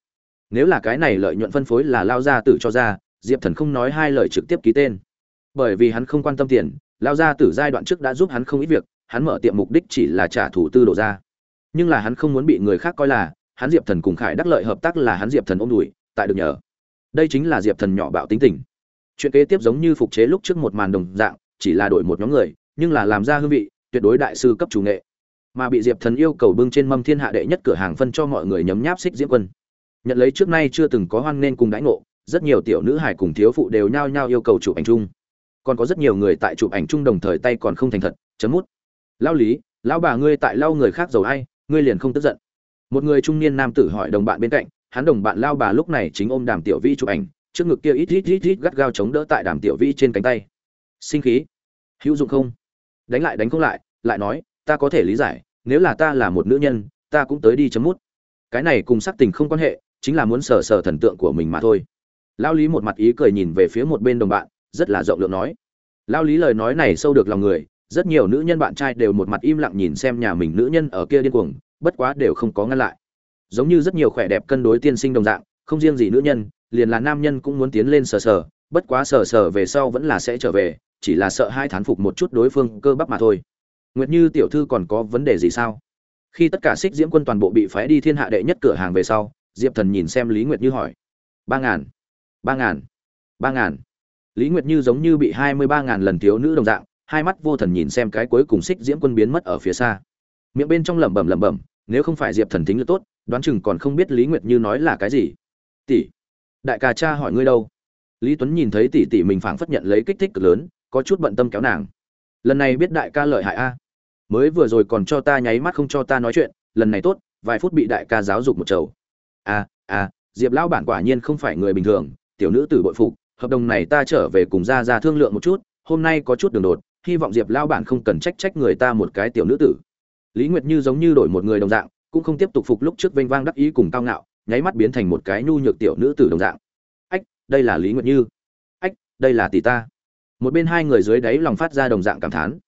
Speaker 1: Nếu là cái này lợi nhuận phân phối là lao gia tử cho ra, diệp thần không nói hai lời trực tiếp ký tên. Bởi vì hắn không quan tâm tiền, lao gia tử giai đoạn trước đã giúp hắn không ít việc, hắn mở tiệm mục đích chỉ là trả thủ tư đồ ra. Nhưng là hắn không muốn bị người khác coi là, hắn diệp thần cùng khải đắc lợi hợp tác là hắn diệp thần ôm đùi, tại được nhờ. Đây chính là diệp thần nhỏ bạo tính tình. Chuyện kế tiếp giống như phục chế lúc trước một màn đồng dạng, chỉ là đổi một nhóm người, nhưng là làm ra hương vị, tuyệt đối đại sư cấp chủ nghệ mà bị diệp thần yêu cầu bưng trên mâm thiên hạ đệ nhất cửa hàng phân cho mọi người nhấm nháp xích diễm quân. Nhận lấy trước nay chưa từng có hoan nên cùng đãi ngộ, rất nhiều tiểu nữ hải cùng thiếu phụ đều nhao nhao yêu cầu chụp ảnh chung. Còn có rất nhiều người tại chụp ảnh chung đồng thời tay còn không thành thật, chấm mút. Lao lý, lão bà ngươi tại lau người khác dầu ai, ngươi liền không tức giận. Một người trung niên nam tử hỏi đồng bạn bên cạnh, hắn đồng bạn lao bà lúc này chính ôm đàm tiểu vi chụp ảnh, trước ngực kia ít ít ít ít gắt gao chống đỡ tại đàm tiểu vi trên cánh tay. Sinh khí. Hữu dụng không? Đánh lại đánh không lại lại nói, ta có thể lý giải nếu là ta là một nữ nhân, ta cũng tới đi chấm mút. Cái này cùng sắc tình không quan hệ, chính là muốn sờ sờ thần tượng của mình mà thôi. Lao lý một mặt ý cười nhìn về phía một bên đồng bạn, rất là rộng lượng nói. Lao lý lời nói này sâu được lòng người, rất nhiều nữ nhân bạn trai đều một mặt im lặng nhìn xem nhà mình nữ nhân ở kia điên cuồng, bất quá đều không có ngăn lại. Giống như rất nhiều khỏe đẹp cân đối tiên sinh đồng dạng, không riêng gì nữ nhân, liền là nam nhân cũng muốn tiến lên sờ sờ, bất quá sờ sờ về sau vẫn là sẽ trở về, chỉ là sợ hai thán phục một chút đối phương cơ bắp mà thôi nguyệt như tiểu thư còn có vấn đề gì sao? Khi tất cả xích diễm quân toàn bộ bị phái đi thiên hạ đệ nhất cửa hàng về sau, diệp thần nhìn xem lý nguyệt như hỏi. Ba ngàn ba ngàn ba ngàn. Lý nguyệt như giống như bị hai mươi ba ngàn lần thiếu nữ đồng dạng, hai mắt vô thần nhìn xem cái cuối cùng xích diễm quân biến mất ở phía xa. Miệng bên trong lẩm bẩm lẩm bẩm, nếu không phải diệp thần tính lực tốt, đoán chừng còn không biết lý nguyệt như nói là cái gì. Tỷ, đại ca cha hỏi ngươi đâu? Lý tuấn nhìn thấy tỷ tỷ mình phảng phất nhận lấy kích thích cực lớn, có chút bận tâm kéo nàng. Lần này biết đại ca lợi hại a mới vừa rồi còn cho ta nháy mắt không cho ta nói chuyện, lần này tốt, vài phút bị đại ca giáo dục một chầu à à diệp lão bản quả nhiên không phải người bình thường, tiểu nữ tử bội phục, hợp đồng này ta trở về cùng ra ra thương lượng một chút, hôm nay có chút đường đột, hy vọng diệp lão bản không cần trách trách người ta một cái tiểu nữ tử. Lý nguyệt như giống như đổi một người đồng dạng, cũng không tiếp tục phục lúc trước vênh vang đắc ý cùng cao ngạo, nháy mắt biến thành một cái nhu nhược tiểu nữ tử đồng dạng. Ách, đây là lý nguyệt như. Ách, đây là tỷ ta. Một bên hai người dưới đáy lòng phát ra đồng dạng cảm thán.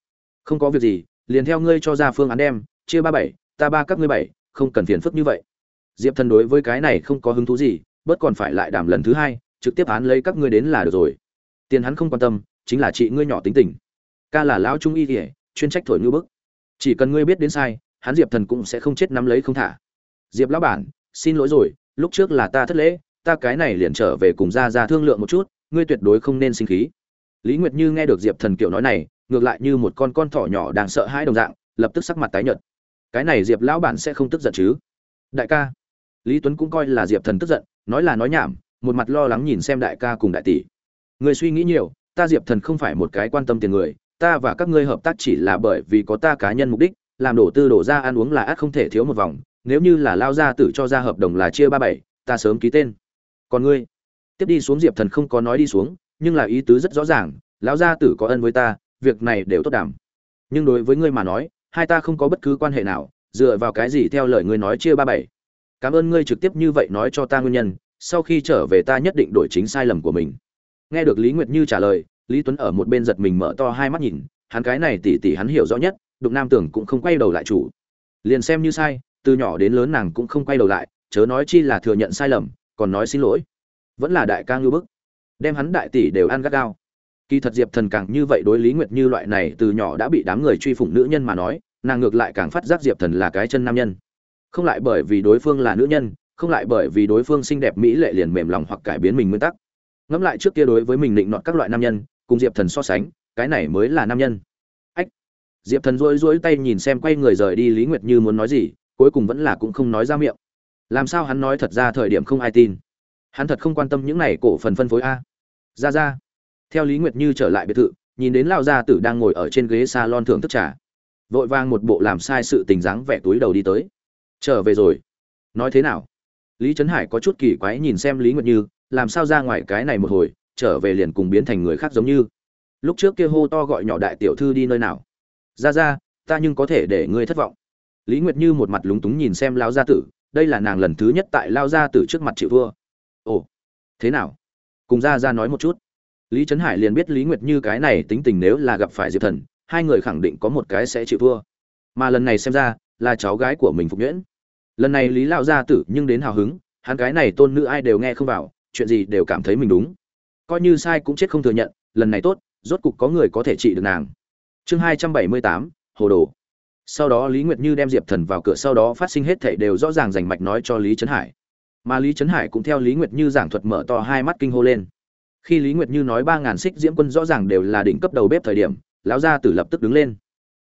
Speaker 1: Không có việc gì liền theo ngươi cho ra phương án đem, chia ba bảy, ta ba các ngươi bảy, không cần phiền phức như vậy. Diệp thần đối với cái này không có hứng thú gì, bớt còn phải lại đàm lần thứ hai, trực tiếp án lấy các ngươi đến là được rồi. Tiền hắn không quan tâm, chính là chị ngươi nhỏ tính tình. Ca là lão trung y kỉa chuyên trách thổi ngư bức. Chỉ cần ngươi biết đến sai, hắn diệp thần cũng sẽ không chết nắm lấy không thả. Diệp lão bản, xin lỗi rồi, lúc trước là ta thất lễ, ta cái này liền trở về cùng ra ra thương lượng một chút, ngươi tuyệt đối không nên sinh khí. Lý nguyệt như nghe được diệp thần kiểu nói này ngược lại như một con con thỏ nhỏ đang sợ hãi đồng dạng, lập tức sắc mặt tái nhợt. Cái này diệp lão bản sẽ không tức giận chứ? Đại ca. Lý tuấn cũng coi là diệp thần tức giận, nói là nói nhảm, một mặt lo lắng nhìn xem đại ca cùng đại tỷ. Người suy nghĩ nhiều, ta diệp thần không phải một cái quan tâm tiền người, ta và các ngươi hợp tác chỉ là bởi vì có ta cá nhân mục đích, làm đổ tư đổ ra ăn uống là ắt không thể thiếu một vòng, nếu như là lao ra tử cho ra hợp đồng là chia ba bảy, ta sớm ký tên. Còn ngươi? Tiếp đi xuống diệp thần không có nói đi xuống, nhưng là ý tứ rất rõ ràng, lão gia tử có ân với ta việc này đều tốt đảm. Nhưng đối với ngươi mà nói, hai ta không có bất cứ quan hệ nào, dựa vào cái gì theo lời ngươi nói chia ba bảy. Cảm ơn ngươi trực tiếp như vậy nói cho ta nguyên nhân, sau khi trở về ta nhất định đổi chính sai lầm của mình. Nghe được lý nguyệt như trả lời, lý tuấn ở một bên giật mình mở to hai mắt nhìn, hắn cái này tỉ tỉ hắn hiểu rõ nhất, đục nam tưởng cũng không quay đầu lại chủ. Liền xem như sai, từ nhỏ đến lớn nàng cũng không quay đầu lại, chớ nói chi là thừa nhận sai lầm, còn nói xin lỗi. Vẫn là đại ca ngưu bức. Đem hắn đại tỷ đều ăn gắt gao kỳ thật diệp thần càng như vậy đối lý nguyệt như loại này từ nhỏ đã bị đám người truy phủng nữ nhân mà nói, nàng ngược lại càng phát giác diệp thần là cái chân nam nhân. Không lại bởi vì đối phương là nữ nhân, không lại bởi vì đối phương xinh đẹp mỹ lệ liền mềm lòng hoặc cải biến mình nguyên tắc. Ngẫm lại trước kia đối với mình định nọt các loại nam nhân, cùng diệp thần so sánh, cái này mới là nam nhân. Ách! Diệp thần rối rối tay nhìn xem quay người rời đi lý nguyệt như muốn nói gì, cuối cùng vẫn là cũng không nói ra miệng. Làm sao hắn nói thật ra thời điểm không ai tin? Hắn thật không quan tâm những này cổ phần phân phối a. Ra ra theo lý nguyệt như trở lại biệt thự, nhìn đến lao gia tử đang ngồi ở trên ghế salon thưởng thức trà, vội vang một bộ làm sai sự tình dáng vẻ túi đầu đi tới. Trở về rồi. Nói thế nào? Lý trấn hải có chút kỳ quái nhìn xem lý nguyệt như, làm sao ra ngoài cái này một hồi, trở về liền cùng biến thành người khác giống như? Lúc trước kia hô to gọi nhỏ đại tiểu thư đi nơi nào? Ra ra, ta nhưng có thể để ngươi thất vọng. Lý nguyệt như một mặt lúng túng nhìn xem lão gia tử, đây là nàng lần thứ nhất tại lao Gia Tử trước mặt chịu thua. Ồ, thế nào? Cùng ra ra nói một chút lý trấn hải liền biết lý nguyệt như cái này tính tình nếu là gặp phải diệp thần, hai người khẳng định có một cái sẽ chịu thua. Mà lần này xem ra, là cháu gái của mình phục nhuyễn. Lần này lý lao gia tử nhưng đến hào hứng, hắn cái này tôn nữ ai đều nghe không vào, chuyện gì đều cảm thấy mình đúng. Coi như sai cũng chết không thừa nhận, lần này tốt, rốt cục có người có thể trị được nàng. Chương hai trăm bảy mươi tám, hồ đồ. Sau đó lý nguyệt như đem diệp thần vào cửa, sau đó phát sinh hết thảy đều rõ ràng rành mạch nói cho lý trấn hải. Mà lý trấn hải cũng theo lý nguyệt như giảng thuật mở to hai mắt kinh hô lên khi lý nguyệt như nói ba ngàn xích diễm quân rõ ràng đều là đỉnh cấp đầu bếp thời điểm, lão gia tử lập tức đứng lên.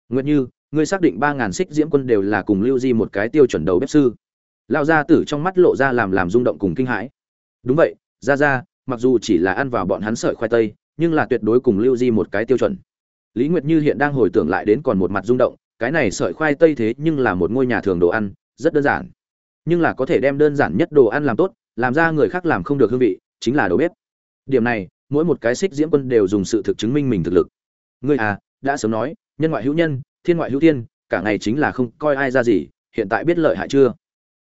Speaker 1: Nguyệt như, ngươi xác định ba ngàn xích diễm quân đều là cùng lưu di một cái tiêu chuẩn đầu bếp sư? Lão gia tử trong mắt lộ ra làm làm rung động cùng kinh hãi. Đúng vậy ra ra mặc dù chỉ là ăn vào bọn hắn sợi khoai tây, nhưng là tuyệt đối cùng lưu di một cái tiêu chuẩn. Lý nguyệt như hiện đang hồi tưởng lại đến còn một mặt rung động, cái này sợi khoai tây thế nhưng là một ngôi nhà thường đồ ăn, rất đơn giản. Nhưng là có thể đem đơn giản nhất đồ ăn làm tốt, làm ra người khác làm không được hương vị, chính là đầu bếp điểm này, mỗi một cái xích diễm quân đều dùng sự thực chứng minh mình thực lực. Ngươi à đã sớm nói, nhân ngoại hữu nhân, thiên ngoại hữu thiên, cả ngày chính là không coi ai ra gì, hiện tại biết lợi hại chưa?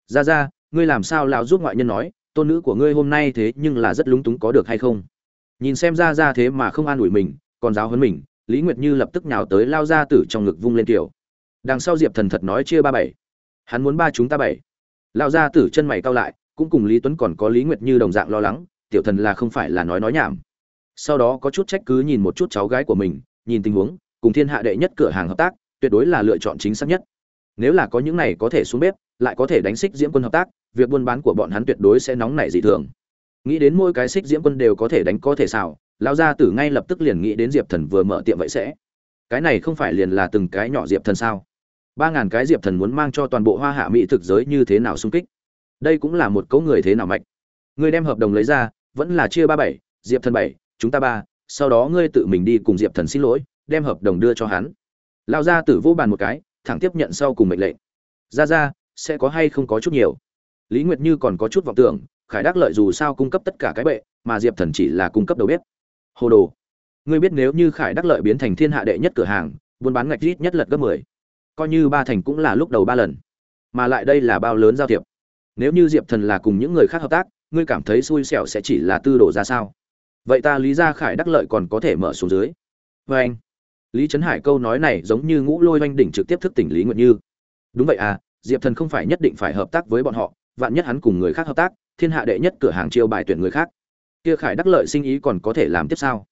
Speaker 1: Ra ra, ngươi làm sao lão giúp ngoại nhân nói, tôn nữ của ngươi hôm nay thế nhưng là rất lúng túng có được hay không? Nhìn xem ra ra thế mà không an ủi mình, còn giáo huấn mình, lý nguyệt như lập tức nhào tới lao ra tử trong ngực vung lên kiểu. Đằng sau diệp thần thật nói chia ba bảy. Hắn muốn ba chúng ta bảy. Lao ra tử chân mày cao lại, cũng cùng lý tuấn còn có lý nguyệt như đồng dạng lo lắng tiểu thần là không phải là nói nói nhảm. Sau đó có chút trách cứ nhìn một chút cháu gái của mình, nhìn tình huống, cùng thiên hạ đệ nhất cửa hàng hợp tác, tuyệt đối là lựa chọn chính xác nhất. Nếu là có những này có thể xuống bếp, lại có thể đánh xích diễm quân hợp tác, việc buôn bán của bọn hắn tuyệt đối sẽ nóng nảy dị thường. Nghĩ đến mỗi cái xích diễm quân đều có thể đánh có thể xào, lão gia tử ngay lập tức liền nghĩ đến diệp thần vừa mở tiệm vậy sẽ. Cái này không phải liền là từng cái nhỏ diệp thần sao? Ba ngàn cái diệp thần muốn mang cho toàn bộ hoa hạ mỹ thực giới như thế nào sung kích? Đây cũng là một cấu người thế nào mạnh? Người đem hợp đồng lấy ra vẫn là chia ba bảy, diệp thần bảy, chúng ta ba, sau đó ngươi tự mình đi cùng diệp thần xin lỗi, đem hợp đồng đưa cho hắn. Lao ra tử vô bàn một cái, thẳng tiếp nhận sau cùng mệnh lệnh. Ra ra sẽ có hay không có chút nhiều? Lý nguyệt như còn có chút vọng tưởng, khải đắc lợi dù sao cung cấp tất cả cái bệ, mà diệp thần chỉ là cung cấp đầu bếp. Hồ đồ. Ngươi biết nếu như khải đắc lợi biến thành thiên hạ đệ nhất cửa hàng, buôn bán ngạch rít nhất lật gấp mười, coi như ba thành cũng là lúc đầu ba lần. Mà lại đây là bao lớn giao thiệp. Nếu như diệp thần là cùng những người khác hợp tác ngươi cảm thấy xui xẻo sẽ chỉ là tư đồ ra sao? Vậy ta lý gia khải đắc lợi còn có thể mở xuống dưới. Vê anh, lý trấn hải câu nói này giống như ngũ lôi oanh đỉnh trực tiếp thức tỉnh lý Nguyện như. Đúng vậy à diệp thần không phải nhất định phải hợp tác với bọn họ, vạn nhất hắn cùng người khác hợp tác, thiên hạ đệ nhất cửa hàng chiêu bài tuyển người khác. Kia khải đắc lợi sinh ý còn có thể làm tiếp sao?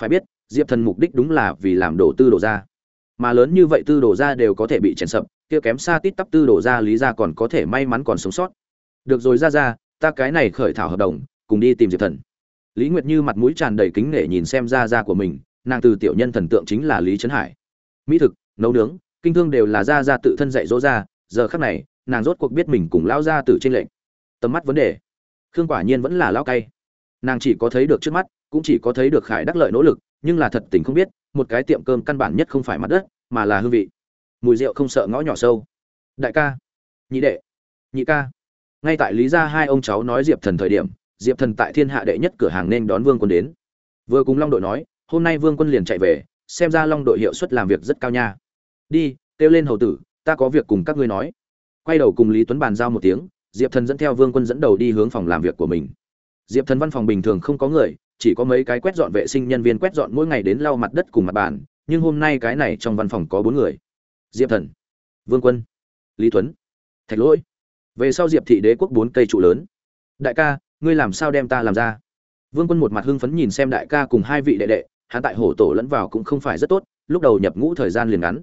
Speaker 1: Phải biết, diệp thần mục đích đúng là vì làm đổ tư đồ ra. Mà lớn như vậy tư đồ ra đều có thể bị chèn sập, kia kém xa tít tắp tư đồ ra lý ra còn có thể may mắn còn sống sót. Được rồi ra ra ta cái này khởi thảo hợp đồng, cùng đi tìm diệp thần. Lý nguyệt như mặt mũi tràn đầy kính nể nhìn xem ra ra của mình, nàng từ tiểu nhân thần tượng chính là lý trấn hải. Mỹ thực, nấu nướng, kinh thương đều là ra ra tự thân dạy dỗ ra, giờ khắc này, nàng rốt cuộc biết mình cùng lão gia tử trên lệnh tầm mắt vấn đề. Khương quả nhiên vẫn là lão cay. Nàng chỉ có thấy được trước mắt, cũng chỉ có thấy được khải đắc lợi nỗ lực, nhưng là thật tình không biết, một cái tiệm cơm căn bản nhất không phải mặt đất, mà là hương vị. Mùi rượu không sợ ngõ nhỏ sâu. Đại ca. Nhị đệ. Nhị ca ngay tại lý gia hai ông cháu nói diệp thần thời điểm, diệp thần tại thiên hạ đệ nhất cửa hàng nên đón vương quân đến. Vừa cùng long đội nói, hôm nay vương quân liền chạy về, xem ra long đội hiệu suất làm việc rất cao nha. Đi, kêu lên hầu tử, ta có việc cùng các ngươi nói. Quay đầu cùng lý tuấn bàn giao một tiếng, diệp thần dẫn theo vương quân dẫn đầu đi hướng phòng làm việc của mình. Diệp thần văn phòng bình thường không có người, chỉ có mấy cái quét dọn vệ sinh nhân viên quét dọn mỗi ngày đến lau mặt đất cùng mặt bàn, nhưng hôm nay cái này trong văn phòng có bốn người. Diệp thần, vương quân, lý tuấn, thạch lỗi về sau diệp thị đế quốc bốn cây trụ lớn. Đại ca, ngươi làm sao đem ta làm ra? Vương quân một mặt hưng phấn nhìn xem đại ca cùng hai vị đệ đệ, hắn tại hổ tổ lẫn vào cũng không phải rất tốt, lúc đầu nhập ngũ thời gian liền ngắn.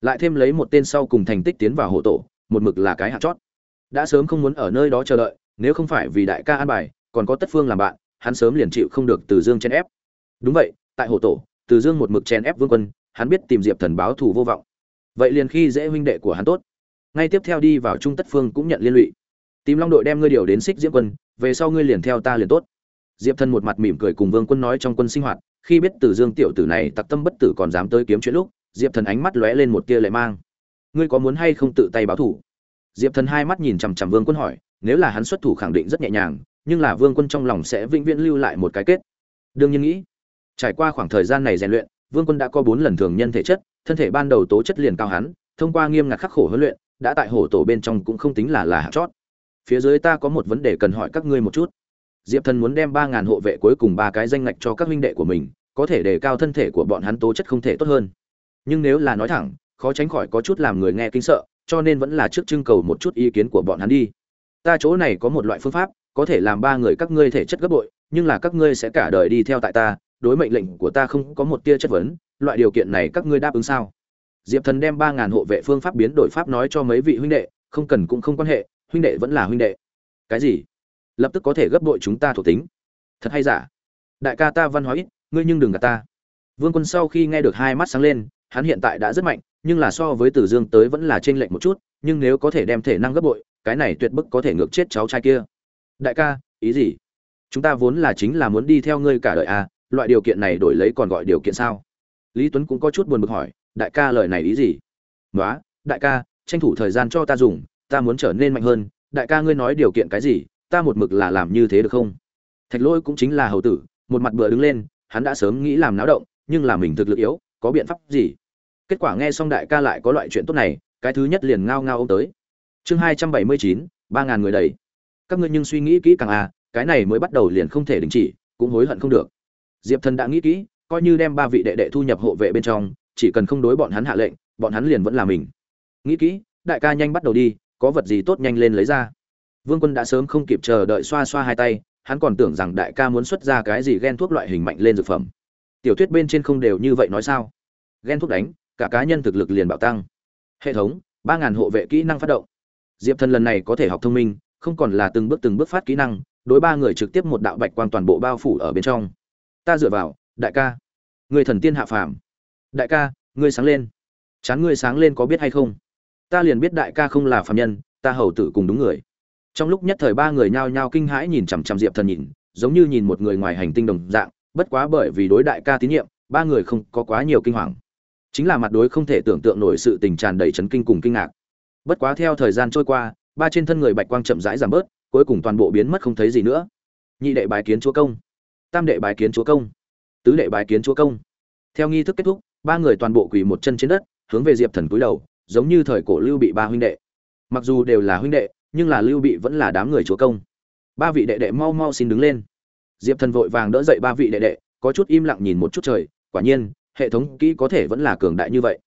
Speaker 1: Lại thêm lấy một tên sau cùng thành tích tiến vào hổ tổ, một mực là cái hạt chót. Đã sớm không muốn ở nơi đó chờ đợi, nếu không phải vì đại ca an bài, còn có tất phương làm bạn, hắn sớm liền chịu không được từ dương chen ép. Đúng vậy, tại hổ tổ, từ dương một mực chen ép vương quân, hắn biết tìm diệp thần báo thù vô vọng. Vậy liền khi dễ huynh đệ của hắn tốt ngay tiếp theo đi vào trung tất phương cũng nhận liên lụy. Tìm long đội đem ngươi điều đến xích diễm quân, về sau ngươi liền theo ta liền tốt. Diệp thần một mặt mỉm cười cùng vương quân nói trong quân sinh hoạt, khi biết từ dương tiểu tử này tặc tâm bất tử còn dám tới kiếm chuyện lúc, diệp thần ánh mắt lóe lên một tia lệ mang. Ngươi có muốn hay không tự tay báo thủ? Diệp thần hai mắt nhìn chằm chằm vương quân hỏi, nếu là hắn xuất thủ khẳng định rất nhẹ nhàng, nhưng là vương quân trong lòng sẽ vĩnh viễn lưu lại một cái kết. Đương nhiên nghĩ, trải qua khoảng thời gian này rèn luyện, vương quân đã có bốn lần thường nhân thể chất, thân thể ban đầu tố chất liền cao hắn, thông qua nghiêm ngặt khắc khổ huấn luyện đã tại hổ tổ bên trong cũng không tính là là hạng chót. Phía dưới ta có một vấn đề cần hỏi các ngươi một chút. Diệp thần muốn đem ba ngàn hộ vệ cuối cùng ba cái danh ngạch cho các huynh đệ của mình, có thể đề cao thân thể của bọn hắn tố chất không thể tốt hơn. Nhưng nếu là nói thẳng, khó tránh khỏi có chút làm người nghe kinh sợ, cho nên vẫn là trước trưng cầu một chút ý kiến của bọn hắn đi. Ta chỗ này có một loại phương pháp, có thể làm ba người các ngươi thể chất gấp bội, nhưng là các ngươi sẽ cả đời đi theo tại ta, đối mệnh lệnh của ta không có một tia chất vấn, loại điều kiện này các ngươi đáp ứng sao? Diệp thần đem ba ngàn hộ vệ phương pháp biến đổi pháp nói cho mấy vị huynh đệ, không cần cũng không quan hệ, huynh đệ vẫn là huynh đệ. Cái gì? Lập tức có thể gấp đội chúng ta thuộc tính. Thật hay giả? Đại ca ta văn hóa ít, ngươi nhưng đừng gạt ta. Vương quân sau khi nghe được hai mắt sáng lên, hắn hiện tại đã rất mạnh, nhưng là so với tử dương tới vẫn là t r ê n lệch một chút, nhưng nếu có thể đem thể năng gấp bội cái này tuyệt bức có thể ngược chết cháu trai kia. Đại ca, ý gì? Chúng ta vốn là chính là muốn đi theo ngươi cả đời à loại điều kiện này đổi lấy còn gọi điều kiện sao? Lý tuấn cũng có chút buồn bực hỏi, đại ca lời này ý gì? Nói đại ca, tranh thủ thời gian cho ta dùng, ta muốn trở nên mạnh hơn. Đại ca ngươi nói điều kiện cái gì, ta một mực là làm như thế được không? Thạch lỗi cũng chính là hầu tử, một mặt bựa đứng lên, hắn đã sớm nghĩ làm náo động, nhưng là mình thực lực yếu, có biện pháp gì? Kết quả nghe xong đại ca lại có loại chuyện tốt này, cái thứ nhất liền ngao ngao ông tới. Chương hai trăm bảy mươi chín, ba ngàn người đầy. Các ngươi nhưng suy nghĩ kỹ càng à cái này mới bắt đầu liền không thể đình chỉ, cũng hối hận không được. Diệp thần đã nghĩ kỹ coi như đem ba vị đệ đệ thu nhập hộ vệ bên trong chỉ cần không đối bọn hắn hạ lệnh bọn hắn liền vẫn là mình nghĩ kỹ đại ca nhanh bắt đầu đi có vật gì tốt nhanh lên lấy ra Vương Quân đã sớm không kịp chờ đợi xoa xoa hai tay, hắn còn tưởng rằng đại ca muốn xuất ra cái gì ghen thuốc loại hình mạnh lên dược phẩm. Tiểu thuyết bên trên không đều như vậy nói sao? Ghen thuốc đánh, cả cá nhân thực lực liền bạo tăng. Hệ thống, ba ngàn hộ vệ kỹ năng phát động. Diệp Thần lần này có thể học thông minh, không còn là từng bước từng bước phát kỹ năng, đối ba người trực tiếp một đạo bạch quang toàn bộ bao phủ ở bên trong. Ta dựa vào, đại ca, người thần tiên hạ phàm. Đại ca, ngươi sáng lên. Chán ngươi sáng lên có biết hay không? Ta liền biết đại ca không là phàm nhân, ta hầu tử cùng đúng người. Trong lúc nhất thời ba người nhao nhao kinh hãi nhìn chằm chằm diệp thần nhìn giống như nhìn một người ngoài hành tinh đồng dạng bất quá bởi vì đối đại ca tín nhiệm ba người không có quá nhiều kinh hoàng. Chính là mặt đối không thể tưởng tượng nổi sự tình tràn đầy chấn kinh cùng kinh ngạc. Bất quá theo thời gian trôi qua ba trên thân người bạch quang chậm rãi giảm bớt cuối cùng toàn bộ biến mất không thấy gì nữa. Nhị đệ bài kiến chúa công. Tam đệ bài kiến chúa công tứ đệ bài kiến chúa công. Theo nghi thức kết thúc, ba người toàn bộ quỳ một chân trên đất, hướng về diệp thần cúi đầu, giống như thời cổ lưu bị ba huynh đệ. Mặc dù đều là huynh đệ, nhưng là lưu bị vẫn là đám người chúa công. Ba vị đệ đệ mau mau xin đứng lên. Diệp thần vội vàng đỡ dậy ba vị đệ đệ, có chút im lặng nhìn một chút trời, quả nhiên, hệ thống kỹ có thể vẫn là cường đại như vậy.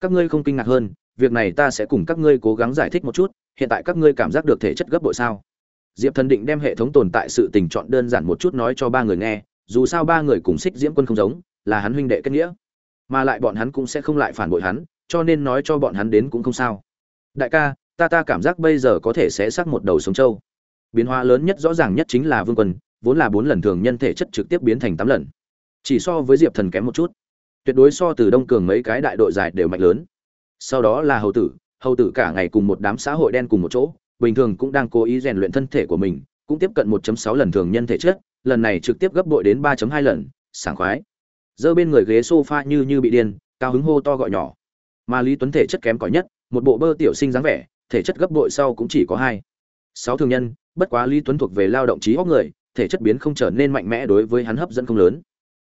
Speaker 1: Các ngươi không kinh ngạc hơn, việc này ta sẽ cùng các ngươi cố gắng giải thích một chút, hiện tại các ngươi cảm giác được thể chất gấp bội sao? Diệp thần định đem hệ thống tồn tại sự tình chọn đơn giản một chút nói cho ba người nghe dù sao ba người cùng xích diễm quân không giống, là hắn huynh đệ kết nghĩa. Mà lại bọn hắn cũng sẽ không lại phản bội hắn, cho nên nói cho bọn hắn đến cũng không sao. Đại ca, ta ta cảm giác bây giờ có thể sẽ xác một đầu sống trâu. Biến hóa lớn nhất rõ ràng nhất chính là vương quân, vốn là bốn lần thường nhân thể chất trực tiếp biến thành tám lần. Chỉ so với diệp thần kém một chút. Tuyệt đối so từ đông cường mấy cái đại đội dài đều mạnh lớn. Sau đó là hầu tử hầu tử cả ngày cùng một đám xã hội đen cùng một chỗ, bình thường cũng đang cố ý rèn luyện thân thể của mình, cũng tiếp cận 1.6 lần thường nhân thể chất lần này trực tiếp gấp bội đến 3.2 lần, sảng khoái. Dơ bên người ghế sofa như như bị điên, cao hứng hô to gọi nhỏ. Mà lý tuấn thể chất kém cỏi nhất, một bộ bơ tiểu sinh dáng vẻ, thể chất gấp bội sau cũng chỉ có hai. Sáu thường nhân, bất quá lý tuấn thuộc về lao động trí óc người, thể chất biến không trở nên mạnh mẽ đối với hắn hấp dẫn không lớn.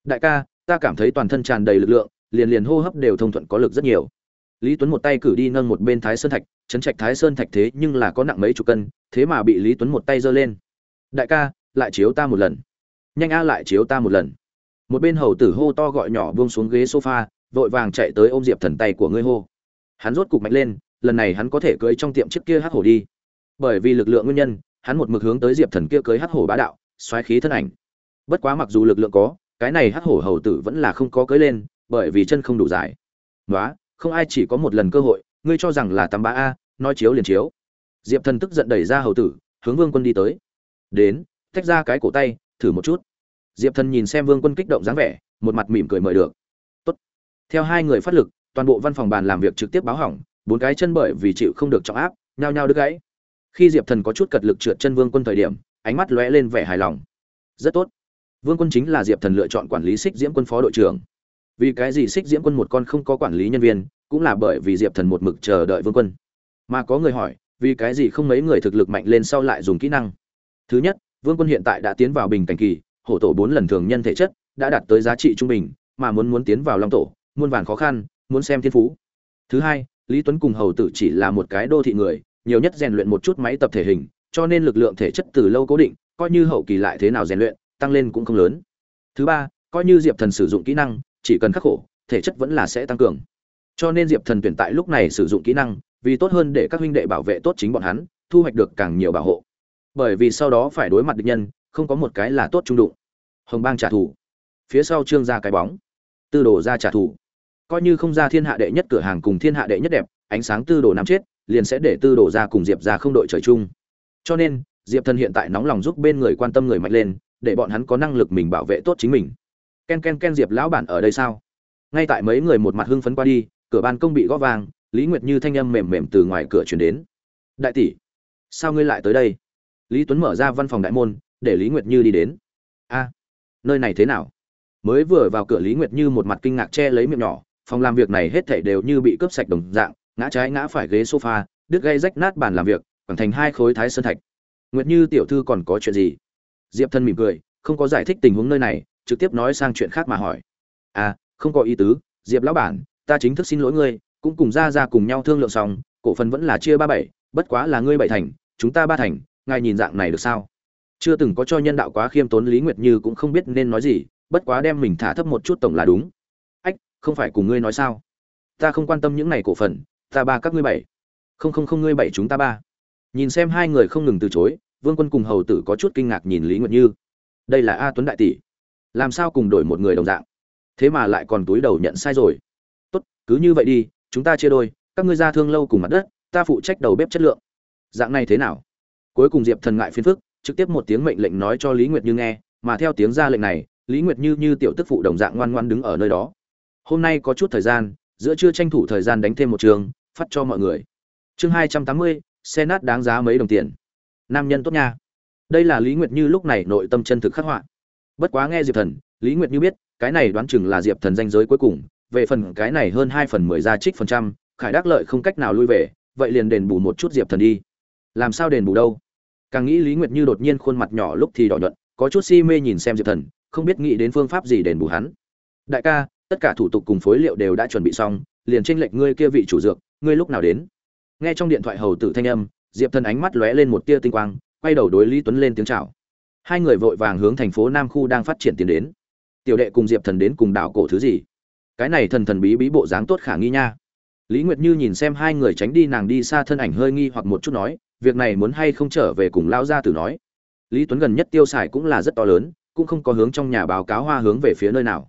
Speaker 1: Đại ca, ta cảm thấy toàn thân tràn đầy lực lượng, liền liền hô hấp đều thông thuận có lực rất nhiều. Lý tuấn một tay cử đi nâng một bên thái sơn thạch, chấn trạch thái sơn thạch thế nhưng là có nặng mấy chục cân, thế mà bị lý tuấn một tay giơ lên. Đại ca lại chiếu ta một lần. Nhanh a lại chiếu ta một lần. Một bên hầu tử hô to gọi nhỏ buông xuống ghế sofa, vội vàng chạy tới ôm diệp thần tay của ngươi hô. Hắn rốt cục mạnh lên, lần này hắn có thể cưới trong tiệm chiếc kia hắc hổ đi. Bởi vì lực lượng nguyên nhân, hắn một mực hướng tới diệp thần kia cưới hắc hổ bá đạo, xoáy khí thân ảnh. Bất quá mặc dù lực lượng có, cái này hắc hổ hầu tử vẫn là không có cưới lên, bởi vì chân không đủ dài. Nói không ai chỉ có một lần cơ hội, ngươi cho rằng là tám ba a, nói chiếu liền chiếu. Diệp thần tức giận đẩy ra hầu tử, hướng vương quân đi tới. Đến tách ra cái cổ tay, thử một chút. Diệp thần nhìn xem vương quân kích động dáng vẻ, một mặt mỉm cười mời được. Tốt. theo hai người phát lực, toàn bộ văn phòng bàn làm việc trực tiếp báo hỏng, bốn cái chân bởi vì chịu không được trọng áp, nhao nhao đứt gãy. Khi diệp thần có chút cật lực trượt chân vương quân thời điểm, ánh mắt lóe lên vẻ hài lòng. Rất tốt. Vương quân chính là diệp thần lựa chọn quản lý xích diễm quân phó đội trưởng. Vì cái gì xích diễm quân một con không có quản lý nhân viên, cũng là bởi vì diệp thần một mực chờ đợi vương quân. Mà có người hỏi, vì cái gì không mấy người thực lực mạnh lên sau lại dùng kỹ năng? Thứ nhất vương quân hiện tại đã tiến vào bình cảnh kỳ, hổ tổ bốn lần thường nhân thể chất đã đạt tới giá trị trung bình, mà muốn muốn tiến vào long tổ, muôn vàn khó khăn, muốn xem thiên phú. Thứ hai, lý tuấn cùng hầu tử chỉ là một cái đô thị người, nhiều nhất rèn luyện một chút máy tập thể hình, cho nên lực lượng thể chất từ lâu cố định, coi như hậu kỳ lại thế nào rèn luyện, tăng lên cũng không lớn. Thứ ba, coi như diệp thần sử dụng kỹ năng, chỉ cần khắc khổ, thể chất vẫn là sẽ tăng cường. Cho nên diệp thần tuyển tại lúc này sử dụng kỹ năng, vì tốt hơn để các huynh đệ bảo vệ tốt chính bọn hắn, thu hoạch được càng nhiều bảo hộ bởi vì sau đó phải đối mặt địch nhân, không có một cái là tốt trung đụng. Hồng bang trả thù. Phía sau trương ra cái bóng. Tư đồ ra trả thù. Coi như không ra thiên hạ đệ nhất cửa hàng cùng thiên hạ đệ nhất đẹp, ánh sáng tư đồ nắm chết, liền sẽ để tư đồ ra cùng diệp ra không đội trời chung. Cho nên, diệp thần hiện tại nóng lòng giúp bên người quan tâm người mạnh lên, để bọn hắn có năng lực mình bảo vệ tốt chính mình. Ken ken ken diệp lão bản ở đây sao? Ngay tại mấy người một mặt hưng phấn qua đi, cửa ban công bị gõ vàng, lý nguyệt như thanh âm mềm mềm từ ngoài cửa chuyển đến. Đại tỷ, sao ngươi lại tới đây? Lý tuấn mở ra văn phòng đại môn, để lý nguyệt như đi đến. A, nơi này thế nào? Mới vừa vào cửa, lý nguyệt như một mặt kinh ngạc che lấy miệng nhỏ, phòng làm việc này hết thảy đều như bị cướp sạch đồng dạng, ngã trái ngã phải ghế sofa, đứt gây rách nát bàn làm việc, quẳng thành hai khối thái sơn thạch. Nguyệt như tiểu thư còn có chuyện gì? Diệp thân mỉm cười, không có giải thích tình huống nơi này, trực tiếp nói sang chuyện khác mà hỏi. À không có ý tứ, diệp lão bản, ta chính thức xin lỗi ngươi, cũng cùng ra ra cùng nhau thương lượng xong, cổ phần vẫn là chia ba bảy, bất quá là ngươi bảy thành, chúng ta ba thành ngài nhìn dạng này được sao? Chưa từng có cho nhân đạo quá khiêm tốn lý nguyệt như cũng không biết nên nói gì, bất quá đem mình thả thấp một chút tổng là đúng. Ách, không phải cùng ngươi nói sao? Ta không quan tâm những này cổ phần, ta ba các ngươi bảy. Không không không, ngươi bảy chúng ta ba. Nhìn xem hai người không ngừng từ chối, vương quân cùng hầu tử có chút kinh ngạc nhìn lý nguyệt như. Đây là a tuấn đại tỷ. Làm sao cùng đổi một người đồng dạng? Thế mà lại còn túi đầu nhận sai rồi. Tốt, cứ như vậy đi, chúng ta chia đôi, các ngươi ra thương lâu cùng mặt đất, ta phụ trách đầu bếp chất lượng. Dạng này thế nào? Cuối cùng diệp thần ngại phiền phức, trực tiếp một tiếng mệnh lệnh nói cho lý nguyệt như nghe, mà theo tiếng ra lệnh này, lý nguyệt như như tiểu tức phụ đồng dạng ngoan ngoan đứng ở nơi đó. Hôm nay có chút thời gian, giữa trưa tranh thủ thời gian đánh thêm một trường, phát cho mọi người. Chương hai trăm tám mươi, xe nát đáng giá mấy đồng tiền. Nam nhân tốt nha. Đây là lý nguyệt như lúc này nội tâm chân thực khắc họa. Bất quá nghe diệp thần, lý nguyệt như biết, cái này đoán chừng là diệp thần danh giới cuối cùng, về phần cái này hơn hai phần mười ra trích phần trăm, khải đắc lợi không cách nào lui về, vậy liền đền bù một chút diệp thần đi làm sao đền bù đâu? Càng nghĩ lý nguyệt như đột nhiên khuôn mặt nhỏ lúc thì đỏ nhuận, có chút si mê nhìn xem diệp thần, không biết nghĩ đến phương pháp gì đền bù hắn. Đại ca, tất cả thủ tục cùng phối liệu đều đã chuẩn bị xong, liền tranh lệch ngươi kia vị chủ dược, ngươi lúc nào đến? Nghe trong điện thoại hầu tử thanh âm, diệp thần ánh mắt lóe lên một tia tinh quang, quay đầu đối lý tuấn lên tiếng chào. Hai người vội vàng hướng thành phố nam khu đang phát triển tiến đến. Tiểu đệ cùng diệp thần đến cùng đảo cổ thứ gì? Cái này thần thần bí bí bộ dáng tốt khả nghi nha. Lý nguyệt như nhìn xem hai người tránh đi nàng đi xa thân ảnh hơi nghi hoặc một chút nói việc này muốn hay không trở về cùng lao gia tử nói. Lý tuấn gần nhất tiêu xài cũng là rất to lớn, cũng không có hướng trong nhà báo cáo hoa hướng về phía nơi nào.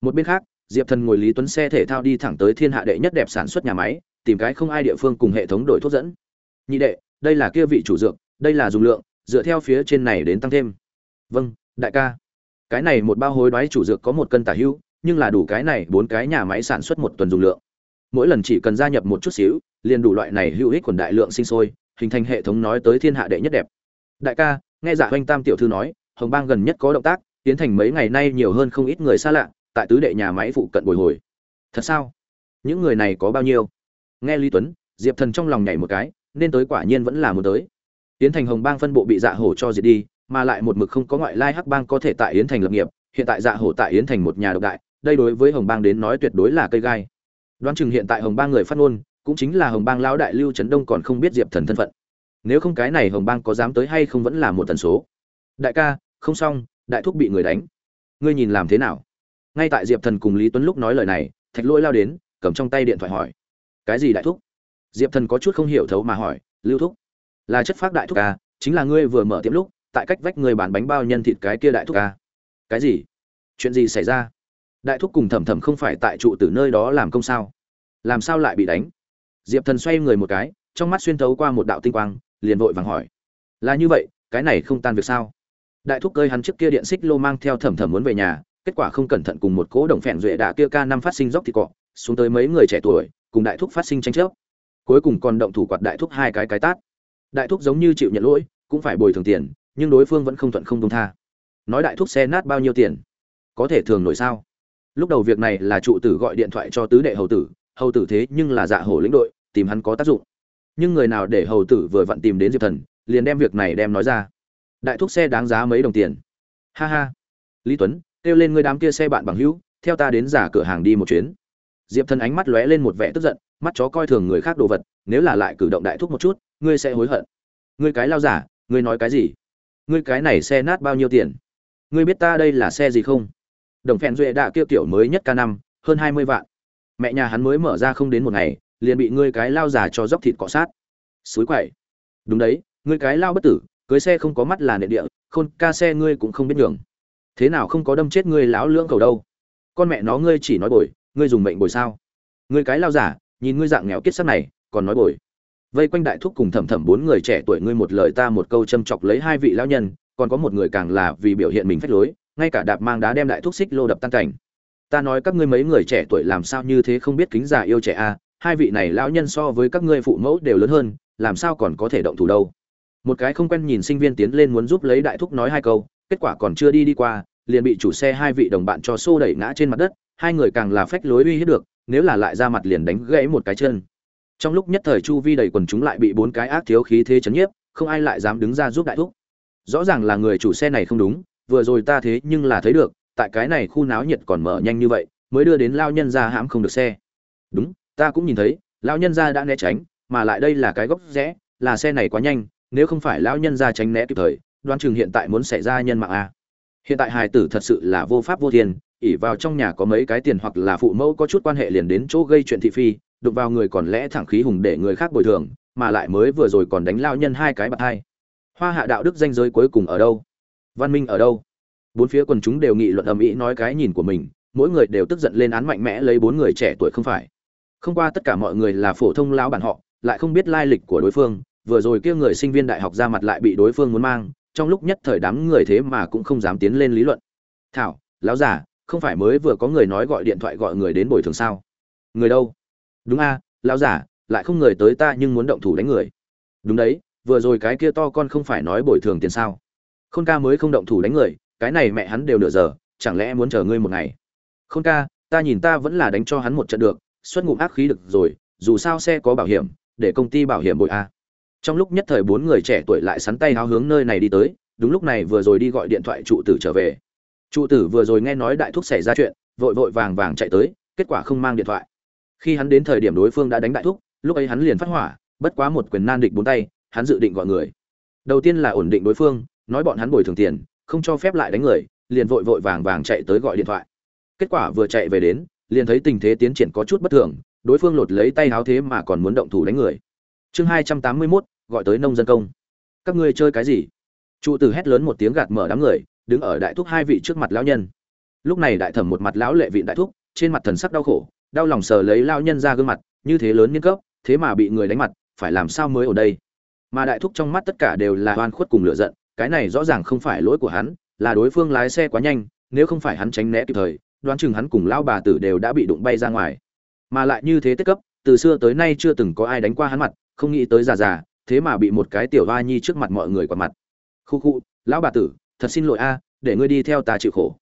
Speaker 1: Một bên khác, diệp thần ngồi lý tuấn xe thể thao đi thẳng tới thiên hạ đệ nhất đẹp sản xuất nhà máy, tìm cái không ai địa phương cùng hệ thống đổi thuốc dẫn. Nhị đệ, đây là kia vị chủ dược, đây là dùng lượng, dựa theo phía trên này đến tăng thêm. Vâng đại ca. Cái này một bao hối đoái chủ dược có một cân tả hưu nhưng là đủ cái này, bốn cái nhà máy sản xuất một tuần dùng lượng. Mỗi lần chỉ cần gia nhập một chút xíu, liền đủ loại này hữu ích quần đại lượng sinh sôi hình thành hệ thống nói tới thiên hạ đệ nhất đẹp. Đại ca, nghe giả dạ tam tiểu thư nói, hồng bang gần nhất có động tác, tiến thành mấy ngày nay nhiều hơn không ít người xa lạ, tại tứ đệ nhà máy phụ cận bồi hồi. Thật sao? Những người này có bao nhiêu? Nghe lý tuấn, diệp thần trong lòng nhảy một cái, nên tới quả nhiên vẫn là muốn tới. Tiến thành hồng bang phân bộ bị dạ hổ cho diệt đi, mà lại một mực không có ngoại lai hắc bang có thể tại yến thành lập nghiệp, hiện tại dạ hổ tại yến thành một nhà độc đại, đây đối với hồng bang đến nói tuyệt đối là cây gai. Đoán chừng hiện tại hồng bang người phát ngôn cũng chính là hồng bang lão đại lưu trấn đông còn không biết diệp thần thân phận. Nếu không cái này hồng bang có dám tới hay không vẫn là một tần số. Đại ca, không xong, đại thúc bị người đánh. Ngươi nhìn làm thế nào? Ngay tại diệp thần cùng lý tuấn lúc nói lời này, thạch lỗi lao đến, cầm trong tay điện thoại hỏi. Cái gì đại thúc? Diệp thần có chút không hiểu thấu mà hỏi, lưu thúc, là chất phác đại thúc ca chính là ngươi vừa mở tiệm lúc, tại cách vách người bán bánh bao nhân thịt cái kia đại thúc ca cái gì? Chuyện gì xảy ra? Đại thúc cùng thẩm thẩm không phải tại trụ từ nơi đó làm công sao? Làm sao lại bị đánh? Diệp thần xoay người một cái, trong mắt xuyên thấu qua một đạo tinh quang, liền vội vàng hỏi. Là như vậy, cái này không tan việc sao? Đại thúc cơi hắn trước kia điện xích lô mang theo thẩm thẩm muốn về nhà, kết quả không cẩn thận cùng một cố đồng phèn duệ đạ kia ca năm phát sinh dốc thì cọ, xuống tới mấy người trẻ tuổi, cùng đại thúc phát sinh tranh chấp. Cuối cùng còn động thủ quạt đại thúc hai cái cái tát. Đại thúc giống như chịu nhận lỗi, cũng phải bồi thường tiền, nhưng đối phương vẫn không thuận không công tha. Nói đại thúc xe nát bao nhiêu tiền? Có thể thường nổi sao? Lúc đầu việc này là trụ tử gọi điện thoại cho tứ đệ hầu tử hầu tử thế nhưng là dạ hổ lĩnh đội, tìm hắn có tác dụng. Nhưng người nào để hầu tử vừa vặn tìm đến diệp thần, liền đem việc này đem nói ra. Đại thúc xe đáng giá mấy đồng tiền. Ha ha. Lý tuấn, kêu lên người đám kia xe bạn bằng hữu, theo ta đến giả cửa hàng đi một chuyến. Diệp thần ánh mắt lóe lên một vẻ tức giận, mắt chó coi thường người khác đồ vật, nếu là lại cử động đại thúc một chút, ngươi sẽ hối hận. Ngươi cái lao giả, ngươi nói cái gì? Ngươi cái này xe nát bao nhiêu tiền? Ngươi biết ta đây là xe gì không? Đồng phèn duệ đã kêu kiểu mới nhất k năm, hơn hai mươi vạn mẹ nhà hắn mới mở ra không đến một ngày, liền bị ngươi cái lao già cho dốc thịt cọ sát. Suối quậy đúng đấy, ngươi cái lao bất tử, cưới xe không có mắt là nệ địa, khôn ca xe ngươi cũng không biết nhường. Thế nào không có đâm chết ngươi láo lưỡng cầu đâu? Con mẹ nó ngươi chỉ nói bồi, ngươi dùng mệnh bồi sao? Ngươi cái lao giả nhìn ngươi dạng nghèo kiết sắc này, còn nói bồi. Vây quanh đại thúc cùng thẩm thẩm bốn người trẻ tuổi ngươi một lời ta một câu châm chọc lấy hai vị lão nhân, còn có một người càng là vì biểu hiện mình phách lối, ngay cả đạp mang đá đem đại thúc xích lô đập tan cảnh ta nói các ngươi mấy người trẻ tuổi làm sao như thế không biết kính già yêu trẻ a, hai vị này lão nhân so với các ngươi phụ mẫu đều lớn hơn, làm sao còn có thể động thủ đâu? Một cái không quen nhìn sinh viên tiến lên muốn giúp lấy đại thúc nói hai câu, kết quả còn chưa đi đi qua, liền bị chủ xe hai vị đồng bạn cho xô đẩy ngã trên mặt đất, hai người càng là phách lối uy hiếp được, nếu là lại ra mặt liền đánh gãy một cái chân. Trong lúc nhất thời chu vi đầy quần chúng lại bị bốn cái ác thiếu khí thế chấn nhiếp, không ai lại dám đứng ra giúp đại thúc. Rõ ràng là người chủ xe này không đúng, vừa rồi ta thế nhưng là thấy được tại cái này khu náo nhiệt còn mở nhanh như vậy, mới đưa đến lao nhân ra hãm không được xe. Đúng, ta cũng nhìn thấy, lao nhân ra đã né tránh, mà lại đây là cái góc rẽ, là xe này quá nhanh, nếu không phải lao nhân ra tránh né kịp thời đoan chừng hiện tại muốn xảy ra nhân mạng a. Hiện tại hài tử thật sự là vô pháp vô thiên, ỉ vào trong nhà có mấy cái tiền hoặc là phụ mẫu có chút quan hệ liền đến chỗ gây chuyện thị phi, đụng vào người còn lẽ thẳng khí hùng để người khác bồi thường, mà lại mới vừa rồi còn đánh lao nhân hai cái bạc hai. Hoa hạ đạo đức danh giới cuối cùng ở đâu? Văn minh ở đâu? Bốn phía quần chúng đều nghị luận ầm ĩ nói cái nhìn của mình, mỗi người đều tức giận lên án mạnh mẽ lấy bốn người trẻ tuổi không phải. Không qua tất cả mọi người là phổ thông lão bản họ, lại không biết lai lịch của đối phương, vừa rồi kia người sinh viên đại học ra mặt lại bị đối phương muốn mang, trong lúc nhất thời đám người thế mà cũng không dám tiến lên lý luận. Thảo, lão giả không phải mới vừa có người nói gọi điện thoại gọi người đến bồi thường sao? Người đâu? Đúng a, lão giả lại không người tới ta nhưng muốn động thủ đánh người. Đúng đấy, vừa rồi cái kia to con không phải nói bồi thường tiền sao? Khôn ca mới không động thủ đánh người cái này mẹ hắn đều nửa giờ, chẳng lẽ muốn chờ ngươi một ngày? Không ca, ta nhìn ta vẫn là đánh cho hắn một trận được, xuất ngụm ác khí được rồi, dù sao xe có bảo hiểm, để công ty bảo hiểm bội a. Trong lúc nhất thời bốn người trẻ tuổi lại sắn tay háo hướng nơi này đi tới, đúng lúc này vừa rồi đi gọi điện thoại trụ tử trở về. Trụ tử vừa rồi nghe nói đại thúc xảy ra chuyện, vội vội vàng vàng chạy tới, kết quả không mang điện thoại. Khi hắn đến thời điểm đối phương đã đánh đại thúc, lúc ấy hắn liền phát hỏa, bất quá một quyền nan địch bốn tay, hắn dự định gọi người. Đầu tiên là ổn định đối phương, nói bọn hắn bồi thường tiền không cho phép lại đánh người, liền vội vội vàng vàng chạy tới gọi điện thoại. Kết quả vừa chạy về đến, liền thấy tình thế tiến triển có chút bất thường, đối phương lột lấy tay háo thế mà còn muốn động thủ đánh người. Chương hai trăm tám mươi mốt, gọi tới nông dân công. Các ngươi chơi cái gì? Trụ tử hét lớn một tiếng gạt mở đám người, đứng ở đại thúc hai vị trước mặt lão nhân. Lúc này đại thẩm một mặt lão lệ vị đại thúc, trên mặt thần sắc đau khổ, đau lòng sờ lấy lão nhân ra gương mặt, như thế lớn niên cấp, thế mà bị người đánh mặt, phải làm sao mới ở đây? Mà đại thúc trong mắt tất cả đều là oan khuất cùng lửa giận cái này rõ ràng không phải lỗi của hắn, là đối phương lái xe quá nhanh, nếu không phải hắn tránh né kịp thời, đoán chừng hắn cùng lão bà tử đều đã bị đụng bay ra ngoài. Mà lại như thế tiết cấp, từ xưa tới nay chưa từng có ai đánh qua hắn mặt, không nghĩ tới già già, thế mà bị một cái tiểu va nhi trước mặt mọi người quả mặt. Khu khu, lão bà tử, thật xin lỗi a, để ngươi đi theo ta chịu khổ.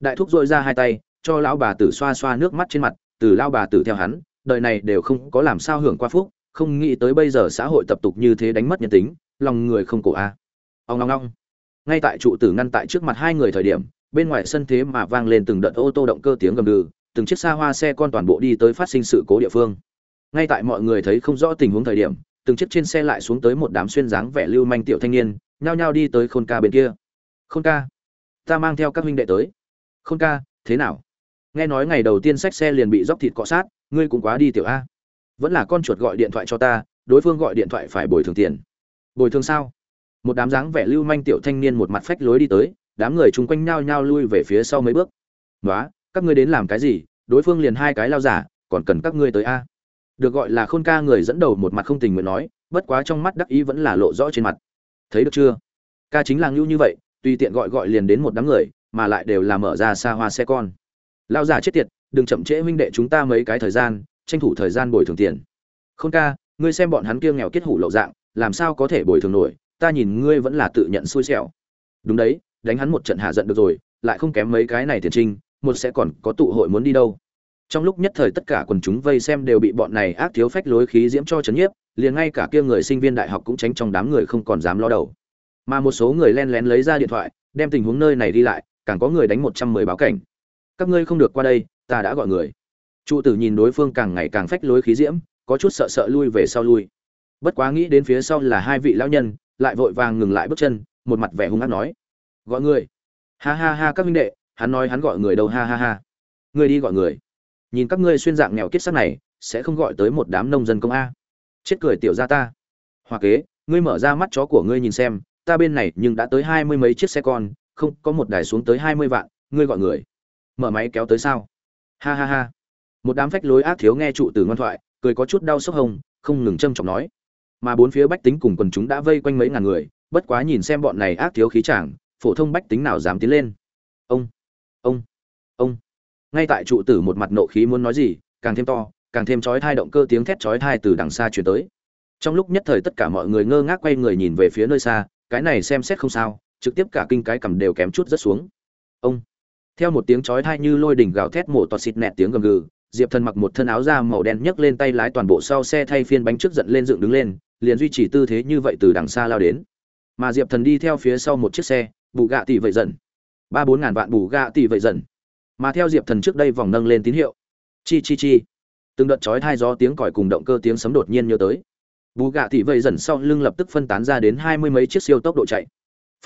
Speaker 1: Đại thúc rỗi ra hai tay, cho lão bà tử xoa xoa nước mắt trên mặt, từ lão bà tử theo hắn, đời này đều không có làm sao hưởng qua phúc, không nghĩ tới bây giờ xã hội tập tục như thế đánh mất nhân tính, lòng người không cổ a ông long long ngay tại trụ tử ngăn tại trước mặt hai người thời điểm, bên ngoài sân thế mà vang lên từng đợt ô tô động cơ tiếng gầm gừ, từng chiếc xa hoa xe con toàn bộ đi tới phát sinh sự cố địa phương. Ngay tại mọi người thấy không rõ tình huống thời điểm, từng chiếc trên xe lại xuống tới một đám xuyên dáng vẻ lưu manh tiểu thanh niên, nhao nhao đi tới khôn ca bên kia. Khôn ca, ta mang theo các huynh đệ tới. Khôn ca, thế nào? Nghe nói ngày đầu tiên xách xe liền bị dóc thịt cọ sát, ngươi cũng quá đi tiểu a. Vẫn là con chuột gọi điện thoại cho ta, đối phương gọi điện thoại phải bồi thường tiền. Bồi thường sao? Một đám dáng vẻ lưu manh tiểu thanh niên một mặt phách lối đi tới, đám người chung quanh nhao nhao lui về phía sau mấy bước. Nói các ngươi đến làm cái gì? Đối phương liền hai cái lao giả, còn cần các ngươi tới a? Được gọi là khôn ca người dẫn đầu một mặt không tình nguyện nói, bất quá trong mắt đắc ý vẫn là lộ rõ trên mặt. Thấy được chưa? Ca chính là ngưu như vậy, tùy tiện gọi gọi liền đến một đám người, mà lại đều là mở ra xa hoa xe con. Lao giả chết tiệt, đừng chậm trễ huynh đệ chúng ta mấy cái thời gian, tranh thủ thời gian bồi thường tiền. Khôn ca, ngươi xem bọn hắn kia nghèo kết hủ lậu dạng, làm sao có thể bồi thường nổi? Ta nhìn ngươi vẫn là tự nhận xui xẻo. Đúng đấy, đánh hắn một trận hạ giận được rồi, lại không kém mấy cái này tiền trinh, một sẽ còn có tụ hội muốn đi đâu. Trong lúc nhất thời tất cả quần chúng vây xem đều bị bọn này ác thiếu phách lối khí diễm cho chấn nhiếp, liền ngay cả kia người sinh viên đại học cũng tránh trong đám người không còn dám lo đầu. Mà một số người len lén lấy ra điện thoại, đem tình huống nơi này đi lại, càng có người đánh một trăm mười báo cảnh. Các ngươi không được qua đây, ta đã gọi người. Trụ tử nhìn đối phương càng ngày càng phách lối khí diễm, có chút sợ sợ lui về sau lui. Bất quá nghĩ đến phía sau là hai vị lão nhân lại vội vàng ngừng lại bước chân, một mặt vẻ hung ác nói. Gọi người. Ha ha ha các minh đệ, hắn nói hắn gọi người đâu ha ha ha. Người đi gọi người. Nhìn các ngươi xuyên dạng nghèo kiết sắc này, sẽ không gọi tới một đám nông dân công a. Chết cười tiểu ra ta. Hoa kế, ngươi mở ra mắt chó của ngươi nhìn xem, ta bên này nhưng đã tới hai mươi mấy chiếc xe con, không, có một đài xuống tới hai mươi vạn, ngươi gọi người. Mở máy kéo tới sao? Ha ha ha. Một đám phách lối ác thiếu nghe trụ từ ngoan thoại, cười có chút đau sốc hồng, không ngừng trâm trọng nói mà bốn phía bách tính cùng quần chúng đã vây quanh mấy ngàn người, bất quá nhìn xem bọn này ác thiếu khí chàng, phổ thông bách tính nào dám tiến lên. Ông ông ông. Ngay tại trụ tử một mặt nộ khí muốn nói gì, càng thêm to, càng thêm chói thai động cơ tiếng thét chói thai từ đằng xa chuyển tới. Trong lúc nhất thời tất cả mọi người ngơ ngác quay người nhìn về phía nơi xa, cái này xem xét không sao, trực tiếp cả kinh cái cầm đều kém chút rất xuống. Ông. Theo một tiếng chói thai như lôi đỉnh gào thét mổ tọt xịt nẹt tiếng gầm gừ, diệp thần mặc một thân áo da màu đen nhấc lên tay lái toàn bộ sau xe thay phiên bánh trước giận lên dựng đứng lên liền duy trì tư thế như vậy từ đằng xa lao đến mà diệp thần đi theo phía sau một chiếc xe bù gạ tỷ vậy dần ba bốn ngàn vạn bù gạ tỷ vậy dần mà theo diệp thần trước đây vòng nâng lên tín hiệu chi chi chi từng đợt chói thai gió tiếng còi cùng động cơ tiếng sấm đột nhiên nhớ tới bù gạ tỷ vậy dần sau lưng lập tức phân tán ra đến hai mươi mấy chiếc siêu tốc độ chạy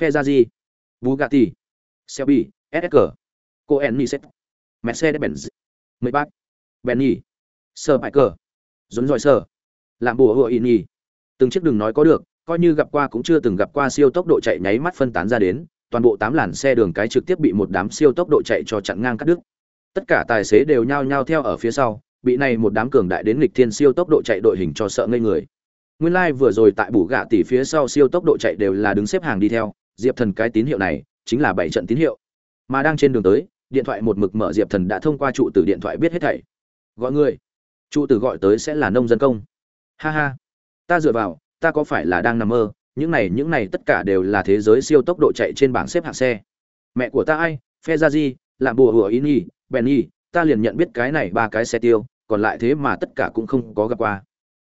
Speaker 1: phe ra gì bù gạ tỷ selby sk coen niset mercedes benz mấy bác benny sơ bại cờ dốn dòi sơ làm bùa hựa in nhi từng chiếc đường nói có được, coi như gặp qua cũng chưa từng gặp qua siêu tốc độ chạy nháy mắt phân tán ra đến, toàn bộ tám làn xe đường cái trực tiếp bị một đám siêu tốc độ chạy cho chặn ngang cắt đứt. Tất cả tài xế đều nhao nhao theo ở phía sau, bị này một đám cường đại đến nghịch thiên siêu tốc độ chạy đội hình cho sợ ngây người. Nguyên lai like vừa rồi tại bù gạ tỷ phía sau siêu tốc độ chạy đều là đứng xếp hàng đi theo, diệp thần cái tín hiệu này chính là bảy trận tín hiệu. Mà đang trên đường tới, điện thoại một mực mở diệp thần đã thông qua trụ từ điện thoại biết hết thảy. Gọi người. Trụ từ gọi tới sẽ là nông dân công. Ha ha ta dựa vào ta có phải là đang nằm mơ những này những này tất cả đều là thế giới siêu tốc độ chạy trên bảng xếp hạng xe mẹ của ta ai phe ra di làm bùa hùa ý nhi benny ta liền nhận biết cái này ba cái xe tiêu còn lại thế mà tất cả cũng không có gặp qua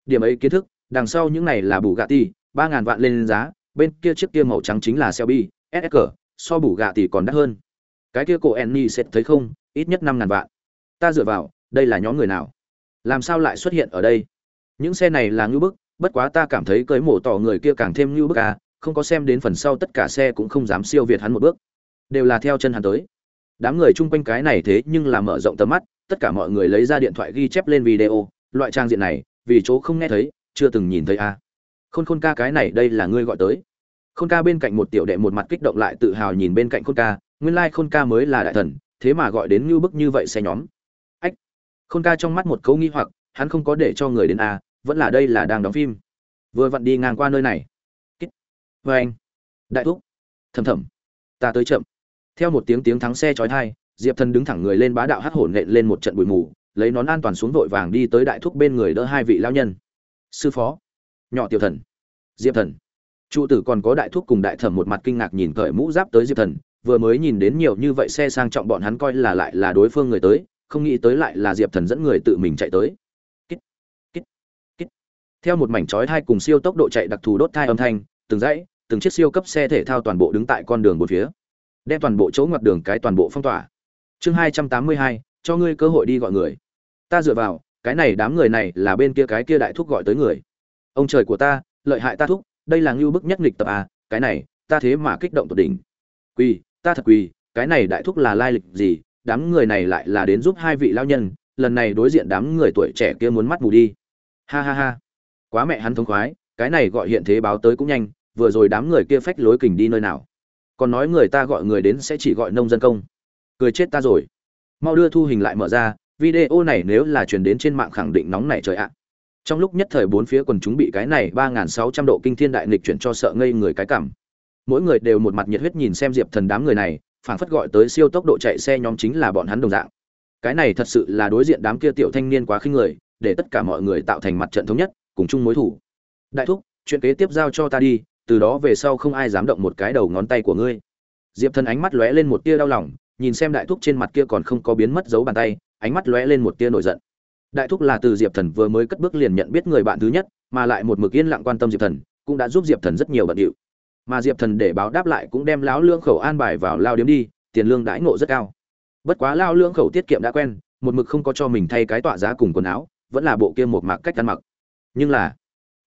Speaker 1: điểm ấy kiến thức đằng sau những này là bù gạ ti ba ngàn vạn lên giá bên kia chiếc kia màu trắng chính là Shelby, SK, so bù gạ tỷ còn đắt hơn. Cái kia cổ Enni sẽ thấy không, ít nhất năm ngàn vạn. Ta dựa vào, đây là nhóm người nào? Làm sao lại xuất hiện ở đây? Những xe này là ngưỡng bức, bất quá ta cảm thấy cưới mổ tỏ người kia càng thêm như bức à, không có xem đến phần sau tất cả xe cũng không dám siêu việt hắn một bước. Đều là theo chân hắn tới. Đám người chung quanh cái này thế nhưng là mở rộng tầm mắt, tất cả mọi người lấy ra điện thoại ghi chép lên video, loại trang diện này, vì chỗ không nghe thấy, chưa từng nhìn thấy a. À. Khôn khôn ca cái này đây là ngươi gọi tới khôn ca bên cạnh một tiểu đệ một mặt kích động lại tự hào nhìn bên cạnh khôn ca nguyên lai khôn ca mới là đại thần thế mà gọi đến ngưu bức như vậy xe nhóm ách khôn ca trong mắt một câu nghi hoặc hắn không có để cho người đến a vẫn là đây là đang đóng phim. Vừa vặn đi ngang qua nơi này. Kích vê anh. Đại thúc. Thầm thầm. Ta tới chậm. Theo một tiếng tiếng thắng xe chói thai diệp thần đứng thẳng người lên bá đạo hát hổn nện lên một trận bụi mù, lấy nón an toàn xuống vội vàng đi tới đại thúc bên người đỡ hai vị lao nhân. Sư phó. Nhỏ tiểu thần. Diệp thần. Trụ tử còn có đại thúc cùng đại thẩm một mặt kinh ngạc nhìn cởi mũ giáp tới diệp thần, vừa mới nhìn đến nhiều như vậy xe sang trọng bọn hắn coi là lại là đối phương người tới, không nghĩ tới lại là diệp thần dẫn người tự mình chạy tới theo một mảnh chói thai cùng siêu tốc độ chạy đặc thù đốt thai âm thanh từng dãy từng chiếc siêu cấp xe thể thao toàn bộ đứng tại con đường một phía đem toàn bộ chỗ ngoặt đường cái toàn bộ phong tỏa chương hai trăm tám mươi hai cho ngươi cơ hội đi gọi người ta dựa vào cái này đám người này là bên kia cái kia đại thúc gọi tới người ông trời của ta lợi hại ta thúc đây là ngưu bức nhất nghịch tập à, cái này, ta thế mà kích động tột đỉnh. Quỳ, ta thật quỳ, cái này đại thúc là lai lịch gì, đám người này lại là đến giúp hai vị lao nhân, lần này đối diện đám người tuổi trẻ kia muốn mắt mù đi. Ha ha ha. Quá mẹ hắn thống khoái, cái này gọi hiện thế báo tới cũng nhanh, vừa rồi đám người kia phách lối kình đi nơi nào. Còn nói người ta gọi người đến sẽ chỉ gọi nông dân công. Cười chết ta rồi. Mau đưa thu hình lại mở ra, video này nếu là truyền đến trên mạng khẳng định nóng nảy trời ạ trong lúc nhất thời bốn phía quần chúng bị cái này ba nghìn sáu trăm độ kinh thiên đại nghịch chuyển cho sợ ngây người cái cảm mỗi người đều một mặt nhiệt huyết nhìn xem diệp thần đám người này phảng phất gọi tới siêu tốc độ chạy xe nhóm chính là bọn hắn đồng dạng cái này thật sự là đối diện đám kia tiểu thanh niên quá khinh người để tất cả mọi người tạo thành mặt trận thống nhất cùng chung mối thủ. Đại thúc, chuyện kế tiếp giao cho ta đi, từ đó về sau không ai dám động một cái đầu ngón tay của ngươi. Diệp thần ánh mắt lóe lên một tia đau lòng, nhìn xem đại thúc trên mặt kia còn không có biến mất dấu bàn tay, ánh mắt lóe lên một tia nổi giận. Đại thúc là từ diệp thần vừa mới cất bước liền nhận biết người bạn thứ nhất, mà lại một mực yên lặng quan tâm diệp thần, cũng đã giúp diệp thần rất nhiều bận điệu. Mà diệp thần để báo đáp lại cũng đem lão lương khẩu an bài vào lao điếm đi, tiền lương đãi ngộ rất cao. Bất quá lao lương khẩu tiết kiệm đã quen, một mực không có cho mình thay cái tọa giá cùng quần áo, vẫn là bộ kia một mạc cách ăn mặc nhưng là,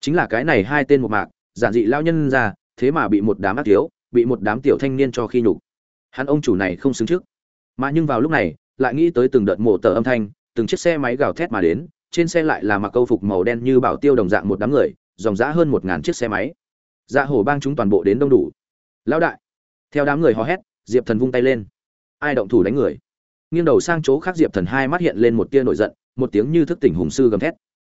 Speaker 1: chính là cái này hai tên một mạc, giản dị lao nhân ra, thế mà bị một đám ác thiếu, bị một đám tiểu thanh niên cho khi nhục. Hắn ông chủ này không xứng trước. Mà nhưng vào lúc này, lại nghĩ tới từng đợt mổ tờ âm thanh, từng chiếc xe máy gào thét mà đến, trên xe lại là mặc câu phục màu đen như bảo tiêu đồng dạng một đám người, dòng dã hơn một ngàn chiếc xe máy. Dạ hổ bang chúng toàn bộ đến đông đủ. Lão đại. Theo đám người hò hét, diệp thần vung tay lên. Ai động thủ đánh người? Nghiêng đầu sang chỗ khác diệp thần hai mắt hiện lên một tia nổi giận, một tiếng như thức tỉnh hùng sư gầm thét.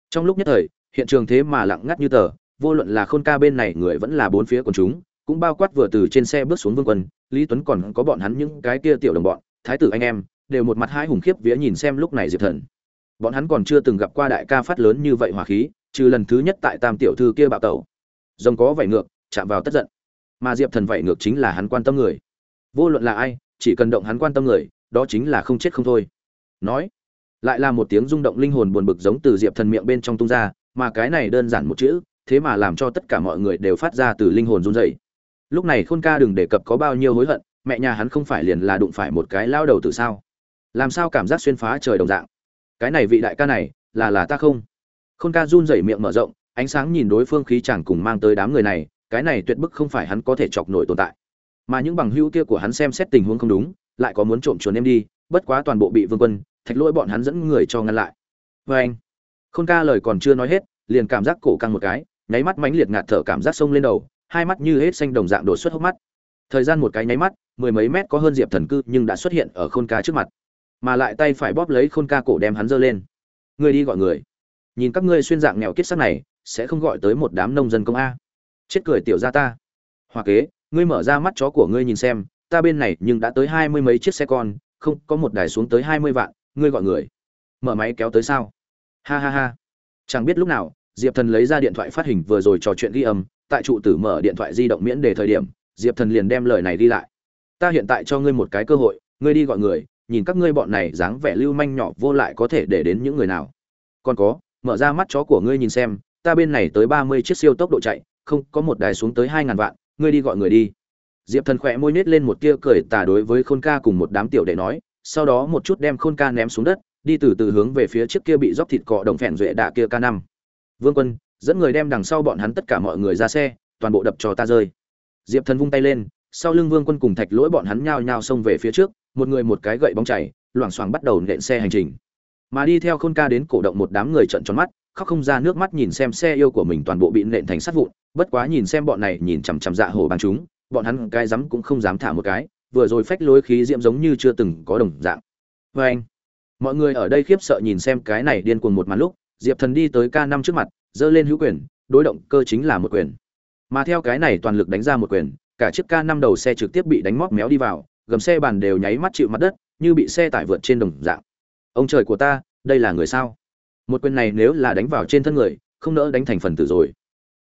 Speaker 1: Trong lúc nhất thời hiện trường thế mà lặng ngắt như tờ, vô luận là khôn ca bên này người vẫn là bốn phía quần chúng, cũng bao quát vừa từ trên xe bước xuống vương quân, lý tuấn còn có bọn hắn những cái kia tiểu đồng bọn, thái tử anh em, đều một mặt hai hùng khiếp vía nhìn xem lúc này diệp thần. Bọn hắn còn chưa từng gặp qua đại ca phát lớn như vậy hỏa khí, trừ lần thứ nhất tại tam tiểu thư kia bạo tẩu. Rồng có vảy ngược, chạm vào tất giận. Mà diệp thần vảy ngược chính là hắn quan tâm người. Vô luận là ai, chỉ cần động hắn quan tâm người, đó chính là không chết không thôi. Nói, lại là một tiếng rung động linh hồn buồn bực giống từ diệp thần miệng bên trong tung ra mà cái này đơn giản một chữ, thế mà làm cho tất cả mọi người đều phát ra từ linh hồn run rẩy. Lúc này khôn ca đừng đề cập có bao nhiêu hối hận, mẹ nhà hắn không phải liền là đụng phải một cái lao đầu từ sao? Làm sao cảm giác xuyên phá trời đồng dạng? Cái này vị đại ca này, là là ta không? Khôn ca run rẩy miệng mở rộng, ánh sáng nhìn đối phương khí chẳng cùng mang tới đám người này, cái này tuyệt bức không phải hắn có thể chọc nổi tồn tại. Mà những bằng hữu kia của hắn xem xét tình huống không đúng, lại có muốn trộm chuồn em đi, bất quá toàn bộ bị vương quân, thạch lỗi bọn hắn dẫn người cho ngăn lại. Vê anh khôn ca lời còn chưa nói hết, liền cảm giác cổ căng một cái, nháy mắt mãnh liệt ngạt thở cảm giác sông lên đầu, hai mắt như hết xanh đồng dạng đột xuất hốc mắt. Thời gian một cái nháy mắt, mười mấy mét có hơn diệp thần cư nhưng đã xuất hiện ở khôn ca trước mặt. Mà lại tay phải bóp lấy khôn ca cổ đem hắn giơ lên. Người đi gọi người. Nhìn các ngươi xuyên dạng nghèo kiết sắc này, sẽ không gọi tới một đám nông dân công a. Chết cười tiểu gia ta. Hoa kế, ngươi mở ra mắt chó của ngươi nhìn xem, ta bên này nhưng đã tới hai mươi mấy chiếc xe con, không, có một đài xuống tới hai mươi vạn, ngươi gọi người. Mở máy kéo tới sao? Ha ha ha. Chẳng biết lúc nào, diệp thần lấy ra điện thoại phát hình vừa rồi trò chuyện ghi âm, tại trụ tử mở điện thoại di động miễn đề thời điểm, diệp thần liền đem lời này đi lại. Ta hiện tại cho ngươi một cái cơ hội, ngươi đi gọi người, nhìn các ngươi bọn này dáng vẻ lưu manh nhỏ vô lại có thể để đến những người nào. Còn có, mở ra mắt chó của ngươi nhìn xem, ta bên này tới ba mươi chiếc siêu tốc độ chạy, không, có một đài xuống tới hai ngàn vạn, ngươi đi gọi người đi. Diệp thần khỏe môi nết lên một tia cười tà đối với khôn ca cùng một đám tiểu đệ nói, sau đó một chút đem khôn ca ném xuống đất đi từ từ hướng về phía trước kia bị dốc thịt cọ đồng phèn duệ đạ kia ca năm. Vương quân, dẫn người đem đằng sau bọn hắn tất cả mọi người ra xe, toàn bộ đập cho ta rơi. Diệp thần vung tay lên, sau lưng vương quân cùng thạch lỗi bọn hắn nhao nhao xông về phía trước, một người một cái gậy bóng chảy, loảng xoảng bắt đầu nện xe hành trình. Mà đi theo khôn ca đến cổ động một đám người trợn tròn mắt, khóc không ra nước mắt nhìn xem xe yêu của mình toàn bộ bị nện thành sắt vụn, bất quá nhìn xem bọn này nhìn chằm chằm dạ hổ bằng chúng, bọn hắn cái dám cũng không dám thả một cái, vừa rồi phách lối khí diễm giống như chưa từng có đồng dạng. Vê anh mọi người ở đây khiếp sợ nhìn xem cái này điên cuồng một màn lúc, diệp thần đi tới k năm trước mặt, giơ lên hữu quyền, đối động cơ chính là một quyền. Mà theo cái này toàn lực đánh ra một quyền, cả chiếc k năm đầu xe trực tiếp bị đánh móc méo đi vào, gầm xe bàn đều nháy mắt chịu mặt đất, như bị xe tải vượt trên đồng dạng. Ông trời của ta, đây là người sao? Một quyền này nếu là đánh vào trên thân người, không nỡ đánh thành phần tử rồi.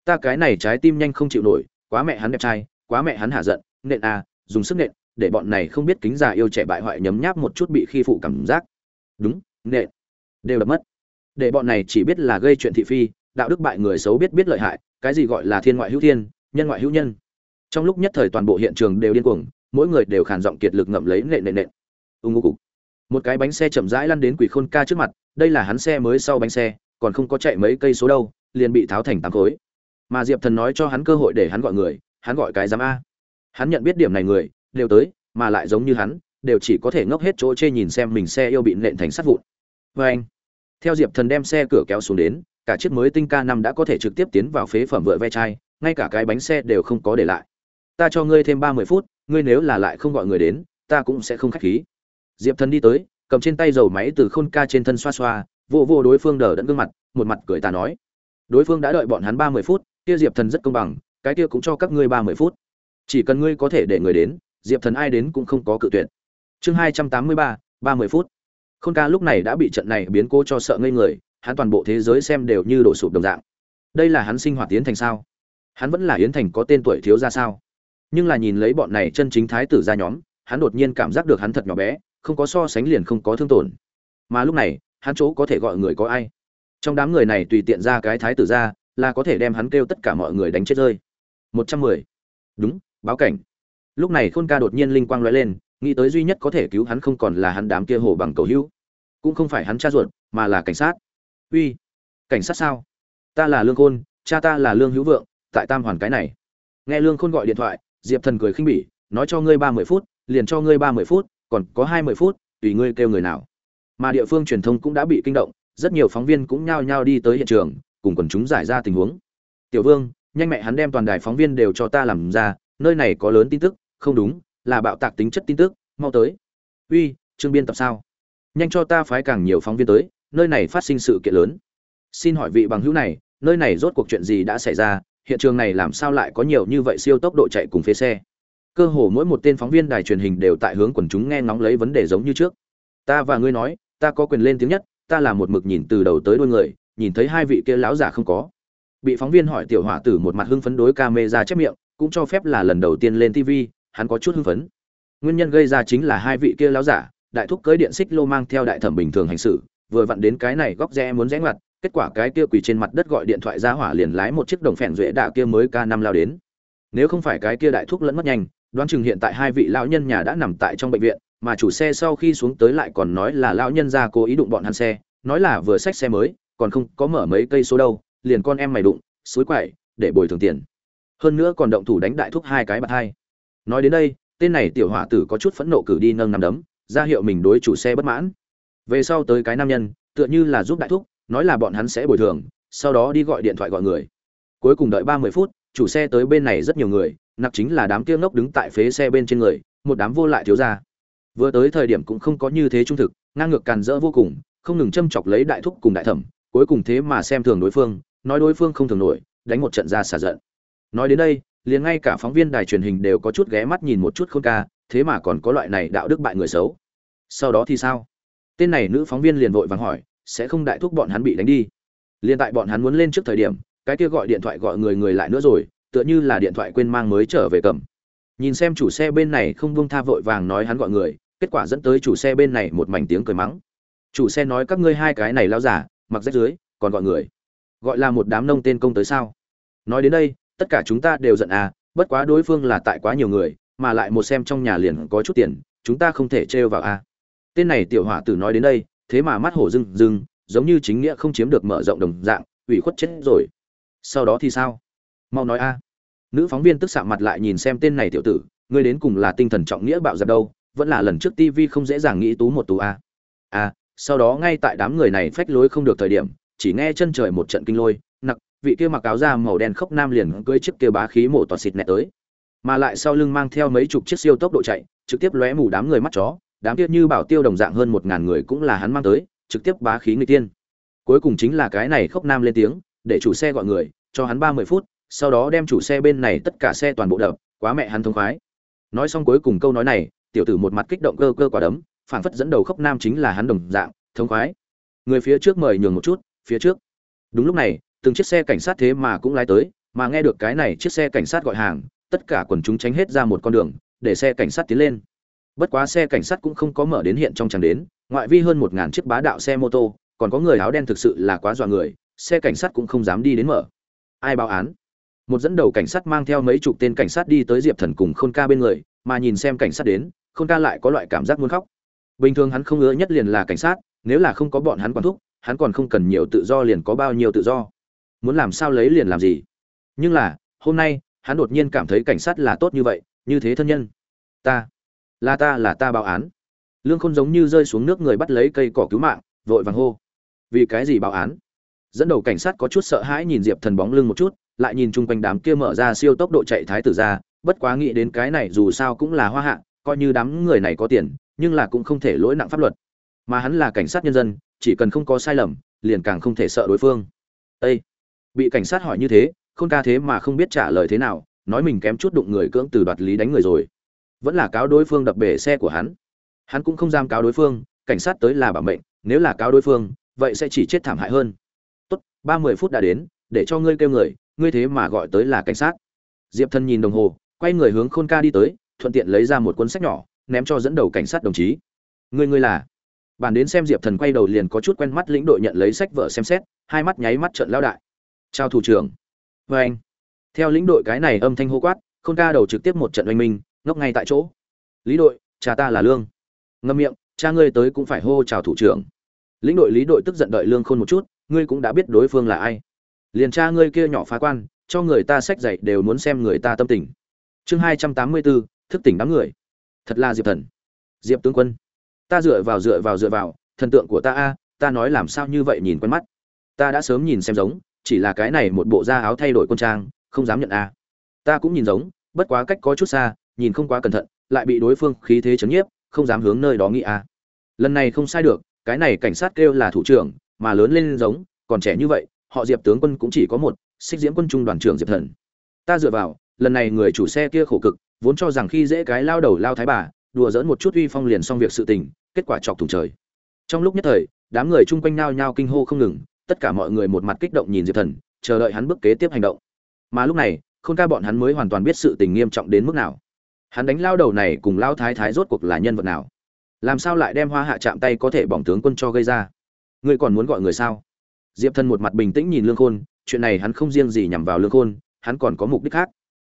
Speaker 1: Ta cái này trái tim nhanh không chịu nổi, quá mẹ hắn đẹp trai, quá mẹ hắn hạ giận, nện à dùng sức nện, để bọn này không biết kính già yêu trẻ bại hoại nhấm nháp một chút bị khi phụ cảm giác đúng nện đều đập mất. Để bọn này chỉ biết là gây chuyện thị phi, đạo đức bại người xấu biết biết lợi hại, cái gì gọi là thiên ngoại hữu thiên, nhân ngoại hữu nhân. Trong lúc nhất thời toàn bộ hiện trường đều điên cuồng, mỗi người đều khàn giọng kiệt lực ngậm lấy nện nện nện ưng ngô cục. Một cái bánh xe chậm rãi lăn đến quỷ khôn ca trước mặt, đây là hắn xe mới sau bánh xe, còn không có chạy mấy cây số đâu, liền bị tháo thành tám khối. Mà diệp thần nói cho hắn cơ hội để hắn gọi người, hắn gọi cái giám a. Hắn nhận biết điểm này người, đều tới, mà lại giống như hắn đều chỉ có thể ngốc hết chỗ chê nhìn xem mình xe yêu bị nện thành sắt vụn. Vê anh, theo diệp thần đem xe cửa kéo xuống đến, cả chiếc mới tinh ca năm đã có thể trực tiếp tiến vào phế phẩm vựa ve chai, ngay cả cái bánh xe đều không có để lại. Ta cho ngươi thêm ba mươi phút, ngươi nếu là lại không gọi người đến, ta cũng sẽ không khách khí. Diệp thần đi tới, cầm trên tay dầu máy từ khôn ca trên thân xoa xoa, vô vô đối phương đờ đẫn gương mặt, một mặt cười ta nói. Đối phương đã đợi bọn hắn ba mươi phút, kia diệp thần rất công bằng, cái kia cũng cho các ngươi ba mươi phút. Chỉ cần ngươi có thể để người đến, diệp thần ai đến cũng không có cự tuyệt chương hai trăm tám mươi ba ba mươi phút. Khôn ca lúc này đã bị trận này biến cố cho sợ ngây người, hắn toàn bộ thế giới xem đều như đổ sụp đồng dạng. Đây là hắn sinh hoạt yến thành sao? Hắn vẫn là yến thành có tên tuổi thiếu ra sao? Nhưng là nhìn lấy bọn này chân chính thái tử ra nhóm, hắn đột nhiên cảm giác được hắn thật nhỏ bé, không có so sánh liền không có thương tổn. Mà lúc này, hắn chỗ có thể gọi người có ai? Trong đám người này tùy tiện ra cái thái tử ra, là có thể đem hắn kêu tất cả mọi người đánh chết rơi. Một trăm mười. Đúng, báo cảnh. Lúc này khôn ca đột nhiên linh quang lóe lên nghĩ tới duy nhất có thể cứu hắn không còn là hắn đám kia hồ bằng cầu hữu, cũng không phải hắn cha ruột, mà là cảnh sát. Uy, cảnh sát sao? Ta là lương khôn, cha ta là lương hữu vượng, tại tam hoàn cái này. Nghe lương khôn gọi điện thoại, diệp thần cười khinh bỉ, nói cho ngươi ba mươi phút, liền cho ngươi ba mươi phút, còn có hai mươi phút, tùy ngươi kêu người nào. Mà địa phương truyền thông cũng đã bị kinh động, rất nhiều phóng viên cũng nhao nhao đi tới hiện trường, cùng quần chúng giải ra tình huống. Tiểu vương, nhanh mẹ hắn đem toàn đài phóng viên đều cho ta làm ra, nơi này có lớn tin tức, không đúng là bạo tạc tính chất tin tức, mau tới. Uy, trương biên tập sao? Nhanh cho ta phái càng nhiều phóng viên tới, nơi này phát sinh sự kiện lớn. Xin hỏi vị bằng hữu này, nơi này rốt cuộc chuyện gì đã xảy ra, hiện trường này làm sao lại có nhiều như vậy siêu tốc độ chạy cùng phế xe? Cơ hồ mỗi một tên phóng viên đài truyền hình đều tại hướng quần chúng nghe ngóng lấy vấn đề giống như trước. Ta và ngươi nói, ta có quyền lên tiếng nhất, ta là một mực nhìn từ đầu tới đuôi người, nhìn thấy hai vị kia lão giả không có. Bị phóng viên hỏi tiểu hỏa tử một mặt hưng phấn đối ca mê ra chép miệng, cũng cho phép là lần đầu tiên lên tv hắn có chút hưng phấn. Nguyên nhân gây ra chính là hai vị kia lão giả, đại thúc cưới điện xích lô mang theo đại thẩm bình thường hành xử, vừa vặn đến cái này góc rẽ muốn rẽ ngoặt, kết quả cái kia quỳ trên mặt đất gọi điện thoại ra hỏa liền lái một chiếc đồng phèn duệ đạ kia mới ca năm lao đến. Nếu không phải cái kia đại thúc lẫn mất nhanh, đoán chừng hiện tại hai vị lão nhân nhà đã nằm tại trong bệnh viện, mà chủ xe sau khi xuống tới lại còn nói là lão nhân ra cố ý đụng bọn hắn xe, nói là vừa xách xe mới, còn không có mở mấy cây số đâu, liền con em mày đụng, suối quậy, để bồi thường tiền. Hơn nữa còn động thủ đánh đại thúc hai cái bạt hai nói đến đây, tên này tiểu hỏa tử có chút phẫn nộ cử đi nâng nằm đấm, ra hiệu mình đối chủ xe bất mãn. Về sau tới cái nam nhân, tựa như là giúp đại thúc, nói là bọn hắn sẽ bồi thường, sau đó đi gọi điện thoại gọi người. Cuối cùng đợi ba mươi phút, chủ xe tới bên này rất nhiều người, nặc chính là đám kia ngốc đứng tại phế xe bên trên người, một đám vô lại thiếu ra vừa tới thời điểm cũng không có như thế trung thực, ngang ngược càn rỡ vô cùng, không ngừng châm chọc lấy đại thúc cùng đại thẩm, cuối cùng thế mà xem thường đối phương, nói đối phương không thường nổi, đánh một trận ra xả giận. Nói đến đây liền ngay cả phóng viên đài truyền hình đều có chút ghé mắt nhìn một chút khôn ca, thế mà còn có loại này đạo đức bại người xấu. Sau đó thì sao? Tên này nữ phóng viên liền vội vàng hỏi, sẽ không đại thúc bọn hắn bị đánh đi? Liền tại bọn hắn muốn lên trước thời điểm, cái kia gọi điện thoại gọi người người lại nữa rồi, tựa như là điện thoại quên mang mới trở về cầm. Nhìn xem chủ xe bên này không buông tha vội vàng nói hắn gọi người, kết quả dẫn tới chủ xe bên này một mảnh tiếng cười mắng. Chủ xe nói, các ngươi hai cái này lao giả, mặc rách dưới, còn gọi người. Gọi là một đám nông tên công tới sao? Nói đến đây tất cả chúng ta đều giận à bất quá đối phương là tại quá nhiều người, mà lại một xem trong nhà liền có chút tiền, chúng ta không thể trêu vào à. Tên này tiểu hỏa tử nói đến đây, thế mà mắt hổ rưng rưng, giống như chính nghĩa không chiếm được mở rộng đồng dạng, ủy khuất chết rồi. Sau đó thì sao? Mau nói a nữ phóng viên tức sạm mặt lại nhìn xem tên này tiểu tử, ngươi đến cùng là tinh thần trọng nghĩa bạo dập đâu, vẫn là lần trước tv không dễ dàng nghĩ tú một tú a a sau đó ngay tại đám người này phách lối không được thời điểm, chỉ nghe chân trời một trận kinh lôi vị kia mặc áo da màu đen khốc nam liền cưỡi chiếc kia bá khí mổ toàn xịt nẹt tới. Mà lại sau lưng mang theo mấy chục chiếc siêu tốc độ chạy, trực tiếp lóe mù đám người mắt chó, đám kia như bảo tiêu đồng dạng hơn một ngàn người cũng là hắn mang tới, trực tiếp bá khí người tiên cuối cùng chính là cái này khốc nam lên tiếng, để chủ xe gọi người, cho hắn ba mươi phút, sau đó đem chủ xe bên này tất cả xe toàn bộ đập, quá mẹ hắn thông khoái. Nói xong cuối cùng câu nói này, tiểu tử một mặt kích động cơ cơ quả đấm, phảng phất dẫn đầu khốc nam chính là hắn đồng dạng, thông khoái. Người phía trước mời nhường một chút, phía trước. Đúng lúc này từng chiếc xe cảnh sát thế mà cũng lái tới, mà nghe được cái này chiếc xe cảnh sát gọi hàng, tất cả quần chúng tránh hết ra một con đường, để xe cảnh sát tiến lên. Bất quá xe cảnh sát cũng không có mở đến hiện trong chẳng đến, ngoại vi hơn một ngàn chiếc bá đạo xe mô tô, còn có người áo đen thực sự là quá dọa người, xe cảnh sát cũng không dám đi đến mở. Ai báo án? Một dẫn đầu cảnh sát mang theo mấy chục tên cảnh sát đi tới diệp thần cùng khôn ca bên người, mà nhìn xem cảnh sát đến, khôn ca lại có loại cảm giác muốn khóc. Bình thường hắn không ưa nhất liền là cảnh sát, nếu là không có bọn hắn quản thúc, hắn còn không cần nhiều tự do liền có bao nhiêu tự do muốn làm sao lấy liền làm gì. Nhưng là, hôm nay, hắn đột nhiên cảm thấy cảnh sát là tốt như vậy, như thế thân nhân. Ta, là ta là ta báo án. Lương khôn giống như rơi xuống nước người bắt lấy cây cỏ cứu mạng, vội vàng hô. Vì cái gì báo án? Dẫn đầu cảnh sát có chút sợ hãi nhìn diệp thần bóng lưng một chút, lại nhìn chung quanh đám kia mở ra siêu tốc độ chạy thái tử ra, bất quá nghĩ đến cái này dù sao cũng là hoa hạ, coi như đám người này có tiền, nhưng là cũng không thể lỗi nặng pháp luật. Mà hắn là cảnh sát nhân dân, chỉ cần không có sai lầm, liền càng không thể sợ đối phương. Ê! Bị cảnh sát hỏi như thế, khôn ca thế mà không biết trả lời thế nào, nói mình kém chút đụng người cưỡng từ đoạt lý đánh người rồi. Vẫn là cáo đối phương đập bể xe của hắn. Hắn cũng không dám cáo đối phương, cảnh sát tới là bảo mệnh, nếu là cáo đối phương, vậy sẽ chỉ chết thảm hại hơn. Tốt, ba mươi phút đã đến, để cho ngươi kêu người, ngươi thế mà gọi tới là cảnh sát. Diệp thân nhìn đồng hồ, quay người hướng khôn ca đi tới, thuận tiện lấy ra một cuốn sách nhỏ, ném cho dẫn đầu cảnh sát đồng chí. Ngươi ngươi là? Bàn đến xem diệp thần quay đầu liền có chút quen mắt lĩnh đội nhận lấy sách vợ xem xét, hai mắt nháy mắt trận lao đại chào thủ trưởng. Vê anh. Theo lĩnh đội cái này âm thanh hô quát, khôn ca đầu trực tiếp một trận oanh minh, ngốc ngay tại chỗ. Lý đội, cha ta là lương. Ngâm miệng, cha ngươi tới cũng phải hô chào thủ trưởng. Lĩnh đội lý đội tức giận đợi lương khôn một chút, ngươi cũng đã biết đối phương là ai. Liền cha ngươi kia nhỏ phá quan, cho người ta sách dạy đều muốn xem người ta tâm tình. Chương hai trăm tám mươi bốn thức tỉnh đám người. Thật là diệp thần. Diệp tướng quân. Ta dựa vào dựa vào dựa vào, thần tượng của ta a, ta nói làm sao như vậy nhìn quen mắt. Ta đã sớm nhìn xem giống chỉ là cái này một bộ da áo thay đổi quân trang, không dám nhận a. Ta cũng nhìn giống, bất quá cách có chút xa, nhìn không quá cẩn thận, lại bị đối phương khí thế chấn nhiếp, không dám hướng nơi đó nghĩ a. Lần này không sai được, cái này cảnh sát kêu là thủ trưởng, mà lớn lên giống, còn trẻ như vậy, họ diệp tướng quân cũng chỉ có một, xích diễm quân trung đoàn trưởng diệp thần. Ta dựa vào, lần này người chủ xe kia khổ cực, vốn cho rằng khi dễ cái lao đầu lao thái bà, đùa dỡn một chút uy phong liền xong việc sự tình, kết quả chọc thủng trời. Trong lúc nhất thời, đám người chung quanh nao nhao kinh hô không ngừng tất cả mọi người một mặt kích động nhìn diệp thần, chờ đợi hắn bước kế tiếp hành động. Mà lúc này không ca bọn hắn mới hoàn toàn biết sự tình nghiêm trọng đến mức nào. Hắn đánh lao đầu này cùng lao thái thái rốt cuộc là nhân vật nào? Làm sao lại đem hoa hạ chạm tay có thể bỏng tướng quân cho gây ra? Ngươi còn muốn gọi người sao? Diệp thần một mặt bình tĩnh nhìn lương khôn, chuyện này hắn không riêng gì nhằm vào lương khôn, hắn còn có mục đích khác.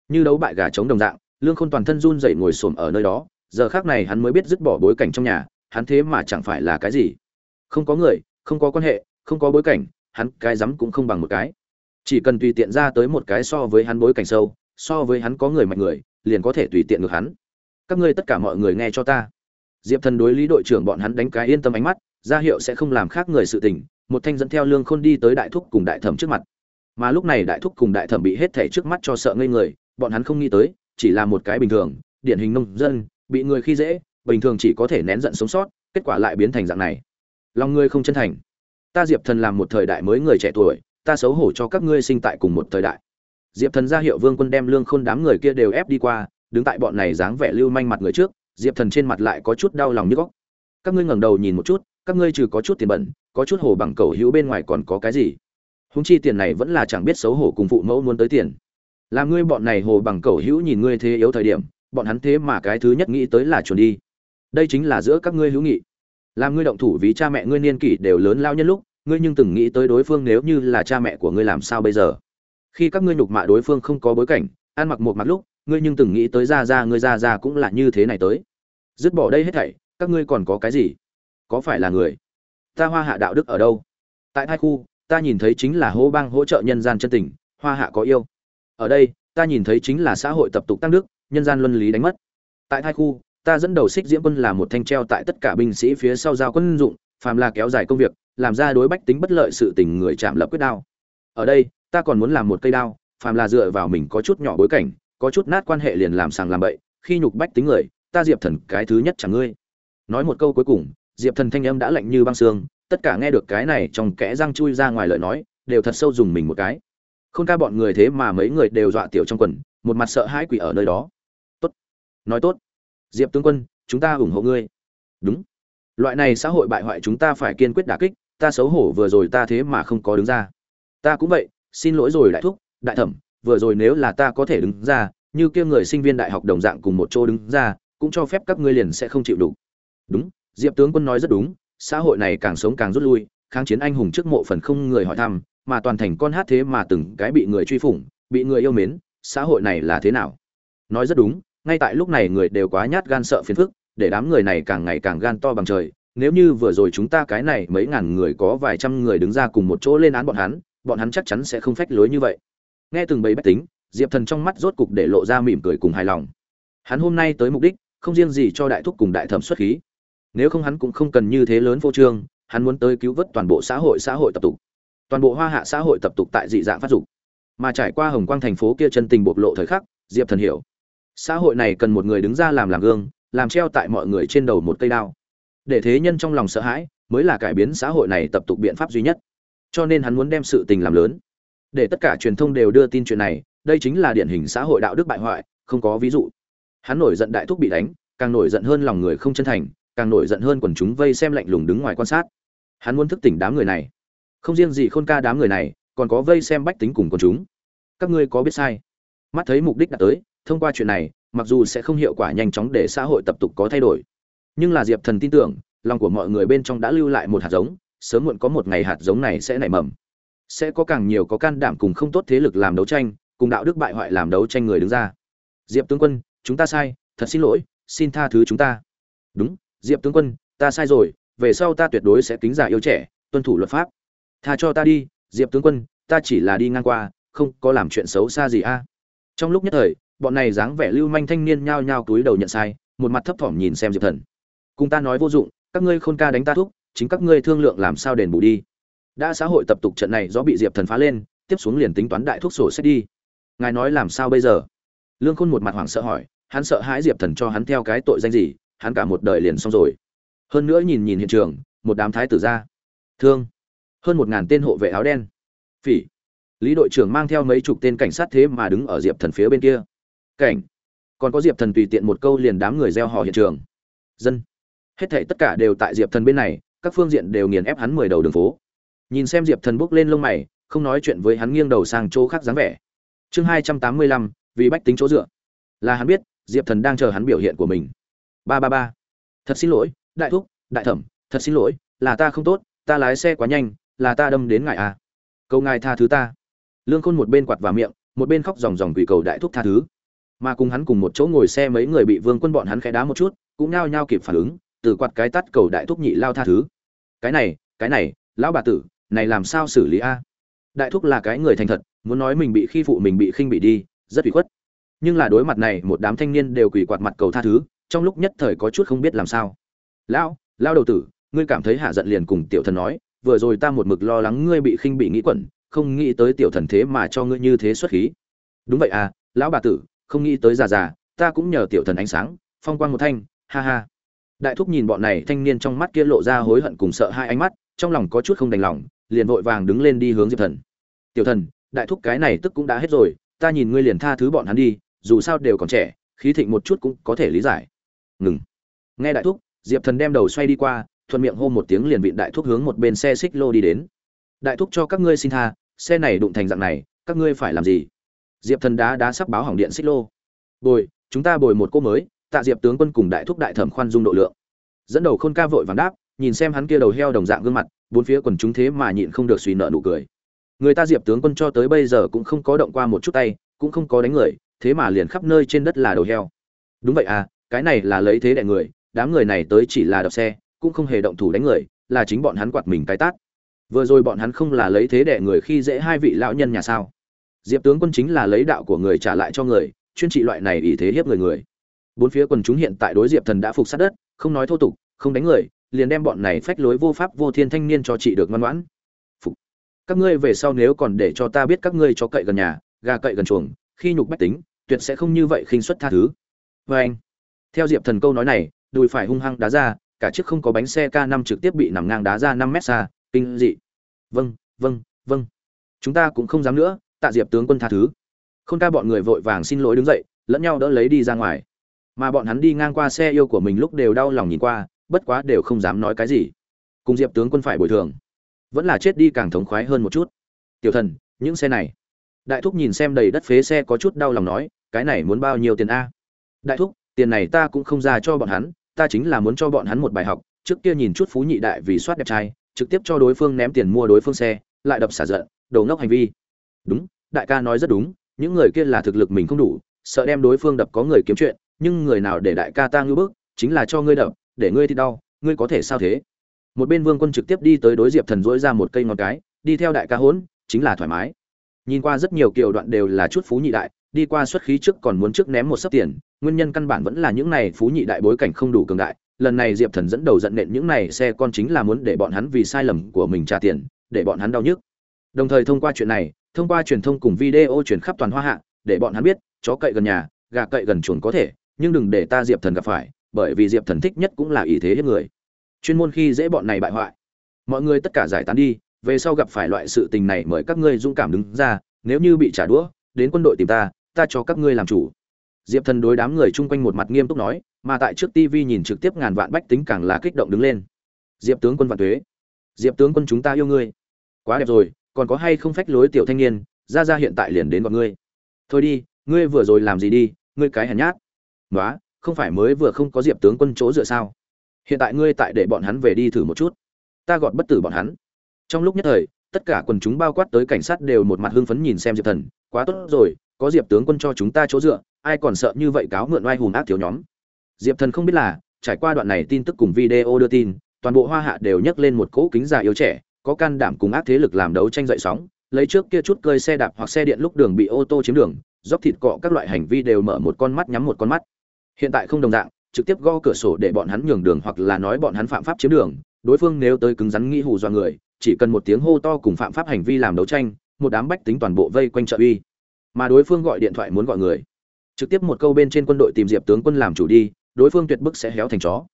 Speaker 1: Như đấu bại gà chống đồng dạng, lương khôn toàn thân run dậy ngồi xổm ở nơi đó, giờ khác này hắn mới biết dứt bỏ bối cảnh trong nhà, hắn thế mà chẳng phải là cái gì? Không có người, không có quan hệ không có bối cảnh, hắn cái rắm cũng không bằng một cái. Chỉ cần tùy tiện ra tới một cái so với hắn bối cảnh sâu, so với hắn có người mạnh người, liền có thể tùy tiện ngược hắn. Các ngươi tất cả mọi người nghe cho ta. Diệp thần đối lý đội trưởng bọn hắn đánh cái yên tâm ánh mắt, ra hiệu sẽ không làm khác người sự tình, một thanh dẫn theo lương khôn đi tới đại thúc cùng đại thẩm trước mặt. Mà lúc này đại thúc cùng đại thẩm bị hết thảy trước mắt cho sợ ngây người, bọn hắn không nghĩ tới, chỉ là một cái bình thường, điển hình nông dân, bị người khi dễ, bình thường chỉ có thể nén giận sống sót, kết quả lại biến thành dạng này. Lòng ngươi không chân thành ta diệp thần làm một thời đại mới người trẻ tuổi, ta xấu hổ cho các ngươi sinh tại cùng một thời đại. Diệp thần ra hiệu vương quân đem lương khôn đám người kia đều ép đi qua, đứng tại bọn này dáng vẻ lưu manh mặt người trước, diệp thần trên mặt lại có chút đau lòng như góc các ngươi ngẩng đầu nhìn một chút, các ngươi trừ có chút tiền bẩn, có chút hồ bằng cầu hữu bên ngoài còn có cái gì? Húng chi tiền này vẫn là chẳng biết xấu hổ cùng phụ mẫu muốn tới tiền. Làm ngươi bọn này hồ bằng cầu hữu nhìn ngươi thế yếu thời điểm, bọn hắn thế mà cái thứ nhất nghĩ tới là chuồn đi. Đây chính là giữa các ngươi hữu nghị làm ngươi động thủ vì cha mẹ ngươi niên kỷ đều lớn lao nhân lúc, ngươi nhưng từng nghĩ tới đối phương nếu như là cha mẹ của ngươi làm sao bây giờ? Khi các ngươi nhục mạ đối phương không có bối cảnh, ăn mặc một mặt lúc, ngươi nhưng từng nghĩ tới ra ra ngươi ra ra cũng là như thế này tới. Dứt bỏ đây hết thảy, các ngươi còn có cái gì? Có phải là người? Ta hoa hạ đạo đức ở đâu? Tại hai khu, ta nhìn thấy chính là hô bang hỗ trợ nhân gian chân tình, hoa hạ có yêu. Ở đây, ta nhìn thấy chính là xã hội tập tục tăng đức, nhân gian luân lý đánh mất. Tại hai khu ta dẫn đầu xích diễm quân là một thanh treo tại tất cả binh sĩ phía sau giao quân dụng, phàm là kéo dài công việc, làm ra đối bách tính bất lợi sự tình người chạm lập quyết đao. Ở đây, ta còn muốn làm một cây đao, phàm là dựa vào mình có chút nhỏ bối cảnh, có chút nát quan hệ liền làm sàng làm bậy, khi nhục bách tính người, ta diệp thần cái thứ nhất chẳng ngươi. Nói một câu cuối cùng, diệp thần thanh âm đã lạnh như băng xương tất cả nghe được cái này trong kẽ răng chui ra ngoài lời nói, đều thật sâu dùng mình một cái. Không ca bọn người thế mà mấy người đều dọa tiểu trong quần, một mặt sợ hãi quỷ ở nơi đó. Tốt. Nói tốt diệp tướng quân, chúng ta ủng hộ ngươi. Đúng. Loại này xã hội bại hoại chúng ta phải kiên quyết đả kích, ta xấu hổ vừa rồi ta thế mà không có đứng ra. Ta cũng vậy, xin lỗi rồi đại thúc, đại thẩm, vừa rồi nếu là ta có thể đứng ra, như kia người sinh viên đại học đồng dạng cùng một chỗ đứng ra, cũng cho phép các ngươi liền sẽ không chịu đủ. Đúng, diệp tướng quân nói rất đúng, xã hội này càng sống càng rút lui, kháng chiến anh hùng trước mộ phần không người hỏi thăm, mà toàn thành con hát thế mà từng cái bị người truy phủng, bị người yêu mến, xã hội này là thế nào? Nói rất đúng ngay tại lúc này người đều quá nhát gan sợ phiền phức, để đám người này càng ngày càng gan to bằng trời. Nếu như vừa rồi chúng ta cái này mấy ngàn người có vài trăm người đứng ra cùng một chỗ lên án bọn hắn bọn hắn chắc chắn sẽ không phách lối như vậy. Nghe từng bầy bách tính, diệp thần trong mắt rốt cục để lộ ra mỉm cười cùng hài lòng. Hắn hôm nay tới mục đích, không riêng gì cho đại thúc cùng đại thẩm xuất khí. Nếu không hắn cũng không cần như thế lớn vô trương, hắn muốn tới cứu vớt toàn bộ xã hội xã hội tập tục. Toàn bộ hoa hạ xã hội tập tục tại dị dạng phát dục. Mà trải qua hồng quang thành phố kia chân tình bộc lộ thời khắc, diệp thần hiểu xã hội này cần một người đứng ra làm làm gương, làm treo tại mọi người trên đầu một cây đao. Để thế nhân trong lòng sợ hãi, mới là cải biến xã hội này tập tục biện pháp duy nhất. Cho nên hắn muốn đem sự tình làm lớn. Để tất cả truyền thông đều đưa tin chuyện này, đây chính là điển hình xã hội đạo đức bại hoại, không có ví dụ. Hắn nổi giận đại thúc bị đánh, càng nổi giận hơn lòng người không chân thành, càng nổi giận hơn quần chúng vây xem lạnh lùng đứng ngoài quan sát. Hắn muốn thức tỉnh đám người này. Không riêng gì khôn ca đám người này, còn có vây xem bách tính cùng quần chúng. Các ngươi có biết sai? Mắt thấy mục đích đã tới thông qua chuyện này, mặc dù sẽ không hiệu quả nhanh chóng để xã hội tập tục có thay đổi. Nhưng là diệp thần tin tưởng, lòng của mọi người bên trong đã lưu lại một hạt giống, sớm muộn có một ngày hạt giống này sẽ nảy mầm. Sẽ có càng nhiều có can đảm cùng không tốt thế lực làm đấu tranh, cùng đạo đức bại hoại làm đấu tranh người đứng ra. Diệp tướng quân, chúng ta sai, thật xin lỗi, xin tha thứ chúng ta. Đúng, diệp tướng quân, ta sai rồi, về sau ta tuyệt đối sẽ kính giả yêu trẻ, tuân thủ luật pháp. Tha cho ta đi, diệp tướng quân, ta chỉ là đi ngang qua, không có làm chuyện xấu xa gì a. Trong lúc nhất thời bọn này dáng vẻ lưu manh thanh niên nhao nhao túi đầu nhận sai, một mặt thấp thỏm nhìn xem diệp thần. Cùng ta nói vô dụng, các ngươi khôn ca đánh ta thúc, chính các ngươi thương lượng làm sao đền bù đi. Đã xã hội tập tục trận này do bị diệp thần phá lên, tiếp xuống liền tính toán đại thuốc sổ sách đi. Ngài nói làm sao bây giờ? Lương khôn một mặt hoảng sợ hỏi, hắn sợ hãi diệp thần cho hắn theo cái tội danh gì, hắn cả một đời liền xong rồi. Hơn nữa nhìn nhìn hiện trường, một đám thái tử ra. Thương. Hơn một ngàn tên hộ vệ áo đen. Phỉ. Lý đội trưởng mang theo mấy chục tên cảnh sát thế mà đứng ở diệp thần phía bên kia cảnh. Còn có diệp thần tùy tiện một câu liền đám người gieo họ hiện trường. Dân. Hết thảy tất cả đều tại diệp thần bên này, các phương diện đều nghiền ép hắn mười đầu đường phố. Nhìn xem diệp thần bước lên lông mày, không nói chuyện với hắn nghiêng đầu sang chỗ khác dáng vẻ. Chương hai trăm tám mươi lăm, vì bách tính chỗ dựa. Là hắn biết, diệp thần đang chờ hắn biểu hiện của mình. Ba ba ba. Thật xin lỗi, đại thúc, đại thẩm, thật xin lỗi, là ta không tốt, ta lái xe quá nhanh, là ta đâm đến ngài à. Câu ngài tha thứ ta. Lương khôn một bên quạt vào miệng, một bên khóc ròng ròng quỷ cầu đại thúc tha thứ mà cùng hắn cùng một chỗ ngồi xe mấy người bị vương quân bọn hắn khẽ đá một chút, cũng nhao nhao kịp phản ứng, từ quạt cái tắt cầu đại thúc nhị lao tha thứ. Cái này cái này, lão bà tử, này làm sao xử lý a? Đại thúc là cái người thành thật, muốn nói mình bị khi phụ mình bị khinh bị đi, rất bị khuất. Nhưng là đối mặt này, một đám thanh niên đều quỳ quạt mặt cầu tha thứ, trong lúc nhất thời có chút không biết làm sao. Lão lao đầu tử, ngươi cảm thấy hạ giận liền cùng tiểu thần nói, vừa rồi ta một mực lo lắng ngươi bị khinh bị nghĩ quẩn, không nghĩ tới tiểu thần thế mà cho ngươi như thế xuất khí. Đúng vậy à lão bà tử không nghĩ tới già già, ta cũng nhờ tiểu thần ánh sáng, phong quang một thanh, ha ha. Đại thúc nhìn bọn này thanh niên trong mắt kia lộ ra hối hận cùng sợ hai ánh mắt, trong lòng có chút không đành lòng, liền vội vàng đứng lên đi hướng diệp thần. Tiểu thần, đại thúc cái này tức cũng đã hết rồi, ta nhìn ngươi liền tha thứ bọn hắn đi, dù sao đều còn trẻ, khí thịnh một chút cũng có thể lý giải. Ngừng. Nghe đại thúc, diệp thần đem đầu xoay đi qua, thuận miệng hô một tiếng liền vịn đại thúc hướng một bên xe xích lô đi đến. Đại thúc cho các ngươi xin tha, xe này đụng thành dạng này, các ngươi phải làm gì? Diệp thần đá đá sắp báo hỏng điện xích lô. Bồi, chúng ta bồi một cô mới, tạ diệp tướng quân cùng đại thúc đại thẩm khoan dung độ lượng. Dẫn đầu khôn ca vội vàng đáp, nhìn xem hắn kia đầu heo đồng dạng gương mặt, bốn phía quần chúng thế mà nhịn không được suy nợ nụ cười. Người ta diệp tướng quân cho tới bây giờ cũng không có động qua một chút tay, cũng không có đánh người, thế mà liền khắp nơi trên đất là đầu heo. Đúng vậy à cái này là lấy thế đại người, đám người này tới chỉ là đập xe, cũng không hề động thủ đánh người, là chính bọn hắn quạt mình cái tát. Vừa rồi bọn hắn không là lấy thế đẻ người khi dễ hai vị lão nhân nhà sao? Diệp tướng quân chính là lấy đạo của người trả lại cho người, chuyên trị loại này ý thế hiếp người người. Bốn phía quần chúng hiện tại đối diệp thần đã phục sát đất, không nói thô tục, không đánh người, liền đem bọn này phách lối vô pháp vô thiên thanh niên cho chị được ngoan ngoãn. Phục. Các ngươi về sau nếu còn để cho ta biết các ngươi cho cậy gần nhà, gà cậy gần chuồng, khi nhục bách tính, tuyệt sẽ không như vậy khinh suất tha thứ. Vê anh. Theo diệp thần câu nói này, đùi phải hung hăng đá ra, cả chiếc không có bánh xe k 5 trực tiếp bị nằm ngang đá ra năm mét xa, kinh dị. Vâng vâng vâng. Chúng ta cũng không dám nữa tạ diệp tướng quân tha thứ. Không ca bọn người vội vàng xin lỗi đứng dậy, lẫn nhau đỡ lấy đi ra ngoài. Mà bọn hắn đi ngang qua xe yêu của mình lúc đều đau lòng nhìn qua, bất quá đều không dám nói cái gì. Cùng diệp tướng quân phải bồi thường. Vẫn là chết đi càng thống khoái hơn một chút. Tiểu thần, những xe này. Đại thúc nhìn xem đầy đất phế xe có chút đau lòng nói, cái này muốn bao nhiêu tiền a? Đại thúc, tiền này ta cũng không ra cho bọn hắn, ta chính là muốn cho bọn hắn một bài học, trước kia nhìn chút phú nhị đại vì soát đẹp trai, trực tiếp cho đối phương ném tiền mua đối phương xe, lại đập xả giận đầu ngốc hành vi. Đúng đại ca nói rất đúng, những người kia là thực lực mình không đủ, sợ đem đối phương đập có người kiếm chuyện, nhưng người nào để đại ca ta ngưỡng bức, chính là cho ngươi đập, để ngươi thì đau, ngươi có thể sao thế? Một bên vương quân trực tiếp đi tới đối diệp thần dỗi ra một cây ngón cái, đi theo đại ca hỗn, chính là thoải mái. Nhìn qua rất nhiều kiều đoạn đều là chút phú nhị đại, đi qua xuất khí trước còn muốn trước ném một sấp tiền, nguyên nhân căn bản vẫn là những này phú nhị đại bối cảnh không đủ cường đại, lần này diệp thần dẫn đầu dẫn nện những này xe con chính là muốn để bọn hắn vì sai lầm của mình trả tiền, để bọn hắn đau nhức. Đồng thời thông qua chuyện này thông qua truyền thông cùng video truyền khắp toàn hoa hạ, để bọn hắn biết, chó cậy gần nhà, gà cậy gần chuồng có thể, nhưng đừng để ta diệp thần gặp phải, bởi vì diệp thần thích nhất cũng là ý thế hiếp người. Chuyên môn khi dễ bọn này bại hoại. Mọi người tất cả giải tán đi, về sau gặp phải loại sự tình này mời các ngươi dũng cảm đứng ra, nếu như bị trả đũa, đến quân đội tìm ta ta cho các ngươi làm chủ. Diệp thần đối đám người chung quanh một mặt nghiêm túc nói, mà tại trước tv nhìn trực tiếp ngàn vạn bách tính càng là kích động đứng lên. Diệp tướng quân vạn thuế diệp tướng quân chúng ta yêu ngươi. Quá đẹp rồi còn có hay không phách lối tiểu thanh niên, ra ra hiện tại liền đến gọi ngươi. Thôi đi, ngươi vừa rồi làm gì đi, ngươi cái hèn nhát. Nói không phải mới vừa không có diệp tướng quân chỗ dựa sao? Hiện tại ngươi tại để bọn hắn về đi thử một chút. Ta gọt bất tử bọn hắn. Trong lúc nhất thời, tất cả quần chúng bao quát tới cảnh sát đều một mặt hưng phấn nhìn xem diệp thần. Quá tốt rồi, có diệp tướng quân cho chúng ta chỗ dựa, ai còn sợ như vậy cáo mượn oai hùng ác thiếu nhóm? Diệp thần không biết là, trải qua đoạn này tin tức cùng video đưa tin, toàn bộ hoa hạ đều nhấc lên một cỗ kính già yếu trẻ có can đảm cùng ác thế lực làm đấu tranh dậy sóng, lấy trước kia chút cơi xe đạp hoặc xe điện lúc đường bị ô tô chiếm đường, dốc thịt cọ các loại hành vi đều mở một con mắt nhắm một con mắt. Hiện tại không đồng dạng, trực tiếp gõ cửa sổ để bọn hắn nhường đường hoặc là nói bọn hắn phạm pháp chiếm đường, đối phương nếu tới cứng rắn nghĩ hù dọa người, chỉ cần một tiếng hô to cùng phạm pháp hành vi làm đấu tranh, một đám bách tính toàn bộ vây quanh trợ uy. Mà đối phương gọi điện thoại muốn gọi người. Trực tiếp một câu bên trên quân đội tìm diệp tướng quân làm chủ đi, đối phương tuyệt bức sẽ héo thành chó.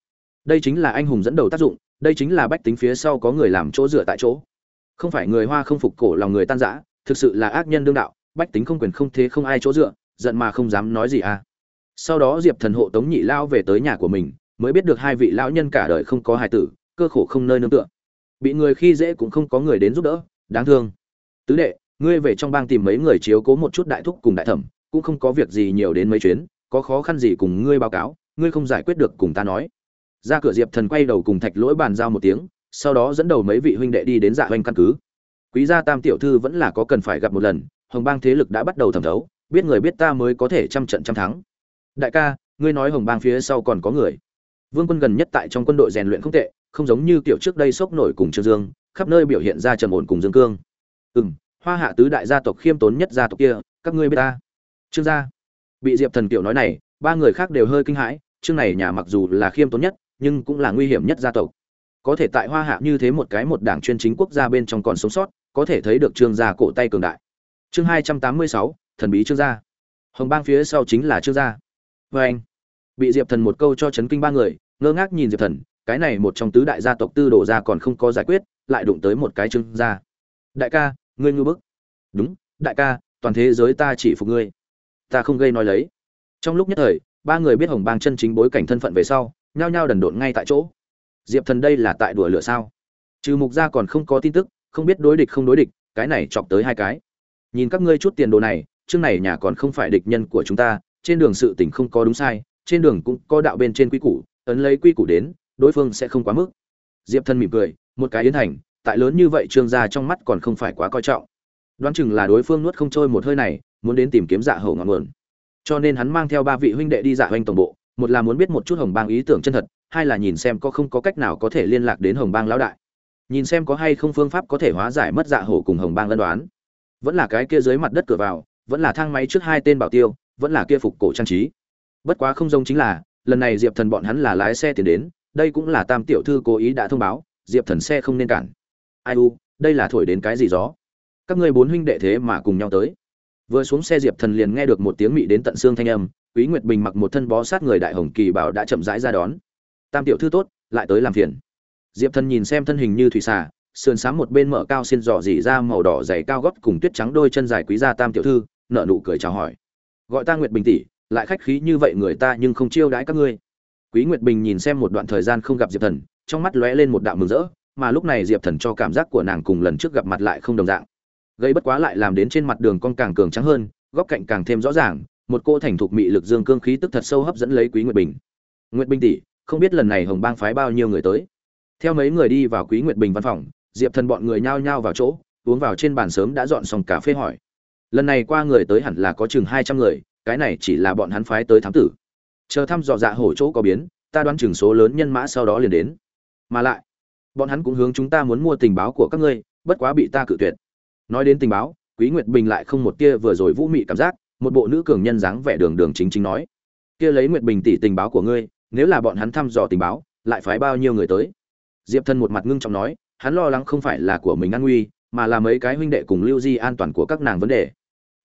Speaker 1: Đây chính là anh hùng dẫn đầu tác dụng đây chính là bách tính phía sau có người làm chỗ dựa tại chỗ. Không phải người hoa không phục cổ lòng người tan rã, thực sự là ác nhân đương đạo, bách tính không quyền không thế không ai chỗ dựa, giận mà không dám nói gì à. Sau đó diệp thần hộ tống nhị lao về tới nhà của mình, mới biết được hai vị lão nhân cả đời không có hài tử, cơ khổ không nơi nương tựa. Bị người khi dễ cũng không có người đến giúp đỡ, đáng thương. Tứ đệ, ngươi về trong bang tìm mấy người chiếu cố một chút đại thúc cùng đại thẩm, cũng không có việc gì nhiều đến mấy chuyến, có khó khăn gì cùng ngươi báo cáo, ngươi không giải quyết được cùng ta nói ra cửa diệp thần quay đầu cùng thạch lỗi bàn giao một tiếng, sau đó dẫn đầu mấy vị huynh đệ đi đến dạ hoành căn cứ. Quý gia tam tiểu thư vẫn là có cần phải gặp một lần, hồng bang thế lực đã bắt đầu thẩm thấu, biết người biết ta mới có thể trăm trận trăm thắng. Đại ca, ngươi nói hồng bang phía sau còn có người. Vương quân gần nhất tại trong quân đội rèn luyện không tệ, không giống như kiểu trước đây sốc nổi cùng trương dương, khắp nơi biểu hiện ra trầm ổn cùng dương cương. Ừ m hoa hạ tứ đại gia tộc khiêm tốn nhất gia tộc kia, các ngươi biết ta? Trương gia. Bị diệp thần kiểu nói này, ba người khác đều hơi kinh hãi, chương này nhà mặc dù là khiêm tốn nhất nhưng cũng là nguy hiểm nhất gia tộc. Có thể tại hoa hạ như thế một cái một đảng chuyên chính quốc gia bên trong còn sống sót, có thể thấy được trương gia cổ tay cường đại. Chương hai trăm tám mươi sáu, thần bí trương gia. Hồng bang phía sau chính là trương gia. Vê anh, bị diệp thần một câu cho chấn kinh ba người, ngơ ngác nhìn diệp thần, cái này một trong tứ đại gia tộc tư đồ gia còn không có giải quyết, lại đụng tới một cái trương gia. Đại ca, ngươi ngư bức. Đúng, đại ca, toàn thế giới ta chỉ phục ngươi. Ta không gây nói lấy. Trong lúc nhất thời, ba người biết hồng bang chân chính bối cảnh thân phận về sau nhao nhao đần độn ngay tại chỗ. Diệp thần đây là tại đùa lửa sao? Trừ mục gia còn không có tin tức, không biết đối địch không đối địch, cái này chọc tới hai cái. Nhìn các ngươi chút tiền đồ này, chương này nhà còn không phải địch nhân của chúng ta, trên đường sự tình không có đúng sai, trên đường cũng có đạo bên trên quy củ, ấn lấy quy củ đến, đối phương sẽ không quá mức. Diệp thần mỉm cười, một cái yến thành tại lớn như vậy trương gia trong mắt còn không phải quá coi trọng. Đoán chừng là đối phương nuốt không trôi một hơi này, muốn đến tìm kiếm dạ hậu ngọn nguồn. Cho nên hắn mang theo ba vị huynh đệ đi dạ hoành tổng bộ một là muốn biết một chút hồng bang ý tưởng chân thật, hai là nhìn xem có không có cách nào có thể liên lạc đến hồng bang lão đại. Nhìn xem có hay không phương pháp có thể hóa giải mất dạ hổ cùng hồng bang lân đoán vẫn là cái kia dưới mặt đất cửa vào, vẫn là thang máy trước hai tên bảo tiêu, vẫn là kia phục cổ trang trí. Bất quá không giống chính là, lần này diệp thần bọn hắn là lái xe tiến đến, đây cũng là tam tiểu thư cố ý đã thông báo, diệp thần xe không nên cản. Ai u, đây là thổi đến cái gì gió? Các ngươi bốn huynh đệ thế mà cùng nhau tới. Vừa xuống xe diệp thần liền nghe được một tiếng mị đến tận xương thanh âm quý nguyệt bình mặc một thân bó sát người đại hồng kỳ bảo đã chậm rãi ra đón. Tam tiểu thư tốt, lại tới làm phiền. Diệp thần nhìn xem thân hình như thủy xà, sườn sáng một bên mở cao xin dò dỉ ra màu đỏ dày cao gót cùng tuyết trắng đôi chân dài quý gia tam tiểu thư, nở nụ cười chào hỏi. Gọi ta nguyệt bình tỷ, lại khách khí như vậy người ta nhưng không chiêu đãi các ngươi. Quý nguyệt bình nhìn xem một đoạn thời gian không gặp diệp thần, trong mắt lóe lên một đạo mừng rỡ, mà lúc này diệp thần cho cảm giác của nàng cùng lần trước gặp mặt lại không đồng dạng. Gây bất quá lại làm đến trên mặt đường con càng cường trắng hơn, góc cạnh càng thêm rõ ràng một cô thành thục mị lực dương cương khí tức thật sâu hấp dẫn lấy quý nguyệt bình. Nguyệt bình tỷ, không biết lần này hồng bang phái bao nhiêu người tới. Theo mấy người đi vào quý nguyệt bình văn phòng, diệp thần bọn người nhao nhao vào chỗ, uống vào trên bàn sớm đã dọn xong cà phê hỏi. Lần này qua người tới hẳn là có chừng hai trăm người, cái này chỉ là bọn hắn phái tới thám tử. Chờ thăm dò dạ hổ chỗ có biến, ta đoán chừng số lớn nhân mã sau đó liền đến. Mà lại, bọn hắn cũng hướng chúng ta muốn mua tình báo của các ngươi, bất quá bị ta cự tuyệt. Nói đến tình báo, quý nguyệt bình lại không một tia vừa rồi vũ mị cảm giác một bộ nữ cường nhân dáng vẻ đường đường chính chính nói, kia lấy nguyệt bình tỷ tình báo của ngươi, nếu là bọn hắn thăm dò tình báo, lại phái bao nhiêu người tới? Diệp thân một mặt ngưng trọng nói, hắn lo lắng không phải là của mình an nguy, mà là mấy cái huynh đệ cùng lưu di an toàn của các nàng vấn đề.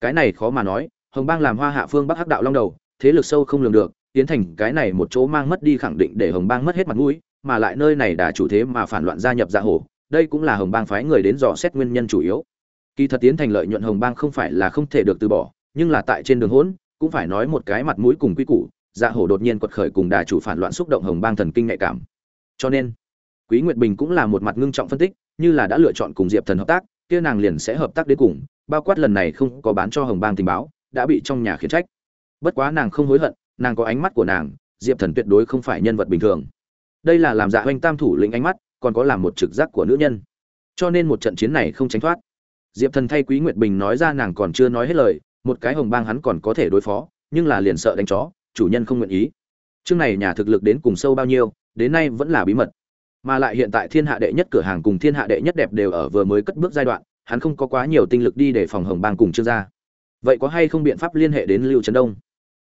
Speaker 1: Cái này khó mà nói, hồng bang làm hoa hạ phương bắc hắc đạo long đầu, thế lực sâu không lường được, tiến thành cái này một chỗ mang mất đi khẳng định để hồng bang mất hết mặt mũi, mà lại nơi này đã chủ thế mà phản loạn gia nhập dạ hồ đây cũng là hồng bang phái người đến dò xét nguyên nhân chủ yếu. Kỳ thật tiến thành lợi nhuận hồng bang không phải là không thể được từ bỏ nhưng là tại trên đường hỗn, cũng phải nói một cái mặt mũi cùng quy củ dạ hổ đột nhiên quật khởi cùng đà chủ phản loạn xúc động hồng bang thần kinh nhạy cảm. Cho nên, quý nguyệt bình cũng là một mặt ngưng trọng phân tích, như là đã lựa chọn cùng diệp thần hợp tác, kia nàng liền sẽ hợp tác đến cùng, bao quát lần này không có bán cho hồng bang tình báo, đã bị trong nhà khiển trách. Bất quá nàng không hối hận, nàng có ánh mắt của nàng, diệp thần tuyệt đối không phải nhân vật bình thường. Đây là làm dạ oanh tam thủ lĩnh ánh mắt, còn có làm một trực giác của nữ nhân. Cho nên một trận chiến này không tránh thoát. Diệp thần thay quý nguyệt bình nói ra nàng còn chưa nói hết lời một cái hồng bang hắn còn có thể đối phó, nhưng là liền sợ đánh chó, chủ nhân không nguyện ý. Chương này nhà thực lực đến cùng sâu bao nhiêu, đến nay vẫn là bí mật. Mà lại hiện tại thiên hạ đệ nhất cửa hàng cùng thiên hạ đệ nhất đẹp đều ở vừa mới cất bước giai đoạn, hắn không có quá nhiều tinh lực đi để phòng hồng bang cùng trương gia. Vậy có hay không biện pháp liên hệ đến lưu trấn đông?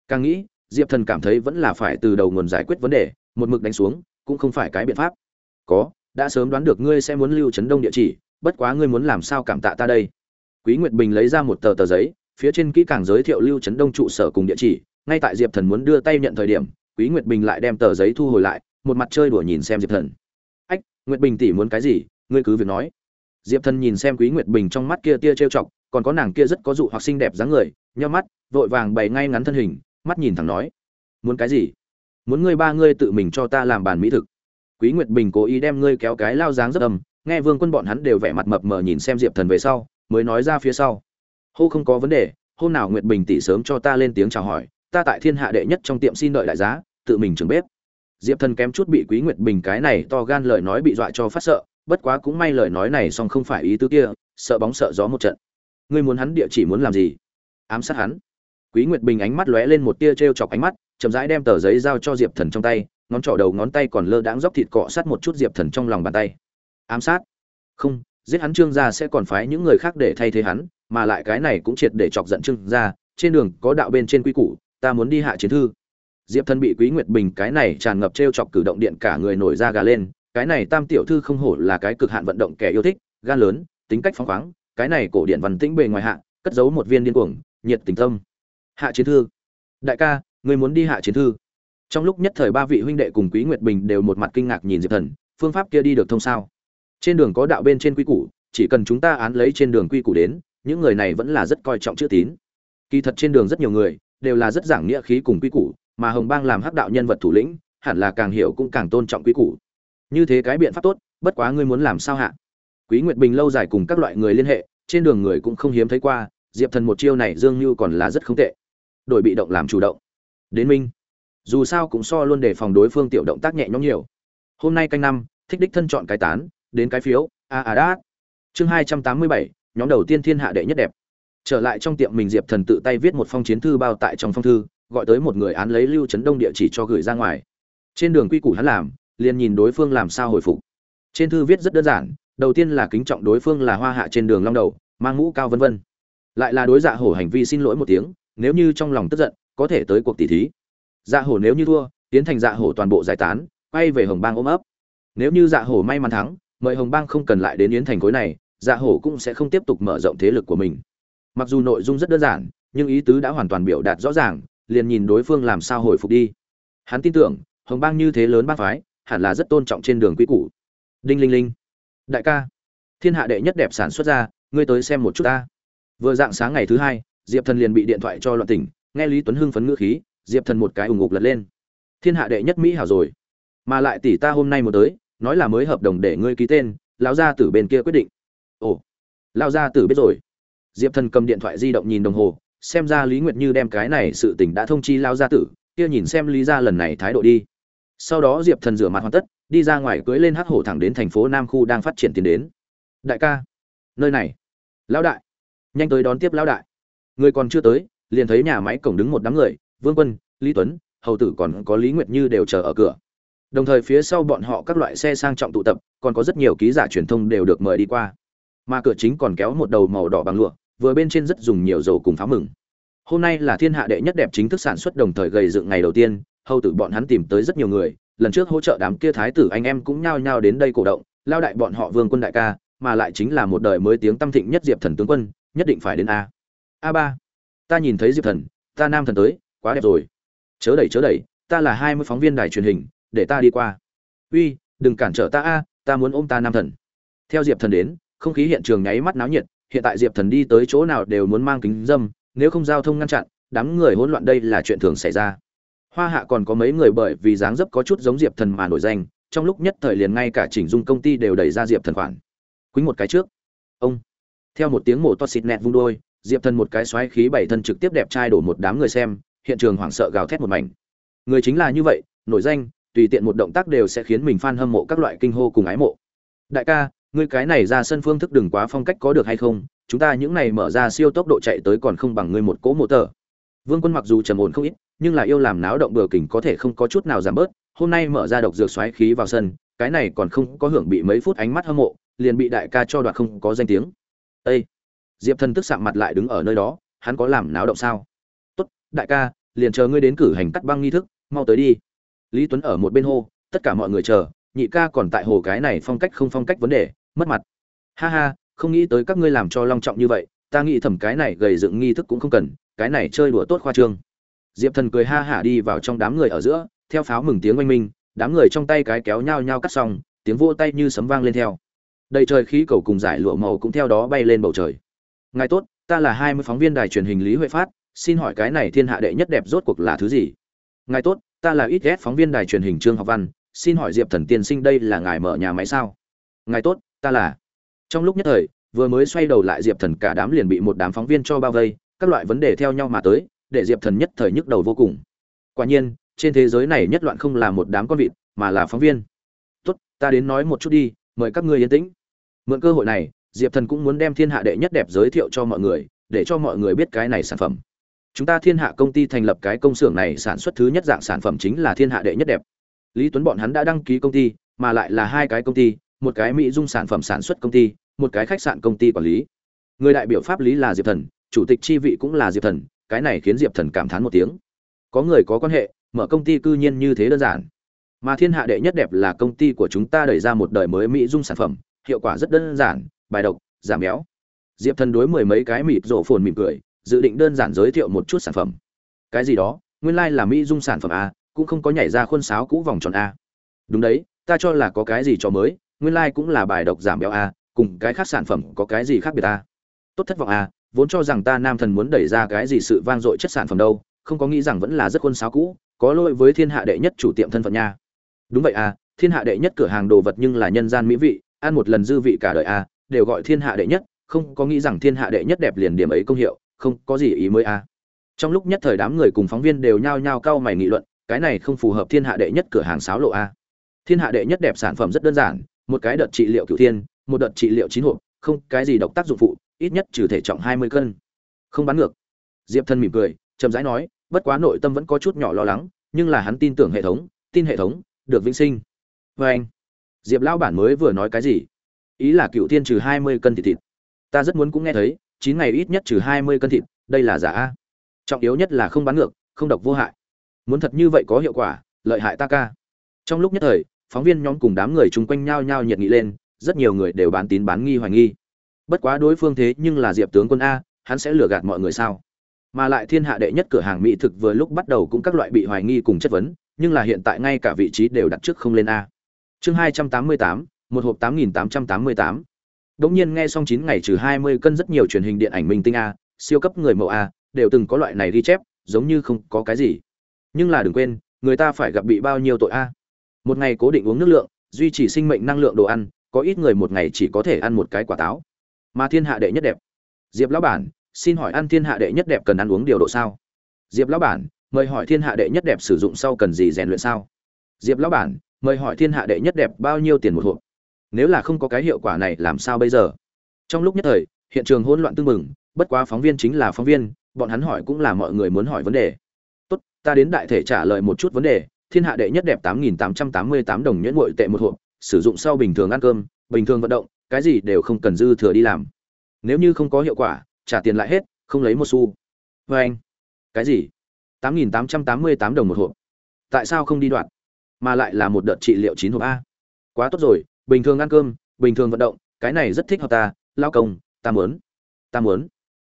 Speaker 1: Càng nghĩ, diệp thần cảm thấy vẫn là phải từ đầu nguồn giải quyết vấn đề, một mực đánh xuống, cũng không phải cái biện pháp. Có, đã sớm đoán được ngươi sẽ muốn lưu trấn đông địa chỉ, bất quá ngươi muốn làm sao cảm tạ ta đây? Quý nguyệt bình lấy ra một tờ tờ giấy phía trên kỹ càng giới thiệu lưu trấn đông trụ sở cùng địa chỉ, ngay tại diệp thần muốn đưa tay nhận thời điểm, quý nguyệt bình lại đem tờ giấy thu hồi lại, một mặt chơi đùa nhìn xem diệp thần. Ách, nguyệt bình tỷ muốn cái gì? Ngươi cứ việc nói. Diệp thần nhìn xem quý nguyệt bình trong mắt kia tia trêu chọc, còn có nàng kia rất có dụ hoặc xinh đẹp dáng người, nheo mắt, vội vàng bày ngay ngắn thân hình, mắt nhìn thẳng nói, muốn cái gì? Muốn ngươi ba ngươi tự mình cho ta làm bàn mỹ thực. Quý nguyệt bình cố ý đem ngươi kéo cái lao dáng rất âm nghe vương quân bọn hắn đều vẻ mặt mập mờ nhìn xem diệp thần về sau, mới nói ra phía sau hô không có vấn đề, hôm nào nguyệt bình tỷ sớm cho ta lên tiếng chào hỏi, ta tại thiên hạ đệ nhất trong tiệm xin đợi đại giá, tự mình trưởng bếp. Diệp thần kém chút bị quý nguyệt bình cái này to gan lời nói bị dọa cho phát sợ, bất quá cũng may lời nói này song không phải ý tứ kia, sợ bóng sợ gió một trận. Ngươi muốn hắn địa chỉ muốn làm gì? Ám sát hắn. Quý nguyệt bình ánh mắt lóe lên một tia t chọc ánh mắt, chậm rãi đem tờ giấy giao cho diệp thần trong tay, ngón trỏ đầu ngón tay còn lơ đãng dóc thịt cọ sát một chút diệp thần trong lòng bàn tay. Ám sát? Không, giết hắn trương gia sẽ còn phái những người khác để thay thế hắn mà lại cái này cũng triệt để chọc giận trương gia, trên đường có đạo bên trên quy củ, ta muốn đi hạ chiến thư. Diệp thần bị quý nguyệt bình cái này tràn ngập t chọc cử động điện cả người nổi da gà lên, cái này tam tiểu thư không hổ là cái cực hạn vận động kẻ yêu thích, gan lớn, tính cách phóng khoáng, cái này cổ điện văn tĩnh bề ngoài hạ, cất giấu một viên điên cuồng, nhiệt tình tâm. Hạ chiến thư. Đại ca người muốn đi hạ chiến thư. Trong lúc nhất thời ba vị huynh đệ cùng quý nguyệt bình đều một mặt kinh ngạc nhìn diệp thần, phương pháp kia đi được thông sao? Trên đường có đạo bên trên quy củ, chỉ cần chúng ta án lấy trên đường quy củ đến những người này vẫn là rất coi trọng chữ tín. Kỳ thật trên đường rất nhiều người đều là rất giảng nghĩa khí cùng quy củ, mà hồng bang làm hắc đạo nhân vật thủ lĩnh, hẳn là càng hiểu cũng càng tôn trọng quy củ. Như thế cái biện pháp tốt, bất quá ngươi muốn làm sao hạ? Quý nguyệt bình lâu dài cùng các loại người liên hệ, trên đường người cũng không hiếm thấy qua, diệp thần một chiêu này dương như còn là rất không tệ. Đổi bị động làm chủ động. Đến minh. Dù sao cũng so luôn để phòng đối phương tiểu động tác nhẹ nhõm nhiều. Hôm nay canh năm, thích đích thân chọn cái tán, đến cái phiếu, a a đát. Chương hai trăm tám mươi bảy nhóm đầu tiên thiên hạ đệ nhất đẹp. Trở lại trong tiệm mình diệp thần tự tay viết một phong chiến thư bao tại trong phong thư, gọi tới một người án lấy lưu trấn đông địa chỉ cho gửi ra ngoài. Trên đường quy củ hắn làm, liền nhìn đối phương làm sao hồi phục. Trên thư viết rất đơn giản, đầu tiên là kính trọng đối phương là hoa hạ trên đường long đầu, mang mũ cao vân vân. Lại là đối dạ hổ hành vi xin lỗi một tiếng, nếu như trong lòng tức giận, có thể tới cuộc tỷ thí. Dạ hổ nếu như thua, tiến thành dạ hổ toàn bộ giải tán, quay về hồng bang ôm ấp. Nếu như dạ hổ may mắn thắng, mời hồng bang không cần lại đến yến thành khối này dạ hổ cũng sẽ không tiếp tục mở rộng thế lực của mình. Mặc dù nội dung rất đơn giản, nhưng ý tứ đã hoàn toàn biểu đạt rõ ràng, liền nhìn đối phương làm sao hồi phục đi. Hắn tin tưởng, hồng bang như thế lớn bác phái, hẳn là rất tôn trọng trên đường quy củ. Đinh linh linh. Đại ca. Thiên hạ đệ nhất đẹp sản xuất ra, ngươi tới xem một chút ta. Vừa dạng sáng ngày thứ hai, diệp thần liền bị điện thoại cho loạn tỉnh, nghe lý tuấn hưng phấn ngữ khí, diệp thần một cái ủng ngục lật lên. Thiên hạ đệ nhất mỹ hảo rồi. Mà lại tỷ ta hôm nay một tới, nói là mới hợp đồng để ngươi ký tên, lão gia tử bên kia quyết định lão gia tử biết rồi. Diệp thần cầm điện thoại di động nhìn đồng hồ, xem ra lý nguyệt như đem cái này sự tình đã thông chi lão gia tử, kia nhìn xem lý gia lần này thái độ đi. Sau đó diệp thần rửa mặt hoàn tất, đi ra ngoài cưới lên hắc hổ thẳng đến thành phố nam khu đang phát triển tiến đến. Đại ca, nơi này. Lão đại. Nhanh tới đón tiếp lão đại. Người còn chưa tới, liền thấy nhà máy cổng đứng một đám người, vương quân, lý tuấn, hầu tử còn có lý nguyệt như đều chờ ở cửa. Đồng thời phía sau bọn họ các loại xe sang trọng tụ tập, còn có rất nhiều ký giả truyền thông đều được mời đi qua mà cửa chính còn kéo một đầu màu đỏ bằng lụa, vừa bên trên rất dùng nhiều dầu cùng pháo mừng. Hôm nay là thiên hạ đệ nhất đẹp chính thức sản xuất đồng thời gầy dựng ngày đầu tiên, hầu tử bọn hắn tìm tới rất nhiều người, lần trước hỗ trợ đám kia thái tử anh em cũng nhao nhao đến đây cổ động, lao đại bọn họ vương quân đại ca, mà lại chính là một đời mới tiếng tâm thịnh nhất diệp thần tướng quân, nhất định phải đến a. A ba, ta nhìn thấy diệp thần, ta nam thần tới, quá đẹp rồi. Chớ đẩy chớ đẩy, ta là hai mươi phóng viên đài truyền hình, để ta đi qua. Uy, đừng cản trở ta a, ta muốn ôm ta nam thần. Theo diệp thần đến không khí hiện trường nháy mắt náo nhiệt, hiện tại diệp thần đi tới chỗ nào đều muốn mang kính dâm, nếu không giao thông ngăn chặn, đám người hỗn loạn đây là chuyện thường xảy ra. Hoa hạ còn có mấy người bởi vì dáng dấp có chút giống diệp thần mà nổi danh, trong lúc nhất thời liền ngay cả chỉnh dung công ty đều đẩy ra diệp thần khoản. Quýnh một cái trước. Ông. Theo một tiếng mổ to xịt nẹt vung đôi, diệp thần một cái xoáy khí bảy thân trực tiếp đẹp trai đổ một đám người xem, hiện trường hoảng sợ gào thét một mảnh. Người chính là như vậy, nổi danh, tùy tiện một động tác đều sẽ khiến mình fan hâm mộ các loại kinh hô cùng ái mộ. Đại ca ngươi cái này ra sân phương thức đừng quá phong cách có được hay không chúng ta những này mở ra siêu tốc độ chạy tới còn không bằng ngươi một cỗ mộ tờ vương quân mặc dù trầm ổn không ít nhưng là yêu làm náo động bừa kỉnh có thể không có chút nào giảm bớt hôm nay mở ra độc dược xoáy khí vào sân cái này còn không có hưởng bị mấy phút ánh mắt hâm mộ liền bị đại ca cho đoạt không có danh tiếng Ê! Diệp Thần tức sạm mặt lại đứng ở nơi đó, hắn có làm náo động sao? Tốt, đại ca, liền chờ ngươi đến cử hành cắt băng nghi thức, mau tới đi. Lý Tuấn ở một bên hô, tất cả mọi người chờ, nhị ca còn tại hồ cái này phong cách không phong cách vấn đề, mất mặt. Ha ha, không nghĩ tới các ngươi làm cho long trọng như vậy, ta nghĩ thầm cái này gầy dựng nghi thức cũng không cần, cái này chơi đùa tốt khoa trương. Diệp Thần cười ha hả đi vào trong đám người ở giữa, theo pháo mừng tiếng oanh minh, đám người trong tay cái kéo nhau nhau cắt xong, tiếng vỗ tay như sấm vang lên theo. Đầy trời khí cầu cùng giải lụa màu cũng theo đó bay lên bầu trời. Ngài tốt, ta là hai mươi phóng viên đài truyền hình Lý Huệ Phát, xin hỏi cái này thiên hạ đệ nhất đẹp rốt cuộc là thứ gì? Ngài tốt, ta là ít ghét phóng viên đài truyền hình Trương Học Văn, xin hỏi Diệp Thần tiên sinh đây là ngài mở nhà máy sao? Ngài tốt, ta là. Trong lúc nhất thời, vừa mới xoay đầu lại Diệp Thần cả đám liền bị một đám phóng viên cho bao vây, các loại vấn đề theo nhau mà tới, để Diệp Thần nhất thời nhức đầu vô cùng. Quả nhiên, trên thế giới này nhất loạn không là một đám con vịt, mà là phóng viên. Tốt, ta đến nói một chút đi, mời các ngươi yên tĩnh. Mượn cơ hội này, Diệp Thần cũng muốn đem thiên hạ đệ nhất đẹp giới thiệu cho mọi người, để cho mọi người biết cái này sản phẩm. Chúng ta Thiên Hạ công ty thành lập cái công xưởng này sản xuất thứ nhất dạng sản phẩm chính là Thiên Hạ đệ nhất đẹp. Lý Tuấn bọn hắn đã đăng ký công ty, mà lại là hai cái công ty, một cái mỹ dung sản phẩm sản xuất công ty, một cái khách sạn công ty quản lý. Người đại biểu pháp lý là Diệp Thần, chủ tịch chi vị cũng là Diệp Thần, cái này khiến Diệp Thần cảm thán một tiếng. Có người có quan hệ, mở công ty cư nhiên như thế đơn giản. Mà Thiên Hạ đệ nhất đẹp là công ty của chúng ta đẩy ra một đời mới mỹ dung sản phẩm, hiệu quả rất đơn giản, bài độc, giảm béo. Diệp Thần đối mười mấy cái mịt rộ phồn mỉm cười, dự định đơn giản giới thiệu một chút sản phẩm. Cái gì đó, nguyên lai like là mỹ dung sản phẩm a, cũng không có nhảy ra khuôn sáo cũ vòng tròn a. Đúng đấy, ta cho là có cái gì cho mới, nguyên lai like cũng là bài độc giảm béo a, cùng cái khác sản phẩm có cái gì khác biệt a. Tốt thất vọng a, vốn cho rằng ta nam thần muốn đẩy ra cái gì sự vang dội chất sản phẩm đâu, không có nghĩ rằng vẫn là rất quân sáo cũ, có lỗi với thiên hạ đệ nhất chủ tiệm thân phận nha. Đúng vậy a, thiên hạ đệ nhất cửa hàng đồ vật nhưng là nhân gian mỹ vị, ăn một lần dư vị cả đời a, đều gọi thiên hạ đệ nhất, không có nghĩ rằng thiên hạ đệ nhất đẹp liền điểm ấy công hiệu, không có gì ý mới a. Trong lúc nhất thời đám người cùng phóng viên đều nhao nhao cau mày nghị luận, cái này không phù hợp thiên hạ đệ nhất cửa hàng sáo lộ a. Thiên hạ đệ nhất đẹp sản phẩm rất đơn giản, một cái đợt trị liệu cửu thiên, một đợt trị liệu chín hộp, không cái gì độc tác dụng phụ, ít nhất trừ thể trọng hai mươi cân. Không bán ngược. Diệp Thân mỉm cười, chậm rãi nói, bất quá nội tâm vẫn có chút nhỏ lo lắng, nhưng là hắn tin tưởng hệ thống, tin hệ thống, được vĩnh sinh. vê anh, Diệp lão bản mới vừa nói cái gì? Ý là cựu thiên trừ hai mươi cân thịt thịt. Ta rất muốn cũng nghe thấy, chín ngày ít nhất trừ hai mươi cân thịt, đây là giả a. Trọng yếu nhất là không bán ngược, không độc vô hại. Muốn thật như vậy có hiệu quả, lợi hại ta ca. Trong lúc nhất thời, phóng viên nhóm cùng đám người chung quanh nhau nhau nhiệt nghị lên, rất nhiều người đều bán tín bán nghi hoài nghi. Bất quá đối phương thế nhưng là Diệp tướng quân a, hắn sẽ lừa gạt mọi người sao? Mà lại thiên hạ đệ nhất cửa hàng mỹ thực vừa lúc bắt đầu cũng các loại bị hoài nghi cùng chất vấn, nhưng là hiện tại ngay cả vị trí đều đặt trước không lên a. Chương hai trăm tám mươi tám, một hộp tám nghìn tám trăm tám mươi tám. Đống nhiên nghe xong chín ngày trừ hai mươi cân rất nhiều truyền hình điện ảnh minh tinh a, siêu cấp người mẫu a, đều từng có loại này ghi chép, giống như không có cái gì. Nhưng là đừng quên, người ta phải gặp bị bao nhiêu tội a. Một ngày cố định uống nước lượng, duy trì sinh mệnh năng lượng đồ ăn, có ít người một ngày chỉ có thể ăn một cái quả táo. Mà thiên hạ đệ nhất đẹp. Diệp lão bản, xin hỏi ăn thiên hạ đệ nhất đẹp cần ăn uống điều độ sao? Diệp lão bản, mời hỏi thiên hạ đệ nhất đẹp sử dụng sau cần gì rèn luyện sao? Diệp lão bản, mời hỏi thiên hạ đệ nhất đẹp bao nhiêu tiền một hộp? Nếu là không có cái hiệu quả này làm sao bây giờ? Trong lúc nhất thời, hiện trường hỗn loạn tưng mừng, bất quá phóng viên chính là phóng viên, bọn hắn hỏi cũng là mọi người muốn hỏi vấn đề. Tốt, ta đến đại thể trả lời một chút vấn đề, thiên hạ đệ nhất đẹp 8888 đồng nhuyễn muội tệ một hộp, sử dụng sau bình thường ăn cơm, bình thường vận động, cái gì đều không cần dư thừa đi làm. Nếu như không có hiệu quả, trả tiền lại hết, không lấy một xu. Và anh, cái gì? 8888 đồng một hộp. Tại sao không đi đoạn? Mà lại là một đợt trị liệu chín hộp a. Quá tốt rồi, bình thường ăn cơm, bình thường vận động, cái này rất thích hợp ta, lao công, ta muốn. Ta muốn.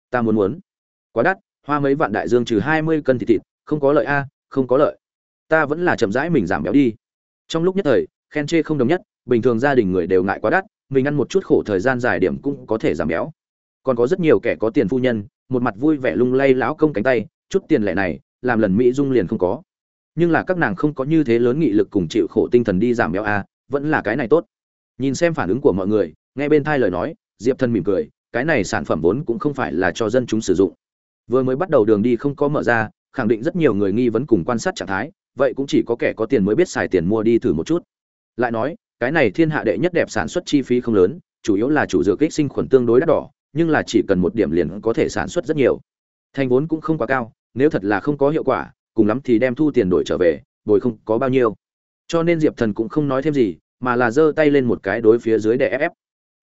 Speaker 1: Ta muốn muốn. Quá đắt, hoa mấy vạn đại dương trừ 20 cân thịt thịt, không có lợi a, không có lợi. Ta vẫn là chậm rãi mình giảm béo đi. Trong lúc nhất thời, khen chê không đồng nhất, bình thường gia đình người đều ngại quá đắt, mình ăn một chút khổ thời gian dài điểm cũng có thể giảm béo. Còn có rất nhiều kẻ có tiền phu nhân một mặt vui vẻ lung lay lão công cánh tay chút tiền lệ này làm lần mỹ dung liền không có. Nhưng là các nàng không có như thế lớn nghị lực cùng chịu khổ tinh thần đi giảm béo a vẫn là cái này tốt. Nhìn xem phản ứng của mọi người nghe bên thai lời nói diệp thân mỉm cười cái này sản phẩm vốn cũng không phải là cho dân chúng sử dụng. Vừa mới bắt đầu đường đi không có mở ra khẳng định rất nhiều người nghi vấn cùng quan sát trạng thái vậy cũng chỉ có kẻ có tiền mới biết xài tiền mua đi thử một chút. Lại nói, cái này thiên hạ đệ nhất đẹp sản xuất chi phí không lớn, chủ yếu là chủ dược kích sinh khuẩn tương đối đắt đỏ, nhưng là chỉ cần một điểm liền có thể sản xuất rất nhiều. Thành vốn cũng không quá cao, nếu thật là không có hiệu quả, cùng lắm thì đem thu tiền đổi trở về, bồi không có bao nhiêu. Cho nên diệp thần cũng không nói thêm gì, mà là giơ tay lên một cái đối phía dưới để ép.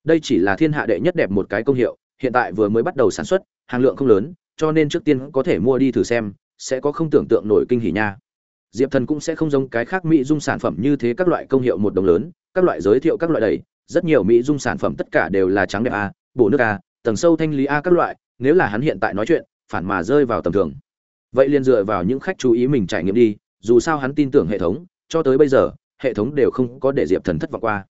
Speaker 1: Đây chỉ là thiên hạ đệ nhất đẹp một cái công hiệu, hiện tại vừa mới bắt đầu sản xuất, hàng lượng không lớn, cho nên trước tiên có thể mua đi thử xem, sẽ có không tưởng tượng nổi kinh hỉ nha diệp thần cũng sẽ không giống cái khác mỹ dung sản phẩm như thế các loại công hiệu một đồng lớn, các loại giới thiệu các loại đầy, rất nhiều mỹ dung sản phẩm tất cả đều là trắng đẹp a bổ nước a tầng sâu thanh lý a các loại, nếu là hắn hiện tại nói chuyện, phản mà rơi vào tầm thường. Vậy liền dựa vào những khách chú ý mình trải nghiệm đi, dù sao hắn tin tưởng hệ thống, cho tới bây giờ, hệ thống đều không có để diệp thần thất vọng qua.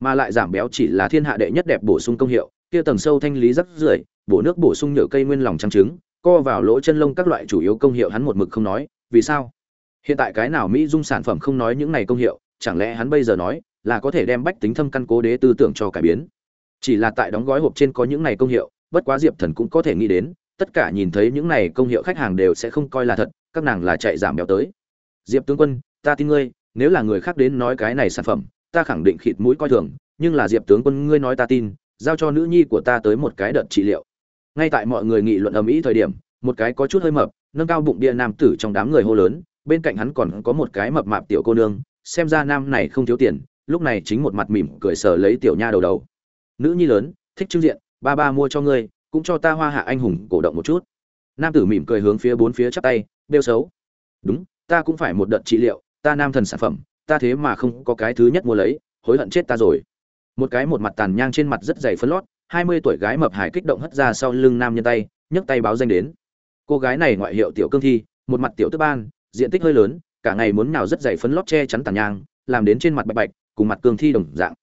Speaker 1: Mà lại giảm béo chỉ là thiên hạ đệ nhất đẹp bổ sung công hiệu, kia tầng sâu thanh lý rất rưởi, bổ nước bổ sung nhựa cây nguyên lòng trắng trứng, co vào lỗ chân lông các loại chủ yếu công hiệu hắn một mực không nói, vì sao? Hiện tại cái nào mỹ dung sản phẩm không nói những này công hiệu, chẳng lẽ hắn bây giờ nói là có thể đem bách tính thâm căn cố đế tư tưởng cho cải biến? Chỉ là tại đóng gói hộp trên có những này công hiệu, bất quá diệp thần cũng có thể nghĩ đến, tất cả nhìn thấy những này công hiệu khách hàng đều sẽ không coi là thật, các nàng là chạy giảm béo tới. Diệp tướng quân, ta tin ngươi, nếu là người khác đến nói cái này sản phẩm, ta khẳng định khịt mũi coi thường, nhưng là diệp tướng quân ngươi nói ta tin, giao cho nữ nhi của ta tới một cái đợt trị liệu. Ngay tại mọi người nghị luận ầm ĩ thời điểm, một cái có chút hơi mập, nâng cao bụng bia nam tử trong đám người hô lớn bên cạnh hắn còn có một cái mập mạp tiểu cô nương, xem ra nam này không thiếu tiền, lúc này chính một mặt mỉm cười sở lấy tiểu nha đầu đầu. Nữ nhi lớn, thích trưng diện, ba ba mua cho ngươi, cũng cho ta hoa hạ anh hùng cổ động một chút. Nam tử mỉm cười hướng phía bốn phía chắp tay đeo xấu. Đúng, ta cũng phải một đợt trị liệu, ta nam thần sản phẩm, ta thế mà không có cái thứ nhất mua lấy, hối hận chết ta rồi. Một cái một mặt tàn nhang trên mặt rất dày phấn lót, hai mươi tuổi gái mập hải kích động hất ra sau lưng nam nhân tay, nhấc tay báo danh đến. Cô gái này ngoại hiệu tiểu cương thi, một mặt tiểu tức ban diện tích hơi lớn, cả ngày muốn nhào rất dày phấn lót che chắn tàn nhang, làm đến trên mặt bạch bạch, cùng mặt cương thi đồng dạng.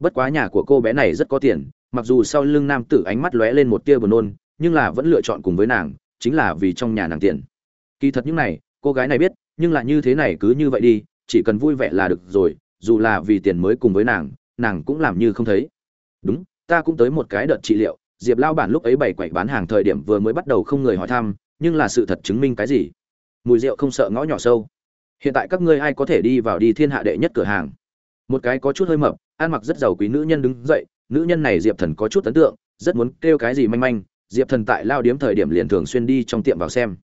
Speaker 1: Bất quá nhà của cô bé này rất có tiền, mặc dù sau lưng nam tử ánh mắt lóe lên một tia buồn nôn, nhưng là vẫn lựa chọn cùng với nàng, chính là vì trong nhà nàng tiền. Kỳ thật những này, cô gái này biết, nhưng là như thế này cứ như vậy đi, chỉ cần vui vẻ là được rồi, dù là vì tiền mới cùng với nàng nàng cũng làm như không thấy. Đúng, ta cũng tới một cái đợt trị liệu, diệp lao bản lúc ấy bày quậy bán hàng thời điểm vừa mới bắt đầu không người hỏi thăm, nhưng là sự thật chứng minh cái gì? Mùi rượu không sợ ngõ nhỏ sâu. Hiện tại các ngươi ai có thể đi vào đi thiên hạ đệ nhất cửa hàng? Một cái có chút hơi mập, ăn mặc rất giàu quý nữ nhân đứng dậy, nữ nhân này diệp thần có chút ấn tượng, rất muốn kêu cái gì manh manh, diệp thần tại lao điếm thời điểm liền thường xuyên đi trong tiệm vào xem.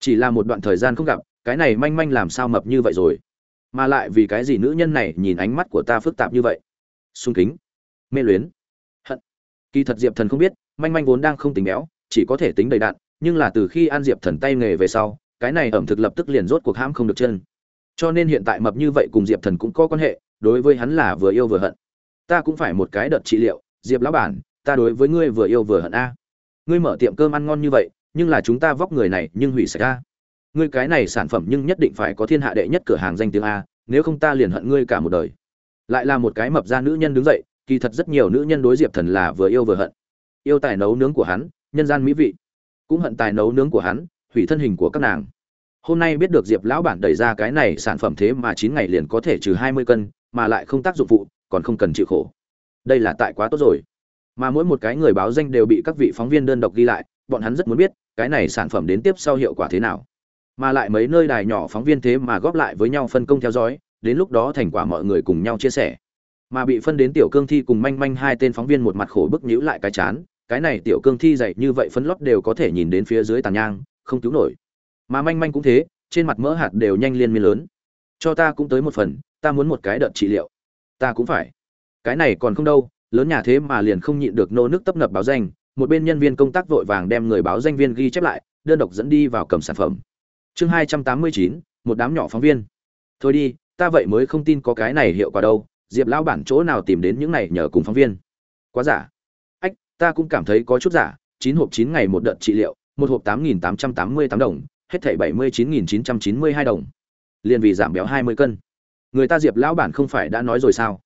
Speaker 1: Chỉ là một đoạn thời gian không gặp, cái này manh manh làm sao mập như vậy rồi? Mà lại vì cái gì nữ nhân này nhìn ánh mắt của ta phức tạp như vậy? Sung kính, mê luyến, hận. Kỳ thật diệp thần không biết, manh manh vốn đang không tính béo, chỉ có thể tính đầy đạn, nhưng là từ khi ăn diệp thần tay nghề về sau cái này ẩm thực lập tức liền rốt cuộc hãm không được chân. Cho nên hiện tại mập như vậy cùng diệp thần cũng có quan hệ, đối với hắn là vừa yêu vừa hận. Ta cũng phải một cái đợt trị liệu, diệp lão bản, ta đối với ngươi vừa yêu vừa hận a. Ngươi mở tiệm cơm ăn ngon như vậy, nhưng là chúng ta vóc người này nhưng hủy sạch a. Ngươi cái này sản phẩm nhưng nhất định phải có thiên hạ đệ nhất cửa hàng danh tiếng a, nếu không ta liền hận ngươi cả một đời. Lại là một cái mập ra nữ nhân đứng dậy, kỳ thật rất nhiều nữ nhân đối diệp thần là vừa yêu vừa hận. Yêu tài nấu nướng của hắn, nhân gian mỹ vị. Cũng hận tài nấu nướng của hắn hủy thân hình của các nàng. Hôm nay biết được diệp lão bản đẩy ra cái này sản phẩm thế mà chín ngày liền có thể trừ hai mươi cân, mà lại không tác dụng phụ, còn không cần chịu khổ. Đây là tại quá tốt rồi. Mà mỗi một cái người báo danh đều bị các vị phóng viên đơn độc ghi lại, bọn hắn rất muốn biết, cái này sản phẩm đến tiếp sau hiệu quả thế nào. Mà lại mấy nơi đài nhỏ phóng viên thế mà góp lại với nhau phân công theo dõi, đến lúc đó thành quả mọi người cùng nhau chia sẻ. Mà bị phân đến tiểu cương thi cùng manh manh hai tên phóng viên một mặt khổ bức nhíu lại cái chán, cái này tiểu cương thi dạy như vậy phấn lót đều có thể nhìn đến phía dưới tàn nhang không cứu nổi. Mà manh manh cũng thế, trên mặt mỡ hạt đều nhanh liên miên lớn. Cho ta cũng tới một phần, ta muốn một cái đợt trị liệu. Ta cũng phải. Cái này còn không đâu, lớn nhà thế mà liền không nhịn được nô nước tấp nập báo danh, một bên nhân viên công tác vội vàng đem người báo danh viên ghi chép lại, đơn độc dẫn đi vào cầm sản phẩm. Chương hai trăm tám mươi chín, một đám nhỏ phóng viên. Thôi đi, ta vậy mới không tin có cái này hiệu quả đâu, diệp lão bản chỗ nào tìm đến những này nhờ cùng phóng viên. Quá giả. Ách, ta cũng cảm thấy có chút giả, chín hộp chín ngày một đợt trị liệu một hộp tám nghìn tám trăm tám mươi tám đồng, hết thảy bảy mươi chín nghìn chín trăm chín mươi hai đồng. Liền vì giảm béo hai mươi cân. Người ta diệp lão bản không phải đã nói rồi sao?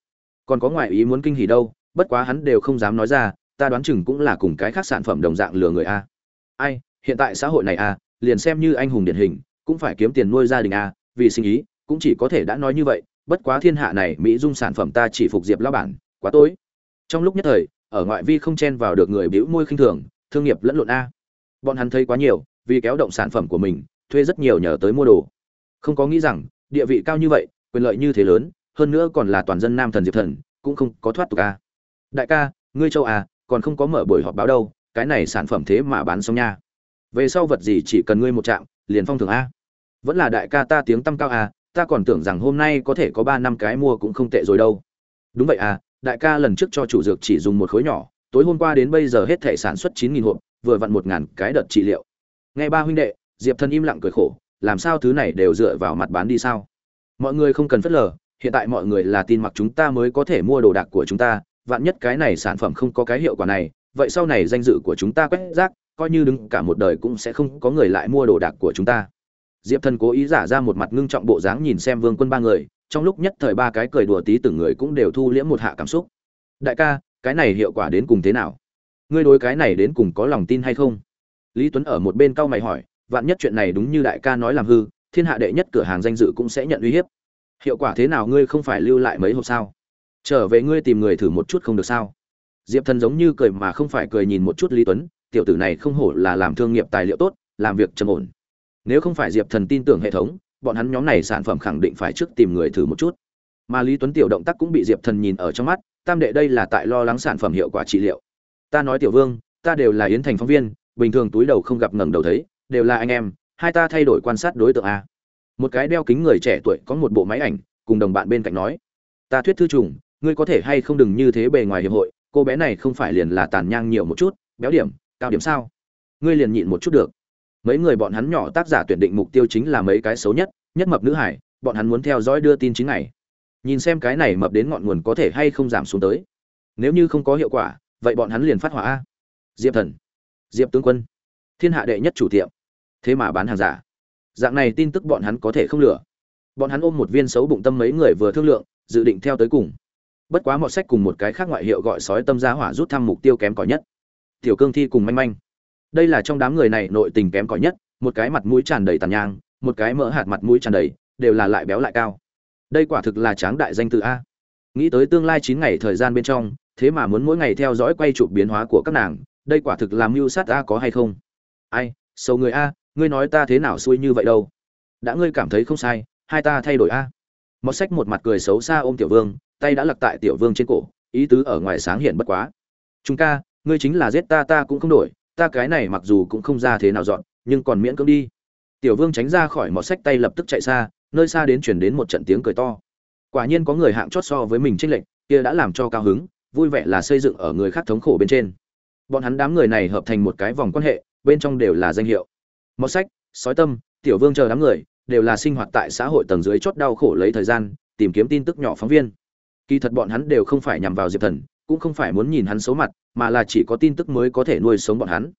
Speaker 1: Còn có ngoại ý muốn kinh hỉ đâu, bất quá hắn đều không dám nói ra, ta đoán chừng cũng là cùng cái khác sản phẩm đồng dạng lừa người a. Ai, hiện tại xã hội này a, liền xem như anh hùng điển hình, cũng phải kiếm tiền nuôi gia đình a, vì sinh ý, cũng chỉ có thể đã nói như vậy, bất quá thiên hạ này mỹ dung sản phẩm ta chỉ phục diệp lão bản, quá tối. Trong lúc nhất thời, ở ngoại vi không chen vào được người bĩu môi khinh thường, thương nghiệp lẫn lộn a bọn hắn thấy quá nhiều, vì kéo động sản phẩm của mình, thuê rất nhiều nhờ tới mua đồ. Không có nghĩ rằng, địa vị cao như vậy, quyền lợi như thế lớn, hơn nữa còn là toàn dân nam thần diệp thần, cũng không có thoát tục a đại ca, ngươi châu à còn không có mở buổi họp báo đâu, cái này sản phẩm thế mà bán xong nha. Về sau vật gì chỉ cần ngươi một trạm, liền phong thường a. Vẫn là đại ca ta tiếng tăm cao à ta còn tưởng rằng hôm nay có thể có ba năm cái mua cũng không tệ rồi đâu. Đúng vậy à đại ca lần trước cho chủ dược chỉ dùng một khối nhỏ, tối hôm qua đến bây giờ hết thể sản xuất chín nghìn hộp vừa vặn một ngàn cái đợt trị liệu. Nghe ba huynh đệ, diệp thần im lặng cười khổ, làm sao thứ này đều dựa vào mặt bán đi sao? Mọi người không cần phớt lờ, hiện tại mọi người là tin mặc chúng ta mới có thể mua đồ đạc của chúng ta, vạn nhất cái này sản phẩm không có cái hiệu quả này, vậy sau này danh dự của chúng ta quét rác, coi như đứng cả một đời cũng sẽ không có người lại mua đồ đạc của chúng ta. Diệp thần cố ý giả ra một mặt ngưng trọng bộ dáng nhìn xem vương quân ba người, trong lúc nhất thời ba cái cười đùa tí từng người cũng đều thu liễm một hạ cảm xúc. Đại ca, cái này hiệu quả đến cùng thế nào? Ngươi đối cái này đến cùng có lòng tin hay không? Lý tuấn ở một bên cau mày hỏi, vạn nhất chuyện này đúng như đại ca nói làm hư, thiên hạ đệ nhất cửa hàng danh dự cũng sẽ nhận uy hiếp. Hiệu quả thế nào ngươi không phải lưu lại mấy hộp sao? Trở về ngươi tìm người thử một chút không được sao? Diệp thần giống như cười mà không phải cười nhìn một chút lý tuấn, tiểu tử này không hổ là làm thương nghiệp tài liệu tốt, làm việc trầm ổn. Nếu không phải diệp thần tin tưởng hệ thống, bọn hắn nhóm này sản phẩm khẳng định phải trước tìm người thử một chút. Mà lý tuấn tiểu động tác cũng bị diệp thần nhìn ở trong mắt, tam đệ đây là tại lo lắng sản phẩm hiệu quả trị liệu ta nói tiểu vương, ta đều là yến thành phóng viên, bình thường túi đầu không gặp ngẩng đầu thấy, đều là anh em, hai ta thay đổi quan sát đối tượng a. Một cái đeo kính người trẻ tuổi có một bộ máy ảnh, cùng đồng bạn bên cạnh nói, ta thuyết thư trùng, ngươi có thể hay không đừng như thế bề ngoài hiệp hội, cô bé này không phải liền là tàn nhang nhiều một chút, béo điểm, cao điểm sao? Ngươi liền nhịn một chút được. Mấy người bọn hắn nhỏ tác giả tuyển định mục tiêu chính là mấy cái xấu nhất nhất mập nữ hải, bọn hắn muốn theo dõi đưa tin chính ngày nhìn xem cái này mập đến ngọn nguồn có thể hay không giảm xuống tới. Nếu như không có hiệu quả vậy bọn hắn liền phát hỏa a. Diệp thần, diệp tướng quân, thiên hạ đệ nhất chủ tiệm, thế mà bán hàng giả. Dạng này tin tức bọn hắn có thể không lừa. Bọn hắn ôm một viên xấu bụng tâm mấy người vừa thương lượng, dự định theo tới cùng. Bất quá mọi sách cùng một cái khác ngoại hiệu gọi sói tâm giá hỏa rút thăm mục tiêu kém cỏi nhất. Tiểu cương thi cùng manh manh. Đây là trong đám người này nội tình kém cỏi nhất, một cái mặt mũi tràn đầy tàn nhang, một cái mỡ hạt mặt mũi tràn đầy, đều là lại béo lại cao. Đây quả thực là tráng đại danh từ a. Nghĩ tới tương lai chín ngày thời gian bên trong thế mà muốn mỗi ngày theo dõi quay chụp biến hóa của các nàng, đây quả thực làm mưu sát a có hay không? Ai xấu người a, ngươi nói ta thế nào xui như vậy đâu? Đã ngươi cảm thấy không sai, hai ta thay đổi a. Mọt sách một mặt cười xấu xa ôm tiểu vương, tay đã lặc tại tiểu vương trên cổ, ý tứ ở ngoài sáng hiện bất quá. Chúng ca, ngươi chính là giết ta ta cũng không đổi, ta cái này mặc dù cũng không ra thế nào dọn, nhưng còn miễn cưỡng đi. Tiểu vương tránh ra khỏi mọt sách tay lập tức chạy xa, nơi xa đến chuyển đến một trận tiếng cười to. Quả nhiên có người hạng chót so với mình tranh lệch, kia đã làm cho cao hứng vui vẻ là xây dựng ở người khác thống khổ bên trên. Bọn hắn đám người này hợp thành một cái vòng quan hệ, bên trong đều là danh hiệu. Mọt sách, sói tâm, tiểu vương chờ đám người, đều là sinh hoạt tại xã hội tầng dưới chót đau khổ lấy thời gian, tìm kiếm tin tức nhỏ phóng viên. Kỳ thật bọn hắn đều không phải nhằm vào diệp thần, cũng không phải muốn nhìn hắn xấu mặt, mà là chỉ có tin tức mới có thể nuôi sống bọn hắn.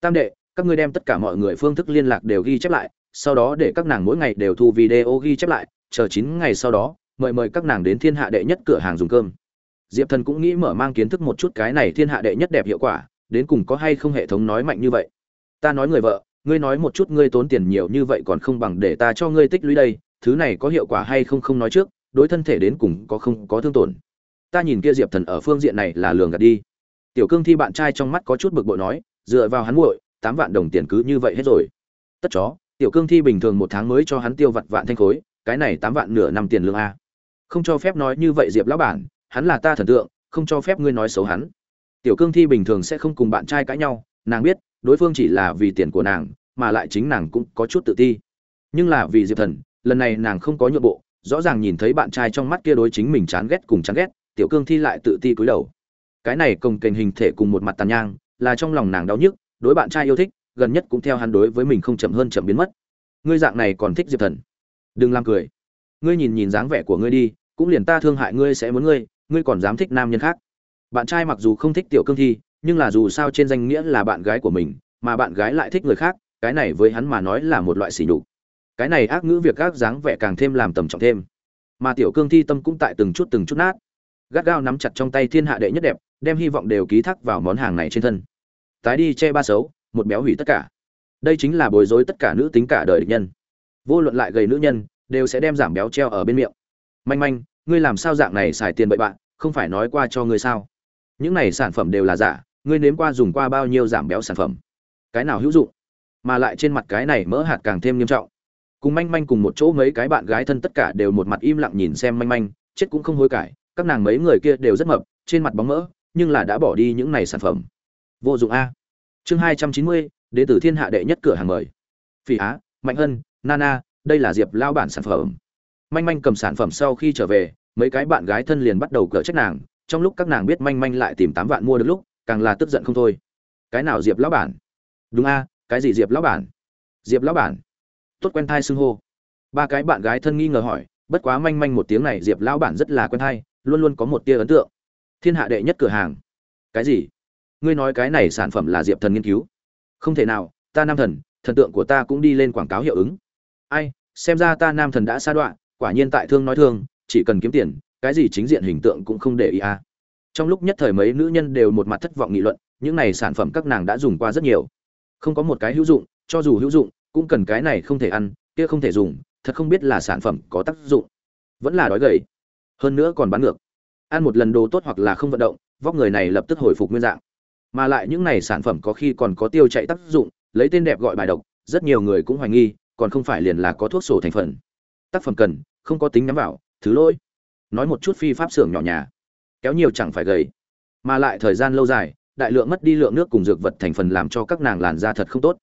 Speaker 1: Tam đệ, các ngươi đem tất cả mọi người phương thức liên lạc đều ghi chép lại, sau đó để các nàng mỗi ngày đều thu video ghi chép lại, chờ chín ngày sau đó, mời mời các nàng đến thiên hạ đệ nhất cửa hàng dùng cơm diệp thần cũng nghĩ mở mang kiến thức một chút cái này thiên hạ đệ nhất đẹp hiệu quả, đến cùng có hay không hệ thống nói mạnh như vậy. Ta nói người vợ, ngươi nói một chút ngươi tốn tiền nhiều như vậy còn không bằng để ta cho ngươi tích lũy đây, thứ này có hiệu quả hay không không nói trước, đối thân thể đến cùng có không có thương tổn. Ta nhìn kia diệp thần ở phương diện này là lường gạt đi. Tiểu cương thi bạn trai trong mắt có chút bực bội nói, dựa vào hắn muội, tám vạn đồng tiền cứ như vậy hết rồi. Tất chó, tiểu cương thi bình thường một tháng mới cho hắn tiêu vặt vạn thanh khối, cái này tám vạn nửa năm tiền lương a. Không cho phép nói như vậy diệp lão bản hắn là ta thần tượng, không cho phép ngươi nói xấu hắn. Tiểu cương thi bình thường sẽ không cùng bạn trai cãi nhau, nàng biết, đối phương chỉ là vì tiền của nàng, mà lại chính nàng cũng có chút tự ti. Nhưng là vì diệp thần, lần này nàng không có nhượng bộ, rõ ràng nhìn thấy bạn trai trong mắt kia đối chính mình chán ghét cùng chán ghét, tiểu cương thi lại tự ti cúi đầu. Cái này công kềnh hình thể cùng một mặt tàn nhang, là trong lòng nàng đau nhức, đối bạn trai yêu thích, gần nhất cũng theo hắn đối với mình không chậm hơn chậm biến mất. Ngươi dạng này còn thích diệp thần? Đừng làm cười. Ngươi nhìn nhìn dáng vẻ của ngươi đi, cũng liền ta thương hại ngươi sẽ muốn ngươi ngươi còn dám thích nam nhân khác. Bạn trai mặc dù không thích tiểu cương thi, nhưng là dù sao trên danh nghĩa là bạn gái của mình, mà bạn gái lại thích người khác, cái này với hắn mà nói là một loại sỉ nhục. Cái này ác ngữ việc các dáng vẻ càng thêm làm tầm trọng thêm. Mà tiểu cương thi tâm cũng tại từng chút từng chút nát. Gắt gao nắm chặt trong tay thiên hạ đệ nhất đẹp, đem hy vọng đều ký thác vào món hàng này trên thân. Tái đi che ba xấu, một béo hủy tất cả. Đây chính là bối rối tất cả nữ tính cả đời địch nhân. Vô luận lại gầy nữ nhân, đều sẽ đem giảm béo treo ở bên miệng. Manh manh, ngươi làm sao dạng này xài tiền bậy bạn không phải nói qua cho ngươi sao? Những này sản phẩm đều là giả, ngươi nếm qua dùng qua bao nhiêu giảm béo sản phẩm? Cái nào hữu dụng? Mà lại trên mặt cái này mỡ hạt càng thêm nghiêm trọng. Cùng manh manh cùng một chỗ mấy cái bạn gái thân tất cả đều một mặt im lặng nhìn xem manh manh, chết cũng không hối cải, các nàng mấy người kia đều rất mập, trên mặt bóng mỡ, nhưng là đã bỏ đi những này sản phẩm. Vô dụng a. Chương hai trăm chín mươi đến từ thiên hạ đệ nhất cửa hàng mời. Phỉ á, mạnh hân, nana, đây là diệp lao bản sản phẩm. Manh manh cầm sản phẩm sau khi trở về mấy cái bạn gái thân liền bắt đầu cỡ trách nàng, trong lúc các nàng biết manh manh lại tìm tám vạn mua được lúc, càng là tức giận không thôi. Cái nào diệp lão bản? Đúng a, cái gì diệp lão bản? Diệp lão bản. Tốt quen thai xưng hô. Ba cái bạn gái thân nghi ngờ hỏi, bất quá manh manh một tiếng này diệp lão bản rất là quen thai, luôn luôn có một tia ấn tượng. Thiên hạ đệ nhất cửa hàng. Cái gì? Ngươi nói cái này sản phẩm là diệp thần nghiên cứu. Không thể nào, ta nam thần thần tượng của ta cũng đi lên quảng cáo hiệu ứng. Ai, xem ra ta nam thần đã xa đoạn quả nhiên tại thương nói thương chỉ cần kiếm tiền, cái gì chính diện hình tượng cũng không để ý à. trong lúc nhất thời mấy nữ nhân đều một mặt thất vọng nghị luận, những này sản phẩm các nàng đã dùng qua rất nhiều. Không có một cái hữu dụng, cho dù hữu dụng, cũng cần cái này không thể ăn, kia không thể dùng, thật không biết là sản phẩm có tác dụng. Vẫn là đói gầy. Hơn nữa còn bán ngược. Ăn một lần đồ tốt hoặc là không vận động, vóc người này lập tức hồi phục nguyên dạng. Mà lại những này sản phẩm có khi còn có tiêu chạy tác dụng, lấy tên đẹp gọi bài độc, rất nhiều người cũng hoài nghi, còn không phải liền là có thuốc sổ thành phần. Tác phẩm cần, không có tính nhắm vào thứ lỗi. Nói một chút phi pháp xưởng nhỏ nhà. Kéo nhiều chẳng phải gầy. Mà lại thời gian lâu dài, đại lượng mất đi lượng nước cùng dược vật thành phần làm cho các nàng làn da thật không tốt.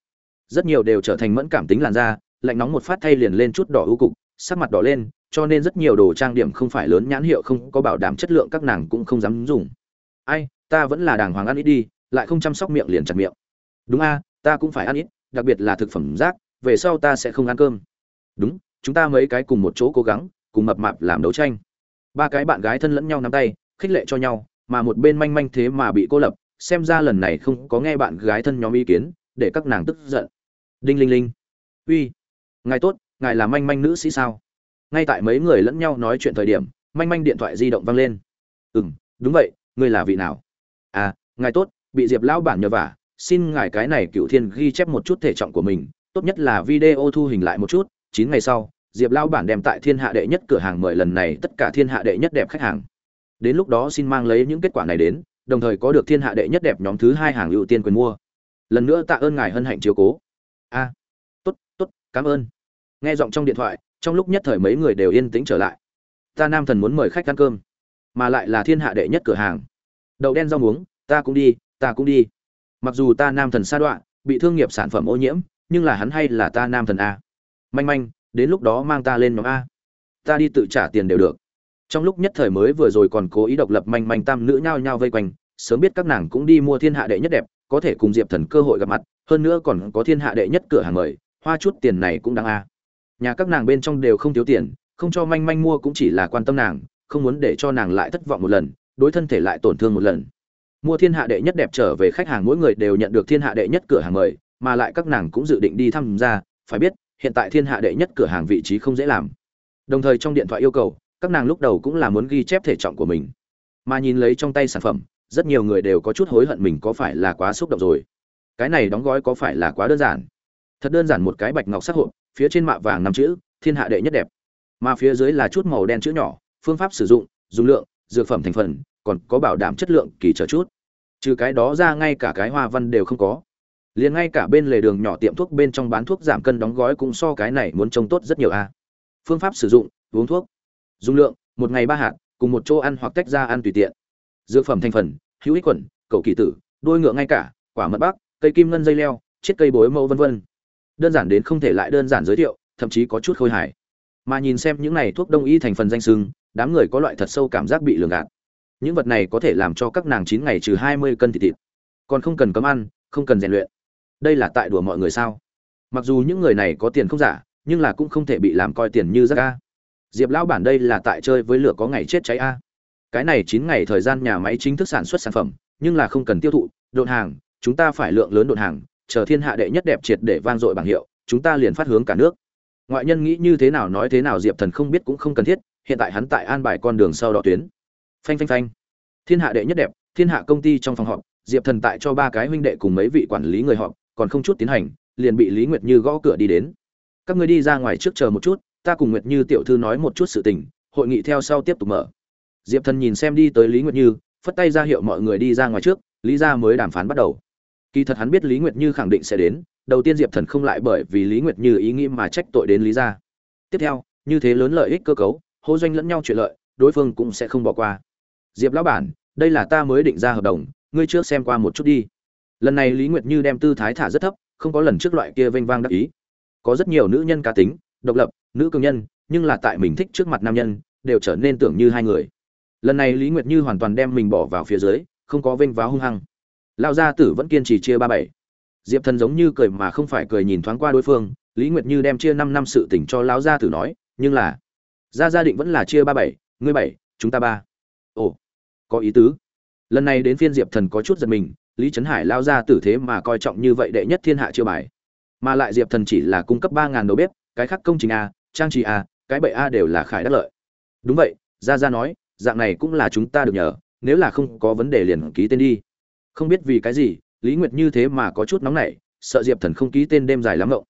Speaker 1: Rất nhiều đều trở thành mẫn cảm tính làn da, lạnh nóng một phát thay liền lên chút đỏ ưu cục, sắc mặt đỏ lên, cho nên rất nhiều đồ trang điểm không phải lớn nhãn hiệu không có bảo đảm chất lượng các nàng cũng không dám dùng. Ai, ta vẫn là đàng hoàng ăn ít đi, lại không chăm sóc miệng liền chặt miệng. Đúng a, ta cũng phải ăn ít, đặc biệt là thực phẩm rác, về sau ta sẽ không ăn cơm. Đúng, chúng ta mấy cái cùng một chỗ cố gắng cùng mập mạp làm đấu tranh. Ba cái bạn gái thân lẫn nhau nắm tay, khích lệ cho nhau, mà một bên manh manh thế mà bị cô lập, xem ra lần này không có nghe bạn gái thân nhóm ý kiến, để các nàng tức giận. Đinh linh linh. Uy, ngài tốt, ngài là manh manh nữ sĩ sao? Ngay tại mấy người lẫn nhau nói chuyện thời điểm, manh manh điện thoại di động vang lên. Ừ m đúng vậy, ngươi là vị nào? À ngài tốt, bị diệp lão bản nhờ vả, xin ngài cái này cựu thiên ghi chép một chút thể trọng của mình, tốt nhất là video thu hình lại một chút, chín ngày sau diệp lão bản đem tại thiên hạ đệ nhất cửa hàng mời lần này tất cả thiên hạ đệ nhất đẹp khách hàng. Đến lúc đó xin mang lấy những kết quả này đến đồng thời có được thiên hạ đệ nhất đẹp nhóm thứ hai hàng ưu tiên quyền mua. Lần nữa tạ ơn ngài hân hạnh chiếu cố. A. À, tốt tốt cảm ơn. Nghe giọng trong điện thoại trong lúc nhất thời mấy người đều yên tĩnh trở lại. Ta nam thần muốn mời khách ăn cơm mà lại là thiên hạ đệ nhất cửa hàng. Đậu đen rau muống ta cũng đi ta cũng đi. Mặc dù ta nam thần sa đoạn bị thương nghiệp sản phẩm ô nhiễm nhưng là hắn hay là ta nam thần a. Manh manh đến lúc đó mang ta lên nhóm a. Ta đi tự trả tiền đều được. Trong lúc nhất thời mới vừa rồi còn cố ý độc lập manh manh tam nữ nhao nhao vây quanh, sớm biết các nàng cũng đi mua thiên hạ đệ nhất đẹp, có thể cùng diệp thần cơ hội gặp mặt, hơn nữa còn có thiên hạ đệ nhất cửa hàng mời, hoa chút tiền này cũng đáng a. Nhà các nàng bên trong đều không thiếu tiền, không cho manh manh mua cũng chỉ là quan tâm nàng, không muốn để cho nàng lại thất vọng một lần, đối thân thể lại tổn thương một lần. Mua thiên hạ đệ nhất đẹp trở về khách hàng mỗi người đều nhận được thiên hạ đệ nhất cửa hàng mời, mà lại các nàng cũng dự định đi tham gia, phải biết hiện tại thiên hạ đệ nhất cửa hàng vị trí không dễ làm. Đồng thời trong điện thoại yêu cầu, các nàng lúc đầu cũng là muốn ghi chép thể trọng của mình. Mà nhìn lấy trong tay sản phẩm, rất nhiều người đều có chút hối hận mình có phải là quá xúc động rồi. Cái này đóng gói có phải là quá đơn giản? Thật đơn giản một cái bạch ngọc sắc hộp, phía trên mạ vàng năm chữ, thiên hạ đệ nhất đẹp. Mà phía dưới là chút màu đen chữ nhỏ, phương pháp sử dụng, dùng lượng, dược phẩm thành phần, còn có bảo đảm chất lượng kỳ trở chút. Trừ cái đó ra ngay cả cái hoa văn đều không có liền ngay cả bên lề đường nhỏ tiệm thuốc bên trong bán thuốc giảm cân đóng gói cũng so cái này muốn trông tốt rất nhiều a phương pháp sử dụng, uống thuốc. Dung lượng, một ngày ba hạt, cùng một chỗ ăn hoặc tách ra ăn tùy tiện. Dược phẩm thành phần, hữu ích khuẩn cầu kỳ tử, đôi ngựa ngay cả, quả mật bắc cây kim ngân dây leo, chiết cây bối mẫu vân vân. Đơn giản đến không thể lại đơn giản giới thiệu, thậm chí có chút khôi hài. Mà nhìn xem những này thuốc đông y thành phần danh sưng đám người có loại thật sâu cảm giác bị lường gạt. Những vật này có thể làm cho các nàng chín ngày trừ hai mươi cân thịt thịt. Còn không cần cấm ăn, không cần rèn luyện đây là tại đùa mọi người sao? Mặc dù những người này có tiền không giả, nhưng là cũng không thể bị làm coi tiền như rác a. Diệp lão bản đây là tại chơi với lửa có ngày chết cháy a. Cái này chín ngày thời gian nhà máy chính thức sản xuất sản phẩm, nhưng là không cần tiêu thụ đột hàng, chúng ta phải lượng lớn đột hàng, chờ thiên hạ đệ nhất đẹp triệt để vang dội bảng hiệu, chúng ta liền phát hướng cả nước. Ngoại nhân nghĩ như thế nào nói thế nào diệp thần không biết cũng không cần thiết, hiện tại hắn tại an bài con đường sau đó tuyến. Phanh phanh phanh. Thiên hạ đệ nhất đẹp, thiên hạ công ty trong phòng họp, diệp thần tại cho ba cái huynh đệ cùng mấy vị quản lý người họp còn không chút tiến hành, liền bị lý nguyệt như gõ cửa đi đến. Các người đi ra ngoài trước chờ một chút, ta cùng nguyệt như tiểu thư nói một chút sự tình, hội nghị theo sau tiếp tục mở. Diệp thần nhìn xem đi tới lý nguyệt như, phất tay ra hiệu mọi người đi ra ngoài trước, lý ra mới đàm phán bắt đầu. Kỳ thật hắn biết lý nguyệt như khẳng định sẽ đến, đầu tiên diệp thần không lại bởi vì lý nguyệt như ý nghĩ mà trách tội đến lý ra tiếp theo, như thế lớn lợi ích cơ cấu, hô doanh lẫn nhau chuyện lợi, đối phương cũng sẽ không bỏ qua. Diệp lão bản, đây là ta mới định ra hợp đồng, ngươi trước xem qua một chút đi lần này lý nguyệt như đem tư thái thả rất thấp, không có lần trước loại kia vênh vang đắc ý. Có rất nhiều nữ nhân cá tính, độc lập, nữ cường nhân, nhưng là tại mình thích trước mặt nam nhân, đều trở nên tưởng như hai người. Lần này lý nguyệt như hoàn toàn đem mình bỏ vào phía dưới, không có vênh váo hung hăng. Lao gia tử vẫn kiên trì chia ba bảy. Diệp thần giống như cười mà không phải cười nhìn thoáng qua đối phương, lý nguyệt như đem chia năm năm sự tỉnh cho lão gia tử nói, nhưng là, gia gia định vẫn là chia ba bảy, ngươi bảy, chúng ta ba. Ồ, có ý tứ. Lần này đến phiên diệp thần có chút giật mình lý trấn hải lao ra tử thế mà coi trọng như vậy đệ nhất thiên hạ chiêu bài. Mà lại diệp thần chỉ là cung cấp ba ngàn đầu bếp, cái khác công trình a, trang trí a, cái bậy a đều là khải đắc lợi. Đúng vậy Ra Ra nói, dạng này cũng là chúng ta được nhờ, nếu là không có vấn đề liền ký tên đi. Không biết vì cái gì, lý nguyệt như thế mà có chút nóng nảy, sợ diệp thần không ký tên đêm dài lắm ngộng.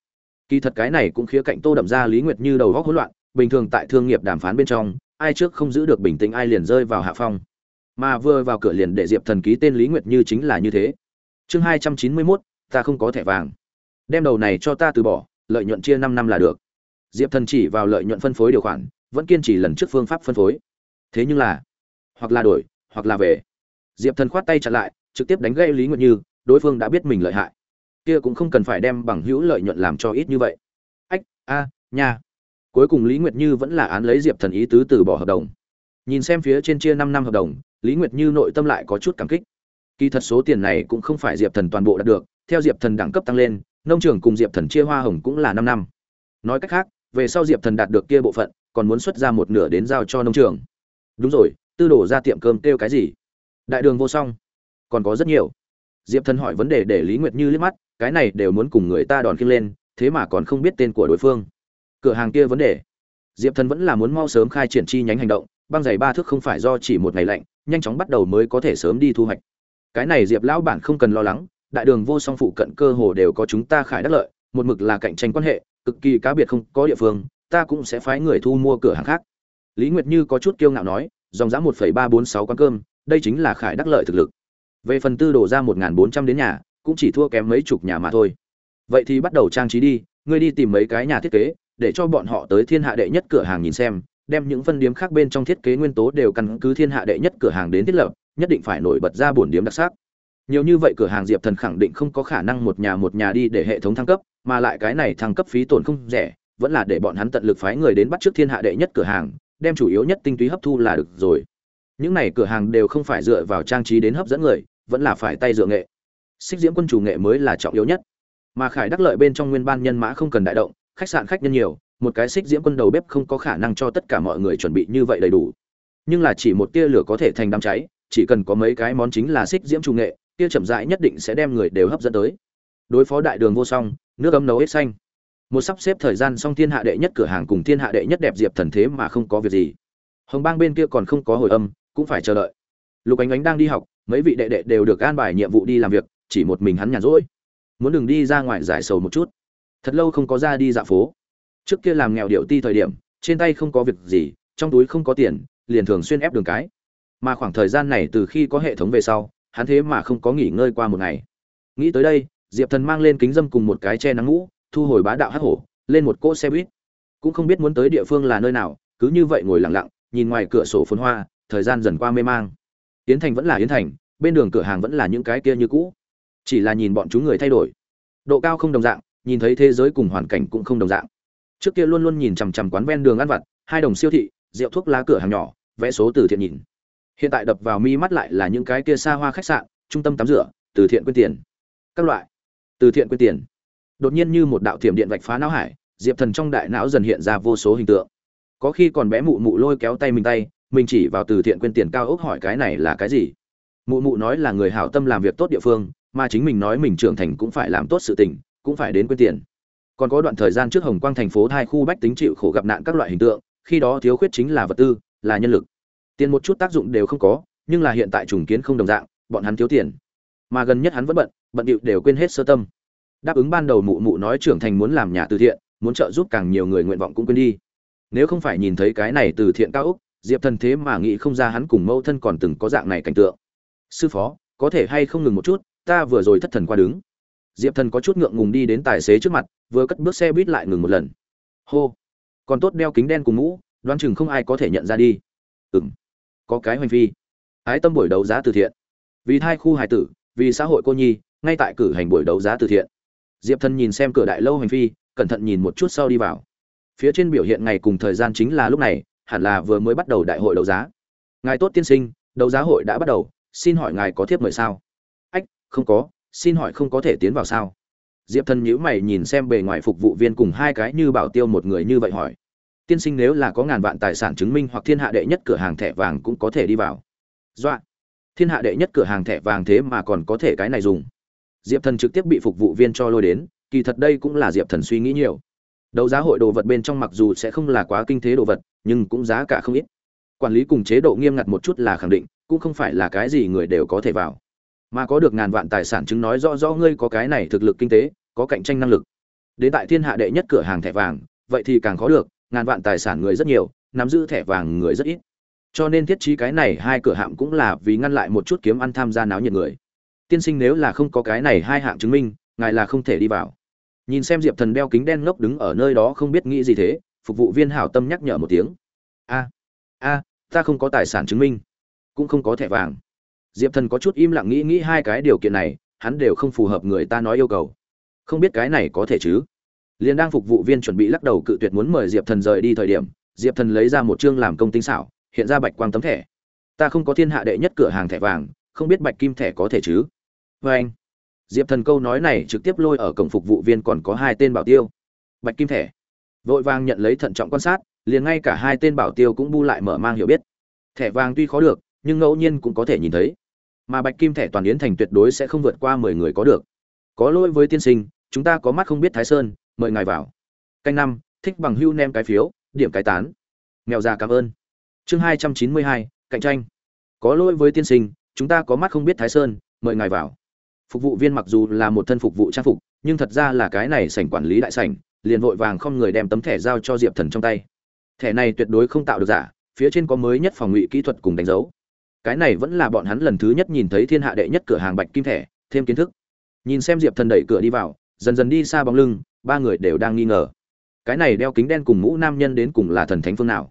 Speaker 1: Kỳ thật cái này cũng khía cạnh tô đậm ra lý nguyệt như đầu góc hỗn loạn, bình thường tại thương nghiệp đàm phán bên trong, ai trước không giữ được bình tĩnh ai liền rơi vào hạ phong mà vừa vào cửa liền để diệp thần ký tên lý nguyệt như chính là như thế. Chương hai trăm chín mươi mốt, ta không có thẻ vàng. Đem đầu này cho ta từ bỏ, lợi nhuận chia năm năm là được. Diệp thần chỉ vào lợi nhuận phân phối điều khoản, vẫn kiên trì lần trước phương pháp phân phối. Thế nhưng là, hoặc là đổi, hoặc là về. Diệp thần khoát tay chặn lại, trực tiếp đánh gây lý nguyệt như, đối phương đã biết mình lợi hại. Kia cũng không cần phải đem bằng hữu lợi nhuận làm cho ít như vậy. Ách, a, nha. Cuối cùng lý nguyệt như vẫn là án lấy diệp thần ý tứ từ bỏ hợp đồng. Nhìn xem phía trên chia năm năm hợp đồng lý nguyệt như nội tâm lại có chút cảm kích. Kỳ thật số tiền này cũng không phải diệp thần toàn bộ đạt được, theo diệp thần đẳng cấp tăng lên, nông trường cùng diệp thần chia hoa hồng cũng là năm năm. Nói cách khác, về sau diệp thần đạt được kia bộ phận, còn muốn xuất ra một nửa đến giao cho nông trường. Đúng rồi, tư đổ ra tiệm cơm kêu cái gì? Đại đường vô song. Còn có rất nhiều. Diệp thần hỏi vấn đề để lý nguyệt như liếc mắt, cái này đều muốn cùng người ta đòn khiêng lên, thế mà còn không biết tên của đối phương. Cửa hàng kia vấn đề. Diệp thần vẫn là muốn mau sớm khai triển chi nhánh hành động, băng giày ba thước không phải do chỉ một ngày lạnh nhanh chóng bắt đầu mới có thể sớm đi thu hoạch. Cái này diệp lão bản không cần lo lắng, đại đường vô song phụ cận cơ hồ đều có chúng ta khải đắc lợi, một mực là cạnh tranh quan hệ, cực kỳ cá biệt không có địa phương, ta cũng sẽ phái người thu mua cửa hàng khác. Lý nguyệt như có chút kiêu ngạo nói, dòng giá một phẩy ba bốn sáu quán cơm, đây chính là khải đắc lợi thực lực. Về phần tư đổ ra một bốn trăm đến nhà, cũng chỉ thua kém mấy chục nhà mà thôi. Vậy thì bắt đầu trang trí đi, ngươi đi tìm mấy cái nhà thiết kế, để cho bọn họ tới thiên hạ đệ nhất cửa hàng nhìn xem đem những phân điếm khác bên trong thiết kế nguyên tố đều căn cứ thiên hạ đệ nhất cửa hàng đến thiết lập, nhất định phải nổi bật ra bổn điếm đặc sắc. Nhiều như vậy cửa hàng diệp thần khẳng định không có khả năng một nhà một nhà đi để hệ thống thăng cấp, mà lại cái này thăng cấp phí tổn không rẻ, vẫn là để bọn hắn tận lực phái người đến bắt trước thiên hạ đệ nhất cửa hàng, đem chủ yếu nhất tinh túy hấp thu là được rồi. Những này cửa hàng đều không phải dựa vào trang trí đến hấp dẫn người, vẫn là phải tay dựa nghệ. Xích diễm quân chủ nghệ mới là trọng yếu nhất. Mà khải đắc lợi bên trong nguyên ban nhân mã không cần đại động, khách sạn khách nhân nhiều một cái xích diễm quân đầu bếp không có khả năng cho tất cả mọi người chuẩn bị như vậy đầy đủ. Nhưng là chỉ một tia lửa có thể thành đám cháy, chỉ cần có mấy cái món chính là xích diễm trung nghệ, tia chậm rãi nhất định sẽ đem người đều hấp dẫn tới. Đối phó đại đường vô song, nước ấm nấu hết xanh. Một sắp xếp thời gian xong thiên hạ đệ nhất cửa hàng cùng thiên hạ đệ nhất đẹp diệp thần thế mà không có việc gì. Hồng bang bên kia còn không có hồi âm, cũng phải chờ đợi. Lục ánh ánh đang đi học, mấy vị đệ đệ đều được an bài nhiệm vụ đi làm việc, chỉ một mình hắn nhàn rỗi. Muốn đừng đi ra ngoài giải sầu một chút. Thật lâu không có ra đi dạo phố trước kia làm nghèo điệu ti thời điểm, trên tay không có việc gì, trong túi không có tiền, liền thường xuyên ép đường cái. Mà khoảng thời gian này từ khi có hệ thống về sau, hắn thế mà không có nghỉ ngơi qua một ngày. Nghĩ tới đây, diệp thần mang lên kính dâm cùng một cái che nắng ngũ, thu hồi bá đạo hắc hổ, lên một cỗ xe buýt. Cũng không biết muốn tới địa phương là nơi nào, cứ như vậy ngồi lặng lặng, nhìn ngoài cửa sổ phồn hoa, thời gian dần qua mê mang. Yến thành vẫn là yến thành, bên đường cửa hàng vẫn là những cái kia như cũ. Chỉ là nhìn bọn chúng người thay đổi. Độ cao không đồng dạng, nhìn thấy thế giới cùng hoàn cảnh cũng không đồng dạng trước kia luôn luôn nhìn chằm chằm quán ven đường ăn vặt, hai đồng siêu thị, rượu thuốc lá cửa hàng nhỏ vẽ số từ thiện nhìn. Hiện tại đập vào mi mắt lại là những cái kia xa hoa khách sạn, trung tâm tắm rửa, từ thiện quyên tiền. Các loại. Từ thiện quyên tiền. Đột nhiên như một đạo thiểm điện vạch phá não hải, diệp thần trong đại não dần hiện ra vô số hình tượng. Có khi còn bé mụ mụ lôi kéo tay mình tay, mình chỉ vào từ thiện quyên tiền cao ốc hỏi cái này là cái gì? Mụ mụ nói là người hảo tâm làm việc tốt địa phương, mà chính mình nói mình trưởng thành cũng phải làm tốt sự tình, cũng phải đến quyên tiền còn có đoạn thời gian trước hồng quang thành phố thai khu bách tính chịu khổ gặp nạn các loại hình tượng, khi đó thiếu khuyết chính là vật tư, là nhân lực. Tiền một chút tác dụng đều không có, nhưng là hiện tại trùng kiến không đồng dạng, bọn hắn thiếu tiền. Mà gần nhất hắn vẫn bận bận điệu đều quên hết sơ tâm. Đáp ứng ban đầu mụ mụ nói trưởng thành muốn làm nhà từ thiện, muốn trợ giúp càng nhiều người nguyện vọng cũng quên đi. Nếu không phải nhìn thấy cái này từ thiện cao úc diệp thần thế mà nghĩ không ra hắn cùng mẫu thân còn từng có dạng này cảnh tượng. Sư phó, có thể hay không ngừng một chút, ta vừa rồi thất thần qua đứng diệp thần có chút ngượng ngùng đi đến tài xế trước mặt, vừa cất bước xe buýt lại ngừng một lần. Hô. Còn tốt đeo kính đen cùng mũ, đoán chừng không ai có thể nhận ra đi. Ừng có cái hoành phi. Ái tâm buổi đấu giá từ thiện. Vì thai khu hải tử, vì xã hội cô nhi, ngay tại cử hành buổi đấu giá từ thiện. Diệp thần nhìn xem cửa đại lâu hành phi, cẩn thận nhìn một chút sau đi vào. Phía trên biểu hiện ngày cùng thời gian chính là lúc này, hẳn là vừa mới bắt đầu đại hội đấu giá. Ngài tốt tiên sinh, đấu giá hội đã bắt đầu, xin hỏi ngài có thiếp mời sao? Ách, không có xin hỏi không có thể tiến vào sao? Diệp thần nhíu mày nhìn xem bề ngoài phục vụ viên cùng hai cái như bảo tiêu một người như vậy hỏi. Tiên sinh nếu là có ngàn vạn tài sản chứng minh hoặc thiên hạ đệ nhất cửa hàng thẻ vàng cũng có thể đi vào. Dọa. Thiên hạ đệ nhất cửa hàng thẻ vàng thế mà còn có thể cái này dùng. Diệp thần trực tiếp bị phục vụ viên cho lôi đến, kỳ thật đây cũng là diệp thần suy nghĩ nhiều. Đấu giá hội đồ vật bên trong mặc dù sẽ không là quá kinh thế đồ vật, nhưng cũng giá cả không ít. Quản lý cùng chế độ nghiêm ngặt một chút là khẳng định, cũng không phải là cái gì người đều có thể vào mà có được ngàn vạn tài sản chứng nói rõ rõ ngươi có cái này thực lực kinh tế, có cạnh tranh năng lực. Đến tại thiên hạ đệ nhất cửa hàng thẻ vàng, vậy thì càng khó được, ngàn vạn tài sản người rất nhiều, nắm giữ thẻ vàng người rất ít. Cho nên thiết trí cái này hai cửa hạng cũng là vì ngăn lại một chút kiếm ăn tham gia náo nhiệt người. Tiên sinh nếu là không có cái này hai hạng chứng minh, ngài là không thể đi vào. Nhìn xem diệp thần đeo kính đen ngốc đứng ở nơi đó không biết nghĩ gì thế, phục vụ viên hảo tâm nhắc nhở một tiếng. A a, ta không có tài sản chứng minh, cũng không có thẻ vàng diệp thần có chút im lặng nghĩ nghĩ hai cái điều kiện này, hắn đều không phù hợp người ta nói yêu cầu. Không biết cái này có thể chứ? Liền đang phục vụ viên chuẩn bị lắc đầu cự tuyệt muốn mời diệp thần rời đi thời điểm, diệp thần lấy ra một chương làm công tinh xảo, hiện ra bạch quang tấm thẻ. Ta không có thiên hạ đệ nhất cửa hàng thẻ vàng, không biết bạch kim thẻ có thể chứ? Vê anh, diệp thần câu nói này trực tiếp lôi ở cổng phục vụ viên còn có hai tên bảo tiêu. Bạch kim thẻ. Vội vàng nhận lấy thận trọng quan sát, liền ngay cả hai tên bảo tiêu cũng bu lại mở mang hiểu biết. Thẻ vàng tuy khó được, nhưng ngẫu nhiên cũng có thể nhìn thấy mà bạch kim thẻ toàn yến thành tuyệt đối sẽ không vượt qua mười người có được. Có lỗi với tiên sinh, chúng ta có mắt không biết thái sơn, mời ngài vào. Canh năm, thích bằng hưu nem cái phiếu, điểm cái tán. Mèo già cảm ơn. Chương hai trăm chín mươi hai, cạnh tranh. Có lỗi với tiên sinh, chúng ta có mắt không biết thái sơn, mời ngài vào. Phục vụ viên mặc dù là một thân phục vụ trang phục, nhưng thật ra là cái này sảnh quản lý đại sảnh, liền vội vàng không người đem tấm thẻ giao cho diệp thần trong tay. Thẻ này tuyệt đối không tạo được giả, phía trên có mới nhất phòng ngụy kỹ thuật cùng đánh dấu cái này vẫn là bọn hắn lần thứ nhất nhìn thấy thiên hạ đệ nhất cửa hàng bạch kim thẻ, thêm kiến thức. Nhìn xem diệp thần đẩy cửa đi vào, dần dần đi xa bóng lưng, ba người đều đang nghi ngờ. Cái này đeo kính đen cùng mũ nam nhân đến cùng là thần thánh phương nào?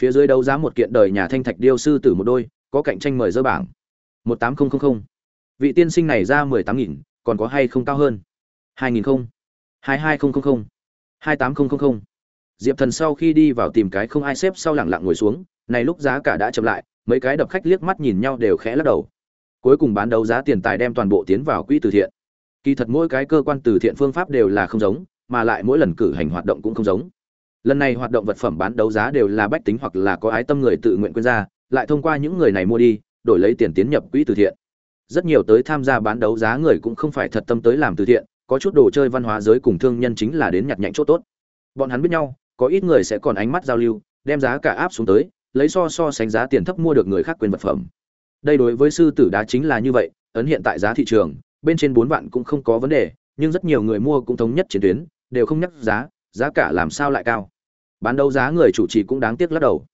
Speaker 1: Phía dưới đấu giá một kiện đời nhà thanh thạch điêu sư tử một đôi, có cạnh tranh mời dơ bảng. Một tám không không vị tiên sinh này ra mười tám nghìn, còn có hay không cao hơn? hai nghìn không. hai hai không hai tám không không diệp thần sau khi đi vào tìm cái không ai xếp sau lẳng lặng ngồi xuống, này lúc giá cả đã chậm lại mấy cái đập khách liếc mắt nhìn nhau đều khẽ lắc đầu. Cuối cùng bán đấu giá tiền tài đem toàn bộ tiến vào quỹ từ thiện. Kỳ thật mỗi cái cơ quan từ thiện phương pháp đều là không giống, mà lại mỗi lần cử hành hoạt động cũng không giống. Lần này hoạt động vật phẩm bán đấu giá đều là bách tính hoặc là có ái tâm người tự nguyện quyên ra, lại thông qua những người này mua đi, đổi lấy tiền tiến nhập quỹ từ thiện. Rất nhiều tới tham gia bán đấu giá người cũng không phải thật tâm tới làm từ thiện, có chút đồ chơi văn hóa giới cùng thương nhân chính là đến nhặt nhạnh chỗ tốt. Bọn hắn biết nhau, có ít người sẽ còn ánh mắt giao lưu, đem giá cả áp xuống tới lấy so so sánh giá tiền thấp mua được người khác quyền vật phẩm. Đây đối với sư tử đá chính là như vậy, ấn hiện tại giá thị trường, bên trên bốn vạn cũng không có vấn đề, nhưng rất nhiều người mua cũng thống nhất chiến tuyến, đều không nhắc giá giá cả làm sao lại cao. Bán đấu giá người chủ trì cũng đáng tiếc lắc đầu.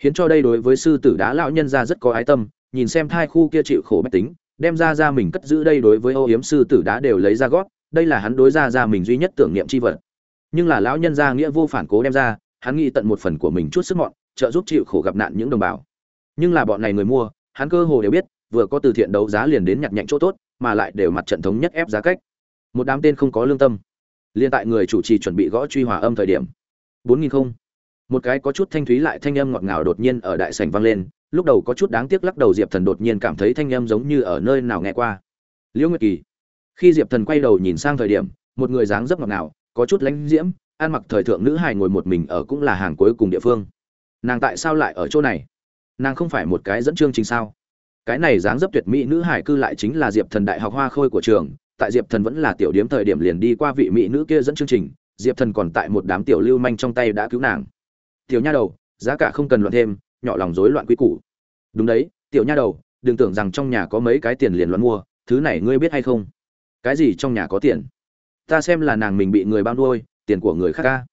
Speaker 1: Hiến cho đây đối với sư tử đá lão nhân ra rất có ái tâm, nhìn xem thai khu kia chịu khổ bách tính, đem ra ra mình cất giữ đây đối với ô yếm sư tử đá đều lấy ra gót đây là hắn đối ra ra mình duy nhất tưởng niệm c h i vật. Nhưng là lão nhân gia nghĩa vô phản cố đem ra, hắn nghĩ tận một phần của mình chút sức mọn trợ giúp chịu khổ gặp nạn những đồng bào. Nhưng là bọn này người mua, hắn cơ hồ đều biết, vừa có từ thiện đấu giá liền đến nhặt nhạnh chỗ tốt, mà lại đều mặt trận thống nhất ép giá cách. Một đám tên không có lương tâm. Liên tại người chủ trì chuẩn bị gõ truy hòa âm thời điểm. bốn nghìn không. Một cái có chút thanh thúy lại thanh âm ngọt ngào đột nhiên ở đại sảnh vang lên, lúc đầu có chút đáng tiếc lắc đầu diệp thần đột nhiên cảm thấy thanh âm giống như ở nơi nào nghe qua. Liễu nguyệt kỳ. Khi diệp thần quay đầu nhìn sang thời điểm, một người dáng dấp ngọt ngào, có chút lãnh diễm, ăn mặc thời thượng nữ hài ngồi một mình ở cũng là hàng cuối cùng địa phương nàng tại sao lại ở chỗ này? Nàng không phải một cái dẫn chương trình sao? Cái này dáng dấp tuyệt mỹ nữ hải cư lại chính là diệp thần đại học hoa khôi của trường, tại diệp thần vẫn là tiểu điếm thời điểm liền đi qua vị mỹ nữ kia dẫn chương trình, diệp thần còn tại một đám tiểu lưu manh trong tay đã cứu nàng. Tiểu nha đầu, giá cả không cần loạn thêm, nhỏ lòng rối loạn quy củ. Đúng đấy, tiểu nha đầu, đừng tưởng rằng trong nhà có mấy cái tiền liền loạn mua, thứ này ngươi biết hay không? Cái gì trong nhà có tiền? Ta xem là nàng mình bị người bao nuôi, tiền của người khác ca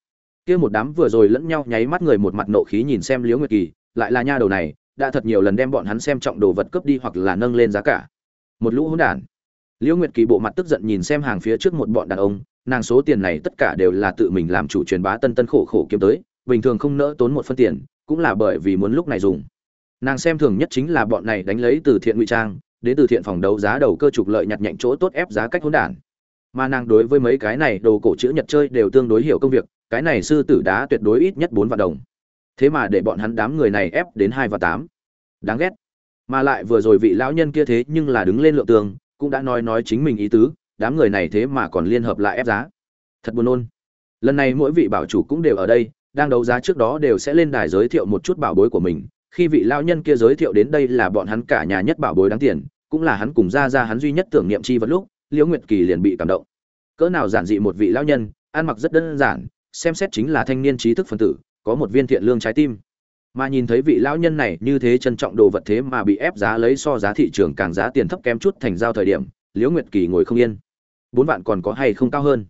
Speaker 1: kia một đám vừa rồi lẫn nhau nháy mắt người một mặt nộ khí nhìn xem liễu nguyệt kỳ, lại là nha đầu này, đã thật nhiều lần đem bọn hắn xem trọng đồ vật cướp đi hoặc là nâng lên giá cả. Một lũ hỗn đản. Liễu nguyệt kỳ bộ mặt tức giận nhìn xem hàng phía trước một bọn đàn ông, nàng số tiền này tất cả đều là tự mình làm chủ truyền bá tân tân khổ khổ kiếm tới, bình thường không nỡ tốn một phân tiền, cũng là bởi vì muốn lúc này dùng. Nàng xem thường nhất chính là bọn này đánh lấy từ thiện ngụy trang, đến từ thiện phòng đấu giá đầu cơ trục lợi nhặt nhạnh chỗ tốt ép giá cách hỗn đản. Mà nàng đối với mấy cái này đồ cổ chữ nhật chơi đều tương đối hiểu công việc cái này sư tử đá tuyệt đối ít nhất bốn vạn đồng. Thế mà để bọn hắn đám người này ép đến hai và tám. Đáng ghét. Mà lại vừa rồi vị lão nhân kia thế nhưng là đứng lên lượng tường, cũng đã nói nói chính mình ý tứ, đám người này thế mà còn liên hợp lại ép giá. Thật buồn nôn. Lần này mỗi vị bảo chủ cũng đều ở đây, đang đấu giá trước đó đều sẽ lên đài giới thiệu một chút bảo bối của mình. Khi vị lao nhân kia giới thiệu đến đây là bọn hắn cả nhà nhất bảo bối đáng tiền, cũng là hắn cùng ra ra hắn duy nhất tưởng niệm chi vật lúc, liễu nguyệt kỳ liền bị cảm động. Cỡ nào giản dị một vị lao nhân, ăn mặc rất đơn giản xem xét chính là thanh niên trí thức phân tử có một viên thiện lương trái tim. Mà nhìn thấy vị lão nhân này như thế trân trọng đồ vật thế mà bị ép giá lấy so giá thị trường càng giá tiền thấp kém chút thành giao thời điểm liễu nguyệt kỳ ngồi không yên. Bốn vạn còn có hay không cao hơn?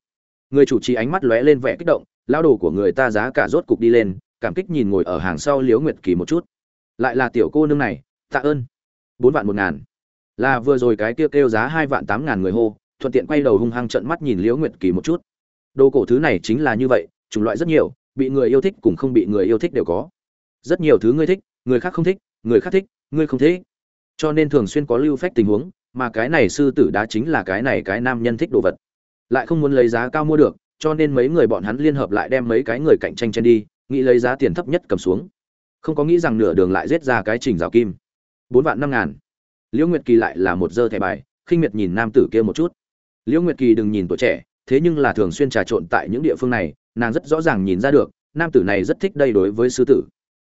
Speaker 1: Người chủ trì ánh mắt lóe lên vẻ kích động lao đồ của người ta giá cả rốt cục đi lên cảm kích nhìn ngồi ở hàng sau liễu nguyệt kỳ một chút. Lại là tiểu cô nương này tạ ơn. Bốn vạn một ngàn. Là vừa rồi cái kia kêu, kêu giá hai vạn tám ngàn người hô thuận tiện quay đầu hung hăng trận mắt nhìn liễu nguyệt kỳ một chút đồ cổ thứ này chính là như vậy, chủng loại rất nhiều, bị người yêu thích cùng không bị người yêu thích đều có. Rất nhiều thứ ngươi thích, người khác không thích, người khác thích, ngươi không thích. Cho nên thường xuyên có lưu phách tình huống, mà cái này sư tử đá chính là cái này cái nam nhân thích đồ vật. Lại không muốn lấy giá cao mua được, cho nên mấy người bọn hắn liên hợp lại đem mấy cái người cạnh tranh trên đi, nghĩ lấy giá tiền thấp nhất cầm xuống. Không có nghĩ rằng nửa đường lại giết ra cái trình rào kim. Bốn vạn năm ngàn. Liễu nguyệt kỳ lại là một dơ thẻ bài, khinh miệt nhìn nam tử kia một chút. Liễu nguyệt kỳ đừng nhìn tuổi trẻ thế nhưng là thường xuyên trà trộn tại những địa phương này, nàng rất rõ ràng nhìn ra được, nam tử này rất thích đây đối với sư tử.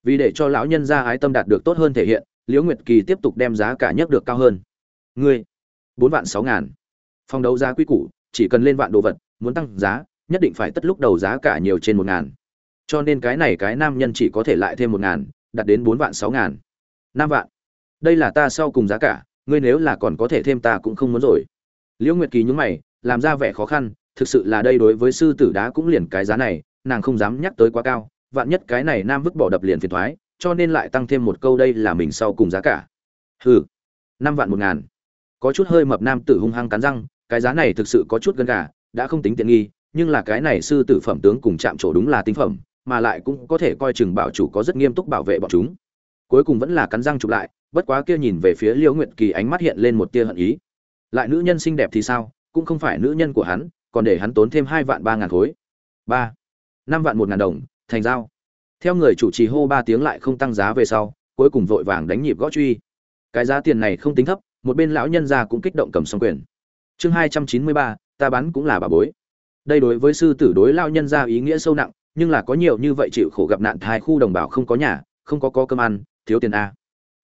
Speaker 1: Vì để cho lão nhân gia ái tâm đạt được tốt hơn thể hiện, liễu nguyệt kỳ tiếp tục đem giá cả nhất được cao hơn. Ngươi, bốn vạn sáu ngàn. Phòng đấu giá quy củ, chỉ cần lên vạn đồ vật, muốn tăng giá, nhất định phải tất lúc đầu giá cả nhiều trên một ngàn. Cho nên cái này cái nam nhân chỉ có thể lại thêm một ngàn, đạt đến bốn vạn sáu ngàn. Năm vạn. Đây là ta sau cùng giá cả, ngươi nếu là còn có thể thêm ta cũng không muốn rồi. Liễu nguyệt kỳ nhúng mày làm ra vẻ khó khăn, thực sự là đây đối với sư tử đá cũng liền cái giá này, nàng không dám nhắc tới quá cao, vạn nhất cái này nam vứt bỏ đập liền phiền thoái, cho nên lại tăng thêm một câu đây là mình sau cùng giá cả. Hừ, năm vạn một ngàn. Có chút hơi mập nam tử hung hăng cắn răng, cái giá này thực sự có chút gần gà, đã không tính tiện nghi, nhưng là cái này sư tử phẩm tướng cùng chạm trổ đúng là tinh phẩm, mà lại cũng có thể coi chừng bảo chủ có rất nghiêm túc bảo vệ bọn chúng. Cuối cùng vẫn là cắn răng chụp lại, bất quá kia nhìn về phía liễu nguyệt kỳ ánh mắt hiện lên một tia hận ý. Lại nữ nhân xinh đẹp thì sao? Cũng không phải nữ nhân của hắn, còn để hắn tốn thêm hai vạn ba ngàn khối. Ba. Năm vạn một ngàn đồng, thành giao. Theo người chủ trì hô ba tiếng lại không tăng giá về sau, cuối cùng vội vàng đánh nhịp gõ truy. Cái giá tiền này không tính thấp, một bên lão nhân gia cũng kích động cầm xong quyền. Chương hai trăm chín mươi ba, ta bán cũng là bà bối. Đây đối với sư tử đối lão nhân gia ý nghĩa sâu nặng, nhưng là có nhiều như vậy chịu khổ gặp nạn thai khu đồng bào không có nhà, không có có cơm ăn, thiếu tiền a.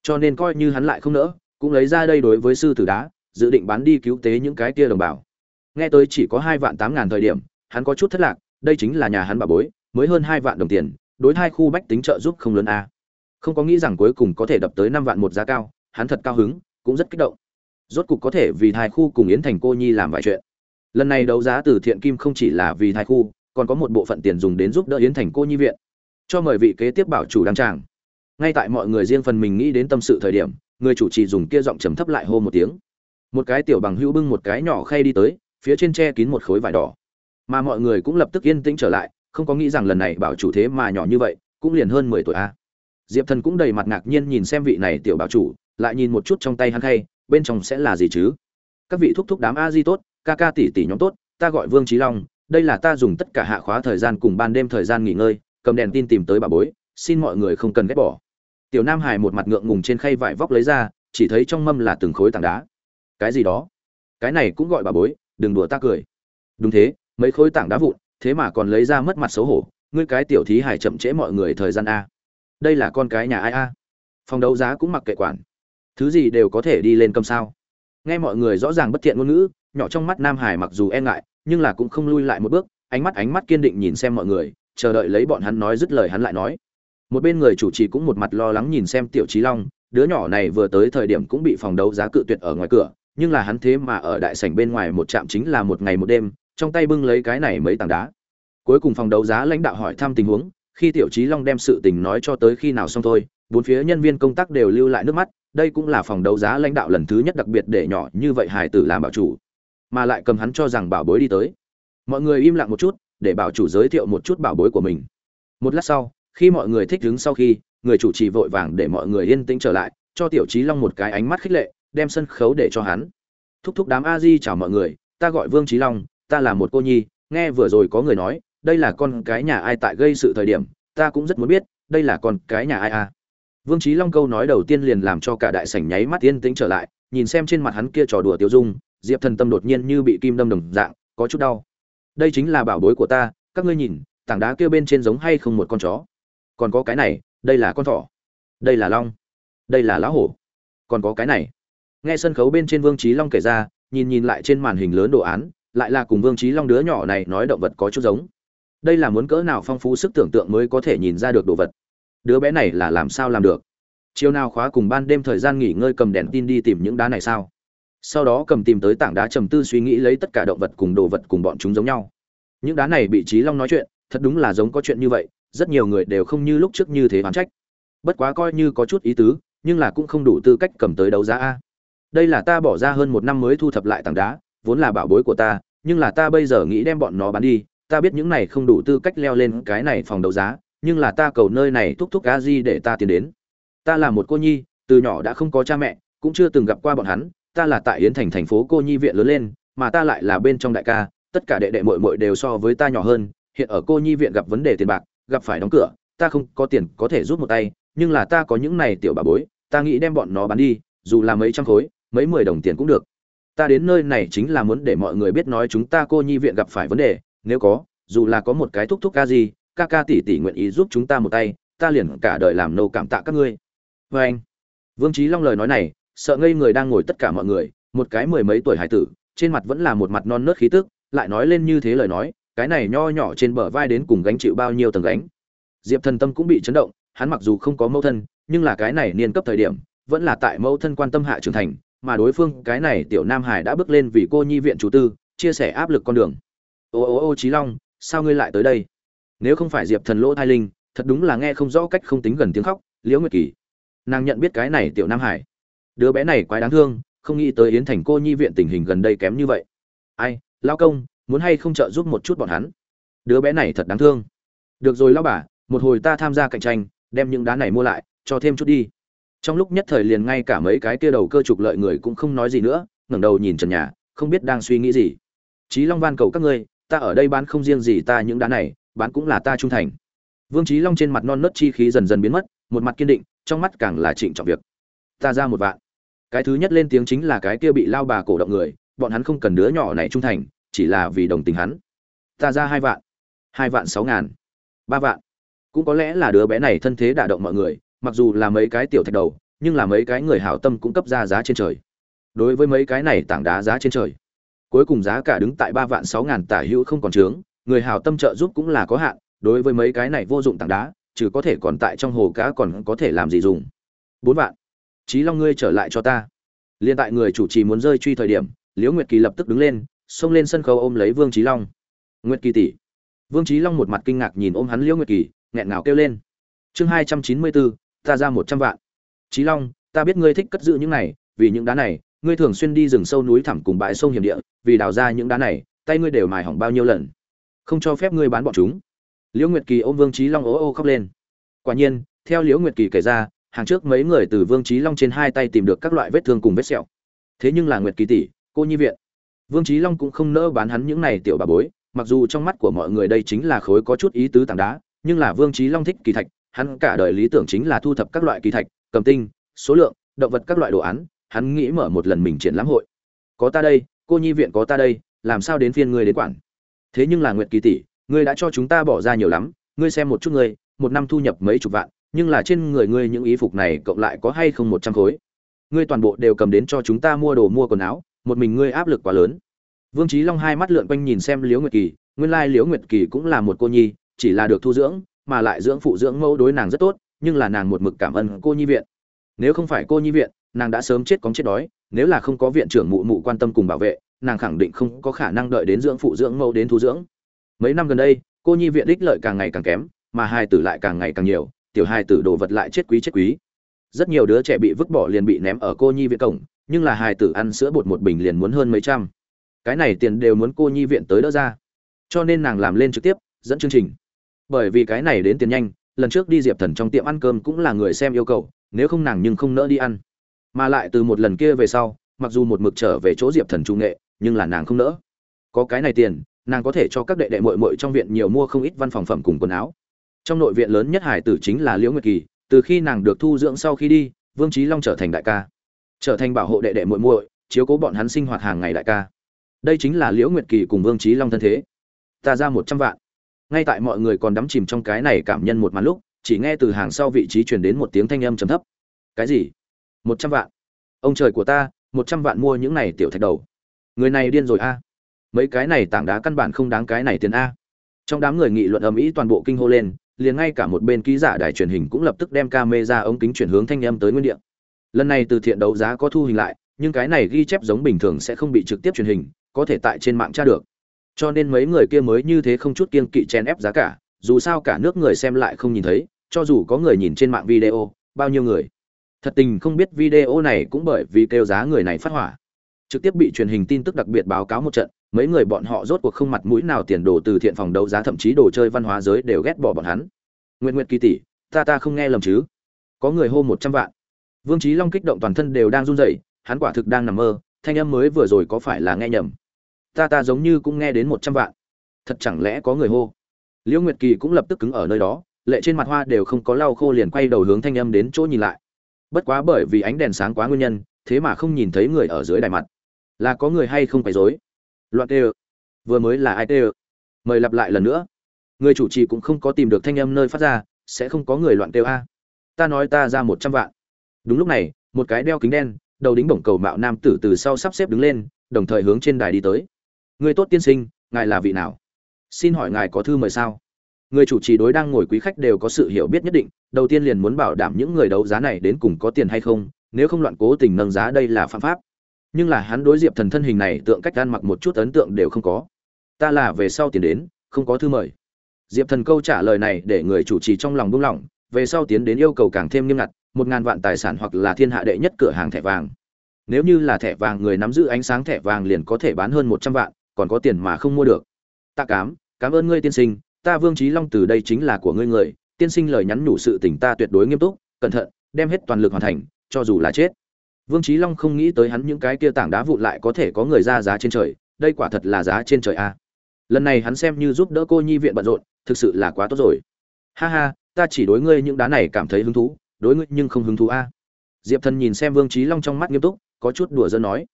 Speaker 1: Cho nên coi như hắn lại không nỡ, cũng lấy ra đây đối với sư tử đá dự định bán đi cứu tế những cái kia đồng bào. Nghe tới chỉ có hai vạn tám ngàn thời điểm, hắn có chút thất lạc, đây chính là nhà hắn bà bối, mới hơn hai vạn đồng tiền, đối hai khu bách tính trợ giúp không lớn a. Không có nghĩ rằng cuối cùng có thể đập tới năm vạn một giá cao, hắn thật cao hứng, cũng rất kích động. Rốt cục có thể vì thai khu cùng yến thành cô nhi làm vài chuyện. Lần này đấu giá từ thiện kim không chỉ là vì thai khu, còn có một bộ phận tiền dùng đến giúp đỡ yến thành cô nhi viện. Cho mời vị kế tiếp bảo chủ đăng tràng. Ngay tại mọi người riêng phần mình nghĩ đến tâm sự thời điểm, người chủ trì dùng kia giọng trầm thấp lại hô một tiếng một cái tiểu bằng hữu bưng một cái nhỏ khay đi tới, phía trên che kín một khối vải đỏ. Mà mọi người cũng lập tức yên tĩnh trở lại, không có nghĩ rằng lần này bảo chủ thế mà nhỏ như vậy, cũng liền hơn mười tuổi a. Diệp thần cũng đầy mặt ngạc nhiên nhìn xem vị này tiểu bảo chủ, lại nhìn một chút trong tay hắn khay, bên trong sẽ là gì chứ? Các vị thúc thúc đám a di tốt, ca ca tỷ tỷ nhóm tốt, ta gọi vương trí long, đây là ta dùng tất cả hạ khóa thời gian cùng ban đêm thời gian nghỉ ngơi, cầm đèn tin tìm tới bà bối, xin mọi người không cần ghét bỏ. Tiểu nam hải một mặt ngượng ngùng trên khay vải vóc lấy ra, chỉ thấy trong mâm là từng khối tảng đá cái gì đó. Cái này cũng gọi bà bối, đừng đùa ta cười. Đúng thế, mấy khối tảng đá vụn, thế mà còn lấy ra mất mặt xấu hổ, ngươi cái tiểu thí hải chậm trễ mọi người thời gian a. Đây là con cái nhà ai a? Phòng đấu giá cũng mặc kệ quản. Thứ gì đều có thể đi lên cầm sao? Nghe mọi người rõ ràng bất thiện ngôn ngữ, nhỏ trong mắt nam hải mặc dù e ngại, nhưng là cũng không lui lại một bước, ánh mắt ánh mắt kiên định nhìn xem mọi người, chờ đợi lấy bọn hắn nói dứt lời hắn lại nói. Một bên người chủ trì cũng một mặt lo lắng nhìn xem tiểu trí long, đứa nhỏ này vừa tới thời điểm cũng bị phòng đấu giá cự tuyệt ở ngoài cửa nhưng là hắn thế mà ở đại sảnh bên ngoài một trạm chính là một ngày một đêm, trong tay bưng lấy cái này mấy tảng đá. Cuối cùng phòng đấu giá lãnh đạo hỏi thăm tình huống, khi tiểu chí long đem sự tình nói cho tới khi nào xong thôi, bốn phía nhân viên công tác đều lưu lại nước mắt, đây cũng là phòng đấu giá lãnh đạo lần thứ nhất đặc biệt để nhỏ như vậy hải tử làm bảo chủ, mà lại cầm hắn cho rằng bảo bối đi tới. Mọi người im lặng một chút, để bảo chủ giới thiệu một chút bảo bối của mình. Một lát sau, khi mọi người thích đứng sau khi, người chủ trì vội vàng để mọi người yên tĩnh trở lại, cho tiểu chí long một cái ánh mắt khích lệ đem sân khấu để cho hắn. Thúc thúc đám a di chào mọi người, ta gọi vương trí long, ta là một cô nhi, nghe vừa rồi có người nói, đây là con cái nhà ai tại gây sự thời điểm, ta cũng rất muốn biết, đây là con cái nhà ai à? Vương trí long câu nói đầu tiên liền làm cho cả đại sảnh nháy mắt yên tĩnh trở lại, nhìn xem trên mặt hắn kia trò đùa tiêu dung, diệp thần tâm đột nhiên như bị kim đâm đồng dạng, có chút đau. Đây chính là bảo bối của ta, các ngươi nhìn, tảng đá kia bên trên giống hay không một con chó? Còn có cái này, đây là con thỏ. Đây là long. Đây là lão hổ. Còn có cái này nghe sân khấu bên trên vương trí long kể ra, nhìn nhìn lại trên màn hình lớn đồ án, lại là cùng vương trí long đứa nhỏ này nói động vật có chút giống. Đây là muốn cỡ nào phong phú sức tưởng tượng mới có thể nhìn ra được đồ vật? Đứa bé này là làm sao làm được? Chiều nào khóa cùng ban đêm thời gian nghỉ ngơi cầm đèn tin đi tìm những đá này sao? Sau đó cầm tìm tới tảng đá trầm tư suy nghĩ lấy tất cả động vật cùng đồ vật cùng bọn chúng giống nhau. Những đá này bị trí long nói chuyện, thật đúng là giống có chuyện như vậy, rất nhiều người đều không như lúc trước như thế oán trách. Bất quá coi như có chút ý tứ, nhưng là cũng không đủ tư cách cầm tới đấu giá a đây là ta bỏ ra hơn một năm mới thu thập lại tảng đá, vốn là bảo bối của ta, nhưng là ta bây giờ nghĩ đem bọn nó bán đi, ta biết những này không đủ tư cách leo lên cái này phòng đấu giá, nhưng là ta cầu nơi này thúc thúc a di để ta tiến đến. Ta là một cô nhi, từ nhỏ đã không có cha mẹ, cũng chưa từng gặp qua bọn hắn, ta là tại yến thành thành phố cô nhi viện lớn lên, mà ta lại là bên trong đại ca, tất cả đệ đệ muội muội đều so với ta nhỏ hơn, hiện ở cô nhi viện gặp vấn đề tiền bạc, gặp phải đóng cửa, ta không có tiền có thể rút một tay, nhưng là ta có những này tiểu bà bối, ta nghĩ đem bọn nó bán đi, dù là mấy trăm khối mấy mười đồng tiền cũng được. Ta đến nơi này chính là muốn để mọi người biết nói chúng ta cô nhi viện gặp phải vấn đề. Nếu có, dù là có một cái thúc thúc ca gì, ca ca tỷ tỷ nguyện ý giúp chúng ta một tay, ta liền cả đời làm nô cảm tạ các ngươi. Vê anh, vương trí long lời nói này, sợ ngây người đang ngồi tất cả mọi người, một cái mười mấy tuổi hải tử, trên mặt vẫn là một mặt non nớt khí tức, lại nói lên như thế lời nói, cái này nho nhỏ trên bờ vai đến cùng gánh chịu bao nhiêu tầng gánh. Diệp thần tâm cũng bị chấn động, hắn mặc dù không có mẫu thân, nhưng là cái này niên cấp thời điểm, vẫn là tại mẫu thân quan tâm hạ trưởng thành mà đối phương cái này tiểu nam hải đã bước lên vì cô nhi viện chủ tư, chia sẻ áp lực con đường. Ô ô ô trí long, sao ngươi lại tới đây? Nếu không phải diệp thần lỗ thai linh, thật đúng là nghe không rõ cách không tính gần tiếng khóc, liễu nguyệt kỳ. Nàng nhận biết cái này tiểu nam hải. Đứa bé này quái đáng thương, không nghĩ tới yến thành cô nhi viện tình hình gần đây kém như vậy. Ai lao công, muốn hay không trợ giúp một chút bọn hắn? Đứa bé này thật đáng thương. Được rồi lao bà, một hồi ta tham gia cạnh tranh, đem những đá này mua lại, cho thêm chút đi trong lúc nhất thời liền ngay cả mấy cái kia đầu cơ trục lợi người cũng không nói gì nữa ngẩng đầu nhìn trần nhà không biết đang suy nghĩ gì Chí Long van cầu các ngươi, ta ở đây bán không riêng gì ta những đá này, bán cũng là ta trung thành. Vương Chí Long trên mặt non nớt chi khí dần dần biến mất, một mặt kiên định, trong mắt càng là trịnh trọng việc. Ta ra một vạn. Cái thứ nhất lên tiếng chính là cái kia bị lao bà cổ động người, bọn hắn không cần đứa nhỏ này trung thành, chỉ là vì đồng tình hắn. Ta ra hai vạn. Hai vạn sáu ngàn. Ba vạn. Cũng có lẽ là đứa bé này thân thế đả động mọi người, mặc dù là mấy cái tiểu thạch đầu, nhưng là mấy cái người hảo tâm cũng cấp ra giá trên trời. Đối với mấy cái này tảng đá giá trên trời cuối cùng giá cả đứng tại ba vạn sáu ngàn tả hữu không còn trướng người hảo tâm trợ giúp cũng là có hạn đối với mấy cái này vô dụng tảng đá trừ có thể còn tại trong hồ cá còn có thể làm gì dùng. Bốn vạn. Trí long ngươi trở lại cho ta. Liên tại người chủ trì muốn rơi truy thời điểm liễu nguyệt kỳ lập tức đứng lên xông lên sân khấu ôm lấy vương trí long. Nguyệt kỳ tỷ. Vương trí long một mặt kinh ngạc nhìn ôm hắn liễu nguyệt kỳ nghẹn ngào kêu lên. Chương hai trăm chín mươi bốn ta ra một trăm vạn. Trí long, ta biết ngươi thích cất giữ những này, vì những đá này, ngươi thường xuyên đi rừng sâu núi thẳm cùng bãi sông hiểm địa, vì đào ra những đá này, tay ngươi đều mài hỏng bao nhiêu lần. Không cho phép ngươi bán bọn chúng. Liễu nguyệt kỳ ôm vương trí long ố ô khóc lên. Quả nhiên, theo liễu nguyệt kỳ kể ra, hàng trước mấy người từ vương trí long trên hai tay tìm được các loại vết thương cùng vết sẹo. Thế nhưng là nguyệt kỳ tỷ, cô nhi viện. Vương trí long cũng không nỡ bán hắn những này tiểu bà bối, mặc dù trong mắt của mọi người đây chính là khối có chút ý tứ tảng đá, nhưng là vương trí long thích kỳ thạch hắn cả đời lý tưởng chính là thu thập các loại kỳ thạch, cầm tinh, số lượng, động vật các loại đồ án, hắn nghĩ mở một lần mình triển lãm hội. Có ta đây, cô nhi viện có ta đây, làm sao đến phiên ngươi đến quản? Thế nhưng là nguyệt kỳ tỷ, ngươi đã cho chúng ta bỏ ra nhiều lắm, ngươi xem một chút ngươi, một năm thu nhập mấy chục vạn, nhưng là trên người ngươi những ý phục này cộng lại có hay không một trăm khối? Ngươi toàn bộ đều cầm đến cho chúng ta mua đồ mua quần áo, một mình ngươi áp lực quá lớn. Vương trí long hai mắt lượn quanh nhìn xem liễu nguyệt kỳ, nguyên lai liễu nguyệt kỳ cũng là một cô nhi, chỉ là được thu dưỡng mà lại dưỡng phụ dưỡng mẫu đối nàng rất tốt, nhưng là nàng một mực cảm ơn cô nhi viện. Nếu không phải cô nhi viện, nàng đã sớm chết cóng chết đói, nếu là không có viện trưởng mụ mụ quan tâm cùng bảo vệ, nàng khẳng định không có khả năng đợi đến dưỡng phụ dưỡng mẫu đến thu dưỡng. Mấy năm gần đây, cô nhi viện ích lợi càng ngày càng kém, mà hai tử lại càng ngày càng nhiều, tiểu hai tử đồ vật lại chết quý chết quý. Rất nhiều đứa trẻ bị vứt bỏ liền bị ném ở cô nhi viện cổng, nhưng là hai tử ăn sữa bột một bình liền muốn hơn mấy trăm. Cái này tiền đều muốn cô nhi viện tới đỡ ra. Cho nên nàng làm lên trực tiếp, dẫn chương trình bởi vì cái này đến tiền nhanh, lần trước đi diệp thần trong tiệm ăn cơm cũng là người xem yêu cầu, nếu không nàng nhưng không nỡ đi ăn. Mà lại từ một lần kia về sau, mặc dù một mực trở về chỗ diệp thần trung nghệ, nhưng là nàng không nỡ. Có cái này tiền, nàng có thể cho các đệ đệ mội mội trong viện nhiều mua không ít văn phòng phẩm cùng quần áo. Trong nội viện lớn nhất hải tử chính là liễu nguyệt kỳ, từ khi nàng được thu dưỡng sau khi đi, vương trí long trở thành đại ca. Trở thành bảo hộ đệ đệ muội muội, chiếu cố bọn hắn sinh hoạt hàng ngày đại ca. Đây chính là liễu nguyệt kỳ cùng vương trí long thân thế. Ta ra một trăm vạn ngay tại mọi người còn đắm chìm trong cái này cảm nhân một màn lúc, chỉ nghe từ hàng sau vị trí truyền đến một tiếng thanh âm trầm thấp. Cái gì? Một trăm vạn. Ông trời của ta, một trăm vạn mua những này tiểu thạch đầu. Người này điên rồi a. Mấy cái này tảng đá căn bản không đáng cái này tiền a. Trong đám người nghị luận ầm ĩ toàn bộ kinh hô lên, liền ngay cả một bên ký giả đài truyền hình cũng lập tức đem camera ống kính chuyển hướng thanh âm tới nguyên địa. Lần này từ thiện đấu giá có thu hình lại, nhưng cái này ghi chép giống bình thường sẽ không bị trực tiếp truyền hình, có thể tại trên mạng tra được cho nên mấy người kia mới như thế không chút kiên kỵ chen ép giá cả, dù sao cả nước người xem lại không nhìn thấy, cho dù có người nhìn trên mạng video, bao nhiêu người. Thật tình không biết video này cũng bởi vì kêu giá người này phát hỏa. Trực tiếp bị truyền hình tin tức đặc biệt báo cáo một trận, mấy người bọn họ rốt cuộc không mặt mũi nào tiền đồ từ thiện phòng đấu giá thậm chí đồ chơi văn hóa giới đều ghét bỏ bọn hắn. Nguyện nguyện kỳ tỷ, ta ta không nghe lầm chứ? Có người hô một trăm vạn. Vương trí long kích động toàn thân đều đang run rẩy, hắn quả thực đang nằm mơ, thanh âm mới vừa rồi có phải là nghe nhầm? Ta ta giống như cũng nghe đến một trăm vạn. Thật chẳng lẽ có người hô? Liễu nguyệt kỳ cũng lập tức cứng ở nơi đó, lệ trên mặt hoa đều không có lau khô liền quay đầu hướng thanh âm đến chỗ nhìn lại. Bất quá bởi vì ánh đèn sáng quá nguyên nhân, thế mà không nhìn thấy người ở dưới đài mặt. Là có người hay không phải dối loạn tê vừa mới là ai tê mời lặp lại lần nữa. Người chủ trì cũng không có tìm được thanh âm nơi phát ra, sẽ không có người loạn kêu a. Ta nói ta ra một trăm vạn. Đúng lúc này, một cái đeo kính đen, đầu đính bổng cầu mạo nam tử từ sau sắp xếp đứng lên, đồng thời hướng trên đài đi tới người tốt tiên sinh, ngài là vị nào? Xin hỏi ngài có thư mời sao? Người chủ trì đối đang ngồi quý khách đều có sự hiểu biết nhất định, đầu tiên liền muốn bảo đảm những người đấu giá này đến cùng có tiền hay không, nếu không loạn cố tình nâng giá đây là phạm pháp. Nhưng là hắn đối diệp thần thân hình này tượng cách gan mặc một chút ấn tượng đều không có. Ta là về sau tiền đến, không có thư mời. Diệp thần câu trả lời này để người chủ trì trong lòng buông lỏng, về sau tiến đến yêu cầu càng thêm nghiêm ngặt, một ngàn vạn tài sản hoặc là thiên hạ đệ nhất cửa hàng thẻ vàng. Nếu như là thẻ vàng người nắm giữ ánh sáng thẻ vàng liền có thể bán hơn một trăm vạn còn có tiền mà không mua được. Ta cám, cảm ơn ngươi tiên sinh, ta vương trí long từ đây chính là của ngươi người, tiên sinh lời nhắn nhủ sự tình ta tuyệt đối nghiêm túc, cẩn thận, đem hết toàn lực hoàn thành, cho dù là chết. Vương trí long không nghĩ tới hắn những cái kia tảng đá vụn lại có thể có người ra giá trên trời, đây quả thật là giá trên trời a. Lần này hắn xem như giúp đỡ cô nhi viện bận rộn, thực sự là quá tốt rồi. Ha ha, ta chỉ đối ngươi những đá này cảm thấy hứng thú, đối ngươi nhưng không hứng thú a. Diệp thần nhìn xem vương trí long trong mắt nghiêm túc, có chút đùa dân nói.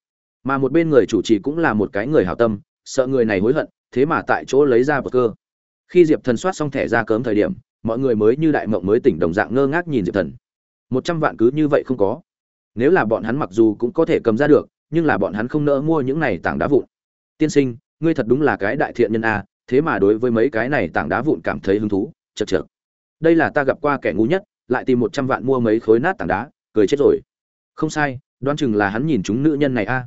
Speaker 1: Mà một bên người chủ trì cũng là một cái người hảo tâm sợ người này hối hận, thế mà tại chỗ lấy ra bờ cơ. Khi diệp thần soát xong thẻ ra cớm thời điểm, mọi người mới như đại mộng mới tỉnh đồng dạng ngơ ngác nhìn diệp thần. Một trăm vạn cứ như vậy không có. Nếu là bọn hắn mặc dù cũng có thể cầm ra được, nhưng là bọn hắn không nỡ mua những này tảng đá vụn. Tiên sinh, ngươi thật đúng là cái đại thiện nhân a, thế mà đối với mấy cái này tảng đá vụn cảm thấy hứng thú, chật chật đây là ta gặp qua kẻ ngu nhất, lại tìm một trăm vạn mua mấy khối nát tảng đá, cười chết rồi. Không sai, đoán chừng là hắn nhìn chúng nữ nhân này a.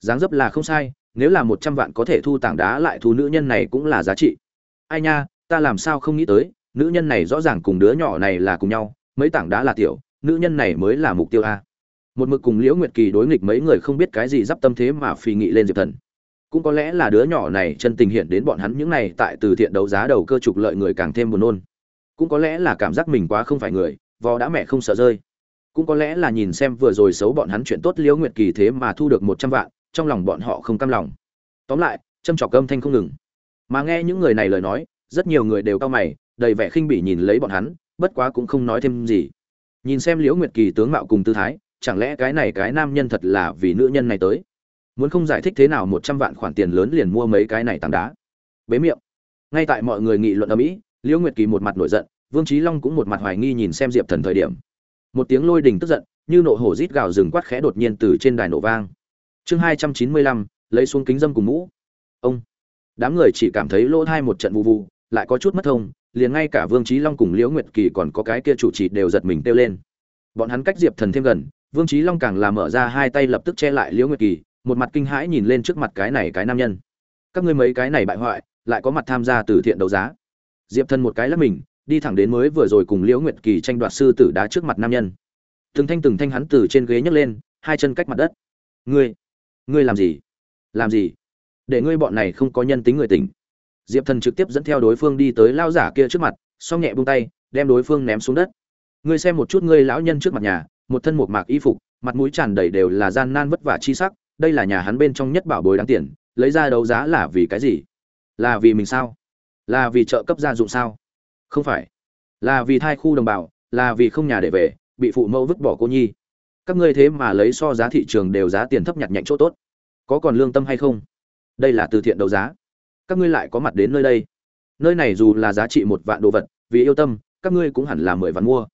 Speaker 1: Dáng dấp là không sai nếu là một trăm vạn có thể thu tảng đá lại thu nữ nhân này cũng là giá trị. Ai nha, ta làm sao không nghĩ tới, nữ nhân này rõ ràng cùng đứa nhỏ này là cùng nhau, mấy tảng đá là tiểu, nữ nhân này mới là mục tiêu a. Một mực cùng liễu nguyệt kỳ đối nghịch mấy người không biết cái gì d i p tâm thế mà phì nghị lên diệp thần. Cũng có lẽ là đứa nhỏ này chân tình hiện đến bọn hắn những này tại từ thiện đấu giá đầu cơ trục lợi người càng thêm buồn nôn. Cũng có lẽ là cảm giác mình quá không phải người, vò đã mẹ không sợ rơi. Cũng có lẽ là nhìn xem vừa rồi xấu bọn hắn chuyện tốt liễu nguyệt kỳ thế mà thu được một trăm vạn trong lòng bọn họ không cam lòng. Tóm lại, châm trọc âm thanh không ngừng. Mà nghe những người này lời nói, rất nhiều người đều cao mày, đầy vẻ khinh bỉ nhìn lấy bọn hắn, bất quá cũng không nói thêm gì. Nhìn xem liễu nguyệt kỳ tướng mạo cùng tư thái, chẳng lẽ cái này cái nam nhân thật là vì nữ nhân này tới? Muốn không giải thích thế nào một trăm vạn khoản tiền lớn liền mua mấy cái này tảng đá? Bế miệng. Ngay tại mọi người nghị luận ở mỹ liễu nguyệt kỳ một mặt nổi giận, vương trí long cũng một mặt hoài nghi nhìn xem diệp thần thời điểm. Một tiếng lôi đình tức giận, như nộ hổ rít gào rừng quát khẽ đột nhiên từ trên đài nổ vang chương hai trăm chín mươi lăm, lấy xuống kính dâm cùng mũ. Ông. Đám người chỉ cảm thấy lỗ thai một trận vụ vụ, lại có chút mất thông liền ngay cả vương trí long cùng liễu nguyệt kỳ còn có cái kia chủ trì đều giật mình kêu lên. Bọn hắn cách diệp thần thêm gần, vương trí long càng làm mở ra hai tay lập tức che lại liễu nguyệt kỳ, một mặt kinh hãi nhìn lên trước mặt cái này cái nam nhân. Các ngươi mấy cái này bại hoại, lại có mặt tham gia từ thiện đấu giá. Diệp thần một cái lắp mình, đi thẳng đến mới vừa rồi cùng liễu nguyệt kỳ tranh đoạt sư tử đá trước mặt nam nhân. Từng thanh từng thanh hắn từ trên ghế nhấc lên, hai chân cách mặt đất. Ngươi ngươi làm gì? Làm gì? Để ngươi bọn này không có nhân tính người tình. diệp thần trực tiếp dẫn theo đối phương đi tới lao giả kia trước mặt, xong nhẹ buông tay, đem đối phương ném xuống đất. Ngươi xem một chút ngươi lão nhân trước mặt nhà, một thân một mạc y phục, mặt mũi tràn đầy đều là gian nan vất vả chi sắc, đây là nhà hắn bên trong nhất bảo bối đáng tiền, lấy ra đấu giá là vì cái gì? Là vì mình sao? Là vì trợ cấp gia dụng sao? Không phải. Là vì thai khu đồng bào, là vì không nhà để về, bị phụ mẫu vứt bỏ cô nhi các ngươi thế mà lấy so giá thị trường đều giá tiền thấp nhặt nhạnh chỗ tốt, có còn lương tâm hay không? Đây là từ thiện đấu giá. Các ngươi lại có mặt đến nơi đây. Nơi này dù là giá trị một vạn đồ vật, vì yêu tâm, các ngươi cũng hẳn là mười vạn mua.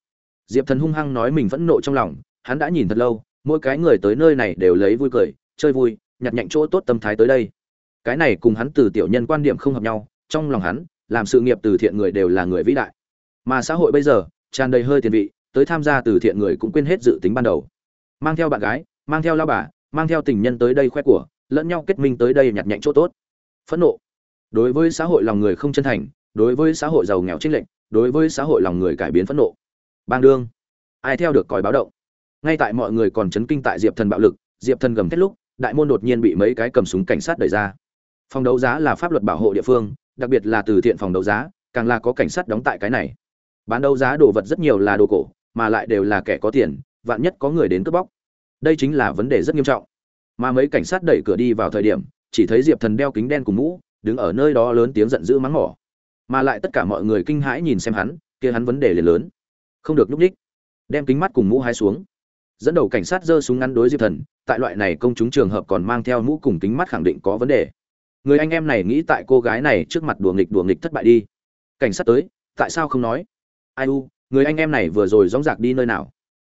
Speaker 1: Diệp thần hung hăng nói mình phẫn nộ trong lòng, hắn đã nhìn thật lâu, mỗi cái người tới nơi này đều lấy vui cười, chơi vui, nhặt nhạnh chỗ tốt tâm thái tới đây. Cái này cùng hắn từ tiểu nhân quan điểm không hợp nhau, trong lòng hắn, làm sự nghiệp từ thiện người đều là người vĩ đại. Mà xã hội bây giờ, tràn đầy hơi tiền vị, tới tham gia từ thiện người cũng quên hết dự tính ban đầu mang theo bạn gái, mang theo lao bà, mang theo tình nhân tới đây khoe của, lẫn nhau kết minh tới đây nhặt nhạnh chỗ tốt. Phẫn nộ. Đối với xã hội lòng người không chân thành, đối với xã hội giàu nghèo trích lệnh đối với xã hội lòng người cải biến phẫn nộ. Bang đương. Ai theo được còi báo động. Ngay tại mọi người còn chấn kinh tại diệp thần bạo lực, diệp thần gầm thét lúc, đại môn đột nhiên bị mấy cái cầm súng cảnh sát đẩy ra. Phòng đấu giá là pháp luật bảo hộ địa phương, đặc biệt là từ thiện phòng đấu giá, càng là có cảnh sát đóng tại cái này. Bán đấu giá đồ vật rất nhiều là đồ cổ, mà lại đều là kẻ có tiền vạn nhất có người đến cướp bóc. Đây chính là vấn đề rất nghiêm trọng. Mà mấy cảnh sát đẩy cửa đi vào thời điểm, chỉ thấy diệp thần đeo kính đen cùng mũ, đứng ở nơi đó lớn tiếng giận dữ mắng mỏ. Mà lại tất cả mọi người kinh hãi nhìn xem hắn, kia hắn vấn đề liền lớn. Không được núp ních đem kính mắt cùng mũ hai xuống. Dẫn đầu cảnh sát giơ súng ngắn đối diệp thần, tại loại này công chúng trường hợp còn mang theo mũ cùng kính mắt khẳng định có vấn đề. Người anh em này nghĩ tại cô gái này trước mặt đùa nghịch đùa nghịch thất bại đi. Cảnh sát tới, tại sao không nói? Ai u, người anh em này vừa rồi dóng dạc đi nơi nào?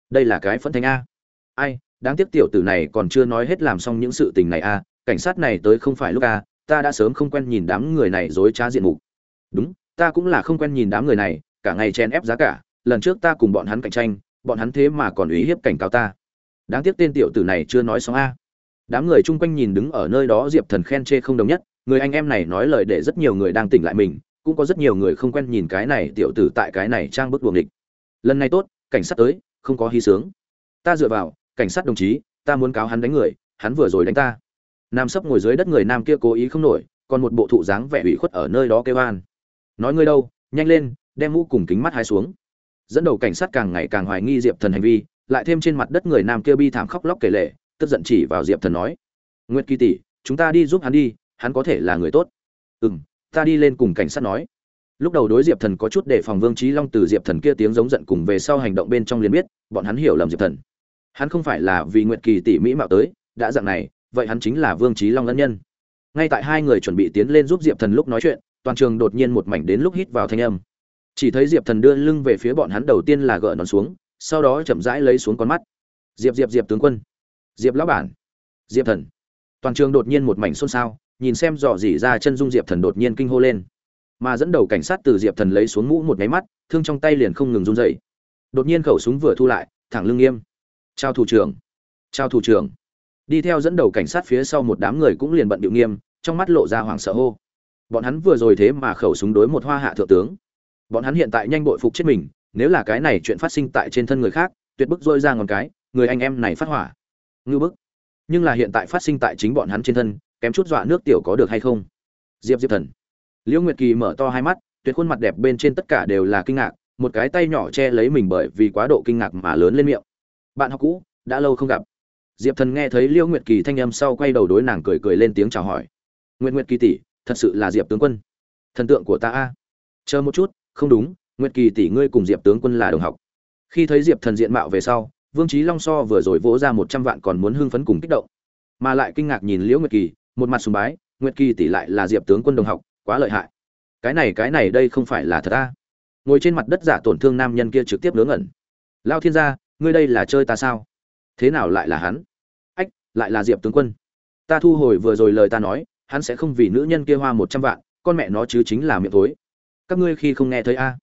Speaker 1: Đây là cái phẫn thanh a. Ai, đáng tiếc tiểu tử này còn chưa nói hết làm xong những sự tình này a, cảnh sát này tới không phải lúc a, ta đã sớm không quen nhìn đám người này dối trá diện mục. Đúng, ta cũng là không quen nhìn đám người này, cả ngày chen ép giá cả, lần trước ta cùng bọn hắn cạnh tranh, bọn hắn thế mà còn ý hiếp cảnh cáo ta. Đáng tiếc tên tiểu tử này chưa nói xong a. Đám người chung quanh nhìn đứng ở nơi đó diệp thần khen chê không đồng nhất, người anh em này nói lời để rất nhiều người đang tỉnh lại mình, cũng có rất nhiều người không quen nhìn cái này tiểu tử tại cái này trang bức buồng địch. Lần này tốt, cảnh sát tới không có hy sướng. Ta dựa vào, cảnh sát đồng chí, ta muốn cáo hắn đánh người, hắn vừa rồi đánh ta. Nam sấp ngồi dưới đất người nam kia cố ý không nổi, còn một bộ thụ dáng vẻ ủy khuất ở nơi đó kêu an. Nói ngươi đâu, nhanh lên, đem mũ cùng kính mắt hai xuống. Dẫn đầu cảnh sát càng ngày càng hoài nghi diệp thần hành vi, lại thêm trên mặt đất người nam kia bi thảm khóc lóc kể lệ tức giận chỉ vào diệp thần nói. Nguyệt kỳ tỷ, chúng ta đi giúp hắn đi, hắn có thể là người tốt. Ừ m ta đi lên cùng cảnh sát nói lúc đầu đối diệp thần có chút để phòng vương trí long từ diệp thần kia tiếng giống giận cùng về sau hành động bên trong liền biết, bọn hắn hiểu lầm diệp thần. Hắn không phải là vì nguyệt kỳ tỷ mỹ mạo tới, đã dạng này, vậy hắn chính là vương trí long lẫn nhân. Ngay tại hai người chuẩn bị tiến lên giúp diệp thần lúc nói chuyện, toàn trường đột nhiên một mảnh đến lúc hít vào thanh âm. Chỉ thấy diệp thần đưa lưng về phía bọn hắn đầu tiên là gỡ nón xuống, sau đó chậm rãi lấy xuống con mắt. Diệp diệp diệp tướng quân. Diệp lão bản. Diệp thần. Toàn trường đột nhiên một mảnh xôn xao, nhìn xem dò dỉ ra chân dung diệp thần đột nhiên kinh hô lên mà dẫn đầu cảnh sát từ diệp thần lấy xuống mũ một máy mắt, thương trong tay liền không ngừng run dậy đột nhiên khẩu súng vừa thu lại, thẳng lưng nghiêm. Chào thủ trưởng, chào thủ trưởng. Đi theo dẫn đầu cảnh sát phía sau một đám người cũng liền bận điệu nghiêm, trong mắt lộ ra hoảng sợ hô. Bọn hắn vừa rồi thế mà khẩu súng đối một hoa hạ thượng tướng. Bọn hắn hiện tại nhanh bội phục chết mình, nếu là cái này chuyện phát sinh tại trên thân người khác, tuyệt bức dôi ra ngọn cái, người anh em này phát hỏa. Ngư bức. Nhưng là hiện tại phát sinh tại chính bọn hắn trên thân, kém chút dọa nước tiểu có được hay không? Diệp diệp thần liễu nguyệt kỳ mở to hai mắt, tuyệt khuôn mặt đẹp bên trên tất cả đều là kinh ngạc, một cái tay nhỏ che lấy mình bởi vì quá độ kinh ngạc mà lớn lên miệng. Bạn học cũ, đã lâu không gặp. Diệp thần nghe thấy liễu nguyệt kỳ thanh âm sau quay đầu đối nàng cười cười lên tiếng chào hỏi. Nguyệt nguyệt kỳ tỷ, thật sự là diệp tướng quân. Thần tượng của ta a. Chờ một chút, không đúng, nguyệt kỳ tỷ ngươi cùng diệp tướng quân là đồng học. Khi thấy diệp thần diện mạo về sau, vương trí long so vừa rồi vỗ ra một trăm vạn còn muốn hưng phấn cùng kích động. Mà lại kinh ngạc nhìn liễu nguyệt kỳ, một mặt sùng bái, nguyệt kỳ tỷ lại là diệp tướng quân đồng học quá lợi hại. Cái này cái này đây không phải là thật ta. Ngồi trên mặt đất giả tổn thương nam nhân kia trực tiếp ngớ ngẩn. Lao thiên gia, ngươi đây là chơi ta sao? Thế nào lại là hắn? Ách, lại là diệp tướng quân. Ta thu hồi vừa rồi lời ta nói, hắn sẽ không vì nữ nhân kia hoa một trăm vạn, con mẹ nó chứ chính là miệng thối. Các ngươi khi không nghe thấy a?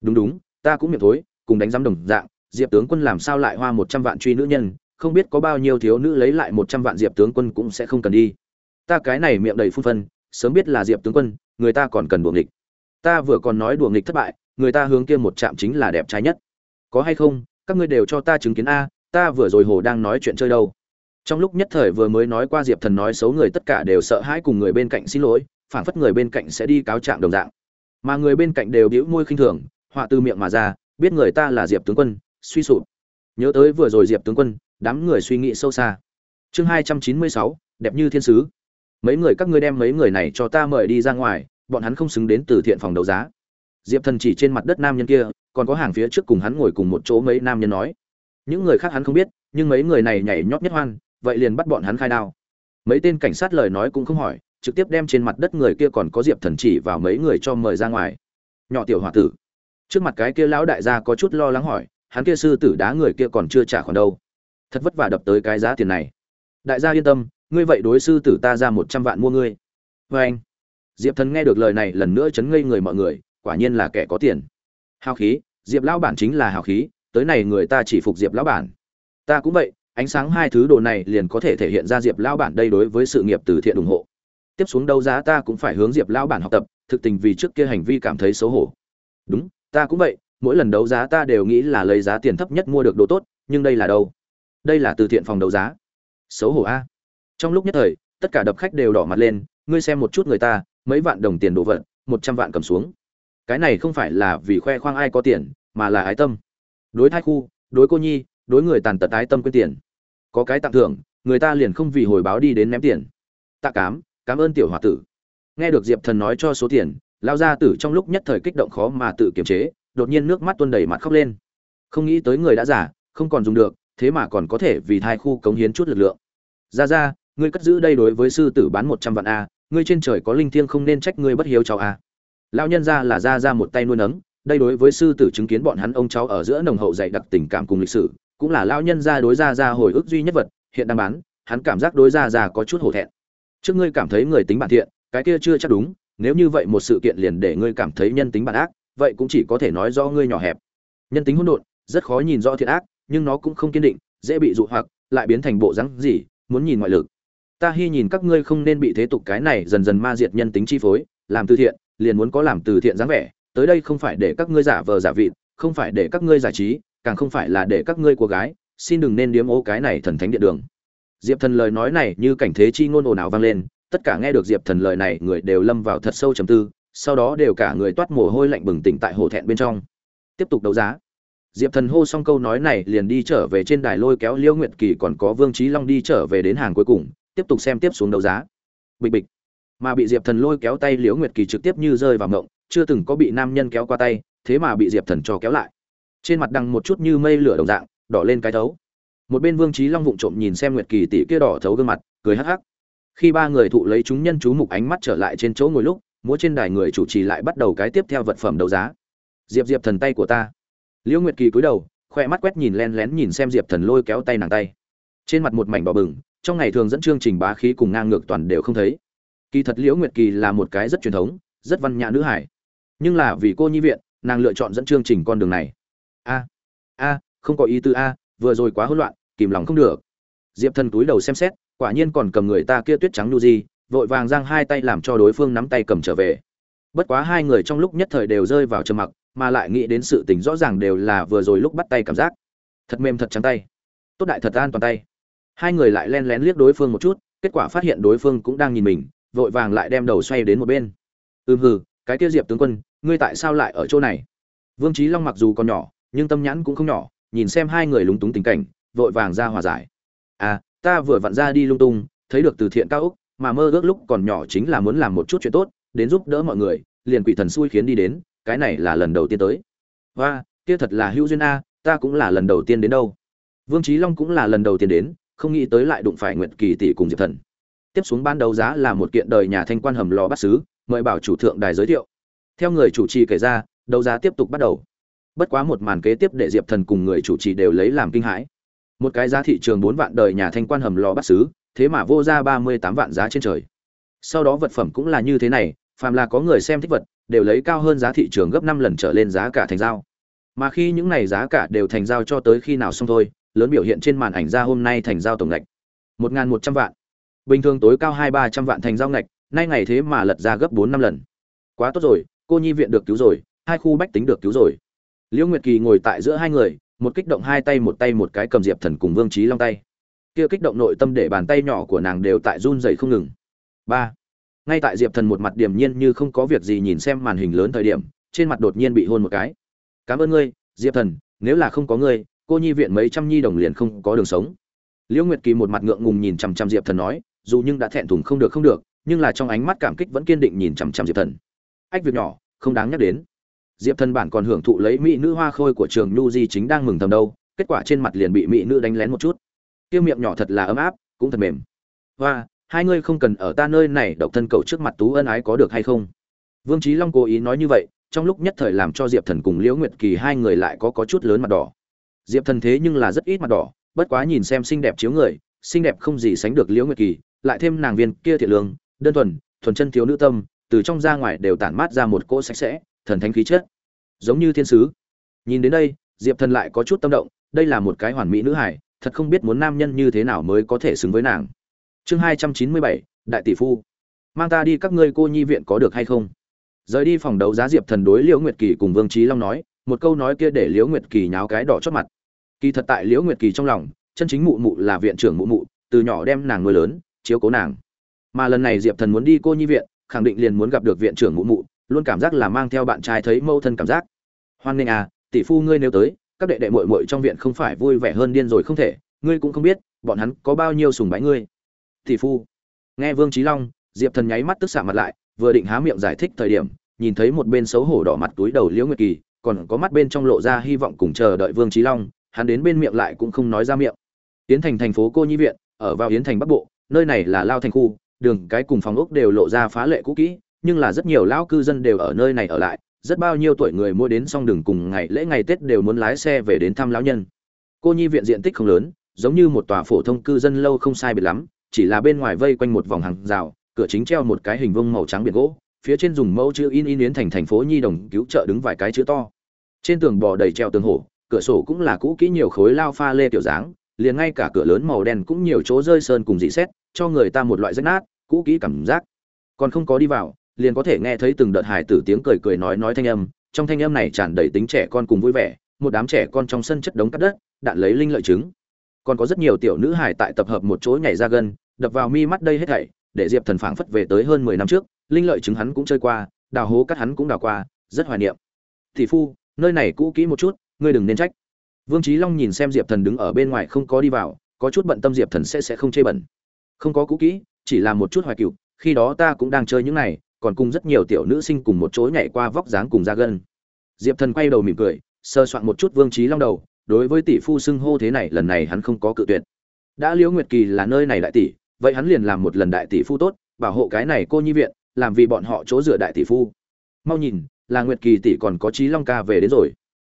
Speaker 1: Đúng đúng, ta cũng miệng thối, cùng đánh giám đồng dạng, diệp tướng quân làm sao lại hoa một trăm vạn truy nữ nhân, không biết có bao nhiêu thiếu nữ lấy lại một trăm vạn diệp tướng quân cũng sẽ không cần đi. Ta cái này miệng đầy phun phân sớm biết là diệp tướng quân, người ta còn cần đùa nghịch. Ta vừa còn nói đùa nghịch thất bại, người ta hướng kia một chạm chính là đẹp trai nhất. Có hay không, các ngươi đều cho ta chứng kiến a, ta vừa rồi hồ đang nói chuyện chơi đâu. Trong lúc nhất thời vừa mới nói qua diệp thần nói xấu người tất cả đều sợ hãi cùng người bên cạnh xin lỗi phản phất người bên cạnh sẽ đi cáo trạng đồng dạng. Mà người bên cạnh đều bĩu môi khinh thường, họa từ miệng mà ra, biết người ta là diệp tướng quân, suy sụp. Nhớ tới vừa rồi diệp tướng quân, đám người suy nghĩ sâu xa. Chương hai trăm chín mươi sáu, đẹp như thiên sứ mấy người các ngươi đem mấy người này cho ta mời đi ra ngoài, bọn hắn không xứng đến từ thiện phòng đấu giá. Diệp thần chỉ trên mặt đất nam nhân kia, còn có hàng phía trước cùng hắn ngồi cùng một chỗ mấy nam nhân nói. Những người khác hắn không biết, nhưng mấy người này nhảy nhót nhất hoan, vậy liền bắt bọn hắn khai đao. Mấy tên cảnh sát lời nói cũng không hỏi, trực tiếp đem trên mặt đất người kia còn có diệp thần chỉ vào mấy người cho mời ra ngoài. Nhỏ tiểu h o a tử. Trước mặt cái kia lão đại gia có chút lo lắng hỏi, hắn kia sư tử đá người kia còn chưa trả khoản đâu. Thật vất vả đập tới cái giá tiền này. Đại gia yên tâm ngươi vậy đối sư tử ta ra một trăm vạn mua ngươi. Vê anh. Diệp thần nghe được lời này lần nữa chấn ngây người mọi người, quả nhiên là kẻ có tiền. Hào khí, diệp lão bản chính là hào khí, tới này người ta chỉ phục diệp lão bản. Ta cũng vậy, ánh sáng hai thứ đồ này liền có thể thể hiện ra diệp lão bản đây đối với sự nghiệp từ thiện ủng hộ. Tiếp xuống đấu giá ta cũng phải hướng diệp lão bản học tập, thực tình vì trước kia hành vi cảm thấy xấu hổ. Đúng, ta cũng vậy, mỗi lần đấu giá ta đều nghĩ là lấy giá tiền thấp nhất mua được đồ tốt, nhưng đây là đâu? Đây là từ thiện phòng đấu giá. Xấu hổ a trong lúc nhất thời, tất cả đập khách đều đỏ mặt lên, ngươi xem một chút người ta, mấy vạn đồng tiền đồ vật, một trăm vạn cầm xuống. Cái này không phải là vì khoe khoang ai có tiền, mà là ái tâm. Đối thai khu, đối cô nhi, đối người tàn tật ái tâm quên tiền. Có cái tặng thưởng, người ta liền không vì hồi báo đi đến ném tiền. Tạ cám, cảm ơn tiểu h o a tử. Nghe được diệp thần nói cho số tiền lao gia tử trong lúc nhất thời kích động khó mà tự kiềm chế, đột nhiên nước mắt tuôn đầy mặt khóc lên. Không nghĩ tới người đã giả không còn dùng được, thế mà còn có thể vì thai khu cống hiến chút lực lượng. Ra ra ngươi cất giữ đây đối với sư tử bán một trăm vạn a, ngươi trên trời có linh thiêng không nên trách ngươi bất hiếu cháu a. Lao nhân ra là ra ra một tay nuôi nấng, đây đối với sư tử chứng kiến bọn hắn ông cháu ở giữa nồng hậu dạy đặc tình cảm cùng lịch sử, cũng là lao nhân ra đối ra ra hồi ức duy nhất vật, hiện đang bán, hắn cảm giác đối ra ra có chút hổ thẹn. Trước ngươi cảm thấy người tính bản thiện, cái kia chưa chắc đúng, nếu như vậy một sự kiện liền để ngươi cảm thấy nhân tính bản ác, vậy cũng chỉ có thể nói do ngươi nhỏ hẹp. Nhân tính hỗn độn, rất khó nhìn rõ thiện ác, nhưng nó cũng không kiên định, dễ bị dụ hoặc, lại biến thành bộ rắn gì, muốn nhìn ngoại lực ta hy nhìn các ngươi không nên bị thế tục cái này dần dần ma diệt nhân tính chi phối, làm từ thiện, liền muốn có làm từ thiện dáng vẻ, tới đây không phải để các ngươi giả vờ giả vịt, không phải để các ngươi giải trí, càng không phải là để các ngươi của gái, xin đừng nên điếm ô cái này thần thánh điện đường. Diệp thần lời nói này như cảnh thế chi ngôn ồn ào vang lên, tất cả nghe được diệp thần lời này, người đều lâm vào thật sâu trầm tư, sau đó đều cả người toát mồ hôi lạnh bừng tỉnh tại hồ thẹn bên trong. Tiếp tục đấu giá. Diệp thần hô xong câu nói này liền đi trở về trên đài lôi kéo liễu nguyệt kỳ còn có vương trí long đi trở về đến hàng cuối cùng tiếp tục xem tiếp xuống đấu giá. Bịch bịch. Mà bị diệp thần lôi kéo tay liễu nguyệt kỳ trực tiếp như rơi vào ngộng chưa từng có bị nam nhân kéo qua tay, thế mà bị diệp thần cho kéo lại. Trên mặt đằng một chút như mây lửa đồng dạng, đỏ lên cái thấu. Một bên vương trí long vụng trộm nhìn xem nguyệt kỳ tỷ kia đỏ thấu gương mặt, cười hắc hắc. Khi ba người thụ lấy chúng nhân chú mục ánh mắt trở lại trên chỗ ngồi lúc, múa trên đài người chủ trì lại bắt đầu cái tiếp theo vật phẩm đấu giá. Diệp diệp thần tay của ta. Liễu nguyệt kỳ cúi đầu, khoe mắt quét nhìn len lén nhìn xem diệp thần lôi kéo tay nàng tay. Trên mặt một mảnh đỏ bừng trong ngày thường dẫn chương trình bá khí cùng ngang ngược toàn đều không thấy. Kỳ thật liễu nguyệt kỳ là một cái rất truyền thống, rất văn nhã nữ hải nhưng là vì cô nhi viện, nàng lựa chọn dẫn chương trình con đường này. A a, không có ý tư a, vừa rồi quá hỗn loạn, kìm lòng không được. Diệp thần túi đầu xem xét, quả nhiên còn cầm người ta kia tuyết trắng nu di, vội vàng giang hai tay làm cho đối phương nắm tay cầm trở về. Bất quá hai người trong lúc nhất thời đều rơi vào trầm mặc, mà lại nghĩ đến sự tình rõ ràng đều là vừa rồi lúc bắt tay cảm giác. Thật mềm thật trắng tay. Tốt đại thật an toàn tay hai người lại len lén liếc đối phương một chút, kết quả phát hiện đối phương cũng đang nhìn mình, vội vàng lại đem đầu xoay đến một bên. Ừm hừ, cái kia diệp tướng quân, ngươi tại sao lại ở chỗ này? Vương trí long mặc dù còn nhỏ, nhưng tâm nhãn cũng không nhỏ, nhìn xem hai người lúng túng tình cảnh, vội vàng ra hòa giải. À ta vừa vặn ra đi lung tung, thấy được từ thiện cao úc mà mơ ước lúc còn nhỏ chính là muốn làm một chút chuyện tốt, đến giúp đỡ mọi người, liền quỷ thần xui khiến đi đến, cái này là lần đầu tiên tới. Và kia thật là hữu duyên a, ta cũng là lần đầu tiên đến đâu. Vương trí long cũng là lần đầu tiên đến không nghĩ tới lại đụng phải nguyện kỳ tỷ cùng diệp thần. Tiếp xuống ban đầu giá là một kiện đời nhà thanh quan hầm lò bắt sứ, mời bảo chủ thượng đài giới thiệu. Theo người chủ trì kể ra đấu giá tiếp tục bắt đầu. Bất quá một màn kế tiếp để diệp thần cùng người chủ trì đều lấy làm kinh hãi. Một cái giá thị trường bốn vạn đời nhà thanh quan hầm lò bắt sứ, thế mà vô ra ba mươi tám vạn giá trên trời. Sau đó vật phẩm cũng là như thế này phàm là có người xem thích vật đều lấy cao hơn giá thị trường gấp năm lần trở lên giá cả thành giao. Mà khi những này giá cả đều thành giao cho tới khi nào xong thôi lớn biểu hiện trên màn ảnh ra hôm nay thành giao tổng ngạch. Một n một trăm vạn. Bình thường tối cao hai ba trăm vạn thành giao ngạch, nay ngày thế mà lật ra gấp bốn năm lần. Quá tốt rồi, cô nhi viện được cứu rồi, hai khu bách tính được cứu rồi. Liễu nguyệt kỳ ngồi tại giữa hai người, một kích động hai tay một tay một cái cầm diệp thần cùng vương trí long tay. Kia kích động nội tâm để bàn tay nhỏ của nàng đều tại run dày không ngừng. Ba. Ngay tại diệp thần một mặt điềm nhiên như không có việc gì nhìn xem màn hình lớn thời điểm, trên mặt đột nhiên bị hôn một cái. Cảm ơn ngươi, diệp thần, nếu là không có ngươi cô nhi viện mấy trăm nhi đồng liền không có đường sống liễu nguyệt kỳ một mặt ngượng ngùng nhìn chằm chằm diệp thần nói dù nhưng đã thẹn thùng không được không được nhưng là trong ánh mắt cảm kích vẫn kiên định nhìn chằm chằm diệp thần ách việc nhỏ không đáng nhắc đến diệp thần bản còn hưởng thụ lấy mỹ nữ hoa khôi của trường nhu di chính đang mừng thầm đâu kết quả trên mặt liền bị mỹ nữ đánh lén một chút Tiêu miệng nhỏ thật là ấm áp, cũng thật mềm. Và, hai ngươi không cần ở ta nơi này độc thân cầu trước mặt Tú Ân ái có được hay không? Vương Chí Long cố ý nói như vậy, trong lúc nhất thời làm cho Diệp Thần cùng Liễu Nguyệt Kỳ hai người lại có có chút lớn mặt đỏ. Diệp Thần thế nhưng là rất ít mặt đỏ, bất quá nhìn xem xinh đẹp chiếu người, xinh đẹp không gì sánh được Liễu Nguyệt Kỳ, lại thêm nàng viên kia thiện lương, đơn thuần, thuần chân thiếu nữ tâm, từ trong ra ngoài đều tản mát ra một cỗ sạch sẽ, thần thánh khí chất, giống như thiên sứ. Nhìn đến đây, Diệp Thần lại có chút tâm động, đây là một cái hoàn mỹ nữ hải, thật không biết muốn nam nhân như thế nào mới có thể xứng với nàng. Chương hai trăm chín mươi bảy, đại tỷ phu. Mang ta đi các ngươi cô nhi viện có được hay không? Rời đi phòng đấu giá Diệp Thần đối Liễu Nguyệt Kỳ cùng Vương Chí Long nói, một câu nói kia để Liễu Nguyệt Kỳ nháo cái đỏ chót mặt. Kỳ thật tại Liễu Nguyệt Kỳ trong lòng, chân chính mụ mụ là viện trưởng mụ mụ, từ nhỏ đem nàng nuôi lớn, chiếu cố nàng. Mà lần này Diệp Thần muốn đi cô nhi viện, khẳng định liền muốn gặp được viện trưởng mụ mụ, luôn cảm giác là mang theo bạn trai thấy mâu thân cảm giác. Hoan nghênh à, tỷ phu ngươi nếu tới, các đệ đệ muội muội trong viện không phải vui vẻ hơn điên rồi không thể, ngươi cũng không biết, bọn hắn có bao nhiêu sùng bái ngươi. Tỷ phu. Nghe Vương Chí Long, Diệp Thần nháy mắt tức xạ mặt lại, vừa định há miệng giải thích thời điểm, nhìn thấy một bên xấu hổ đỏ mặt túi đầu Liễu Nguyệt Kỳ, còn có mắt bên trong lộ ra hy vọng cùng chờ đợi Vương Chí Long, hắn đến bên miệng lại cũng không nói ra miệng. Yến Thành thành phố cô nhi viện, ở vào Yến Thành Bắc Bộ, nơi này là lao thành khu, đường cái cùng phòng ốc đều lộ ra phá lệ cũ kỹ, nhưng là rất nhiều lão cư dân đều ở nơi này ở lại, rất bao nhiêu tuổi người mua đến xong đường cùng ngày lễ ngày Tết đều muốn lái xe về đến thăm lão nhân. Cô nhi viện diện tích không lớn, giống như một tòa phổ thông cư dân lâu không sai biệt lắm, chỉ là bên ngoài vây quanh một vòng hàng rào, cửa chính treo một cái hình vuông màu trắng biển gỗ, phía trên dùng mẫu chữ in in yến thành thành phố nhi đồng cứu trợ đứng vài cái chữ to. Trên tường bò đầy treo tường hổ, cửa sổ cũng là cũ kỹ nhiều khối lao pha lê tiểu dáng, liền ngay cả cửa lớn màu đen cũng nhiều chỗ rơi sơn cùng dị xét, cho người ta một loại rách nát, cũ kỹ cảm giác. Còn không có đi vào, liền có thể nghe thấy từng đợt hài tử tiếng cười cười nói nói thanh âm, trong thanh âm này tràn đầy tính trẻ con cùng vui vẻ, một đám trẻ con trong sân chất đống cắt đất, đạn lấy linh lợi trứng. Còn có rất nhiều tiểu nữ hài tại tập hợp một chỗ nhảy ra gần, đập vào mi mắt đây hết thảy, để Diệp Thần phảng phất về tới hơn mười năm trước, linh lợi trứng hắn cũng chơi qua, đào hố cắt hắn cũng đào qua, rất hoài niệm. Tỷ phu, nơi này cũ kỹ một chút, ngươi đừng nên trách. Vương Chí Long nhìn xem Diệp Thần đứng ở bên ngoài không có đi vào, có chút bận tâm Diệp Thần sẽ sẽ không chê bẩn. Không có cũ kỹ, chỉ là một chút hoài cựu, khi đó ta cũng đang chơi những này, còn cùng rất nhiều tiểu nữ sinh cùng một chỗ nhảy qua vóc dáng cùng ra gân. Diệp Thần quay đầu mỉm cười, sơ soạn một chút Vương Chí Long đầu, đối với tỷ phu xưng hô thế này lần này hắn không có cự tuyệt. Đã Liễu Nguyệt Kỳ là nơi này đại tỷ, vậy hắn liền làm một lần đại tỷ phu tốt, bảo hộ cái này cô nhi viện, làm vì bọn họ chỗ dựa đại tỷ phu. Mau nhìn, là Nguyệt Kỳ tỷ còn có Chí Long ca về đến rồi.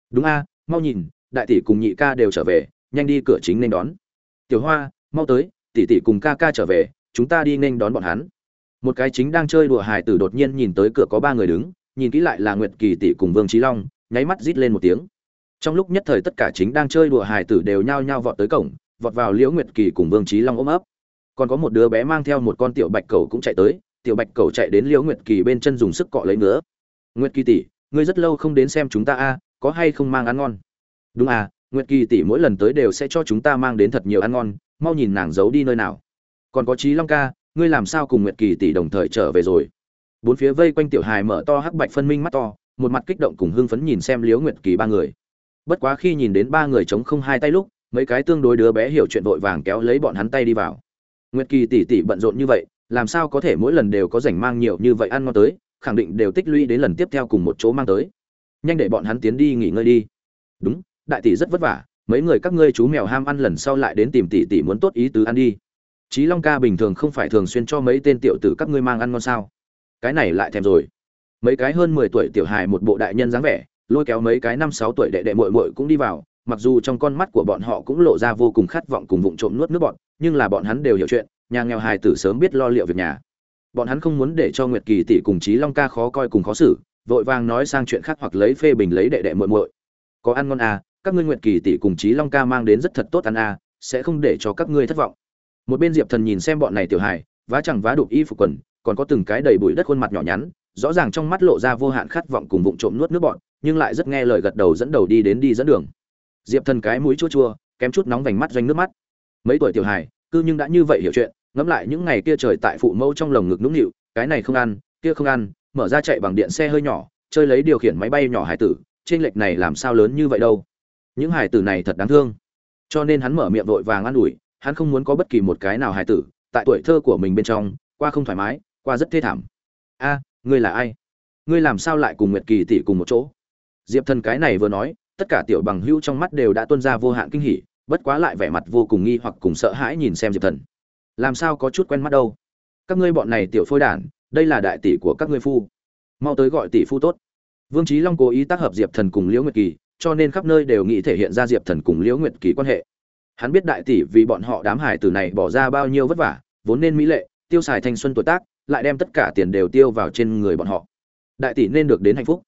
Speaker 1: Đúng a, mau nhìn, đại tỷ cùng nhị ca đều trở về, nhanh đi cửa chính nên đón. Tiểu Hoa, mau tới, tỷ tỷ cùng ca ca trở về, chúng ta đi nên đón bọn hắn. Một cái chính đang chơi đùa hài tử đột nhiên nhìn tới cửa có ba người đứng, nhìn kỹ lại là Nguyệt Kỳ tỷ cùng Vương Chí Long, nháy mắt rít lên một tiếng. Trong lúc nhất thời tất cả chính đang chơi đùa hài tử đều nhao nhao vọt tới cổng, vọt vào Liễu Nguyệt Kỳ cùng Vương Chí Long ôm ấp. Còn có một đứa bé mang theo một con tiểu bạch cầu cũng chạy tới, tiểu bạch cầu chạy đến Liễu Nguyệt Kỳ bên chân dùng sức cọ lấy nữa. Nguyệt Kỳ tỷ, ngươi rất lâu không đến xem chúng ta a, có hay không mang ăn ngon? Đúng à, Nguyệt Kỳ tỷ mỗi lần tới đều sẽ cho chúng ta mang đến thật nhiều ăn ngon, mau nhìn nàng giấu đi nơi nào. Còn có Chí Long ca, ngươi làm sao cùng Nguyệt Kỳ tỷ đồng thời trở về rồi? Bốn phía vây quanh tiểu hài mở to hắc bạch phân minh mắt to, một mặt kích động cùng hưng phấn nhìn xem liếu Nguyệt Kỳ ba người. Bất quá khi nhìn đến ba người chống không hai tay lúc, mấy cái tương đối đứa bé hiểu chuyện vội vàng kéo lấy bọn hắn tay đi vào. Nguyệt Kỳ tỷ tỷ bận rộn như vậy, làm sao có thể mỗi lần đều có rảnh mang nhiều như vậy ăn ngon tới, khẳng định đều tích lũy đến lần tiếp theo cùng một chỗ mang tới. Nhanh để bọn hắn tiến đi nghỉ ngơi đi. Đúng, đại tỷ rất vất vả, mấy người các ngươi chú mèo ham ăn lần sau lại đến tìm tỷ tỷ muốn tốt ý tứ ăn đi. Chí Long ca bình thường không phải thường xuyên cho mấy tên tiểu tử các ngươi mang ăn ngon sao? Cái này lại thèm rồi. Mấy cái hơn 10 tuổi tiểu hài một bộ đại nhân dáng vẻ, lôi kéo mấy cái năm sáu tuổi đệ đệ muội muội cũng đi vào, mặc dù trong con mắt của bọn họ cũng lộ ra vô cùng khát vọng cùng vụng trộm nuốt nước bọn, nhưng là bọn hắn đều hiểu chuyện, nhà nghèo hài tử sớm biết lo liệu việc nhà. Bọn hắn không muốn để cho Nguyệt Kỳ tỷ cùng Chí Long ca khó coi cùng khó xử, vội vàng nói sang chuyện khác hoặc lấy phê bình lấy đệ đệ muội muội. Có ăn ngon à, các ngươi Nguyệt Kỳ tỷ cùng Chí Long ca mang đến rất thật tốt ăn à, sẽ không để cho các ngươi thất vọng. Một bên Diệp Thần nhìn xem bọn này tiểu hài, vá chẳng vá đục y phục quần, còn có từng cái đầy bụi đất khuôn mặt nhỏ nhắn, rõ ràng trong mắt lộ ra vô hạn khát vọng cùng vụng trộm nuốt nước bọn, nhưng lại rất nghe lời gật đầu dẫn đầu đi đến đi dẫn đường. Diệp Thần cái mũi chua chua, kém chút nóng vành mắt doanh nước mắt. Mấy tuổi tiểu hài, cư nhưng đã như vậy hiểu chuyện, ngẫm lại những ngày kia trời tại phụ mẫu trong lồng ngực nũng nịu, cái này không ăn, kia không ăn, mở ra chạy bằng điện xe hơi nhỏ, chơi lấy điều khiển máy bay nhỏ hải tử, trên lệch này làm sao lớn như vậy đâu. Những hải tử này thật đáng thương. Cho nên hắn mở miệng vội vàng an ủi, hắn không muốn có bất kỳ một cái nào hải tử, tại tuổi thơ của mình bên trong, qua không thoải mái, qua rất thê thảm. A, ngươi là ai? Ngươi làm sao lại cùng Nguyệt Kỳ tỷ cùng một chỗ? Diệp Thần cái này vừa nói, tất cả tiểu bằng hữu trong mắt đều đã tuôn ra vô hạn kinh hỉ, bất quá lại vẻ mặt vô cùng nghi hoặc cùng sợ hãi nhìn xem diệp thần làm sao có chút quen mắt đâu các ngươi bọn này tiểu phôi đản đây là đại tỷ của các ngươi phu. Mau tới gọi tỷ phu tốt. Vương trí long cố ý tác hợp diệp thần cùng liễu nguyệt kỳ, cho nên khắp nơi đều nghĩ thể hiện ra diệp thần cùng liễu nguyệt kỳ quan hệ. Hắn biết đại tỷ vì bọn họ đám hải tử này bỏ ra bao nhiêu vất vả, vốn nên mỹ lệ, tiêu xài thanh xuân tuổi tác, lại đem tất cả tiền đều tiêu vào trên người bọn họ. Đại tỷ nên được đến hạnh phúc.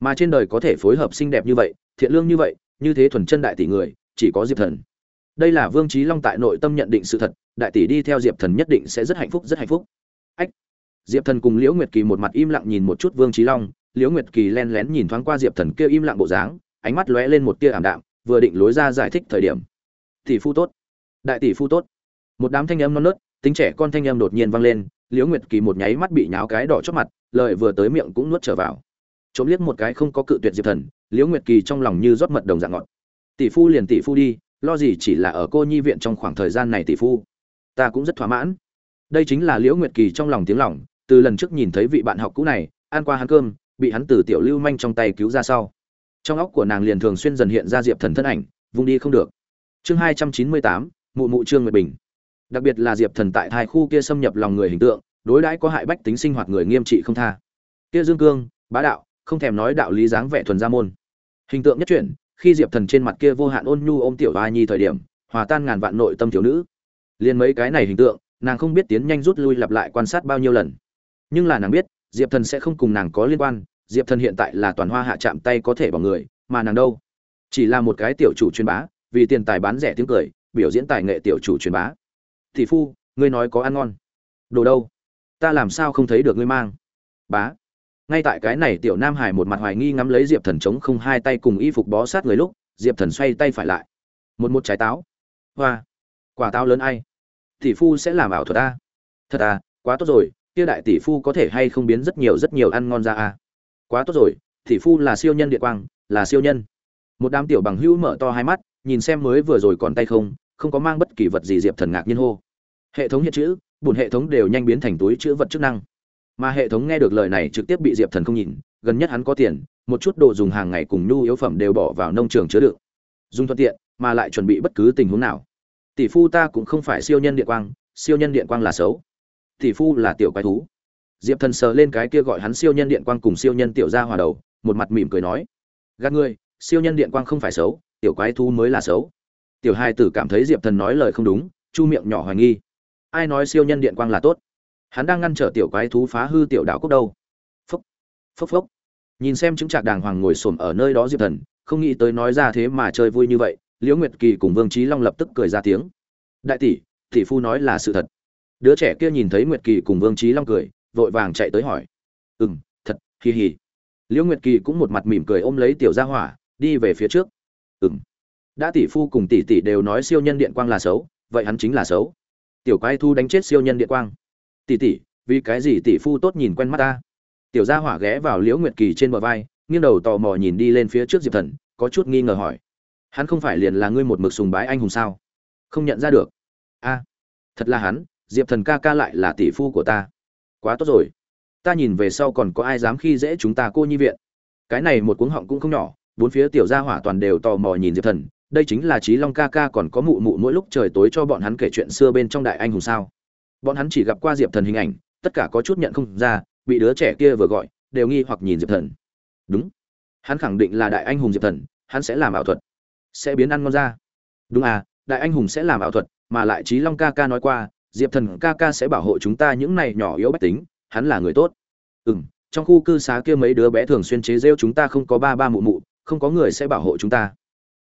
Speaker 1: Mà trên đời có thể phối hợp xinh đẹp như vậy, thiện lương như vậy, như thế thuần chân đại tỷ người, chỉ có diệp thần. Đây là vương trí long tại nội tâm nhận định sự thật, đại tỷ đi theo diệp thần nhất định sẽ rất hạnh phúc, rất hạnh phúc diệp thần cùng liễu nguyệt kỳ một mặt im lặng nhìn một chút vương trí long. Liễu nguyệt kỳ len lén nhìn thoáng qua diệp thần kia im lặng bộ dáng, ánh mắt lóe lên một tia ảm đạm, vừa định lối ra giải thích thời điểm. Tỷ phu tốt. Đại tỷ phu tốt. Một đám thanh âm non nớt, tính trẻ con thanh âm đột nhiên vang lên, liễu nguyệt kỳ một nháy mắt bị nháo cái đỏ chót mặt, lời vừa tới miệng cũng nuốt trở vào. Trộm liếc một cái không có cự tuyệt diệp thần, liễu nguyệt kỳ trong lòng như rót mật đồng dạng ngọt. Tỷ phu liền tỷ phu đi, lo gì chỉ là ở cô nhi viện trong khoảng thời gian này tỷ phu. Ta cũng rất thỏa mãn. Đây chính là liễu nguyệt kỳ trong lòng tiếng lòng từ lần trước nhìn thấy vị bạn học cũ này, ăn qua hắn cơm, bị hắn từ tiểu lưu manh trong tay cứu ra sau. Trong óc của nàng liền thường xuyên dần hiện ra diệp thần thân ảnh, vung đi không được. Chương hai trăm chín mươi tám, mụ mụ trương nguyệt bình. Đặc biệt là diệp thần tại thai khu kia xâm nhập lòng người hình tượng, đối đãi có hại bách tính sinh hoạt người nghiêm trị không tha. Kia dương cương, bá đạo, không thèm nói đạo lý dáng vẻ thuần gia môn. Hình tượng nhất chuyển, khi diệp thần trên mặt kia vô hạn ôn nhu ôm tiểu hoa nhi thời điểm, hòa tan ngàn vạn nội tâm thiếu nữ. Liền mấy cái này hình tượng, nàng không biết tiến nhanh rút lui lặp lại quan sát bao nhiêu lần nhưng là nàng biết, diệp thần sẽ không cùng nàng có liên quan, diệp thần hiện tại là toàn hoa hạ chạm tay có thể bỏ người, mà nàng đâu? Chỉ là một cái tiểu chủ truyền bá, vì tiền tài bán rẻ tiếng cười, biểu diễn tài nghệ tiểu chủ truyền bá. Thị phu, ngươi nói có ăn ngon. Đồ đâu? Ta làm sao không thấy được ngươi mang? Bá. Ngay tại cái này tiểu nam hải một mặt hoài nghi ngắm lấy diệp thần chống không hai tay cùng y phục bó sát người lúc, diệp thần xoay tay phải lại. Một một trái táo. Hoa. Quả táo lớn ai? Tỷ phu sẽ làm ảo thuật ta thật à quá tốt rồi kia đại tỷ phu có thể hay không biến rất nhiều rất nhiều ăn ngon ra à? Quá tốt rồi, tỷ phu là siêu nhân địa quang, là siêu nhân. Một đám tiểu bằng hữu mở to hai mắt, nhìn xem mới vừa rồi còn tay không không có mang bất kỳ vật gì diệp thần ngạc nhiên hô. Hệ thống hiện chữ, bùn hệ thống đều nhanh biến thành túi chữ vật chức năng. Mà hệ thống nghe được lời này trực tiếp bị diệp thần không nhìn, gần nhất hắn có tiền, một chút đồ dùng hàng ngày cùng nhu yếu phẩm đều bỏ vào nông trường chứa đựng. Dùng thuận tiện, mà lại chuẩn bị bất cứ tình huống nào. Tỷ phu ta cũng không phải siêu nhân điện quang, siêu nhân điện quang là xấu tỷ phu là tiểu quái thú. Diệp thần sờ lên cái kia gọi hắn siêu nhân điện quang cùng siêu nhân tiểu gia hòa đầu, một mặt mỉm cười nói, gạt ngươi, siêu nhân điện quang không phải xấu, tiểu quái thú mới là xấu. Tiểu hai tử cảm thấy diệp thần nói lời không đúng, chu miệng nhỏ hoài nghi. Ai nói siêu nhân điện quang là tốt? Hắn đang ngăn trở tiểu quái thú phá hư tiểu đạo cốc đâu? Phốc phốc phốc. Nhìn xem chứng trạc đàng hoàng ngồi xổm ở nơi đó diệp thần, không nghĩ tới nói ra thế mà chơi vui như vậy, liễu nguyệt kỳ cùng vương trí long lập tức cười ra tiếng. Đại tỷ tỷ phu nói là sự thật đứa trẻ kia nhìn thấy nguyệt kỳ cùng vương trí long cười, vội vàng chạy tới hỏi. Ừ m thật hì hì liễu nguyệt kỳ cũng một mặt mỉm cười ôm lấy tiểu gia hỏa, đi về phía trước. Ừ m đã tỷ phu cùng tỷ tỷ đều nói siêu nhân điện quang là xấu, vậy hắn chính là xấu. Tiểu quái thu đánh chết siêu nhân điện quang. Tỷ tỷ, vì cái gì tỷ phu tốt nhìn quen mắt ta? Tiểu gia hỏa ghé vào liễu nguyệt kỳ trên bờ vai, nghiêng đầu tò mò nhìn đi lên phía trước diệp thần, có chút nghi ngờ hỏi. Hắn không phải liền là ngươi một mực sùng bái anh hùng sao? Không nhận ra được. A, thật là hắn diệp thần ca ca lại là tỷ phu của ta. Quá tốt rồi. Ta nhìn về sau còn có ai dám khi dễ chúng ta cô nhi viện? Cái này một cuống họng cũng không nhỏ, bốn phía tiểu gia hỏa toàn đều tò mò nhìn diệp thần. Đây chính là trí long ca ca còn có mụ mụ mỗi lúc trời tối cho bọn hắn kể chuyện xưa bên trong đại anh hùng sao? Bọn hắn chỉ gặp qua diệp thần hình ảnh, tất cả có chút nhận không ra, bị đứa trẻ kia vừa gọi, đều nghi hoặc nhìn diệp thần. Đúng. Hắn khẳng định là đại anh hùng diệp thần, hắn sẽ làm ảo thuật, sẽ biến ăn ngon ra. Đúng à đại anh hùng sẽ làm ảo thuật, mà lại trí long ca ca nói qua diệp thần ca ca sẽ bảo hộ chúng ta những này nhỏ yếu bách tính, hắn là người tốt. Ừ m trong khu cư xá kia mấy đứa bé thường xuyên chế rêu chúng ta không có ba ba mụ mụ, không có người sẽ bảo hộ chúng ta.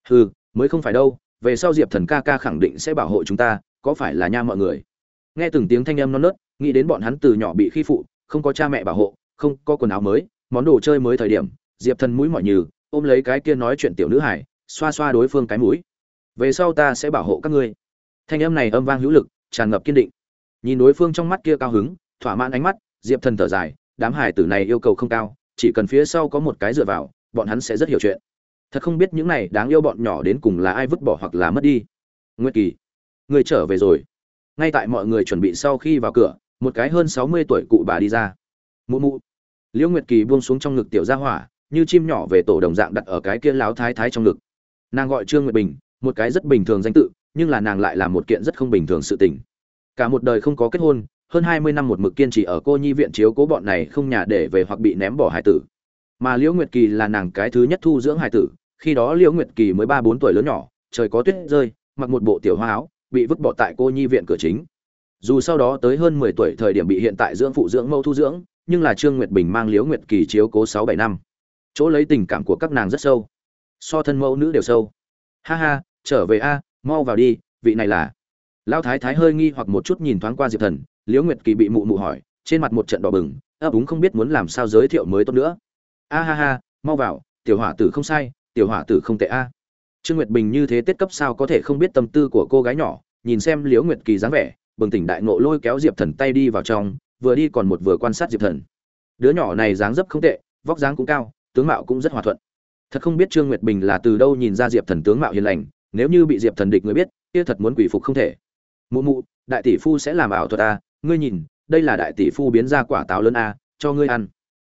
Speaker 1: Ừ mới không phải đâu, về sau diệp thần ca ca khẳng định sẽ bảo hộ chúng ta, có phải là nha mọi người? Nghe từng tiếng thanh âm non nớt, nghĩ đến bọn hắn từ nhỏ bị khi phụ, không có cha mẹ bảo hộ, không có quần áo mới, món đồ chơi mới thời điểm, diệp thần mũi mọi nhừ, ôm lấy cái kia nói chuyện tiểu nữ hải, xoa xoa đối phương cái mũi. Về sau ta sẽ bảo hộ các ngươi. Thanh âm này âm vang hữu lực tràn ngập kiên định. Nhìn đối phương trong mắt kia cao hứng, thỏa mãn ánh mắt, diệp thần thở dài, đám hải tử này yêu cầu không cao, chỉ cần phía sau có một cái dựa vào, bọn hắn sẽ rất hiểu chuyện. Thật không biết những này đáng yêu bọn nhỏ đến cùng là ai vứt bỏ hoặc là mất đi. Nguyệt kỳ, người trở về rồi. Ngay tại mọi người chuẩn bị sau khi vào cửa, một cái hơn sáu mươi tuổi cụ bà đi ra. Mụ mụ. Liễu nguyệt kỳ buông xuống trong ngực tiểu gia hỏa, như chim nhỏ về tổ đồng dạng đặt ở cái kia láo thái thái trong ngực. Nàng gọi trương nguyệt bình, một cái rất bình thường danh tự nhưng là nàng lại là một kiện rất không bình thường sự tình. Cả một đời không có kết hôn, hơn hai mươi năm một mực kiên trì ở cô nhi viện chiếu cố bọn này không nhà để về hoặc bị ném bỏ hải tử. Mà liễu nguyệt kỳ là nàng cái thứ nhất thu dưỡng hải tử, khi đó liễu nguyệt kỳ mới ba bốn tuổi lớn nhỏ, trời có tuyết rơi, mặc một bộ tiểu hoa áo, bị vứt bỏ tại cô nhi viện cửa chính. Dù sau đó tới hơn mười tuổi thời điểm bị hiện tại dưỡng phụ dưỡng mẫu thu dưỡng, nhưng là trương nguyệt bình mang liễu nguyệt kỳ chiếu cố sáu bảy năm. Chỗ lấy tình cảm của các nàng rất sâu. So thân mẫu nữ đều sâu. Ha ha, trở về a mau vào đi, vị này là. Lão thái thái hơi nghi hoặc một chút nhìn thoáng qua diệp thần, liễu nguyệt kỳ bị mụ mụ hỏi, trên mặt một trận đỏ bừng, ấp úng không biết muốn làm sao giới thiệu mới tốt nữa. A ha ha, mau vào, tiểu hỏa tử không sai, tiểu hỏa tử không tệ a. Trương nguyệt bình như thế tiết cấp sao có thể không biết tâm tư của cô gái nhỏ, nhìn xem liễu nguyệt kỳ dáng vẻ, bừng tỉnh đại ngộ lôi kéo diệp thần tay đi vào trong, vừa đi còn một vừa quan sát diệp thần. Đứa nhỏ này dáng dấp không tệ, vóc dáng cũng cao, tướng mạo cũng rất hòa thuận. Thật không biết trương nguyệt bình là từ đâu nhìn ra diệp thần tướng mạo hiền lành nếu như bị diệp thần địch người biết, kia thật muốn quỷ phục không thể. Mụ mụ, đại tỷ phu sẽ làm ảo thuật a ngươi nhìn, đây là đại tỷ phu biến ra quả táo lớn a cho ngươi ăn.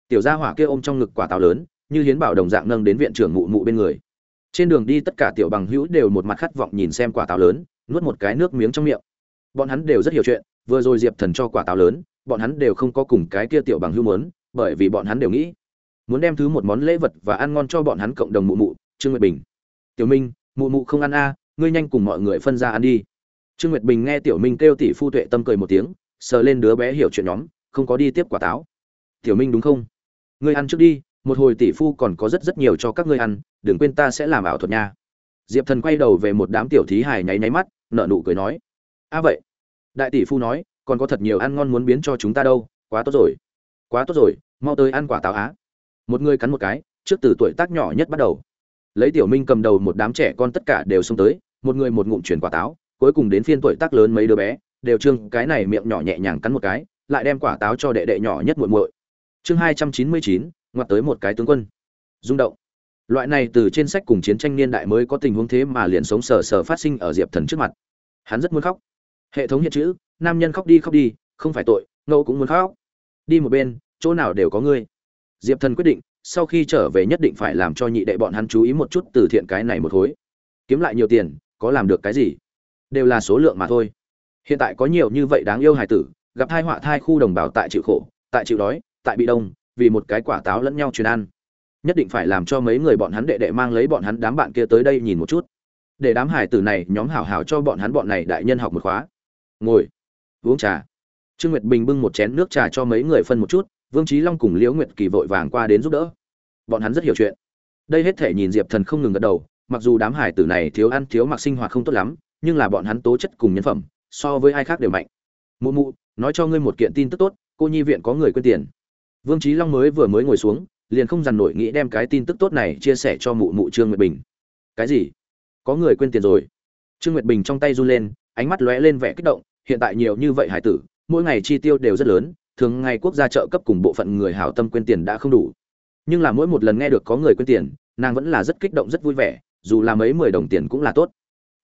Speaker 1: Tiểu gia hỏa kia ôm trong ngực quả táo lớn, như hiến bảo đồng dạng nâng đến viện trưởng mụ mụ bên người. Trên đường đi tất cả tiểu bằng hữu đều một mặt khát vọng nhìn xem quả táo lớn, nuốt một cái nước miếng trong miệng. Bọn hắn đều rất hiểu chuyện, vừa rồi diệp thần cho quả táo lớn, bọn hắn đều không có cùng cái kia tiểu bằng hữu muốn, bởi vì bọn hắn đều nghĩ, muốn đem thứ một món lễ vật và ăn ngon cho bọn hắn cộng đồng mụ mụ, trương nguyệt bình. Tiểu minh mụ mụ không ăn a, ngươi nhanh cùng mọi người phân ra ăn đi. Trương nguyệt bình nghe tiểu minh kêu tỷ phu tuệ tâm cười một tiếng, sờ lên đứa bé hiểu chuyện nhóm, không có đi tiếp quả táo. Tiểu minh đúng không? Ngươi ăn trước đi, một hồi tỷ phu còn có rất rất nhiều cho các ngươi ăn, đừng quên ta sẽ làm ảo thuật nha. Diệp thần quay đầu về một đám tiểu thí hài nháy nháy mắt nợ nụ cười nói, a vậy. Đại tỷ phu nói, còn có thật nhiều ăn ngon muốn biến cho chúng ta đâu, quá tốt rồi. Quá tốt rồi, mau tới ăn quả táo á. Một người cắn một cái, trước từ tuổi tác nhỏ nhất bắt đầu lấy tiểu minh cầm đầu một đám trẻ con tất cả đều xông tới, một người một ngụm chuyển quả táo, cuối cùng đến phiên tuổi tác lớn mấy đứa bé, đều trương cái này miệng nhỏ nhẹ nhàng cắn một cái, lại đem quả táo cho đệ đệ nhỏ nhất muội muội. Chương hai trăm chín mươi chín, ngoặt tới một cái tướng quân. Rung động. Loại này từ trên sách cùng chiến tranh niên đại mới có tình huống thế mà liền sống sờ sờ phát sinh ở diệp thần trước mặt. Hắn rất muốn khóc. Hệ thống hiện chữ, nam nhân khóc đi khóc đi, không phải tội, ngẫu cũng muốn khóc. Đi một bên, chỗ nào đều có ngươi. Diệp thần quyết định sau khi trở về nhất định phải làm cho nhị đệ bọn hắn chú ý một chút từ thiện cái này một khối kiếm lại nhiều tiền, có làm được cái gì? Đều là số lượng mà thôi. Hiện tại có nhiều như vậy đáng yêu hài tử, gặp tai họa thai khu đồng bào tại chịu khổ, tại chịu đói, tại bị đông, vì một cái quả táo lẫn nhau truyền ăn. Nhất định phải làm cho mấy người bọn hắn đệ đệ mang lấy bọn hắn đám bạn kia tới đây nhìn một chút. Để đám hải tử này nhóm hảo hảo cho bọn hắn bọn này đại nhân học một khóa. Ngồi, uống trà. Trương nguyệt bình bưng một chén nước trà cho mấy người phân một chút, vương trí long cùng liễu nguyệt kỳ vội vàng qua đến giúp đỡ bọn hắn rất hiểu chuyện. Đây hết thể nhìn diệp thần không ngừng gật đầu, mặc dù đám hải tử này thiếu ăn thiếu mặc sinh hoạt không tốt lắm, nhưng là bọn hắn tố chất cùng nhân phẩm, so với ai khác đều mạnh. Mụ mụ, nói cho ngươi một kiện tin tức tốt, cô nhi viện có người quên tiền. Vương trí long mới vừa mới ngồi xuống, liền không dằn nổi nghĩ đem cái tin tức tốt này chia sẻ cho mụ mụ trương nguyệt bình. Cái gì? Có người quên tiền rồi. Trương nguyệt bình trong tay run lên, ánh mắt lóe lên vẻ kích động, hiện tại nhiều như vậy hải tử, mỗi ngày chi tiêu đều rất lớn, thường ngày quốc gia trợ cấp cùng bộ phận người hảo tâm quên tiền đã không đủ nhưng là mỗi một lần nghe được có người quên tiền, nàng vẫn là rất kích động, rất vui vẻ, dù là mấy mười đồng tiền cũng là tốt.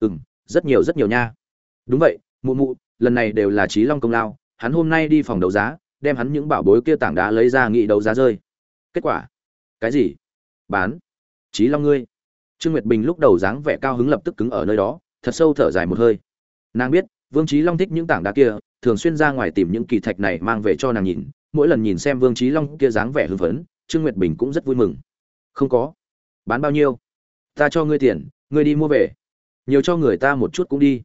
Speaker 1: Ừ m rất nhiều rất nhiều nha. Đúng vậy, mụ mụ, lần này đều là trí long công lao, hắn hôm nay đi phòng đấu giá, đem hắn những bảo bối kia tảng đá lấy ra nghị đấu giá rơi. Kết quả? Cái gì? Bán. Trí long ngươi. Trương nguyệt bình lúc đầu dáng vẻ cao hứng lập tức cứng ở nơi đó, thật sâu thở dài một hơi. Nàng biết, vương trí long thích những tảng đá kia, thường xuyên ra ngoài tìm những kỳ thạch này mang về cho nàng nhìn, mỗi lần nhìn xem vương trí long kia dáng vẻ hưng phấn trương nguyệt bình cũng rất vui mừng. Không có. Bán bao nhiêu? Ta cho ngươi tiền, ngươi đi mua về. Nhiều cho người ta một chút cũng đi.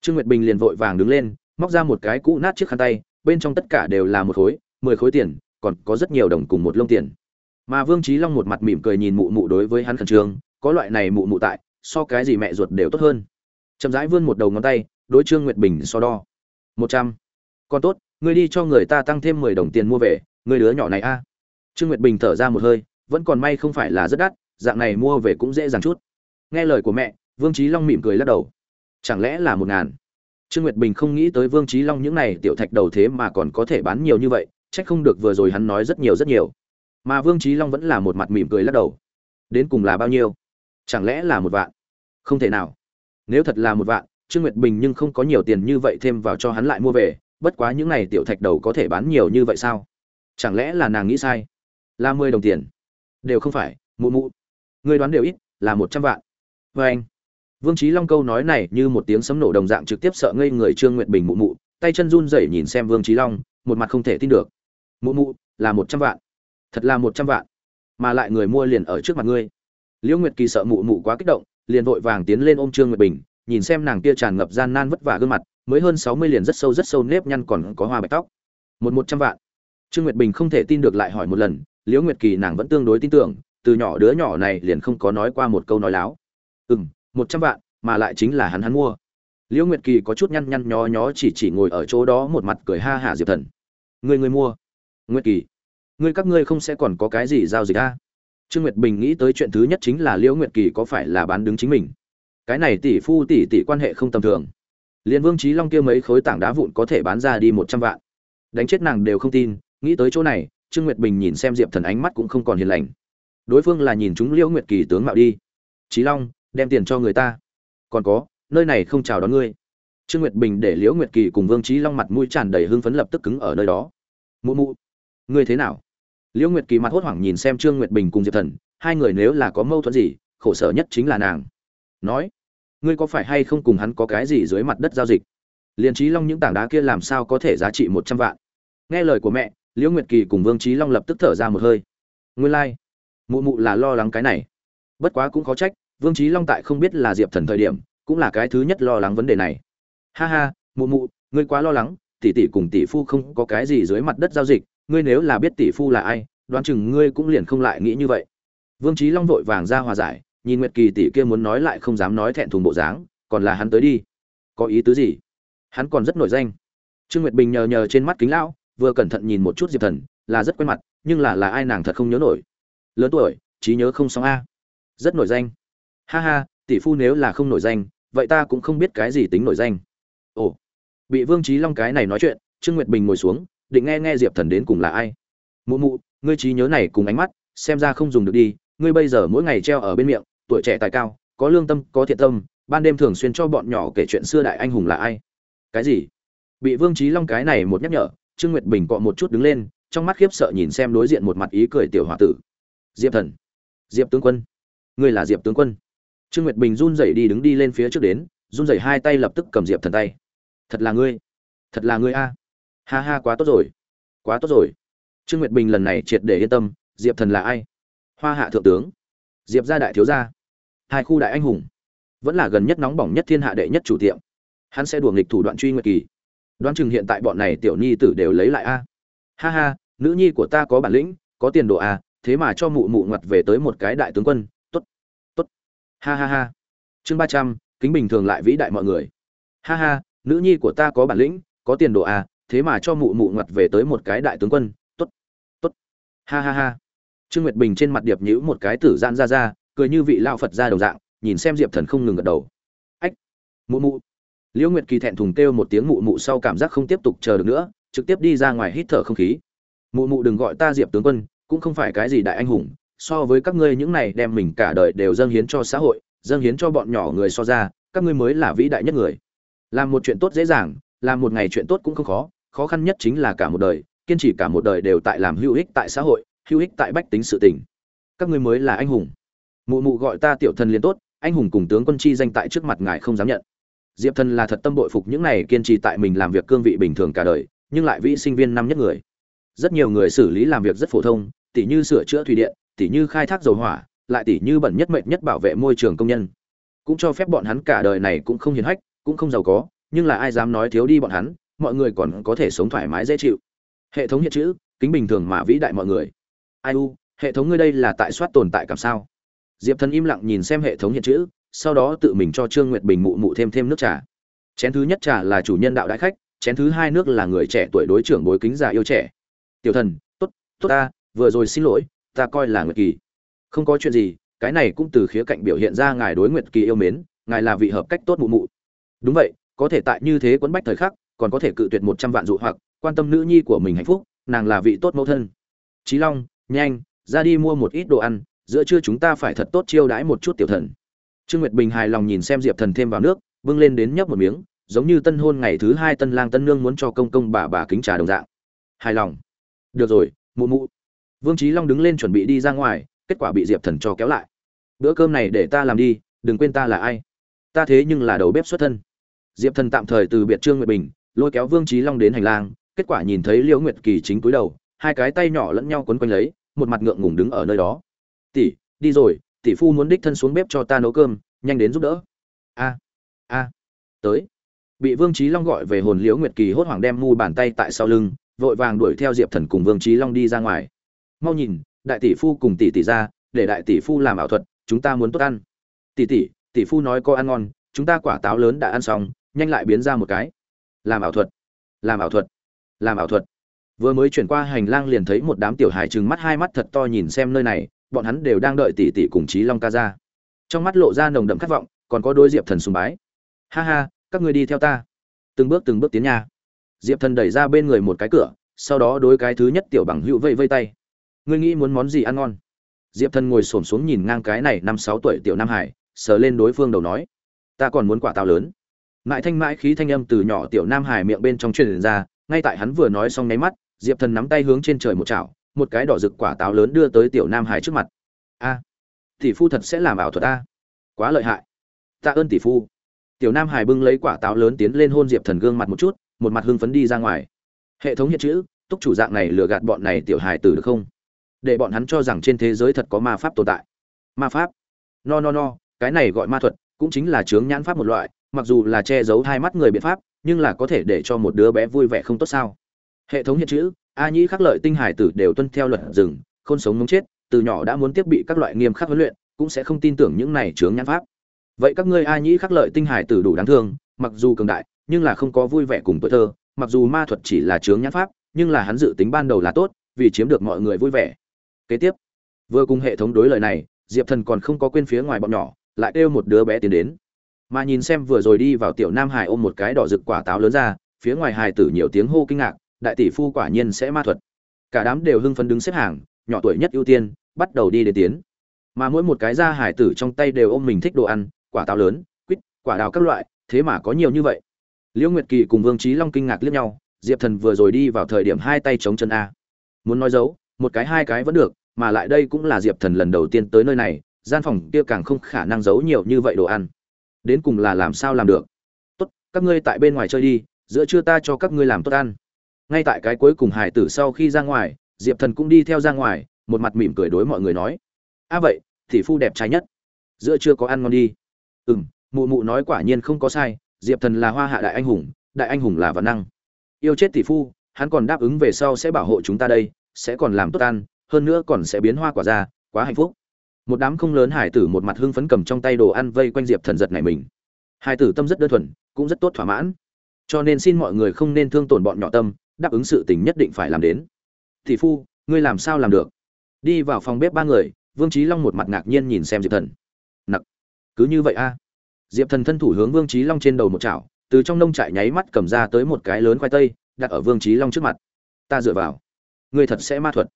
Speaker 1: Trương nguyệt bình liền vội vàng đứng lên, móc ra một cái cũ nát chiếc khăn tay, bên trong tất cả đều là một khối, mười khối tiền, còn có rất nhiều đồng cùng một lông tiền. Mà vương trí long một mặt mỉm cười nhìn mụ mụ đối với hắn khẩn trương, có loại này mụ mụ tại, so cái gì mẹ ruột đều tốt hơn. Chậm rãi vươn một đầu ngón tay, đối trương nguyệt bình so đo. Một trăm. Con tốt, ngươi đi cho người ta tăng thêm mười đồng tiền mua về, người đứa nhỏ này a trương nguyệt bình thở ra một hơi, vẫn còn may không phải là rất đắt, dạng này mua về cũng dễ dàng chút. Nghe lời của mẹ, vương trí long mỉm cười lắc đầu. Chẳng lẽ là một ngàn? Trương nguyệt bình không nghĩ tới vương trí long những này tiểu thạch đầu thế mà còn có thể bán nhiều như vậy trách không được vừa rồi hắn nói rất nhiều rất nhiều. Mà vương trí long vẫn là một mặt mỉm cười lắc đầu. Đến cùng là bao nhiêu? Chẳng lẽ là một vạn? Không thể nào. Nếu thật là một vạn, trương nguyệt bình nhưng không có nhiều tiền như vậy thêm vào cho hắn lại mua về, bất quá những này tiểu thạch đầu có thể bán nhiều như vậy sao? Chẳng lẽ là nàng nghĩ sai? Là mười đồng tiền. Đều không phải, mụ mụ. Người đoán đều ít, là một trăm vạn. Vê anh, vương trí long câu nói này như một tiếng sấm nổ đồng dạng trực tiếp sợ ngây người trương nguyệt bình mụ mụ, tay chân run rẩy nhìn xem vương trí long, một mặt không thể tin được. Mụ mụ, là một trăm vạn. Thật là một trăm vạn. Mà lại người mua liền ở trước mặt ngươi. Liễu nguyệt kỳ sợ mụ mụ quá kích động, liền vội vàng tiến lên ôm trương nguyệt bình, nhìn xem nàng kia tràn ngập gian nan vất vả gương mặt, mới hơn sáu mươi liền rất sâu rất sâu nếp nhăn còn có hoa bạch tóc. Một một trăm vạn. Trương nguyệt bình không thể tin được lại hỏi một lần liễu nguyệt kỳ nàng vẫn tương đối tin tưởng, từ nhỏ đứa nhỏ này liền không có nói qua một câu nói láo. Ừ m một trăm vạn, mà lại chính là hắn hắn mua. Liễu nguyệt kỳ có chút nhăn nhăn nhó nhó chỉ chỉ ngồi ở chỗ đó một mặt cười ha hả diệp thần. Người người mua. Nguyệt kỳ, ngươi các ngươi không sẽ còn có cái gì giao dịch a? Trương nguyệt bình nghĩ tới chuyện thứ nhất chính là liễu nguyệt kỳ có phải là bán đứng chính mình? Cái này tỷ phu tỷ tỷ quan hệ không tầm thường. Liên vương trí long kia mấy khối tảng đá vụn có thể bán ra đi một trăm vạn. Đánh chết nàng đều không tin, nghĩ tới chỗ này trương nguyệt bình nhìn xem diệp thần ánh mắt cũng không còn hiền lành. Đối phương là nhìn chúng liễu nguyệt kỳ tướng mạo đi. Trí long, đem tiền cho người ta. Còn có, nơi này không chào đón ngươi. Trương nguyệt bình để liễu nguyệt kỳ cùng vương trí long mặt mũi tràn đầy hưng phấn lập tức cứng ở nơi đó. Mụ mụ, ngươi thế nào? Liễu nguyệt kỳ mặt hốt hoảng nhìn xem trương nguyệt bình cùng diệp thần, hai người nếu là có mâu thuẫn gì, khổ sở nhất chính là nàng. Nói, ngươi có phải hay không cùng hắn có cái gì dưới mặt đất giao dịch? Liền trí long những tảng đá kia làm sao có thể giá trị một trăm vạn? Nghe lời của mẹ liễu nguyệt kỳ cùng vương trí long lập tức thở ra một hơi. Nguyên lai、like. mụ mụ là lo lắng cái này. Bất quá cũng khó trách, vương trí long tại không biết là diệp thần thời điểm, cũng là cái thứ nhất lo lắng vấn đề này. Ha ha, mụ mụ, ngươi quá lo lắng, tỷ tỷ cùng tỷ phu không có cái gì dưới mặt đất giao dịch, ngươi nếu là biết tỷ phu là ai, đoán chừng ngươi cũng liền không lại nghĩ như vậy. Vương trí long vội vàng ra hòa giải, nhìn nguyệt kỳ tỷ kia muốn nói lại không dám nói thẹn thùng bộ dáng, còn là hắn tới đi. Có ý tứ gì? Hắn còn rất nổi danh. Trương nguyệt bình nhờ nhờ trên mắt kính lão vừa cẩn thận nhìn một chút diệp thần, là rất quen mặt, nhưng là là ai nàng thật không nhớ nổi. Lớn tuổi, trí nhớ không sóng a. À. Rất nổi danh. Ha ha, tỷ phu nếu là không nổi danh, vậy ta cũng không biết cái gì tính nổi danh. Ồ. Bị vương trí long cái này nói chuyện, trương nguyệt bình ngồi xuống, định nghe nghe diệp thần đến cùng là ai. Mụ mụ, ngươi trí nhớ này cùng ánh mắt, xem ra không dùng được đi, ngươi bây giờ mỗi ngày treo ở bên miệng, tuổi trẻ tài cao, có lương tâm, có thiện tâm, ban đêm thường xuyên cho bọn nhỏ kể chuyện xưa đại anh hùng là ai. Cái gì? Bị vương trí long cái này một nhắc nhở trương nguyệt bình cọ một chút đứng lên, trong mắt khiếp sợ nhìn xem đối diện một mặt ý cười tiểu h o a tử. Diệp thần. Diệp tướng quân. Ngươi là diệp tướng quân. Trương nguyệt bình run rẩy đi đứng đi lên phía trước đến, run rẩy hai tay lập tức cầm diệp thần tay. Thật là ngươi. Thật là ngươi a. Ha ha, quá tốt rồi. Quá tốt rồi. Trương nguyệt bình lần này triệt để yên tâm, diệp thần là ai? Hoa hạ thượng tướng. Diệp gia đại thiếu gia. Hai khu đại anh hùng. Vẫn là gần nhất nóng bỏng nhất thiên hạ đệ nhất chủ tiệm. Hắn sẽ đùa nghịch thủ đoạn truy nguyệt kỳ đoán chừng hiện tại bọn này tiểu nhi tử đều lấy lại a. Ha ha, nữ nhi của ta có bản lĩnh, có tiền đồ a thế mà cho mụ mụ ngoặt về tới một cái đại tướng quân t ố t t ố t ha ha ha. Chương ba trăm, kính bình thường lại vĩ đại mọi người. Ha ha, nữ nhi của ta có bản lĩnh, có tiền đồ a thế mà cho mụ mụ ngoặt về tới một cái đại tướng quân t ố t t ố t ha ha ha. Trương nguyệt bình trên mặt điệp nhữ một cái tử gian ra ra, cười như vị lao phật ra đồng dạng, nhìn xem diệp thần không ngừng gật đầu. Ách, mụ mụ liễu nguyệt kỳ thẹn thùng kêu một tiếng mụ mụ sau cảm giác không tiếp tục chờ được nữa, trực tiếp đi ra ngoài hít thở không khí. Mụ mụ đừng gọi ta diệp tướng quân, cũng không phải cái gì đại anh hùng, so với các ngươi những này đem mình cả đời đều dâng hiến cho xã hội, dâng hiến cho bọn nhỏ người so ra, các ngươi mới là vĩ đại nhất người. Làm một chuyện tốt dễ dàng, làm một ngày chuyện tốt cũng không khó khó khăn nhất chính là cả một đời, kiên trì cả một đời đều tại làm hữu ích tại xã hội, hữu ích tại bách tính sự tình. Các ngươi mới là anh hùng. Mụ mụ gọi ta tiểu thần liền tốt, anh hùng cùng tướng quân chi danh tại trước mặt ngài không dám nhận diệp thần là thật tâm bội phục những này kiên trì tại mình làm việc cương vị bình thường cả đời, nhưng lại vĩ sinh viên năm nhất người. Rất nhiều người xử lý làm việc rất phổ thông, tỉ như sửa chữa thủy điện, tỉ như khai thác dầu hỏa, lại tỉ như bẩn nhất mệnh nhất bảo vệ môi trường công nhân. Cũng cho phép bọn hắn cả đời này cũng không hiền hách, cũng không giàu có, nhưng là ai dám nói thiếu đi bọn hắn, mọi người còn có thể sống thoải mái dễ chịu. Hệ thống hiện chữ, kính bình thường mà vĩ đại mọi người. Ai u, hệ thống ngươi đây là tại soát tồn tại cảm sao? Diệp thần im lặng nhìn xem hệ thống hiện chữ sau đó tự mình cho trương nguyệt bình mụ mụ thêm thêm nước trà. Chén thứ nhất trà là chủ nhân đạo đại khách, chén thứ hai nước là người trẻ tuổi đối trưởng bối kính già yêu trẻ. Tiểu thần, tốt tốt ta, vừa rồi xin lỗi, ta coi là nguyệt kỳ. Không có chuyện gì, cái này cũng từ khía cạnh biểu hiện ra ngài đối nguyệt kỳ yêu mến, ngài là vị hợp cách tốt mụ mụ. Đúng vậy, có thể tại như thế quấn bách thời khắc, còn có thể cự tuyệt một trăm vạn dụ hoặc, quan tâm nữ nhi của mình hạnh phúc, nàng là vị tốt mẫu thân. Trí long, nhanh, ra đi mua một ít đồ ăn, giữa trưa chúng ta phải thật tốt chiêu đãi một chút tiểu thần trương nguyệt bình hài lòng nhìn xem diệp thần thêm vào nước, bưng lên đến nhấp một miếng, giống như tân hôn ngày thứ hai tân lang tân nương muốn cho công công bà bà kính trà đồng dạng. Hài lòng. Được rồi, mụ mụ. Vương trí long đứng lên chuẩn bị đi ra ngoài, kết quả bị diệp thần cho kéo lại. Bữa cơm này để ta làm đi, đừng quên ta là ai. Ta thế nhưng là đầu bếp xuất thân. Diệp thần tạm thời từ biệt trương nguyệt bình, lôi kéo vương trí long đến hành lang, kết quả nhìn thấy liễu nguyệt kỳ chính cúi đầu, hai cái tay nhỏ lẫn nhau quấn quanh lấy, một mặt ngượng ngùng đứng ở nơi đó. Tỷ, đi rồi tỷ phu muốn đích thân xuống bếp cho ta nấu cơm, nhanh đến giúp đỡ. A a, tới. Bị vương trí long gọi về hồn liễu nguyệt kỳ hốt hoảng đem mu bàn tay tại sau lưng, vội vàng đuổi theo diệp thần cùng vương trí long đi ra ngoài. Mau nhìn, đại tỷ phu cùng tỷ tỷ ra, để đại tỷ phu làm ảo thuật, chúng ta muốn tốt ăn. Tỷ tỷ tỷ phu nói có ăn ngon, chúng ta quả táo lớn đã ăn xong, nhanh lại biến ra một cái. Làm ảo thuật, làm ảo thuật, làm ảo thuật. Vừa mới chuyển qua hành lang liền thấy một đám tiểu hài trừng mắt hai mắt thật to nhìn xem nơi này bọn hắn đều đang đợi tỷ tỷ cùng chí long ca ra. Trong mắt lộ ra nồng đậm khát vọng, còn có đôi diệp thần sùng bái. Ha ha, các ngươi đi theo ta. Từng bước từng bước tiến nha diệp thần đẩy ra bên người một cái cửa, sau đó đối cái thứ nhất tiểu bằng hữu vây vây tay. Ngươi nghĩ muốn món gì ăn ngon? Diệp thần ngồi xổm xuống nhìn ngang cái này năm sáu tuổi tiểu nam hải, sờ lên đối phương đầu nói. Ta còn muốn quả táo lớn. Mãi thanh mãi khí thanh âm từ nhỏ tiểu nam hải miệng bên trong truyền ra, ngay tại hắn vừa nói xong nháy mắt, diệp thần nắm tay hướng trên trời một chảo một cái đỏ rực quả táo lớn đưa tới tiểu nam hải trước mặt. A, tỷ phu thật sẽ làm ảo thuật a. Quá lợi hại. Tạ ơn tỷ phu. Tiểu nam hải bưng lấy quả táo lớn tiến lên hôn diệp thần gương mặt một chút, một mặt hưng phấn đi ra ngoài. Hệ thống hiện chữ, túc chủ dạng này lừa gạt bọn này tiểu hải tử được không? Để bọn hắn cho rằng trên thế giới thật có ma pháp tồn tại. Ma pháp? No no no, cái này gọi ma thuật, cũng chính là chướng nhãn pháp một loại, mặc dù là che giấu hai mắt người biện pháp, nhưng là có thể để cho một đứa bé vui vẻ không tốt sao? Hệ thống hiện chữ a nhĩ khắc lợi tinh hải tử đều tuân theo luật rừng không sống mống chết, từ nhỏ đã muốn tiếp bị các loại nghiêm khắc huấn luyện, cũng sẽ không tin tưởng những này chướng nhãn pháp. Vậy các ngươi a nhĩ khắc lợi tinh hải tử đủ đáng thương, mặc dù cường đại, nhưng là không có vui vẻ cùng tuổi thơ, mặc dù ma thuật chỉ là chướng nhãn pháp, nhưng là hắn dự tính ban đầu là tốt, vì chiếm được mọi người vui vẻ. Kế tiếp, vừa cùng hệ thống đối lời này, diệp thần còn không có quên phía ngoài bọn nhỏ, lại kêu một đứa bé tiến đến. Mà nhìn xem vừa rồi đi vào tiểu nam hải ôm một cái đỏ rực quả táo lớn ra, phía ngoài hài tử nhiều tiếng hô kinh ngạc đại tỷ phu quả nhiên sẽ ma thuật. Cả đám đều hưng phấn đứng xếp hàng, nhỏ tuổi nhất ưu tiên, bắt đầu đi đến tiến. Mà mỗi một cái da hải tử trong tay đều ôm mình thích đồ ăn, quả táo lớn, quýt, quả đào các loại, thế mà có nhiều như vậy. Liễu nguyệt kỳ cùng vương trí long kinh ngạc liếc nhau, diệp thần vừa rồi đi vào thời điểm hai tay chống chân a. Muốn nói dấu, một cái hai cái vẫn được, mà lại đây cũng là diệp thần lần đầu tiên tới nơi này, gian phòng kia càng không khả năng giấu nhiều như vậy đồ ăn. Đến cùng là làm sao làm được? Tốt, các ngươi tại bên ngoài chơi đi, giữa trưa ta cho các ngươi làm tốt ăn ngay tại cái cuối cùng hải tử sau khi ra ngoài, diệp thần cũng đi theo ra ngoài, một mặt mỉm cười đối mọi người nói. A vậy, tỷ phu đẹp trai nhất. Giữa chưa có ăn ngon đi. Ừ m mụ mụ nói quả nhiên không có sai, diệp thần là hoa hạ đại anh hùng, đại anh hùng là văn năng. Yêu chết tỷ phu, hắn còn đáp ứng về sau sẽ bảo hộ chúng ta đây, sẽ còn làm tốt ăn, hơn nữa còn sẽ biến hoa quả ra, quá hạnh phúc. Một đám không lớn hải tử một mặt hưng phấn cầm trong tay đồ ăn vây quanh diệp thần giật này mình. Hải tử tâm rất đơn thuần, cũng rất tốt thỏa mãn. Cho nên xin mọi người không nên thương tổn bọn nhỏ tâm đáp ứng sự tình nhất định phải làm đến. Tỷ phu, ngươi làm sao làm được? Đi vào phòng bếp ba người, vương trí long một mặt ngạc nhiên nhìn xem diệp thần. Nặc! Cứ như vậy a. Diệp thần thân thủ hướng vương trí long trên đầu một chảo, từ trong nông trại nháy mắt cầm ra tới một cái lớn khoai tây, đặt ở vương trí long trước mặt. Ta dựa vào. Ngươi thật sẽ ma thuật.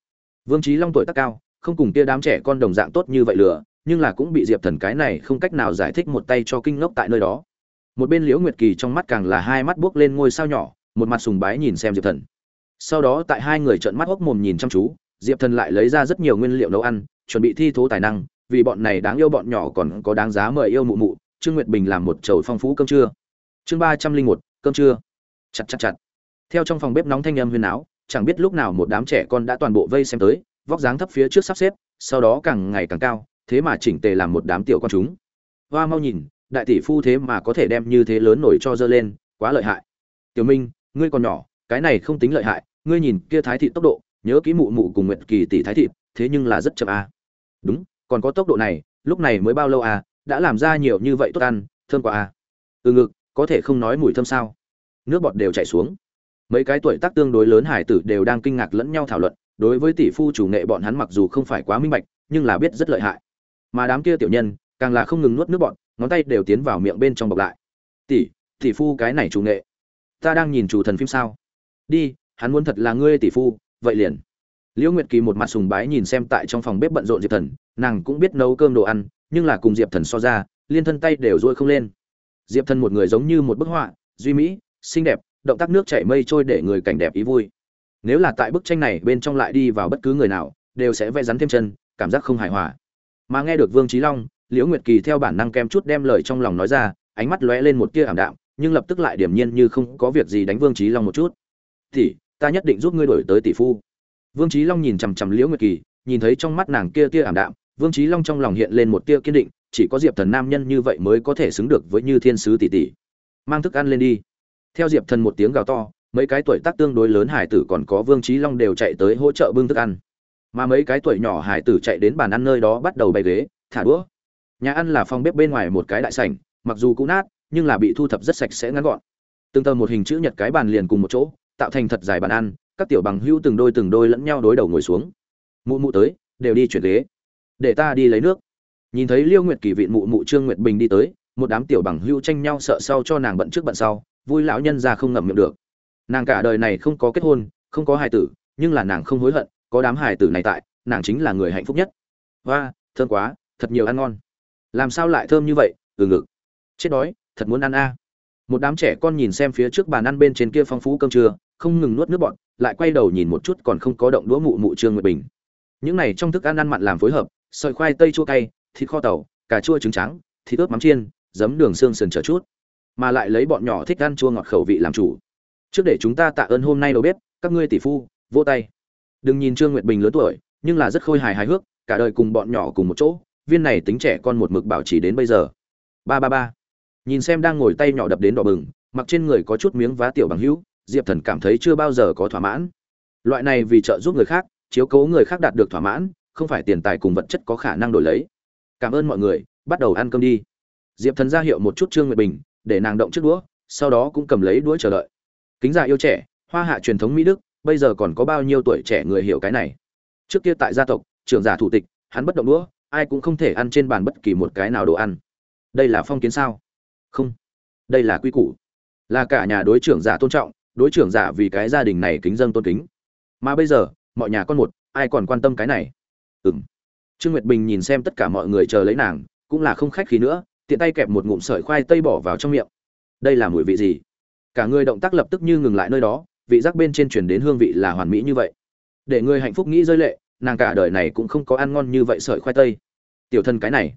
Speaker 1: Vương trí long tuổi tác cao, không cùng kia đám trẻ con đồng dạng tốt như vậy lừa, nhưng là cũng bị diệp thần cái này không cách nào giải thích một tay cho kinh ngốc tại nơi đó. Một bên liễu nguyệt kỳ trong mắt càng là hai mắt buốc lên ngôi sao nhỏ một mặt sùng bái nhìn xem diệp thần. Sau đó tại hai người trợn mắt hốc mồm nhìn chăm chú, diệp thần lại lấy ra rất nhiều nguyên liệu nấu ăn, chuẩn bị thi thố tài năng, vì bọn này đáng yêu bọn nhỏ còn có đáng giá mời yêu mụ mụ, trương nguyệt bình làm một chầu phong phú cơm trưa. Chương ba trăm linh một, cơm trưa. Chặt chặt chặt. Theo trong phòng bếp nóng thanh âm huyền áo, chẳng biết lúc nào một đám trẻ con đã toàn bộ vây xem tới, vóc dáng thấp phía trước sắp xếp, sau đó càng ngày càng cao, thế mà chỉnh tề làm một đám tiểu con chúng. Hoa mau nhìn, đại tỷ phu thế mà có thể đem như thế lớn nổi cho dơ lên, quá lợi hại. Tiểu minh ngươi còn nhỏ, cái này không tính lợi hại, ngươi nhìn kia thái thị tốc độ, nhớ kỹ mụ mụ cùng nguyệt kỳ tỷ thái thị thế nhưng là rất chậm à. đúng, còn có tốc độ này, lúc này mới bao lâu à đã làm ra nhiều như vậy tốt ăn, thơm quá à. Từ ngực, có thể không nói mùi thơm sao. Nước bọt đều chảy xuống. Mấy cái tuổi tác tương đối lớn hải tử đều đang kinh ngạc lẫn nhau thảo luận, đối với tỷ phu chủ nghệ bọn hắn mặc dù không phải quá minh bạch, nhưng là biết rất lợi hại. Mà đám kia tiểu nhân, càng là không ngừng nuốt nước bọn ngón tay đều tiến vào miệng bên trong bọc lại. Tỷ tỷ phu cái này chủ nghệ ta đang nhìn chủ thần phim sao? Đi, hắn muốn thật là ngươi tỷ phu, vậy liền. Liễu nguyệt kỳ một mặt sùng bái nhìn xem tại trong phòng bếp bận rộn diệp thần, nàng cũng biết nấu cơm đồ ăn, nhưng là cùng diệp thần so ra, liên thân tay đều dôi không lên. Diệp thần một người giống như một bức họa, duy mỹ, xinh đẹp, động tác nước chảy mây trôi để người cảnh đẹp ý vui. Nếu là tại bức tranh này bên trong lại đi vào bất cứ người nào, đều sẽ vẽ rắn thêm chân, cảm giác không hài hòa. Mà nghe được vương trí long, liễu nguyệt kỳ theo bản năng kem chút đem lời trong lòng nói ra, ánh mắt lóe lên một tia ảm đạm nhưng lập tức lại điểm nhiên như không có việc gì đánh vương Chí long một chút. Tỷ, ta nhất định giúp ngươi đổi tới tỷ phu. Vương Chí long nhìn chằm chằm liễu nguyệt kỳ, nhìn thấy trong mắt nàng kia tia ảm đạm, vương Chí long trong lòng hiện lên một tia kiên định, chỉ có diệp thần nam nhân như vậy mới có thể xứng được với như thiên sứ tỷ tỷ. Mang thức ăn lên đi. Theo diệp thần một tiếng gào to, mấy cái tuổi tác tương đối lớn hải tử còn có vương Chí long đều chạy tới hỗ trợ bưng thức ăn. Mà mấy cái tuổi nhỏ hải tử chạy đến bàn ăn nơi đó bắt đầu bày ghế, thả đũa. Nhà ăn là phòng bếp bên ngoài một cái đại sảnh, mặc dù cũ nát nhưng là bị thu thập rất sạch sẽ ngắn gọn. Từng tờ một hình chữ nhật cái bàn liền cùng một chỗ, tạo thành thật dài bàn ăn, các tiểu bằng hữu từng đôi từng đôi lẫn nhau đối đầu ngồi xuống. Mụ mụ tới, đều đi chuyển ghế. Để ta đi lấy nước. Nhìn thấy liêu nguyệt kỳ vị mụ mụ trương nguyệt bình đi tới, một đám tiểu bằng hữu tranh nhau sợ sau cho nàng bận trước bận sau, vui lão nhân ra không ngậm miệng được. Nàng cả đời này không có kết hôn, không có hài tử, nhưng là nàng không hối hận, có đám hài tử này tại, nàng chính là người hạnh phúc nhất. Và thơm quá, thật nhiều ăn ngon. Làm sao lại thơm như vậy? Từ ngực. Chết đói thật muốn ăn a. Một đám trẻ con nhìn xem phía trước bàn ăn bên trên kia phong phú cơm trưa, không ngừng nuốt nước bọn lại quay đầu nhìn một chút còn không có động đũa mụ mụ trương nguyệt bình. Những này trong thức ăn ăn mặn làm phối hợp, sợi khoai tây chua cay, thịt kho tàu, cà chua trứng trắng, thịt ướp mắm chiên, giấm đường xương sườn chờ chút. Mà lại lấy bọn nhỏ thích ăn chua ngọt khẩu vị làm chủ. Trước để chúng ta tạ ơn hôm nay đầu bếp, các ngươi tỷ phu vô tay. Đừng nhìn trương nguyệt bình lớn tuổi, nhưng là rất khôi hài hài hước, cả đời cùng bọn nhỏ cùng một chỗ, viên này tính trẻ con một mực bảo trì đến bây giờ. Ba ba ba nhìn xem đang ngồi tay nhỏ đập đến đỏ bừng, mặc trên người có chút miếng vá tiểu bằng hữu, diệp thần cảm thấy chưa bao giờ có thỏa mãn. Loại này vì trợ giúp người khác, chiếu cố người khác đạt được thỏa mãn, không phải tiền tài cùng vật chất có khả năng đổi lấy. Cảm ơn mọi người, bắt đầu ăn cơm đi. Diệp thần ra hiệu một chút trương nguyệt bình, để nàng động trước đũa, sau đó cũng cầm lấy đũa chờ đợi. Kính già yêu trẻ, hoa hạ truyền thống mỹ đức, bây giờ còn có bao nhiêu tuổi trẻ người hiểu cái này? Trước kia tại gia tộc, trưởng giả thủ tịch, hắn bất động đũa, ai cũng không thể ăn trên bàn bất kỳ một cái nào đồ ăn. Đây là phong kiến sao? Không. Đây là quy củ. Là cả nhà đối trưởng giả tôn trọng, đối trưởng giả vì cái gia đình này kính dân tôn kính. Mà bây giờ, mọi nhà con một, ai còn quan tâm cái này? Ừng trương nguyệt bình nhìn xem tất cả mọi người chờ lấy nàng, cũng là không khách khí nữa, tiện tay kẹp một ngụm sợi khoai tây bỏ vào trong miệng. Đây là mùi vị gì? Cả người động tác lập tức như ngừng lại nơi đó, vị giác bên trên chuyển đến hương vị là hoàn mỹ như vậy. Để người hạnh phúc nghĩ rơi lệ, nàng cả đời này cũng không có ăn ngon như vậy sợi khoai tây. Tiểu thân cái này.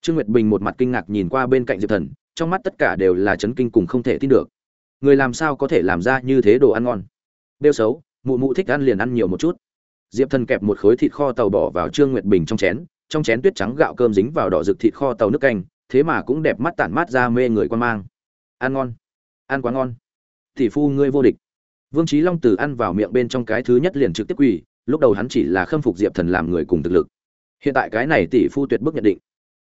Speaker 1: Trương nguyệt bình một mặt kinh ngạc nhìn qua bên cạnh diệp thần trong mắt tất cả đều là chấn kinh cùng không thể tin được. Người làm sao có thể làm ra như thế đồ ăn ngon? Đeo xấu, mụ mụ thích ăn liền ăn nhiều một chút. Diệp thần kẹp một khối thịt kho tàu bỏ vào trương nguyệt bình trong chén trong chén tuyết trắng gạo cơm dính vào đỏ rực thịt kho tàu nước canh, thế mà cũng đẹp mắt tản mát ra mê người quan mang. Ăn ngon, ăn quá ngon. Tỷ phu ngươi vô địch. Vương trí long từ ăn vào miệng bên trong cái thứ nhất liền trực tiếp quỳ, lúc đầu hắn chỉ là khâm phục diệp thần làm người cùng thực lực. Hiện tại cái này tỷ phu tuyệt bức nhận định.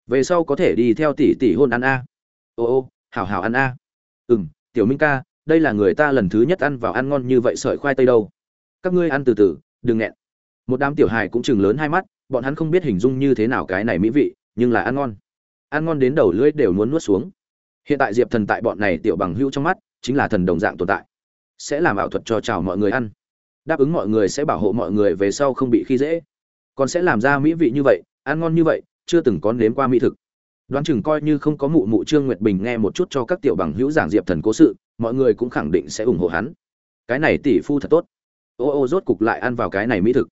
Speaker 1: Về sau có thể đi theo tỷ tỷ hôn ăn a ô ô, hảo hảo ăn a. Ừ m tiểu minh ca, đây là người ta lần thứ nhất ăn vào ăn ngon như vậy sợi khoai tây đâu. Các ngươi ăn từ từ, đừng nghẹn. Một đám tiểu hài cũng chừng lớn hai mắt, bọn hắn không biết hình dung như thế nào cái này mỹ vị, nhưng là ăn ngon. Ăn ngon đến đầu lưỡi đều muốn nuốt xuống. Hiện tại diệp thần tại bọn này tiểu bằng hữu trong mắt, chính là thần đồng dạng tồn tại. Sẽ làm ảo thuật cho chào mọi người ăn. Đáp ứng mọi người sẽ bảo hộ mọi người về sau không bị khi dễ. Còn sẽ làm ra mỹ vị như vậy, ăn ngon như vậy, chưa từng có nếm qua mỹ thực đoán chừng coi như không có mụ mụ trương nguyệt bình nghe một chút cho các tiểu bằng hữu giảng diệp thần cố sự, mọi người cũng khẳng định sẽ ủng hộ hắn. Cái này tỷ phu thật tốt. Ô ô rốt cục lại ăn vào cái này mỹ thực.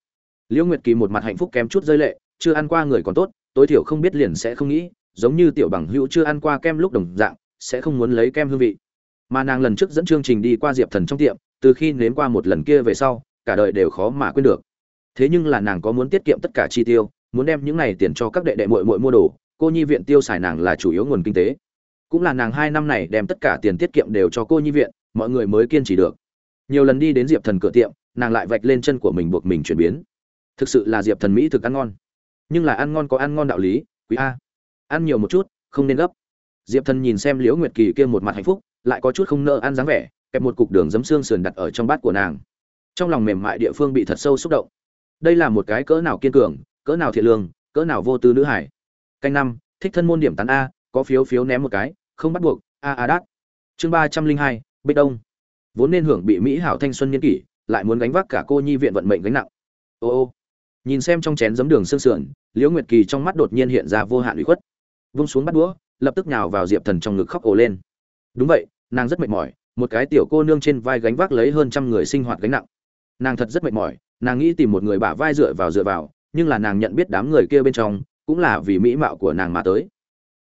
Speaker 1: Liễu nguyệt kỳ một mặt hạnh phúc kém chút rơi lệ, chưa ăn qua người còn tốt, tối thiểu không biết liền sẽ không nghĩ, giống như tiểu bằng hữu chưa ăn qua kem lúc đồng dạng, sẽ không muốn lấy kem hương vị. Mà nàng lần trước dẫn chương trình đi qua diệp thần trong tiệm, từ khi nếm qua một lần kia về sau, cả đời đều khó mà quên được. Thế nhưng là nàng có muốn tiết kiệm tất cả chi tiêu, muốn đem những này tiền cho các đệ đệ muội muội mua đồ cô nhi viện tiêu xài nàng là chủ yếu nguồn kinh tế. Cũng là nàng hai năm này đem tất cả tiền tiết kiệm đều cho cô nhi viện, mọi người mới kiên trì được. Nhiều lần đi đến diệp thần cửa tiệm, nàng lại vạch lên chân của mình buộc mình chuyển biến. Thực sự là diệp thần mỹ thực ăn ngon. Nhưng là ăn ngon có ăn ngon đạo lý, quý a. Ăn nhiều một chút, không nên gấp. Diệp thần nhìn xem liễu nguyệt kỳ kia một mặt hạnh phúc, lại có chút không nỡ ăn dáng vẻ, kẹp một cục đường giấm xương sườn đặt ở trong bát của nàng. Trong lòng mềm mại địa phương bị thật sâu xúc động. Đây là một cái cỡ nào kiên cường, cỡ nào thiện lương, cỡ nào vô tư nữ hải canh năm, thích thân môn điểm tán a, có phiếu phiếu ném một cái, không bắt buộc, a a đát. Chương ba trăm linh hai, bích đông. Vốn nên hưởng bị mỹ hảo thanh xuân niên kỷ, lại muốn gánh vác cả cô nhi viện vận mệnh gánh nặng. Ô ô. Nhìn xem trong chén giấm đường sương sườn, liễu nguyệt kỳ trong mắt đột nhiên hiện ra vô hạn ủy khuất. Vung xuống bắt đũa, lập tức nhào vào diệp thần trong ngực khóc ồ lên. Đúng vậy, nàng rất mệt mỏi, một cái tiểu cô nương trên vai gánh vác lấy hơn trăm người sinh hoạt gánh nặng. Nàng thật rất mệt mỏi, nàng nghĩ tìm một người bả vai dựa vào dựa vào, nhưng là nàng nhận biết đám người kia bên trong cũng là vì mỹ mạo của nàng mà tới.